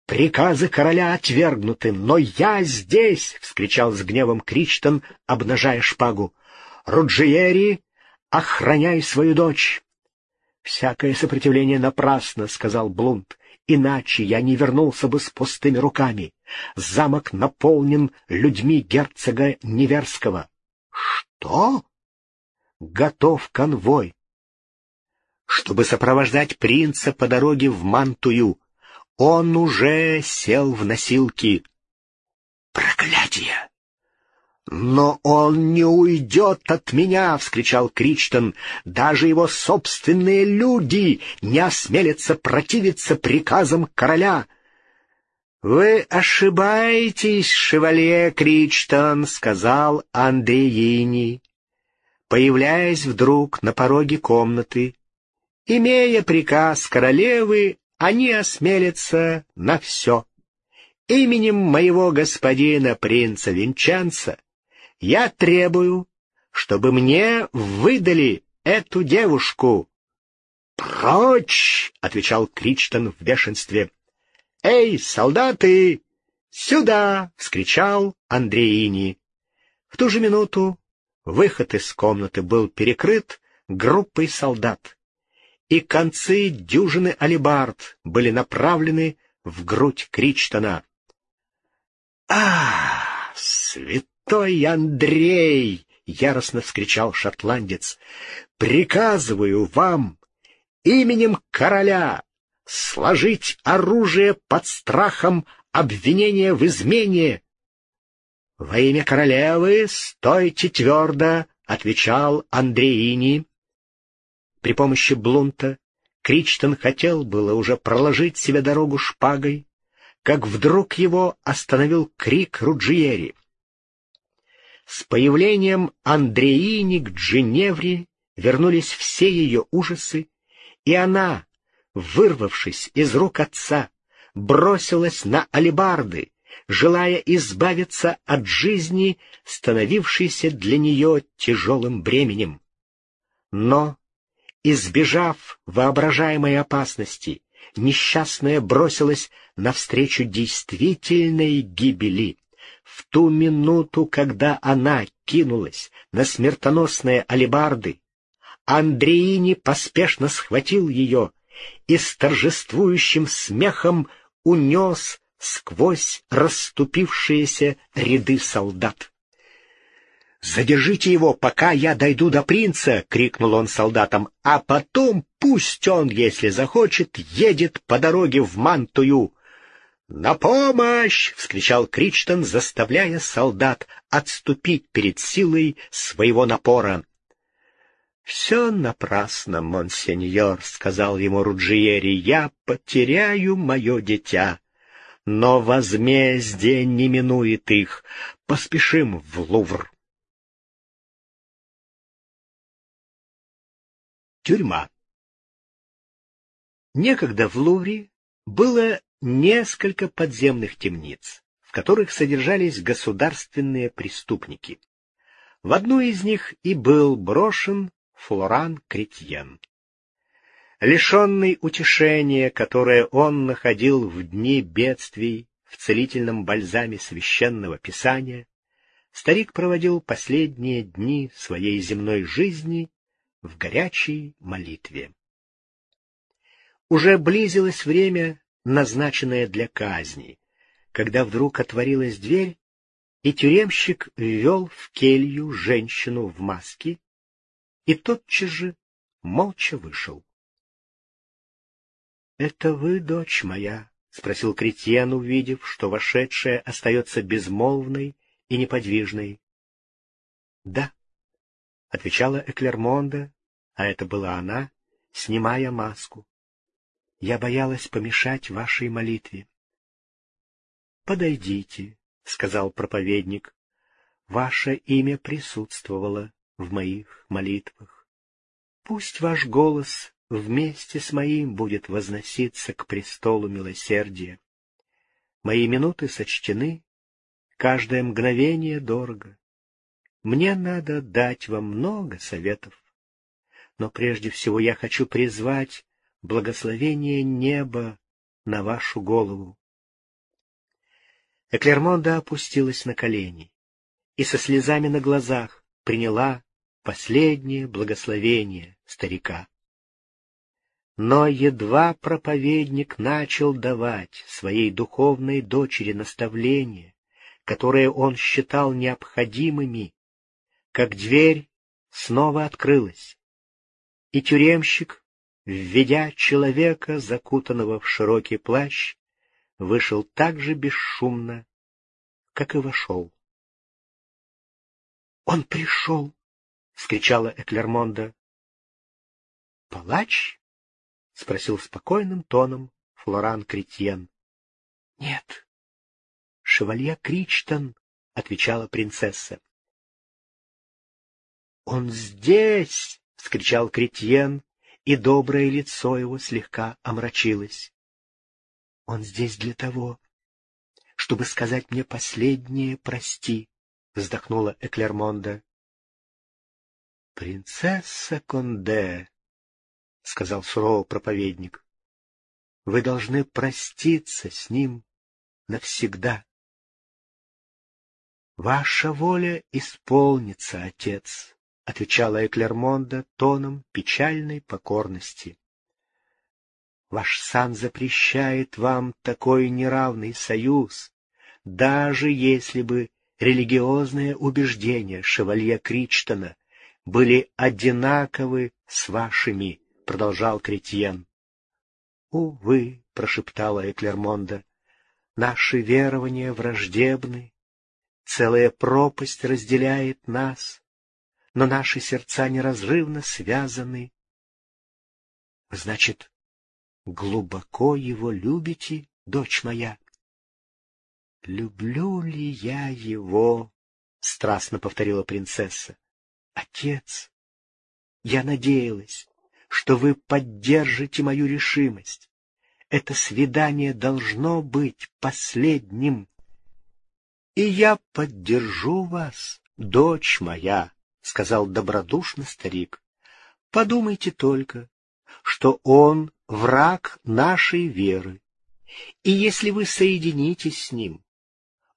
Приказы короля отвергнуты, но я здесь! — вскричал с гневом Кричтон, обнажая шпагу. — Руджиери, охраняй свою дочь! — Всякое сопротивление напрасно, — сказал Блунд, — иначе я не вернулся бы с пустыми руками. Замок наполнен людьми герцога Неверского. Что? Готов конвой. Чтобы сопровождать принца по дороге в Мантую, он уже сел в носилки. Проклятие! «Но он не уйдет от меня!» — вскричал Кричтон. «Даже его собственные люди не осмелятся противиться приказам короля!» «Вы ошибаетесь, шевалье Кричтон», — сказал Андреини, появляясь вдруг на пороге комнаты. «Имея приказ королевы, они осмелятся на все. Именем моего господина принца Винчанца я требую, чтобы мне выдали эту девушку». «Прочь!» — отвечал Кричтон в бешенстве. «Эй, солдаты! Сюда!» — вскричал Андреини. В ту же минуту выход из комнаты был перекрыт группой солдат, и концы дюжины алибард были направлены в грудь Кричтона. «А, святой Андрей!» — яростно вскричал шотландец. «Приказываю вам именем короля сложить оружие под страхом обвинения в измене. — Во имя королевы стойте твердо, — отвечал Андреини. При помощи Блунта Кричтон хотел было уже проложить себе дорогу шпагой, как вдруг его остановил крик Руджиери. С появлением Андреини к Джиневре вернулись все ее ужасы, и она, вырвавшись из рук отца, бросилась на алебарды, желая избавиться от жизни, становившейся для нее тяжелым бременем. Но, избежав воображаемой опасности, несчастная бросилась навстречу действительной гибели. В ту минуту, когда она кинулась на смертоносные алебарды, Андреини поспешно схватил ее и с торжествующим смехом унес сквозь расступившиеся ряды солдат. «Задержите его, пока я дойду до принца!» — крикнул он солдатам. «А потом пусть он, если захочет, едет по дороге в Мантую!» «На помощь!» — вскричал Кричтон, заставляя солдат отступить перед силой своего напора. «Все напрасно, монсеньор», — сказал ему Руджиери, — «я потеряю мое дитя, но возмездие не минует их. Поспешим в Лувр». Тюрьма Некогда в Лувре было несколько подземных темниц, в которых содержались государственные преступники. В одну из них и был брошен Флоран Кретьен. Лишенный утешения, которое он находил в дни бедствий в целительном бальзаме священного писания, старик проводил последние дни своей земной жизни в горячей молитве. Уже близилось время, назначенное для казни, когда вдруг отворилась дверь, и тюремщик ввел в келью женщину в маске, и тотчас же молча вышел. — Это вы, дочь моя? — спросил Кретьен, увидев, что вошедшая остается безмолвной и неподвижной. — Да, — отвечала Эклермонда, а это была она, снимая маску. — Я боялась помешать вашей молитве. — Подойдите, — сказал проповедник. — Ваше имя присутствовало в моих молитвах. Пусть ваш голос вместе с моим будет возноситься к престолу милосердия. Мои минуты сочтены, каждое мгновение дорого. Мне надо дать вам много советов. Но прежде всего я хочу призвать благословение неба на вашу голову. Эклермонда опустилась на колени и со слезами на глазах приняла последнее благословение старика. Но едва проповедник начал давать своей духовной дочери наставления, которые он считал необходимыми, как дверь снова открылась, и тюремщик, введя человека, закутанного в широкий плащ, вышел так же бесшумно, как и вошел. — Он пришел! — скричала Эклермонда. — Палач? — спросил спокойным тоном Флоран Кретьен. — Нет. — Шевалье Кричтон, — отвечала принцесса. — Он здесь! — вскричал Кретьен, и доброе лицо его слегка омрачилось. — Он здесь для того, чтобы сказать мне последнее «прости», — вздохнула Эклермонда. — Принцесса Конде, — сказал сурово проповедник. — Вы должны проститься с ним навсегда. — Ваша воля исполнится, отец, — отвечала Эклермонда тоном печальной покорности. — Ваш сан запрещает вам такой неравный союз, даже если бы религиозные убеждения шевалье Кричтона были одинаковы с вашими продолжал Кретьен. «Увы», — прошептала Эклермонда, — «наши верования враждебны, целая пропасть разделяет нас, но наши сердца неразрывно связаны». «Значит, глубоко его любите, дочь моя?» «Люблю ли я его?» — страстно повторила принцесса. «Отец, я надеялась, что вы поддержите мою решимость. Это свидание должно быть последним. — И я поддержу вас, дочь моя, — сказал добродушно старик. — Подумайте только, что он враг нашей веры, и если вы соединитесь с ним,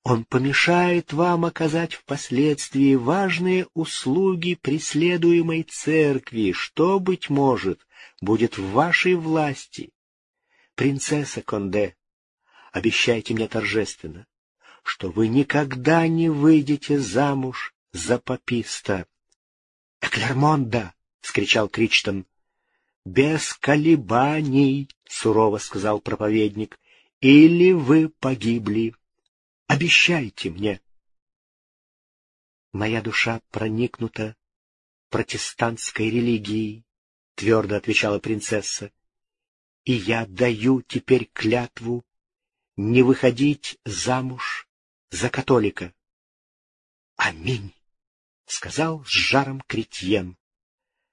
он помешает вам оказать впоследствии важные услуги преследуемой церкви, что, быть может, будет в вашей власти. Принцесса Конде, обещайте мне торжественно, что вы никогда не выйдете замуж за паписта. — Эклермонда! — вскричал Кричтон. — Без колебаний, — сурово сказал проповедник, — или вы погибли. Обещайте мне. Моя душа проникнута протестантской религией, твердо отвечала принцесса, и я даю теперь клятву не выходить замуж за католика. Аминь, сказал с жаром Кретьен.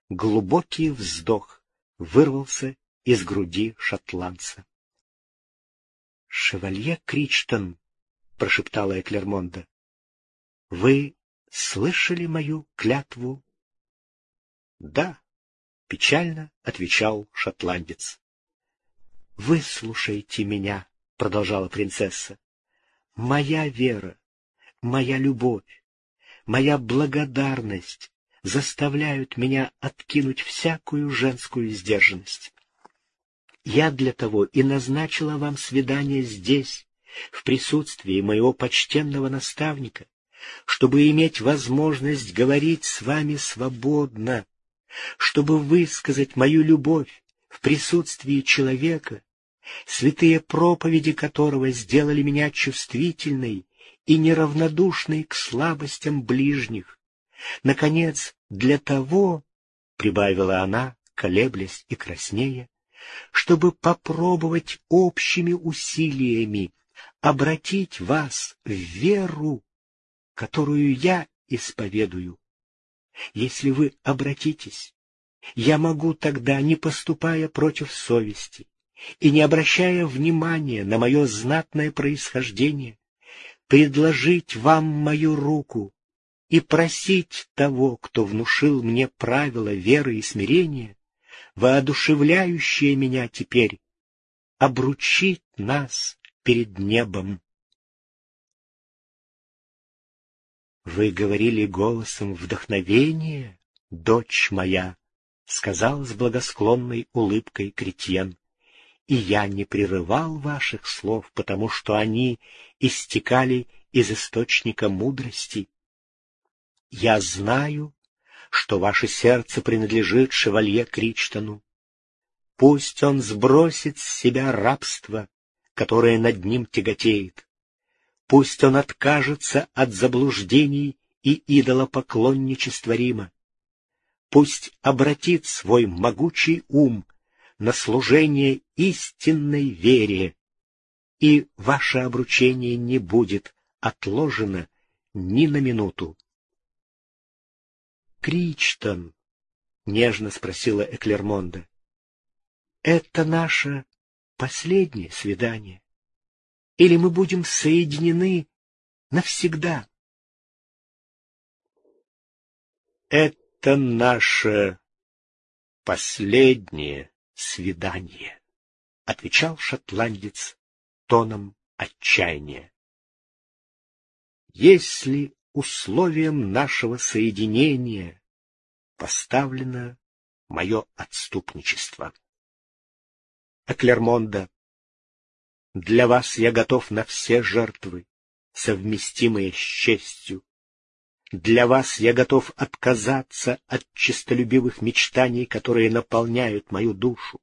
Глубокий вздох вырвался из груди шотландца. Шевалье Кричтон — прошептала Эклермонда. — Вы слышали мою клятву? — Да, — печально отвечал шотландец. — Выслушайте меня, — продолжала принцесса. — Моя вера, моя любовь, моя благодарность заставляют меня откинуть всякую женскую сдержанность. Я для того и назначила вам свидание здесь, в присутствии моего почтенного наставника, чтобы иметь возможность говорить с вами свободно, чтобы высказать мою любовь в присутствии человека, святые проповеди которого сделали меня чувствительной и неравнодушной к слабостям ближних. Наконец, для того, — прибавила она, колеблясь и краснея, — чтобы попробовать общими усилиями обратить вас в веру, которую я исповедую. Если вы обратитесь, я могу тогда, не поступая против совести и не обращая внимания на мое знатное происхождение, предложить вам мою руку и просить того, кто внушил мне правила веры и смирения, воодушевляющие меня теперь, обручить нас перед небом. Вы говорили голосом вдохновения, дочь моя, — сказал с благосклонной улыбкой Кретьен и я не прерывал ваших слов, потому что они истекали из источника мудрости. Я знаю, что ваше сердце принадлежит шевалье Кричтону. Пусть он сбросит с себя рабство, которое над ним тяготеет. Пусть он откажется от заблуждений и идолопоклонничества Рима. Пусть обратит свой могучий ум на служение истинной вере, и ваше обручение не будет отложено ни на минуту. Кричтон, — нежно спросила Эклермонда, — это наше последнее свидание? Или мы будем соединены навсегда? Это наше последнее свидание, — отвечал шотландец тоном отчаяния. Если условием нашего соединения поставлено мое отступничество. Эклермонда, для вас я готов на все жертвы, совместимые с честью, для вас я готов отказаться от честолюбивых мечтаний, которые наполняют мою душу.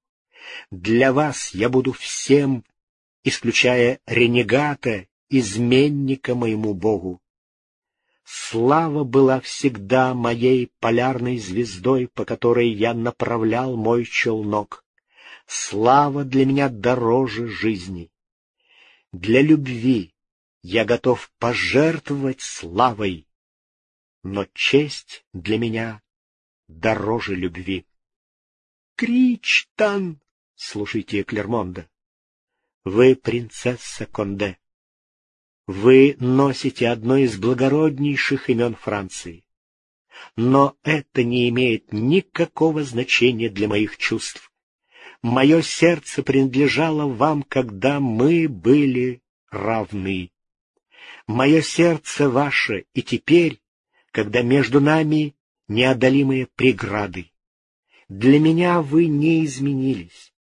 Для вас я буду всем, исключая ренегата, изменника моему Богу. Слава была всегда моей полярной звездой, по которой я направлял мой челнок. Слава для меня дороже жизни. Для любви я готов пожертвовать славой, но честь для меня дороже любви. Кричтан, слушайте Клермонда, вы принцесса Конде. Вы носите одно из благороднейших имен Франции. Но это не имеет никакого значения для моих чувств. Мое сердце принадлежало вам, когда мы были равны. Мое сердце ваше и теперь, когда между нами неодолимые преграды. Для меня вы не изменились.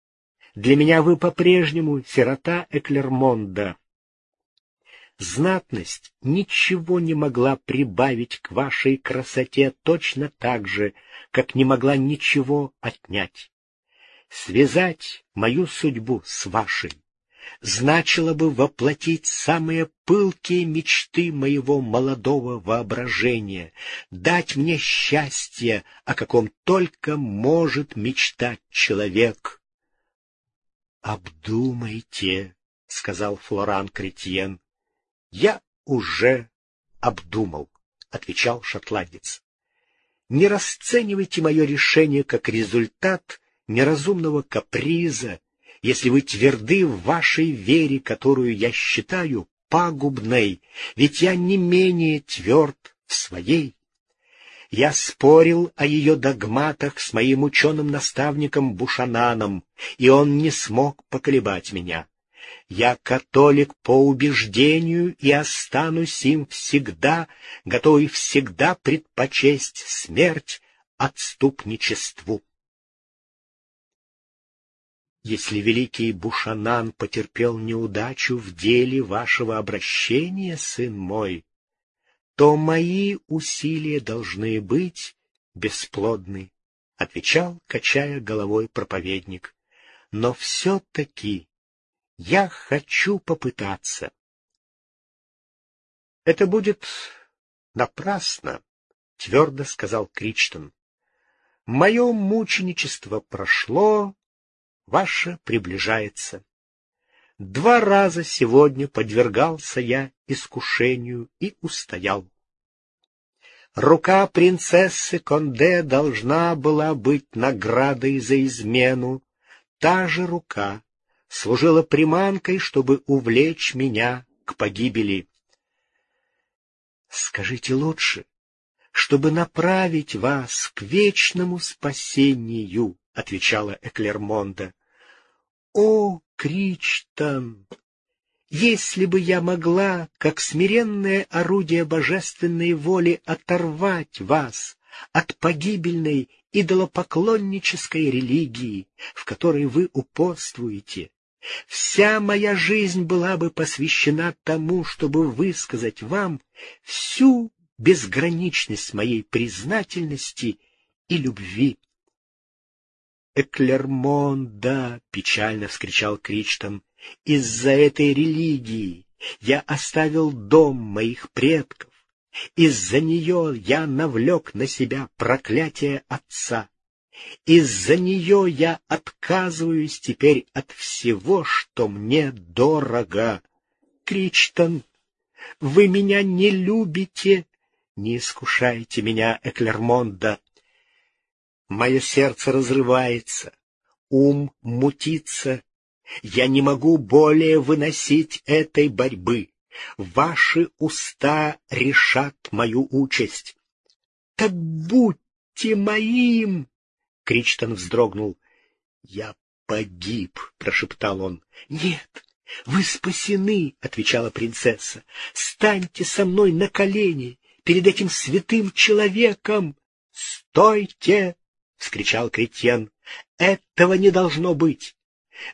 Для меня вы по-прежнему сирота Эклермонда. Знатность ничего не могла прибавить к вашей красоте точно так же, как не могла ничего отнять. Связать мою судьбу с вашей значило бы воплотить самые пылкие мечты моего молодого воображения, дать мне счастье, о каком только может мечтать человек. «Обдумайте», — сказал Флоран Кретьен. «Я уже обдумал», — отвечал шотландец. «Не расценивайте мое решение как результат неразумного каприза если вы тверды в вашей вере, которую я считаю пагубной, ведь я не менее тверд в своей. Я спорил о ее догматах с моим ученым наставником Бушананом, и он не смог поколебать меня. Я католик по убеждению и останусь им всегда, готовый всегда предпочесть смерть отступничеству. Если великий Бушанан потерпел неудачу в деле вашего обращения, сын мой, то мои усилия должны быть бесплодны, — отвечал, качая головой проповедник. Но все-таки я хочу попытаться. — Это будет напрасно, — твердо сказал Кричтон. — Мое мученичество прошло, ваше приближается. Два раза сегодня подвергался я искушению и устоял. Рука принцессы Конде должна была быть наградой за измену. Та же рука служила приманкой, чтобы увлечь меня к погибели. Скажите лучше, чтобы направить вас к вечному спасению, — отвечала Эклермонда. — О, Кричтон! Если бы я могла, как смиренное орудие божественной воли, оторвать вас от погибельной идолопоклоннической религии, в которой вы упорствуете, вся моя жизнь была бы посвящена тому, чтобы высказать вам всю безграничность моей признательности и любви. «Эклермонда!» — печально вскричал Кричтон. «Из-за этой религии я оставил дом моих предков. Из-за нее я навлек на себя проклятие отца. Из-за нее я отказываюсь теперь от всего, что мне дорого. Кричтон, вы меня не любите, не искушайте меня, Эклермонда. Мое сердце разрывается, ум мутится. Я не могу более выносить этой борьбы. Ваши уста решат мою участь. — Так будьте моим! — Кричтон вздрогнул. — Я погиб, — прошептал он. — Нет, вы спасены, — отвечала принцесса. — Станьте со мной на колени перед этим святым человеком. — Стойте! — вскричал Кретьен. — Этого не должно быть.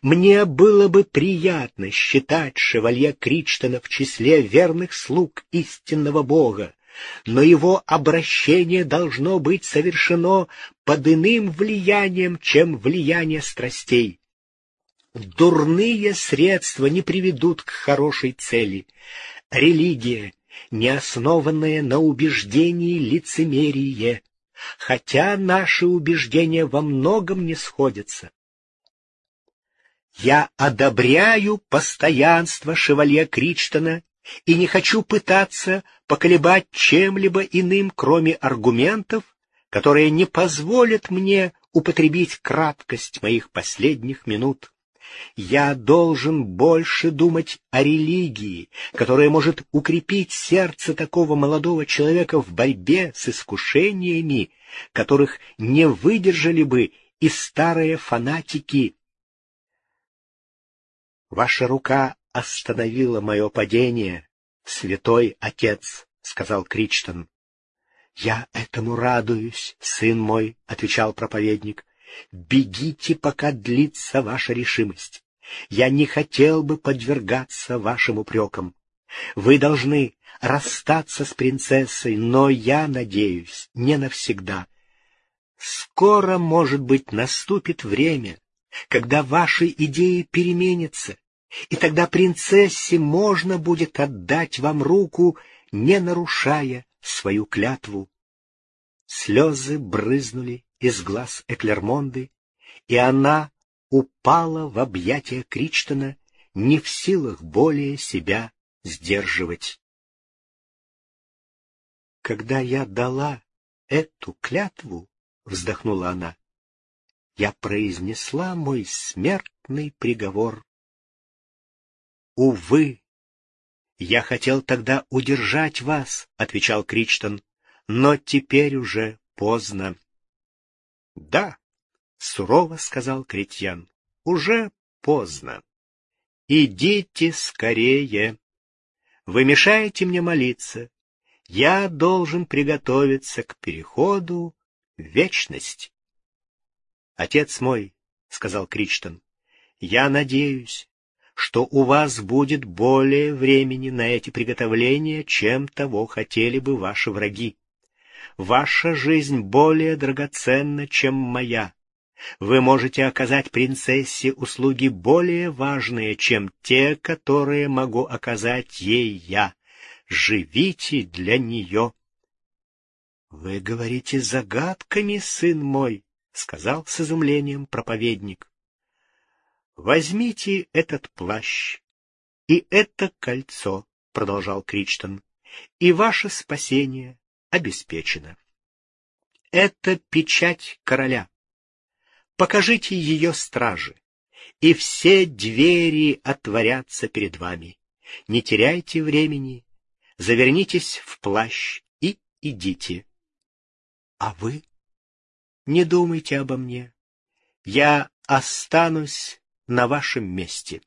Мне было бы приятно считать шевалье Кричтона в числе верных слуг истинного Бога, но его обращение должно быть совершено под иным влиянием, чем влияние страстей. Дурные средства не приведут к хорошей цели. Религия, не основанная на убеждении лицемерие, хотя наши убеждения во многом не сходятся. Я одобряю постоянство шевалье Кричтона и не хочу пытаться поколебать чем-либо иным, кроме аргументов, которые не позволят мне употребить краткость моих последних минут. Я должен больше думать о религии, которая может укрепить сердце такого молодого человека в борьбе с искушениями, которых не выдержали бы и старые фанатики. Ваша рука остановила мое падение, святой отец, — сказал Кричтон. — Я этому радуюсь, сын мой, — отвечал проповедник. Бегите, пока длится ваша решимость. Я не хотел бы подвергаться вашим упрекам. Вы должны расстаться с принцессой, но я надеюсь, не навсегда. Скоро, может быть, наступит время, когда ваши идеи переменятся, и тогда принцессе можно будет отдать вам руку, не нарушая свою клятву. Слезы брызнули из глаз Эклермонды, и она упала в объятия Кричтона, не в силах более себя сдерживать. Когда я дала эту клятву, вздохнула она, я произнесла мой смертный приговор. Увы, я хотел тогда удержать вас, отвечал Кричтон, но теперь уже поздно. — Да, — сурово сказал Кретьян, — уже поздно. идите скорее. Вы мешаете мне молиться. Я должен приготовиться к переходу в вечность. Отец мой, — сказал Кричтон, — я надеюсь, что у вас будет более времени на эти приготовления, чем того хотели бы ваши враги. Ваша жизнь более драгоценна, чем моя. Вы можете оказать принцессе услуги более важные, чем те, которые могу оказать ей я. Живите для нее. — Вы говорите загадками, сын мой, — сказал с изумлением проповедник. — Возьмите этот плащ и это кольцо, — продолжал Кричтон, — и ваше спасение обеспечено. Это печать короля. Покажите ее страже, и все двери отворятся перед вами. Не теряйте времени, завернитесь в плащ и идите. А вы? Не думайте обо мне. Я останусь на вашем месте.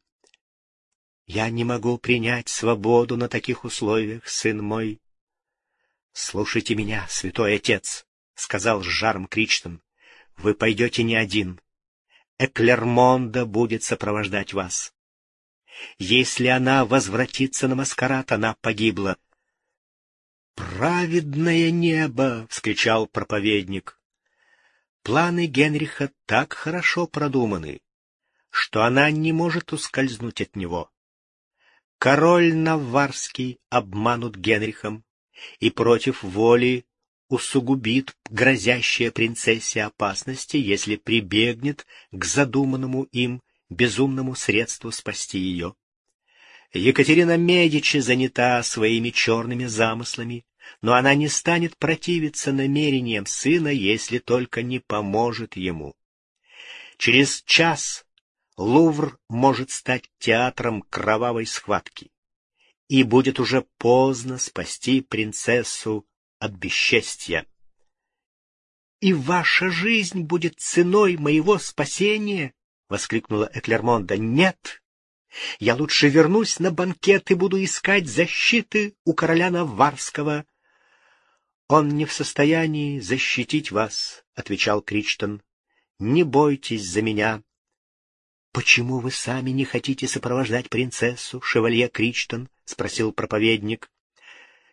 Я не могу принять свободу на таких условиях, сын мой. Слушайте меня, святой отец, — сказал с жаром Кричтон. Вы пойдете не один. Эклермонда будет сопровождать вас. Если она возвратится на маскарад, она погибла. «Праведное небо!» — вскричал проповедник. Планы Генриха так хорошо продуманы, что она не может ускользнуть от него. Король Наварский обманут Генрихом и против воли усугубит грозящая принцессе опасности, если прибегнет к задуманному им безумному средству спасти ее. Екатерина Медичи занята своими черными замыслами, но она не станет противиться намерениям сына, если только не поможет ему. Через час Лувр может стать театром кровавой схватки, и будет уже поздно спасти принцессу от бесчестья. «И ваша жизнь будет ценой моего спасения?» — воскликнула Эклермонда. «Нет! Я лучше вернусь на банкет и буду искать защиты у короля Наварского». «Он не в состоянии защитить вас», — отвечал Кричтон. «Не бойтесь за меня». «Почему вы сами не хотите сопровождать принцессу, шевалье Кричтон?» — спросил проповедник.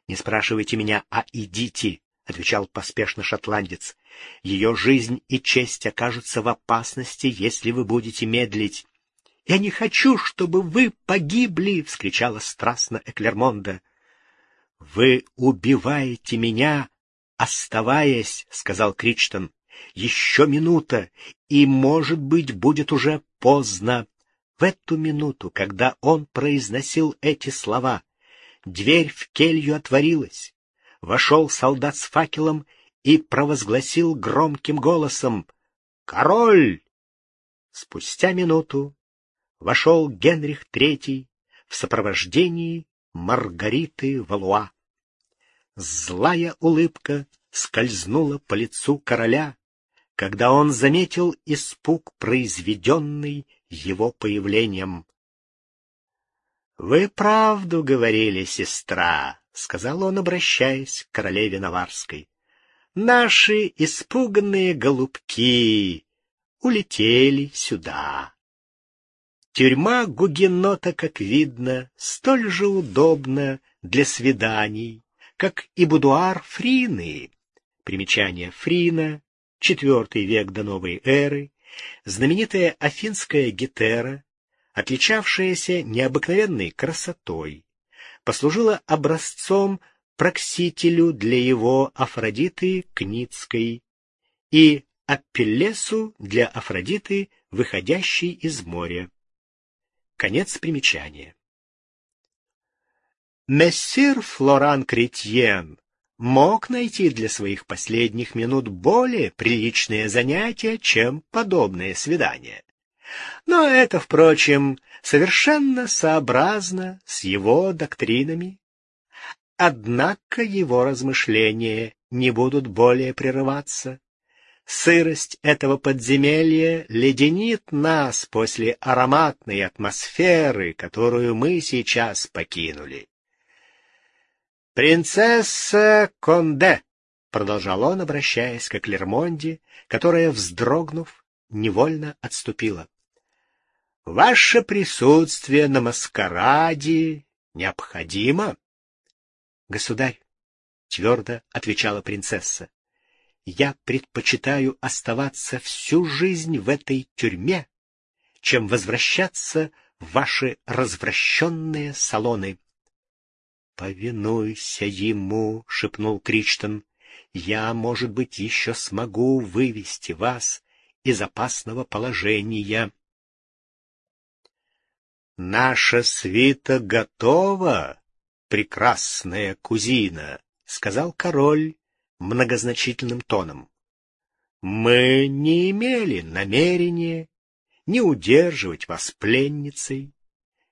«Не спрашивайте меня, а идите», — отвечал поспешно шотландец. «Ее жизнь и честь окажутся в опасности, если вы будете медлить». «Я не хочу, чтобы вы погибли!» — вскричала страстно Эклермонда. «Вы убиваете меня, оставаясь», — сказал Кричтон. «Еще минута, и, может быть, будет уже поздно». В эту минуту, когда он произносил эти слова, Дверь в келью отворилась. Вошел солдат с факелом и провозгласил громким голосом «Король!». Спустя минуту вошел Генрих III в сопровождении Маргариты Валуа. Злая улыбка скользнула по лицу короля, когда он заметил испуг, произведенный его появлением. — Вы правду говорили, сестра, — сказал он, обращаясь к королеве Наварской. — Наши испуганные голубки улетели сюда. Тюрьма Гугенота, как видно, столь же удобна для свиданий, как и будуар Фрины. Примечание Фрина, IV век до новой эры, знаменитая афинская гетера, отличавшаяся необыкновенной красотой, послужила образцом Проксителю для его Афродиты Кницкой и Апеллесу для Афродиты, выходящей из моря. Конец примечания. Мессир Флоран Кретьен мог найти для своих последних минут более приличное занятие, чем подобное свидание. Но это, впрочем, совершенно сообразно с его доктринами. Однако его размышления не будут более прерываться. Сырость этого подземелья леденит нас после ароматной атмосферы, которую мы сейчас покинули. «Принцесса Конде», — продолжал он, обращаясь к Клермонде, которая, вздрогнув, невольно отступила. «Ваше присутствие на маскараде необходимо?» «Государь», — твердо отвечала принцесса, я предпочитаю оставаться всю жизнь в этой тюрьме, чем возвращаться в ваши развращенные салоны. — Повинуйся ему, — шепнул Кричтон. — Я, может быть, еще смогу вывести вас из опасного положения. — Наша свита готова, прекрасная кузина, — сказал король многозначительным тоном. «Мы не имели намерения не удерживать вас пленницей,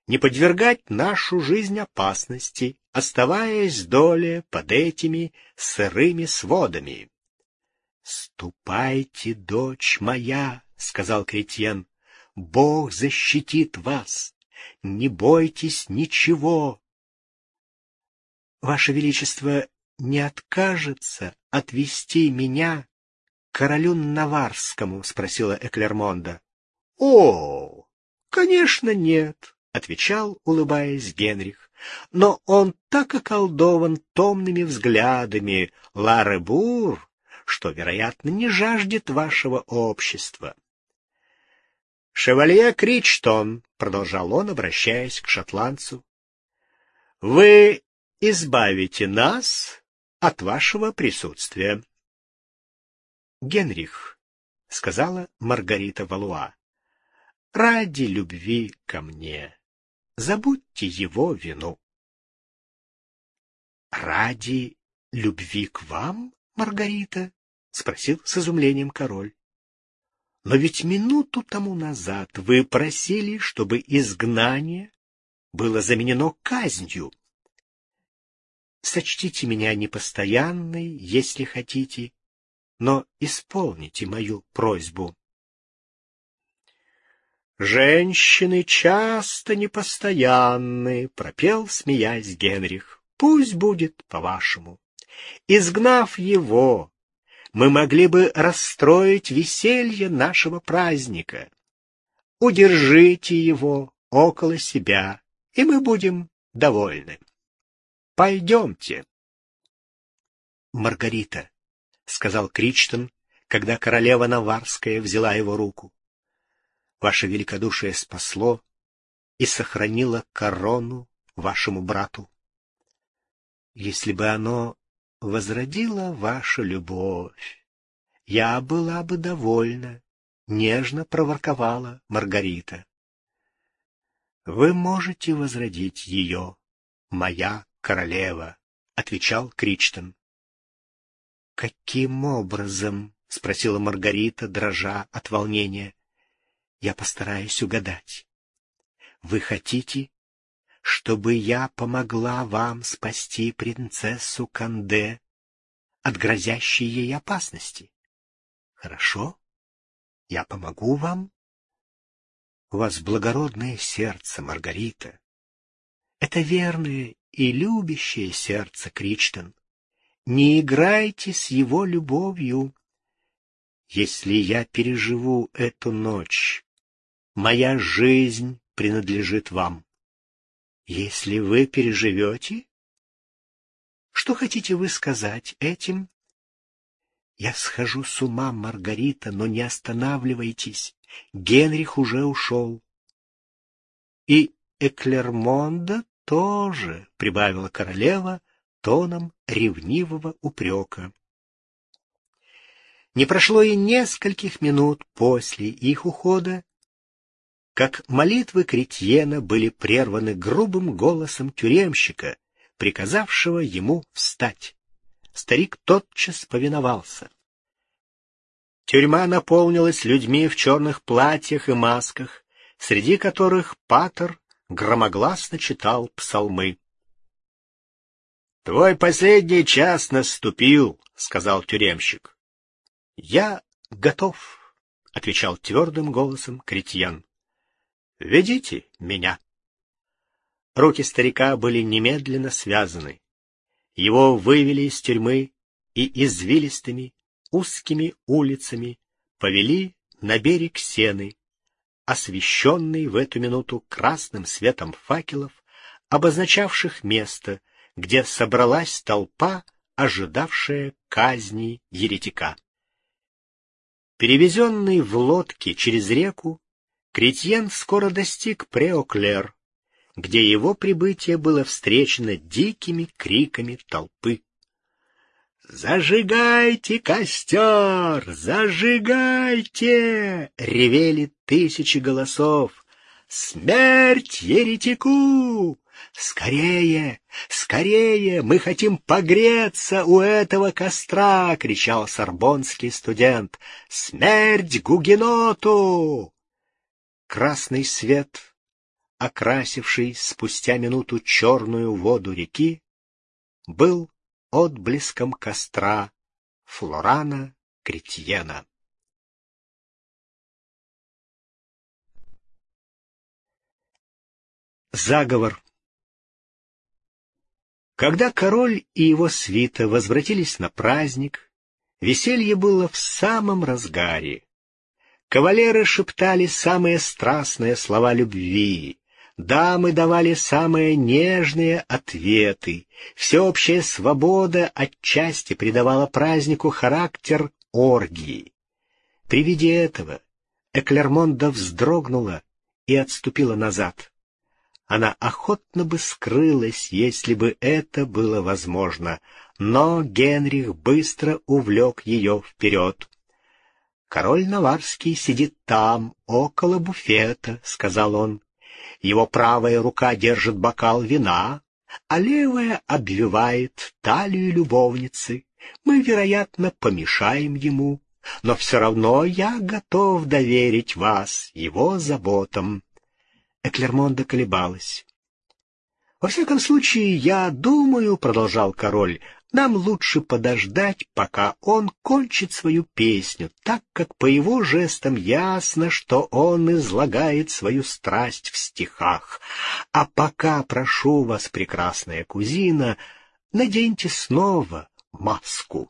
не подвергать нашу жизнь опасности, оставаясь доле под этими сырыми сводами. — Ступайте, дочь моя, — сказал Кретьен, — Бог защитит вас, не бойтесь ничего. — Ваше Величество, не откажется отвести меня к королю Наварскому? — спросила Эклермонда. — О, конечно, нет, — отвечал, улыбаясь Генрих. — Но он так околдован томными взглядами Лары Бур, что, вероятно, не жаждет вашего общества. — Шевалье Кричтон, — продолжал он, обращаясь к шотландцу, — вы избавите нас от вашего присутствия. Генрих, — сказала Маргарита Валуа, — ради любви ко мне забудьте его вину. — Ради любви к вам, Маргарита? — спросил с изумлением король. — Но ведь минуту тому назад вы просили, чтобы изгнание было заменено казнью. Сочтите меня непостоянной, если хотите, но исполните мою просьбу. «Женщины часто непостоянны», — пропел, смеясь Генрих. «Пусть будет по-вашему. Изгнав его, мы могли бы расстроить веселье нашего праздника. Удержите его около себя, и мы будем довольны». Пойдемте. Маргарита, — сказал Кричтон, когда королева Наварская взяла его руку. Ваше великодушие спасло и сохранило корону вашему брату. Если бы оно возродило вашу любовь, я была бы довольна, — нежно проворковала Маргарита. Вы можете возродить ее, моя королева, — отвечал Кричтон. — Каким образом? — спросила Маргарита, дрожа от волнения. — Я постараюсь угадать. Вы хотите, чтобы я помогла вам спасти принцессу Канде от грозящей ей опасности? Хорошо, я помогу вам. У вас благородное сердце, Маргарита. Это верное и любящее сердце Кричтон. Не играйте с его любовью. Если я переживу эту ночь, моя жизнь принадлежит вам. Если вы переживете, что хотите вы сказать этим? Я схожу с ума, Маргарита, но не останавливайтесь. Генрих уже ушел. И Эклермонда тоже, — прибавила королева тоном ревнивого упрека. Не прошло и нескольких минут после их ухода, как молитвы Кретьена были прерваны грубым голосом тюремщика, приказавшего ему встать. Старик тотчас повиновался. Тюрьма наполнилась людьми в черных платьях и масках, среди которых Патер громогласно читал псалмы. «Твой последний час наступил», — сказал тюремщик. «Я готов, — отвечал твердым голосом Кретьян. — Ведите меня. Руки старика были немедленно связаны. Его вывели из тюрьмы и извилистыми, узкими улицами повели на берег Сены, освещенный в эту минуту красным светом факелов, обозначавших место, где собралась толпа, ожидавшая казни еретика. Перевезенный в лодке через реку, Кретьен скоро достиг Преоклер, где его прибытие было встречено дикими криками толпы. «Зажигайте костер! Зажигайте!» — ревели тысячи голосов. «Смерть еретику! Скорее! Скорее! Мы хотим погреться у этого костра!» — кричал сорбонский студент. «Смерть Гугеноту!» Красный свет, окрасивший спустя минуту черную воду реки, был отблеском костра Флорана Кретьена. Заговор Когда король и его свита возвратились на праздник, веселье было в самом разгаре. Кавалеры шептали самые страстные слова любви, Дамы давали самые нежные ответы. Всеобщая свобода отчасти придавала празднику характер оргии. При виде этого Эклермонда вздрогнула и отступила назад. Она охотно бы скрылась, если бы это было возможно, но Генрих быстро увлек ее вперед. «Король Наварский сидит там, около буфета», — сказал он. Его правая рука держит бокал вина, а левая обвивает талию любовницы. Мы, вероятно, помешаем ему, но все равно я готов доверить вас его заботам. Эклермонда колебалась. «Во всяком случае, я думаю, — продолжал король, нам лучше подождать, пока он кончит свою песню, так как по его жестам ясно, что он излагает свою страсть в стихах. А пока, прошу вас, прекрасная кузина, наденьте снова маску.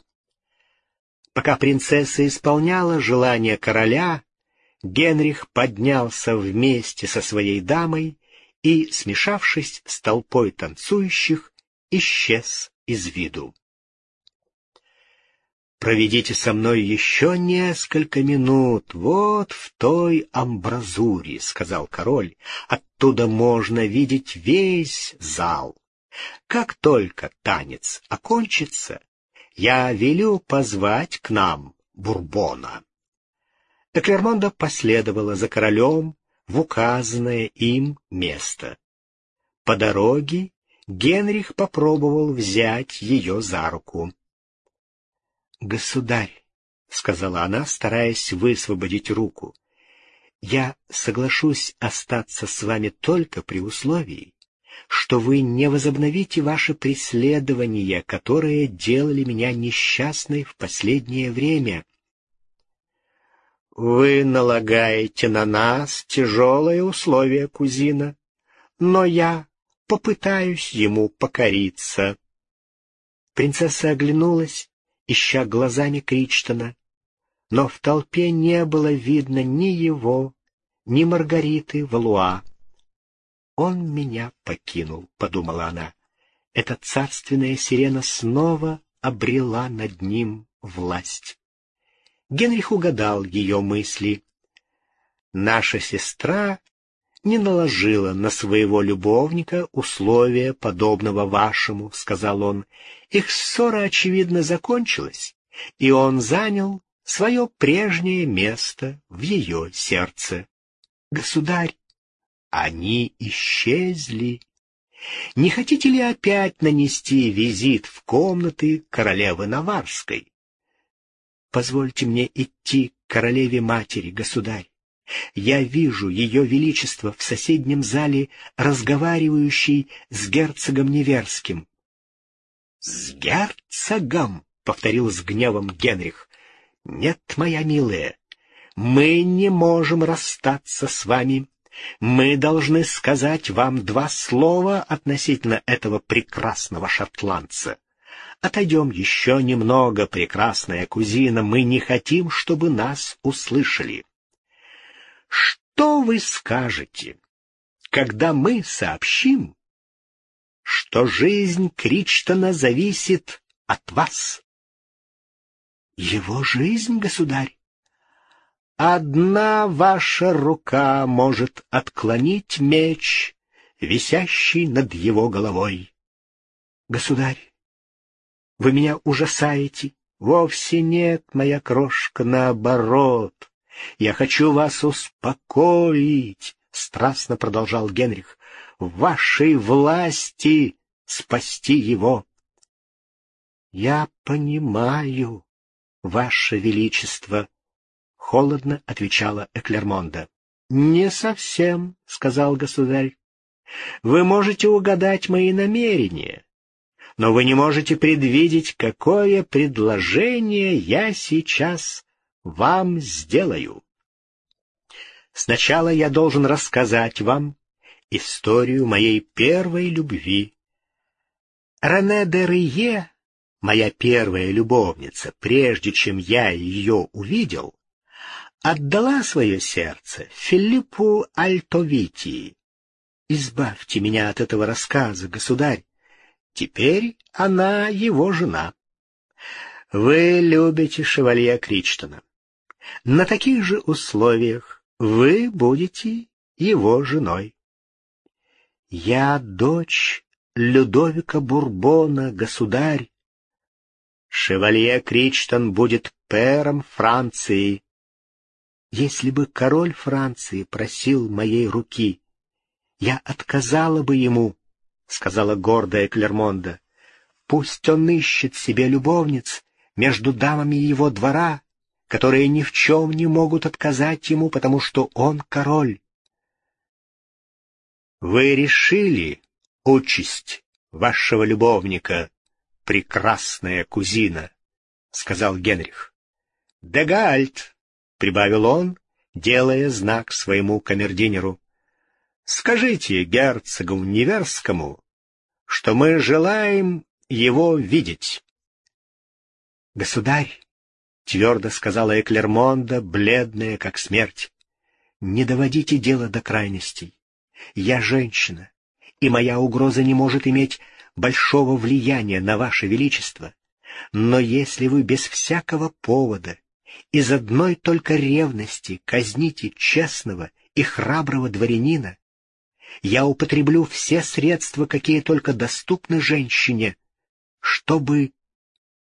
Пока принцесса исполняла желание короля, Генрих поднялся вместе со своей дамой и, смешавшись с толпой танцующих, исчез из виду. Проведите со мной еще несколько минут, вот в той амбразуре, — сказал король. Оттуда можно видеть весь зал. Как только танец окончится, я велю позвать к нам Бурбона. Эклермонда последовала за королем в указанное им место. По дороге Генрих попробовал взять ее за руку. «Государь», — сказала она, стараясь высвободить руку, — «я соглашусь остаться с вами только при условии, что вы не возобновите ваше преследование, которое делали меня несчастной в последнее время». «Вы налагаете на нас тяжелые условия, кузина, но я попытаюсь ему покориться. Принцесса оглянулась, ища глазами Кричтона, но в толпе не было видно ни его, ни Маргариты Валуа. «Он меня покинул», — подумала она. Эта царственная сирена снова обрела над ним власть. Генрих угадал ее мысли. «Наша сестра не наложила на своего любовника условия, подобного вашему, — сказал он. Их ссора, очевидно, закончилась, и он занял свое прежнее место в ее сердце. Государь, они исчезли. Не хотите ли опять нанести визит в комнаты королевы Наварской? Позвольте мне идти к королеве-матери, государь. Я вижу ее величество в соседнем зале, разговаривающей с герцогом Неверским. — С герцогом? — повторил с гневом Генрих. — Нет, моя милая, мы не можем расстаться с вами. Мы должны сказать вам два слова относительно этого прекрасного шотландца. Отойдем еще немного, прекрасная кузина, мы не хотим, чтобы нас услышали. Что вы скажете, когда мы сообщим, что жизнь Кричтона зависит от вас? Его жизнь, государь? Одна ваша рука может отклонить меч, висящий над его головой. Государь, вы меня ужасаете. Вовсе нет, моя крошка, наоборот. Я хочу вас успокоить, — страстно продолжал Генрих. В вашей власти спасти его. Я понимаю, ваше величество, — холодно отвечала Эклермонда. Не совсем, — сказал государь. Вы можете угадать мои намерения но вы не можете предвидеть, какое предложение я сейчас вам сделаю. Сначала я должен рассказать вам историю моей первой любви. Рене де Рие, моя первая любовница, прежде чем я ее увидел, отдала свое сердце Филиппу Альтовити. Избавьте меня от этого рассказа, государь. Теперь она его жена. Вы любите шевалье Кричтона. На таких же условиях вы будете его женой. Я дочь Людовика Бурбона, государь. Шевалье Кричтон будет пэром Франции. Если бы король Франции просил моей руки, я отказала бы ему, — сказала гордая Клермонда. «Пусть он ищет себе любовниц между дамами его двора, которые ни в чем не могут отказать ему, потому что он король». «Вы решили участь вашего любовника, прекрасная кузина», — сказал Генрих. «Дегальт», — прибавил он, делая знак своему камердинеру. Скажите герцогу Неверскому, что мы желаем его видеть. — Государь, — твердо сказала Эклермонда, бледная, как смерть, — не доводите дело до крайностей. Я женщина, и моя угроза не может иметь большого влияния на ваше величество. Но если вы без всякого повода, из одной только ревности казните честного и храброго дворянина, я употреблю все средства, какие только доступны женщине, чтобы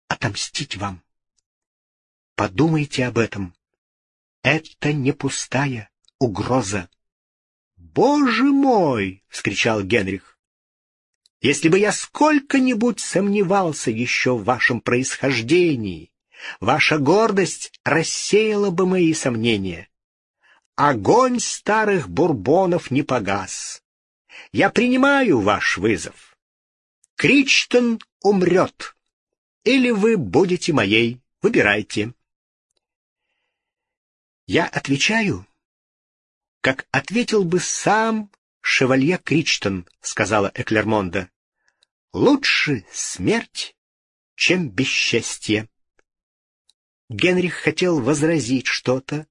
отомстить вам. Подумайте об этом. Это не пустая угроза. «Боже мой!» — вскричал Генрих. «Если бы я сколько-нибудь сомневался еще в вашем происхождении, ваша гордость рассеяла бы мои сомнения. Огонь старых бурбонов не погас. Я принимаю ваш вызов. Кричтон умрет. Или вы будете моей. Выбирайте. Я отвечаю, как ответил бы сам шевалье Кричтон, сказала Эклермонда. Лучше смерть, чем бесчестье. Генрих хотел возразить что-то,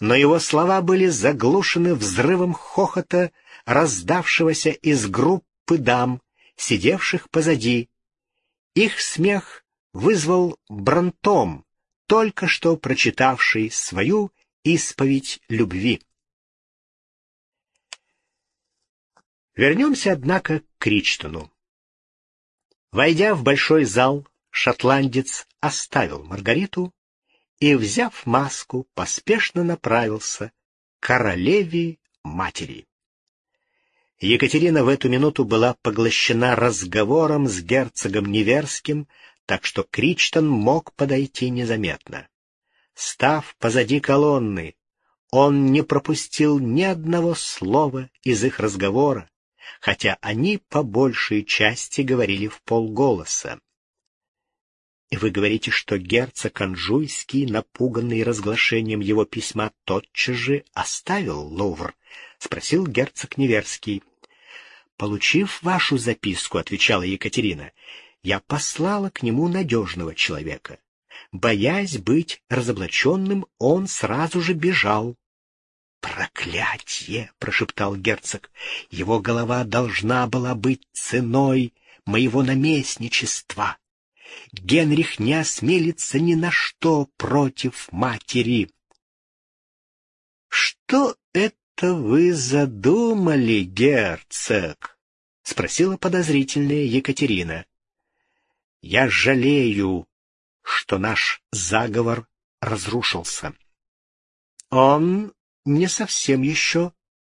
но его слова были заглушены взрывом хохота, раздавшегося из группы дам, сидевших позади. Их смех вызвал Брантом, только что прочитавший свою исповедь любви. Вернемся, однако, к Кричтону. Войдя в большой зал, шотландец оставил Маргариту и, взяв маску, поспешно направился к королеве-матери. Екатерина в эту минуту была поглощена разговором с герцогом Неверским, так что Кричтон мог подойти незаметно. Став позади колонны, он не пропустил ни одного слова из их разговора, хотя они по большей части говорили в полголоса. И вы говорите, что герцог Анжуйский, напуганный разглашением его письма, тотчас же оставил Лувр? — спросил герцог Неверский. — Получив вашу записку, — отвечала Екатерина, — я послала к нему надежного человека. Боясь быть разоблаченным, он сразу же бежал. «Проклятье!» — прошептал герцог. «Его голова должна была быть ценой моего наместничества. Генрих не осмелится ни на что против матери». «Что это вы задумали, герцог?» — спросила подозрительная Екатерина. «Я жалею, что наш заговор разрушился. Он не совсем еще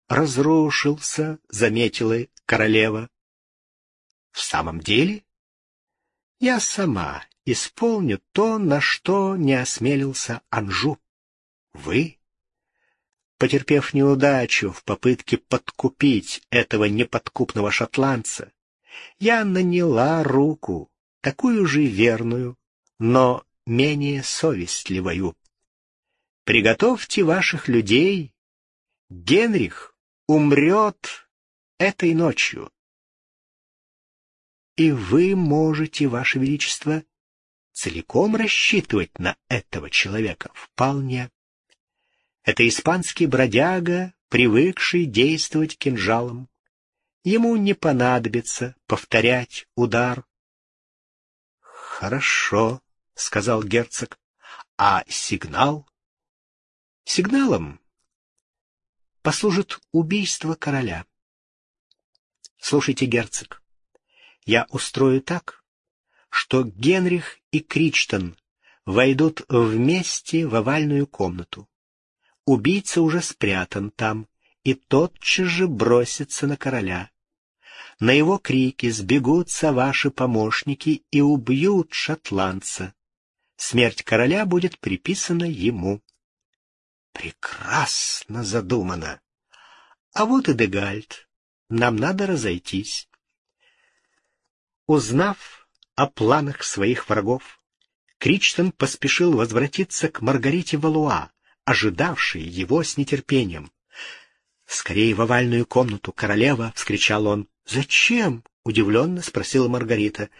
разрушился, заметила королева. В самом деле, я сама исполню то, на что не осмелился Анжу. Вы, потерпев неудачу в попытке подкупить этого неподкупного шотландца, я наняла руку, такую же верную, но менее совестливою. Приготовьте ваших людей. Генрих умрет этой ночью. И вы можете, ваше величество, целиком рассчитывать на этого человека. Вполне. Это испанский бродяга, привыкший действовать кинжалом. Ему не понадобится повторять удар. Хорошо, — сказал герцог. — А сигнал? — Сигналом послужит убийство короля. Слушайте, герцог, я устрою так, что Генрих и Кричтон войдут вместе в овальную комнату. Убийца уже спрятан там и тотчас же бросится на короля. На его крики сбегутся ваши помощники и убьют шотландца. Смерть короля будет приписана ему. Прекрасно задумано. А вот и Дегальд. Нам надо разойтись. Узнав о планах своих врагов, Кричтон поспешил возвратиться к Маргарите Валуа, ожидавшей его с нетерпением. «Скорее в овальную комнату, королева!» — вскричал он. «Зачем?» — удивленно спросила Маргарита.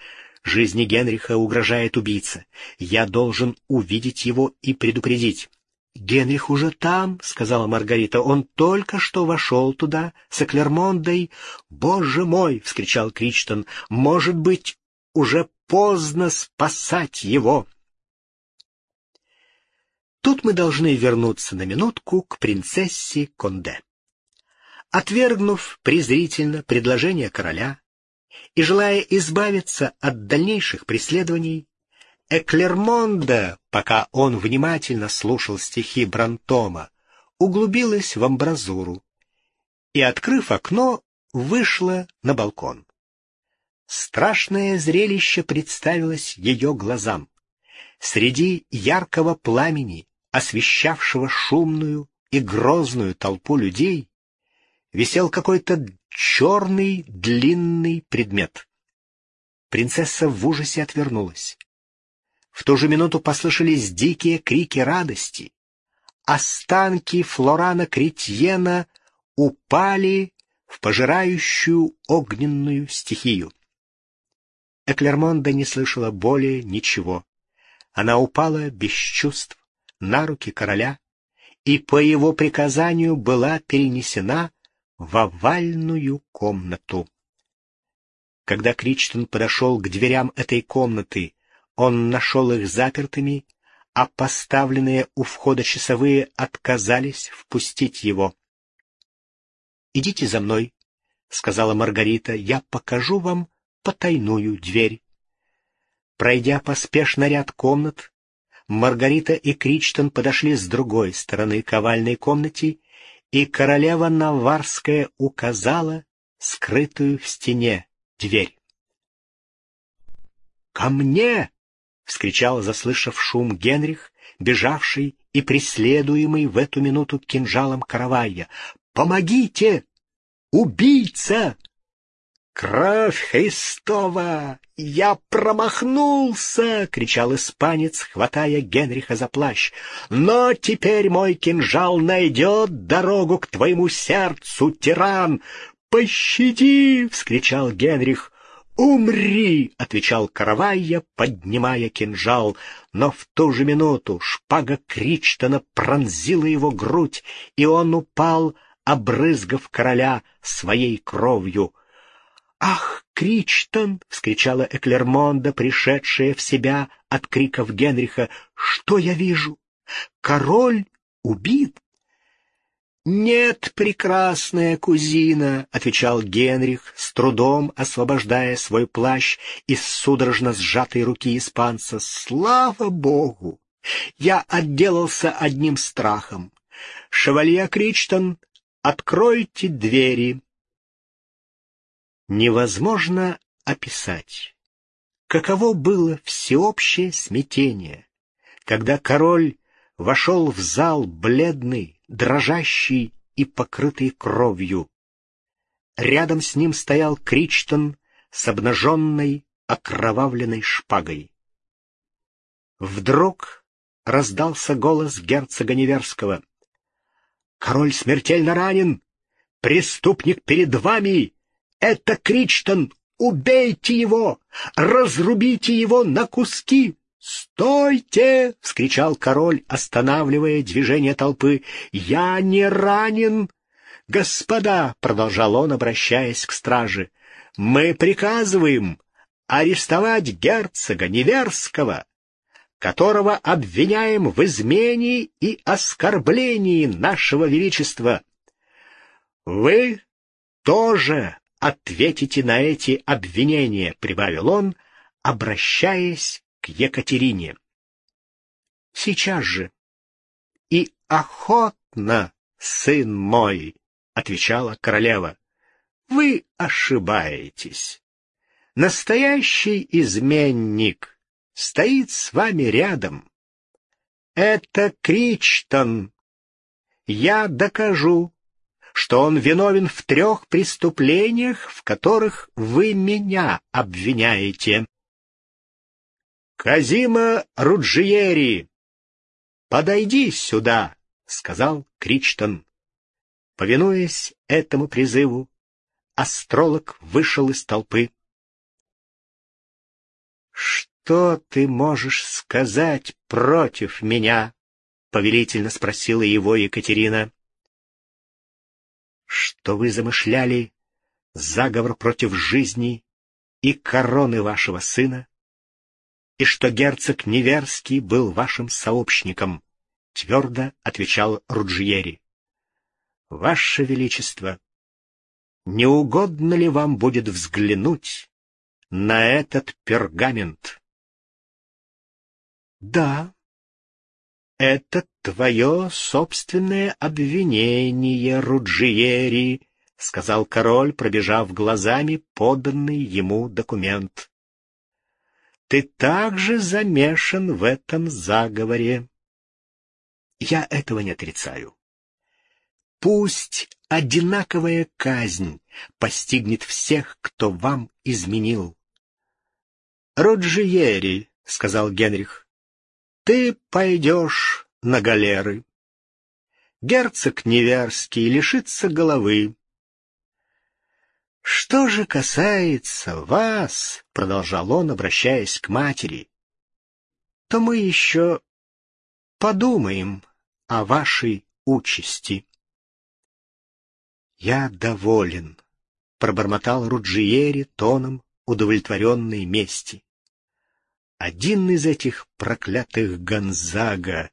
Жизни Генриха угрожает убийца. Я должен увидеть его и предупредить. «Генрих уже там», — сказала Маргарита. «Он только что вошел туда, с Эклермондой». «Боже мой!» — вскричал Кричтон. «Может быть, уже поздно спасать его!» Тут мы должны вернуться на минутку к принцессе Конде. Отвергнув презрительно предложение короля, и, желая избавиться от дальнейших преследований, Эклермонда, пока он внимательно слушал стихи Брантома, углубилась в амбразуру и, открыв окно, вышла на балкон. Страшное зрелище представилось ее глазам. Среди яркого пламени, освещавшего шумную и грозную толпу людей, висел какой-то черный длинный предмет. Принцесса в ужасе отвернулась. В ту же минуту послышались дикие крики радости. Останки Флорана Кретьена упали в пожирающую огненную стихию. Эклермонда не слышала более ничего. Она упала без чувств на руки короля и по его приказанию была перенесена в овальную комнату. Когда Кричтон подошел к дверям этой комнаты, он нашел их запертыми, а поставленные у входа часовые отказались впустить его. «Идите за мной», — сказала Маргарита, — «я покажу вам потайную дверь». Пройдя поспешно ряд комнат, Маргарита и Кричтон подошли с другой стороны к овальной комнате и королева Наварская указала скрытую в стене дверь. «Ко мне!» — вскричал, заслышав шум Генрих, бежавший и преследуемый в эту минуту кинжалом каравайя. «Помогите! Убийца!» «Кровь Христова! Я промахнулся!» — кричал испанец, хватая Генриха за плащ. «Но теперь мой кинжал найдет дорогу к твоему сердцу, тиран! Пощади!» — вскричал Генрих. «Умри!» — отвечал Каравайя, поднимая кинжал. Но в ту же минуту шпага Кричтона пронзила его грудь, и он упал, обрызгав короля своей кровью. «Ах, Кричтон!» — вскричала Эклермонда, пришедшая в себя от криков Генриха. «Что я вижу? Король убит!» «Нет, прекрасная кузина», — отвечал Генрих, с трудом освобождая свой плащ из судорожно сжатой руки испанца. «Слава Богу! Я отделался одним страхом. Шевалье Кричтон, откройте двери!» Невозможно описать, каково было всеобщее смятение, когда король вошел в зал бледный, дрожащий и покрытый кровью. Рядом с ним стоял Кричтон с обнаженной, окровавленной шпагой. Вдруг раздался голос герцога Неверского. «Король смертельно ранен! Преступник перед вами! Это Кричтон! Убейте его! Разрубите его на куски!» «Стойте!» — вскричал король, останавливая движение толпы. «Я не ранен!» «Господа!» — продолжал он, обращаясь к страже. «Мы приказываем арестовать герцога Неверского, которого обвиняем в измене и оскорблении нашего величества. Вы тоже ответите на эти обвинения, — прибавил он, обращаясь к Екатерине. — Сейчас же. — И охотно, сын мой, — отвечала королева. — Вы ошибаетесь. Настоящий изменник стоит с вами рядом. Это Кричтон. Я докажу, что он виновен в трех преступлениях, в которых вы меня обвиняете. «Казима Руджиери, подойди сюда!» — сказал Кричтон. Повинуясь этому призыву, астролог вышел из толпы. «Что ты можешь сказать против меня?» — повелительно спросила его Екатерина что вы замышляли заговор против жизни и короны вашего сына, и что герцог Неверский был вашим сообщником, — твердо отвечал Руджиери. — Ваше Величество, не угодно ли вам будет взглянуть на этот пергамент? — Да, это твое собственное обвинение, Руджиери, — сказал король, пробежав глазами поданный ему документ. Ты также замешан в этом заговоре. Я этого не отрицаю. Пусть одинаковая казнь постигнет всех, кто вам изменил. — Роджиери, — сказал Генрих, ты пойдешь на галеры. Герцог Неверский лишится головы. Что же касается вас, — продолжал он, обращаясь к матери, — то мы еще подумаем о вашей участи. Я доволен, — пробормотал Руджиери тоном удовлетворенной мести. Один из этих проклятых Гонзага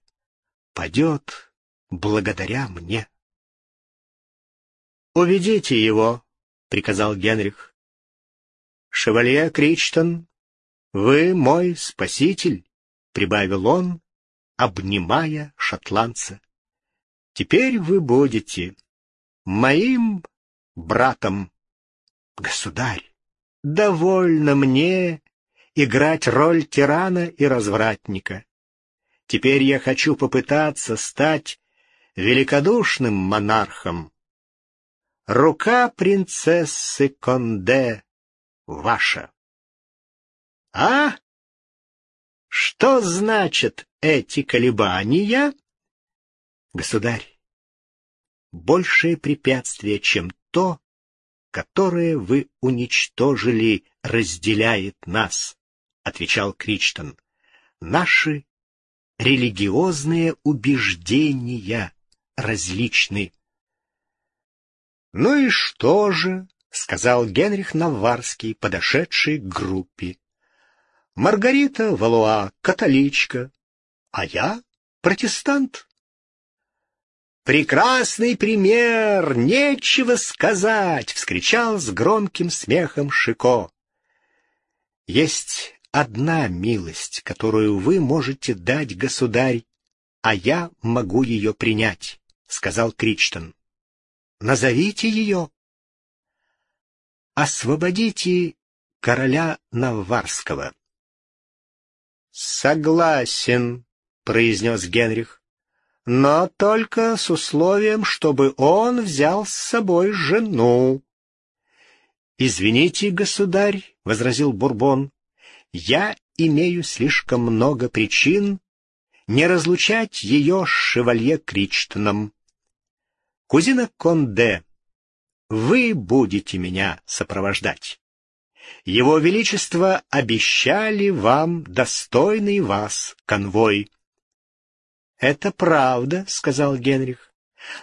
падет благодаря мне. «Уведите его», — приказал Генрих. «Шевалье Кричтон, вы мой спаситель», — прибавил он, обнимая шотландца. «Теперь вы будете моим братом, государь. Довольно мне играть роль тирана и развратника. Теперь я хочу попытаться стать великодушным монархом. Рука принцессы Конде ваша. А? Что значит эти колебания? Государь, большее препятствие, чем то, которое вы уничтожили, разделяет нас, отвечал Кричтон. Наши религиозные убеждения различны. Ну и что же, сказал Генрих Наварский, подошедший к группе. Маргарита Валуа католичка, а я протестант. «Прекрасный пример! Нечего сказать!» — вскричал с громким смехом Шико. «Есть одна милость, которую вы можете дать, государь, а я могу ее принять», — сказал Кричтон. «Назовите ее». «Освободите короля Наварского». «Согласен», — произнес Генрих но только с условием, чтобы он взял с собой жену. «Извините, государь», — возразил Бурбон, — «я имею слишком много причин не разлучать ее с шевалье Кричтоном. Кузина Конде, вы будете меня сопровождать. Его Величество обещали вам достойный вас конвой». «Это правда», — сказал Генрих.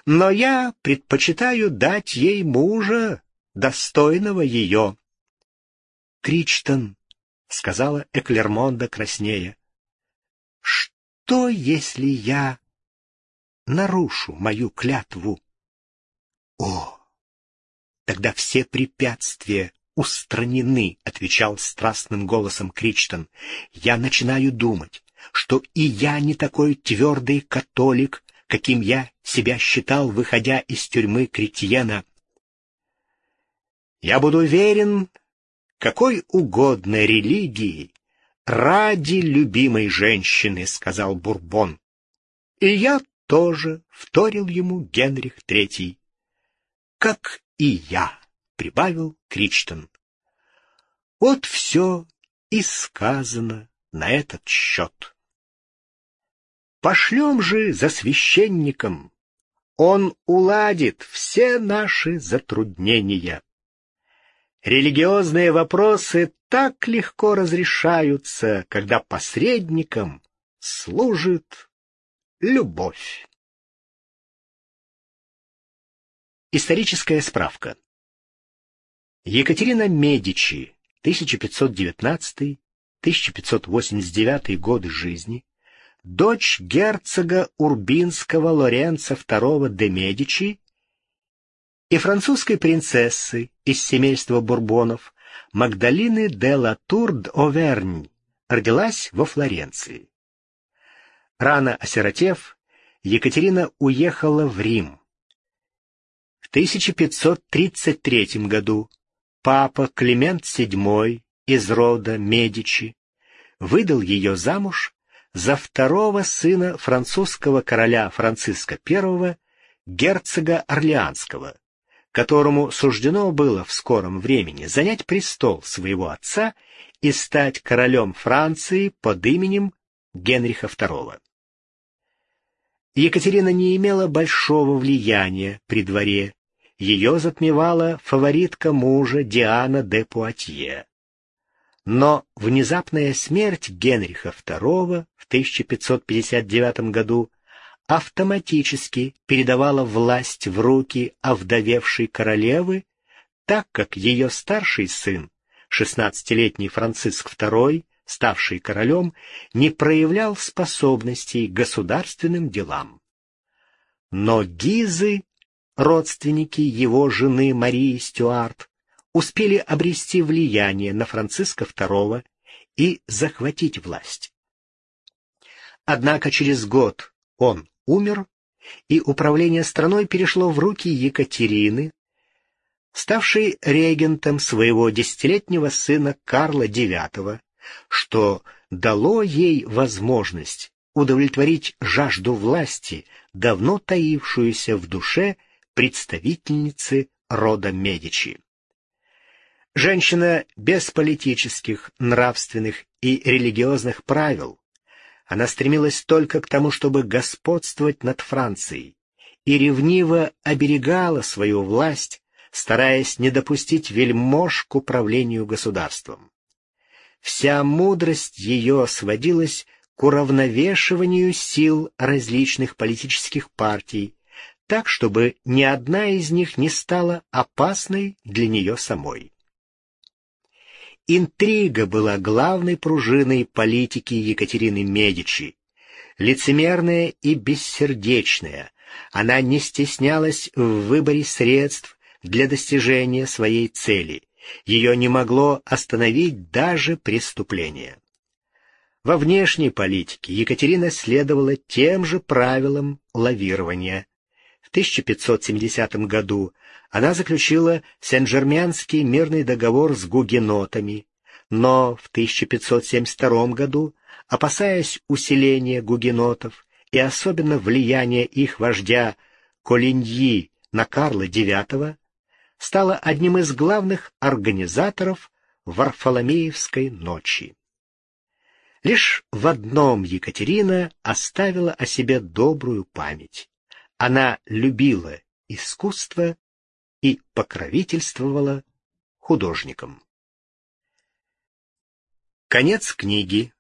«Но я предпочитаю дать ей мужа, достойного ее». «Кричтон», — сказала Эклермонда краснея, — «что, если я нарушу мою клятву?» «О, тогда все препятствия устранены», — отвечал страстным голосом Кричтон. «Я начинаю думать, что и я не такой твердый католик, каким я себя считал, выходя из тюрьмы Кретьена. Я буду верен какой угодно религии ради любимой женщины, — сказал Бурбон. И я тоже вторил ему Генрих Третий. Как и я, — прибавил Кричтон. Вот все и сказано на этот счет. Пошлем же за священником. Он уладит все наши затруднения. Религиозные вопросы так легко разрешаются, когда посредником служит любовь. Историческая справка. Екатерина Медичи, 1519-1589 годы жизни, дочь герцога Урбинского Лоренца II де Медичи и французской принцессы из семейства Бурбонов Магдалины де Латур-д'Овернь родилась во Флоренции. Рано осиротев, Екатерина уехала в Рим. В 1533 году папа Климент VII из рода Медичи выдал ее замуж за второго сына французского короля Франциска I, герцога Орлеанского, которому суждено было в скором времени занять престол своего отца и стать королем Франции под именем Генриха II. Екатерина не имела большого влияния при дворе, ее затмевала фаворитка мужа Диана де Пуатье. Но внезапная смерть Генриха II в 1559 году автоматически передавала власть в руки овдовевшей королевы, так как ее старший сын, 16-летний Франциск II, ставший королем, не проявлял способностей к государственным делам. Но Гизы, родственники его жены Марии Стюарт, успели обрести влияние на Франциска II и захватить власть. Однако через год он умер, и управление страной перешло в руки Екатерины, ставшей регентом своего десятилетнего сына Карла IX, что дало ей возможность удовлетворить жажду власти, давно таившуюся в душе представительницы рода Медичи. Женщина без политических, нравственных и религиозных правил. Она стремилась только к тому, чтобы господствовать над Францией, и ревниво оберегала свою власть, стараясь не допустить вельмож к управлению государством. Вся мудрость ее сводилась к уравновешиванию сил различных политических партий, так, чтобы ни одна из них не стала опасной для нее самой. Интрига была главной пружиной политики Екатерины Медичи. Лицемерная и бессердечная, она не стеснялась в выборе средств для достижения своей цели. Ее не могло остановить даже преступление. Во внешней политике Екатерина следовала тем же правилам лавирования. В 1570 году она заключила Сен-Жерменский мирный договор с гугенотами, но в 1572 году, опасаясь усиления гугенотов и особенно влияния их вождя Колиньи на Карла IX, стала одним из главных организаторов Варфоломеевской ночи. Лишь в одном Екатерина оставила о себе добрую память. Она любила искусство и покровительствовала художникам. Конец книги.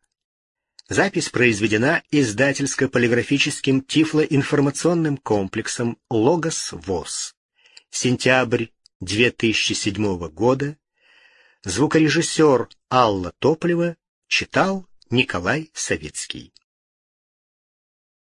Запись произведена издательско-полиграфическим тифлоинформационным комплексом «Логос ВОЗ». Сентябрь 2007 года. Звукорежиссер Алла Тополева читал Николай Савицкий.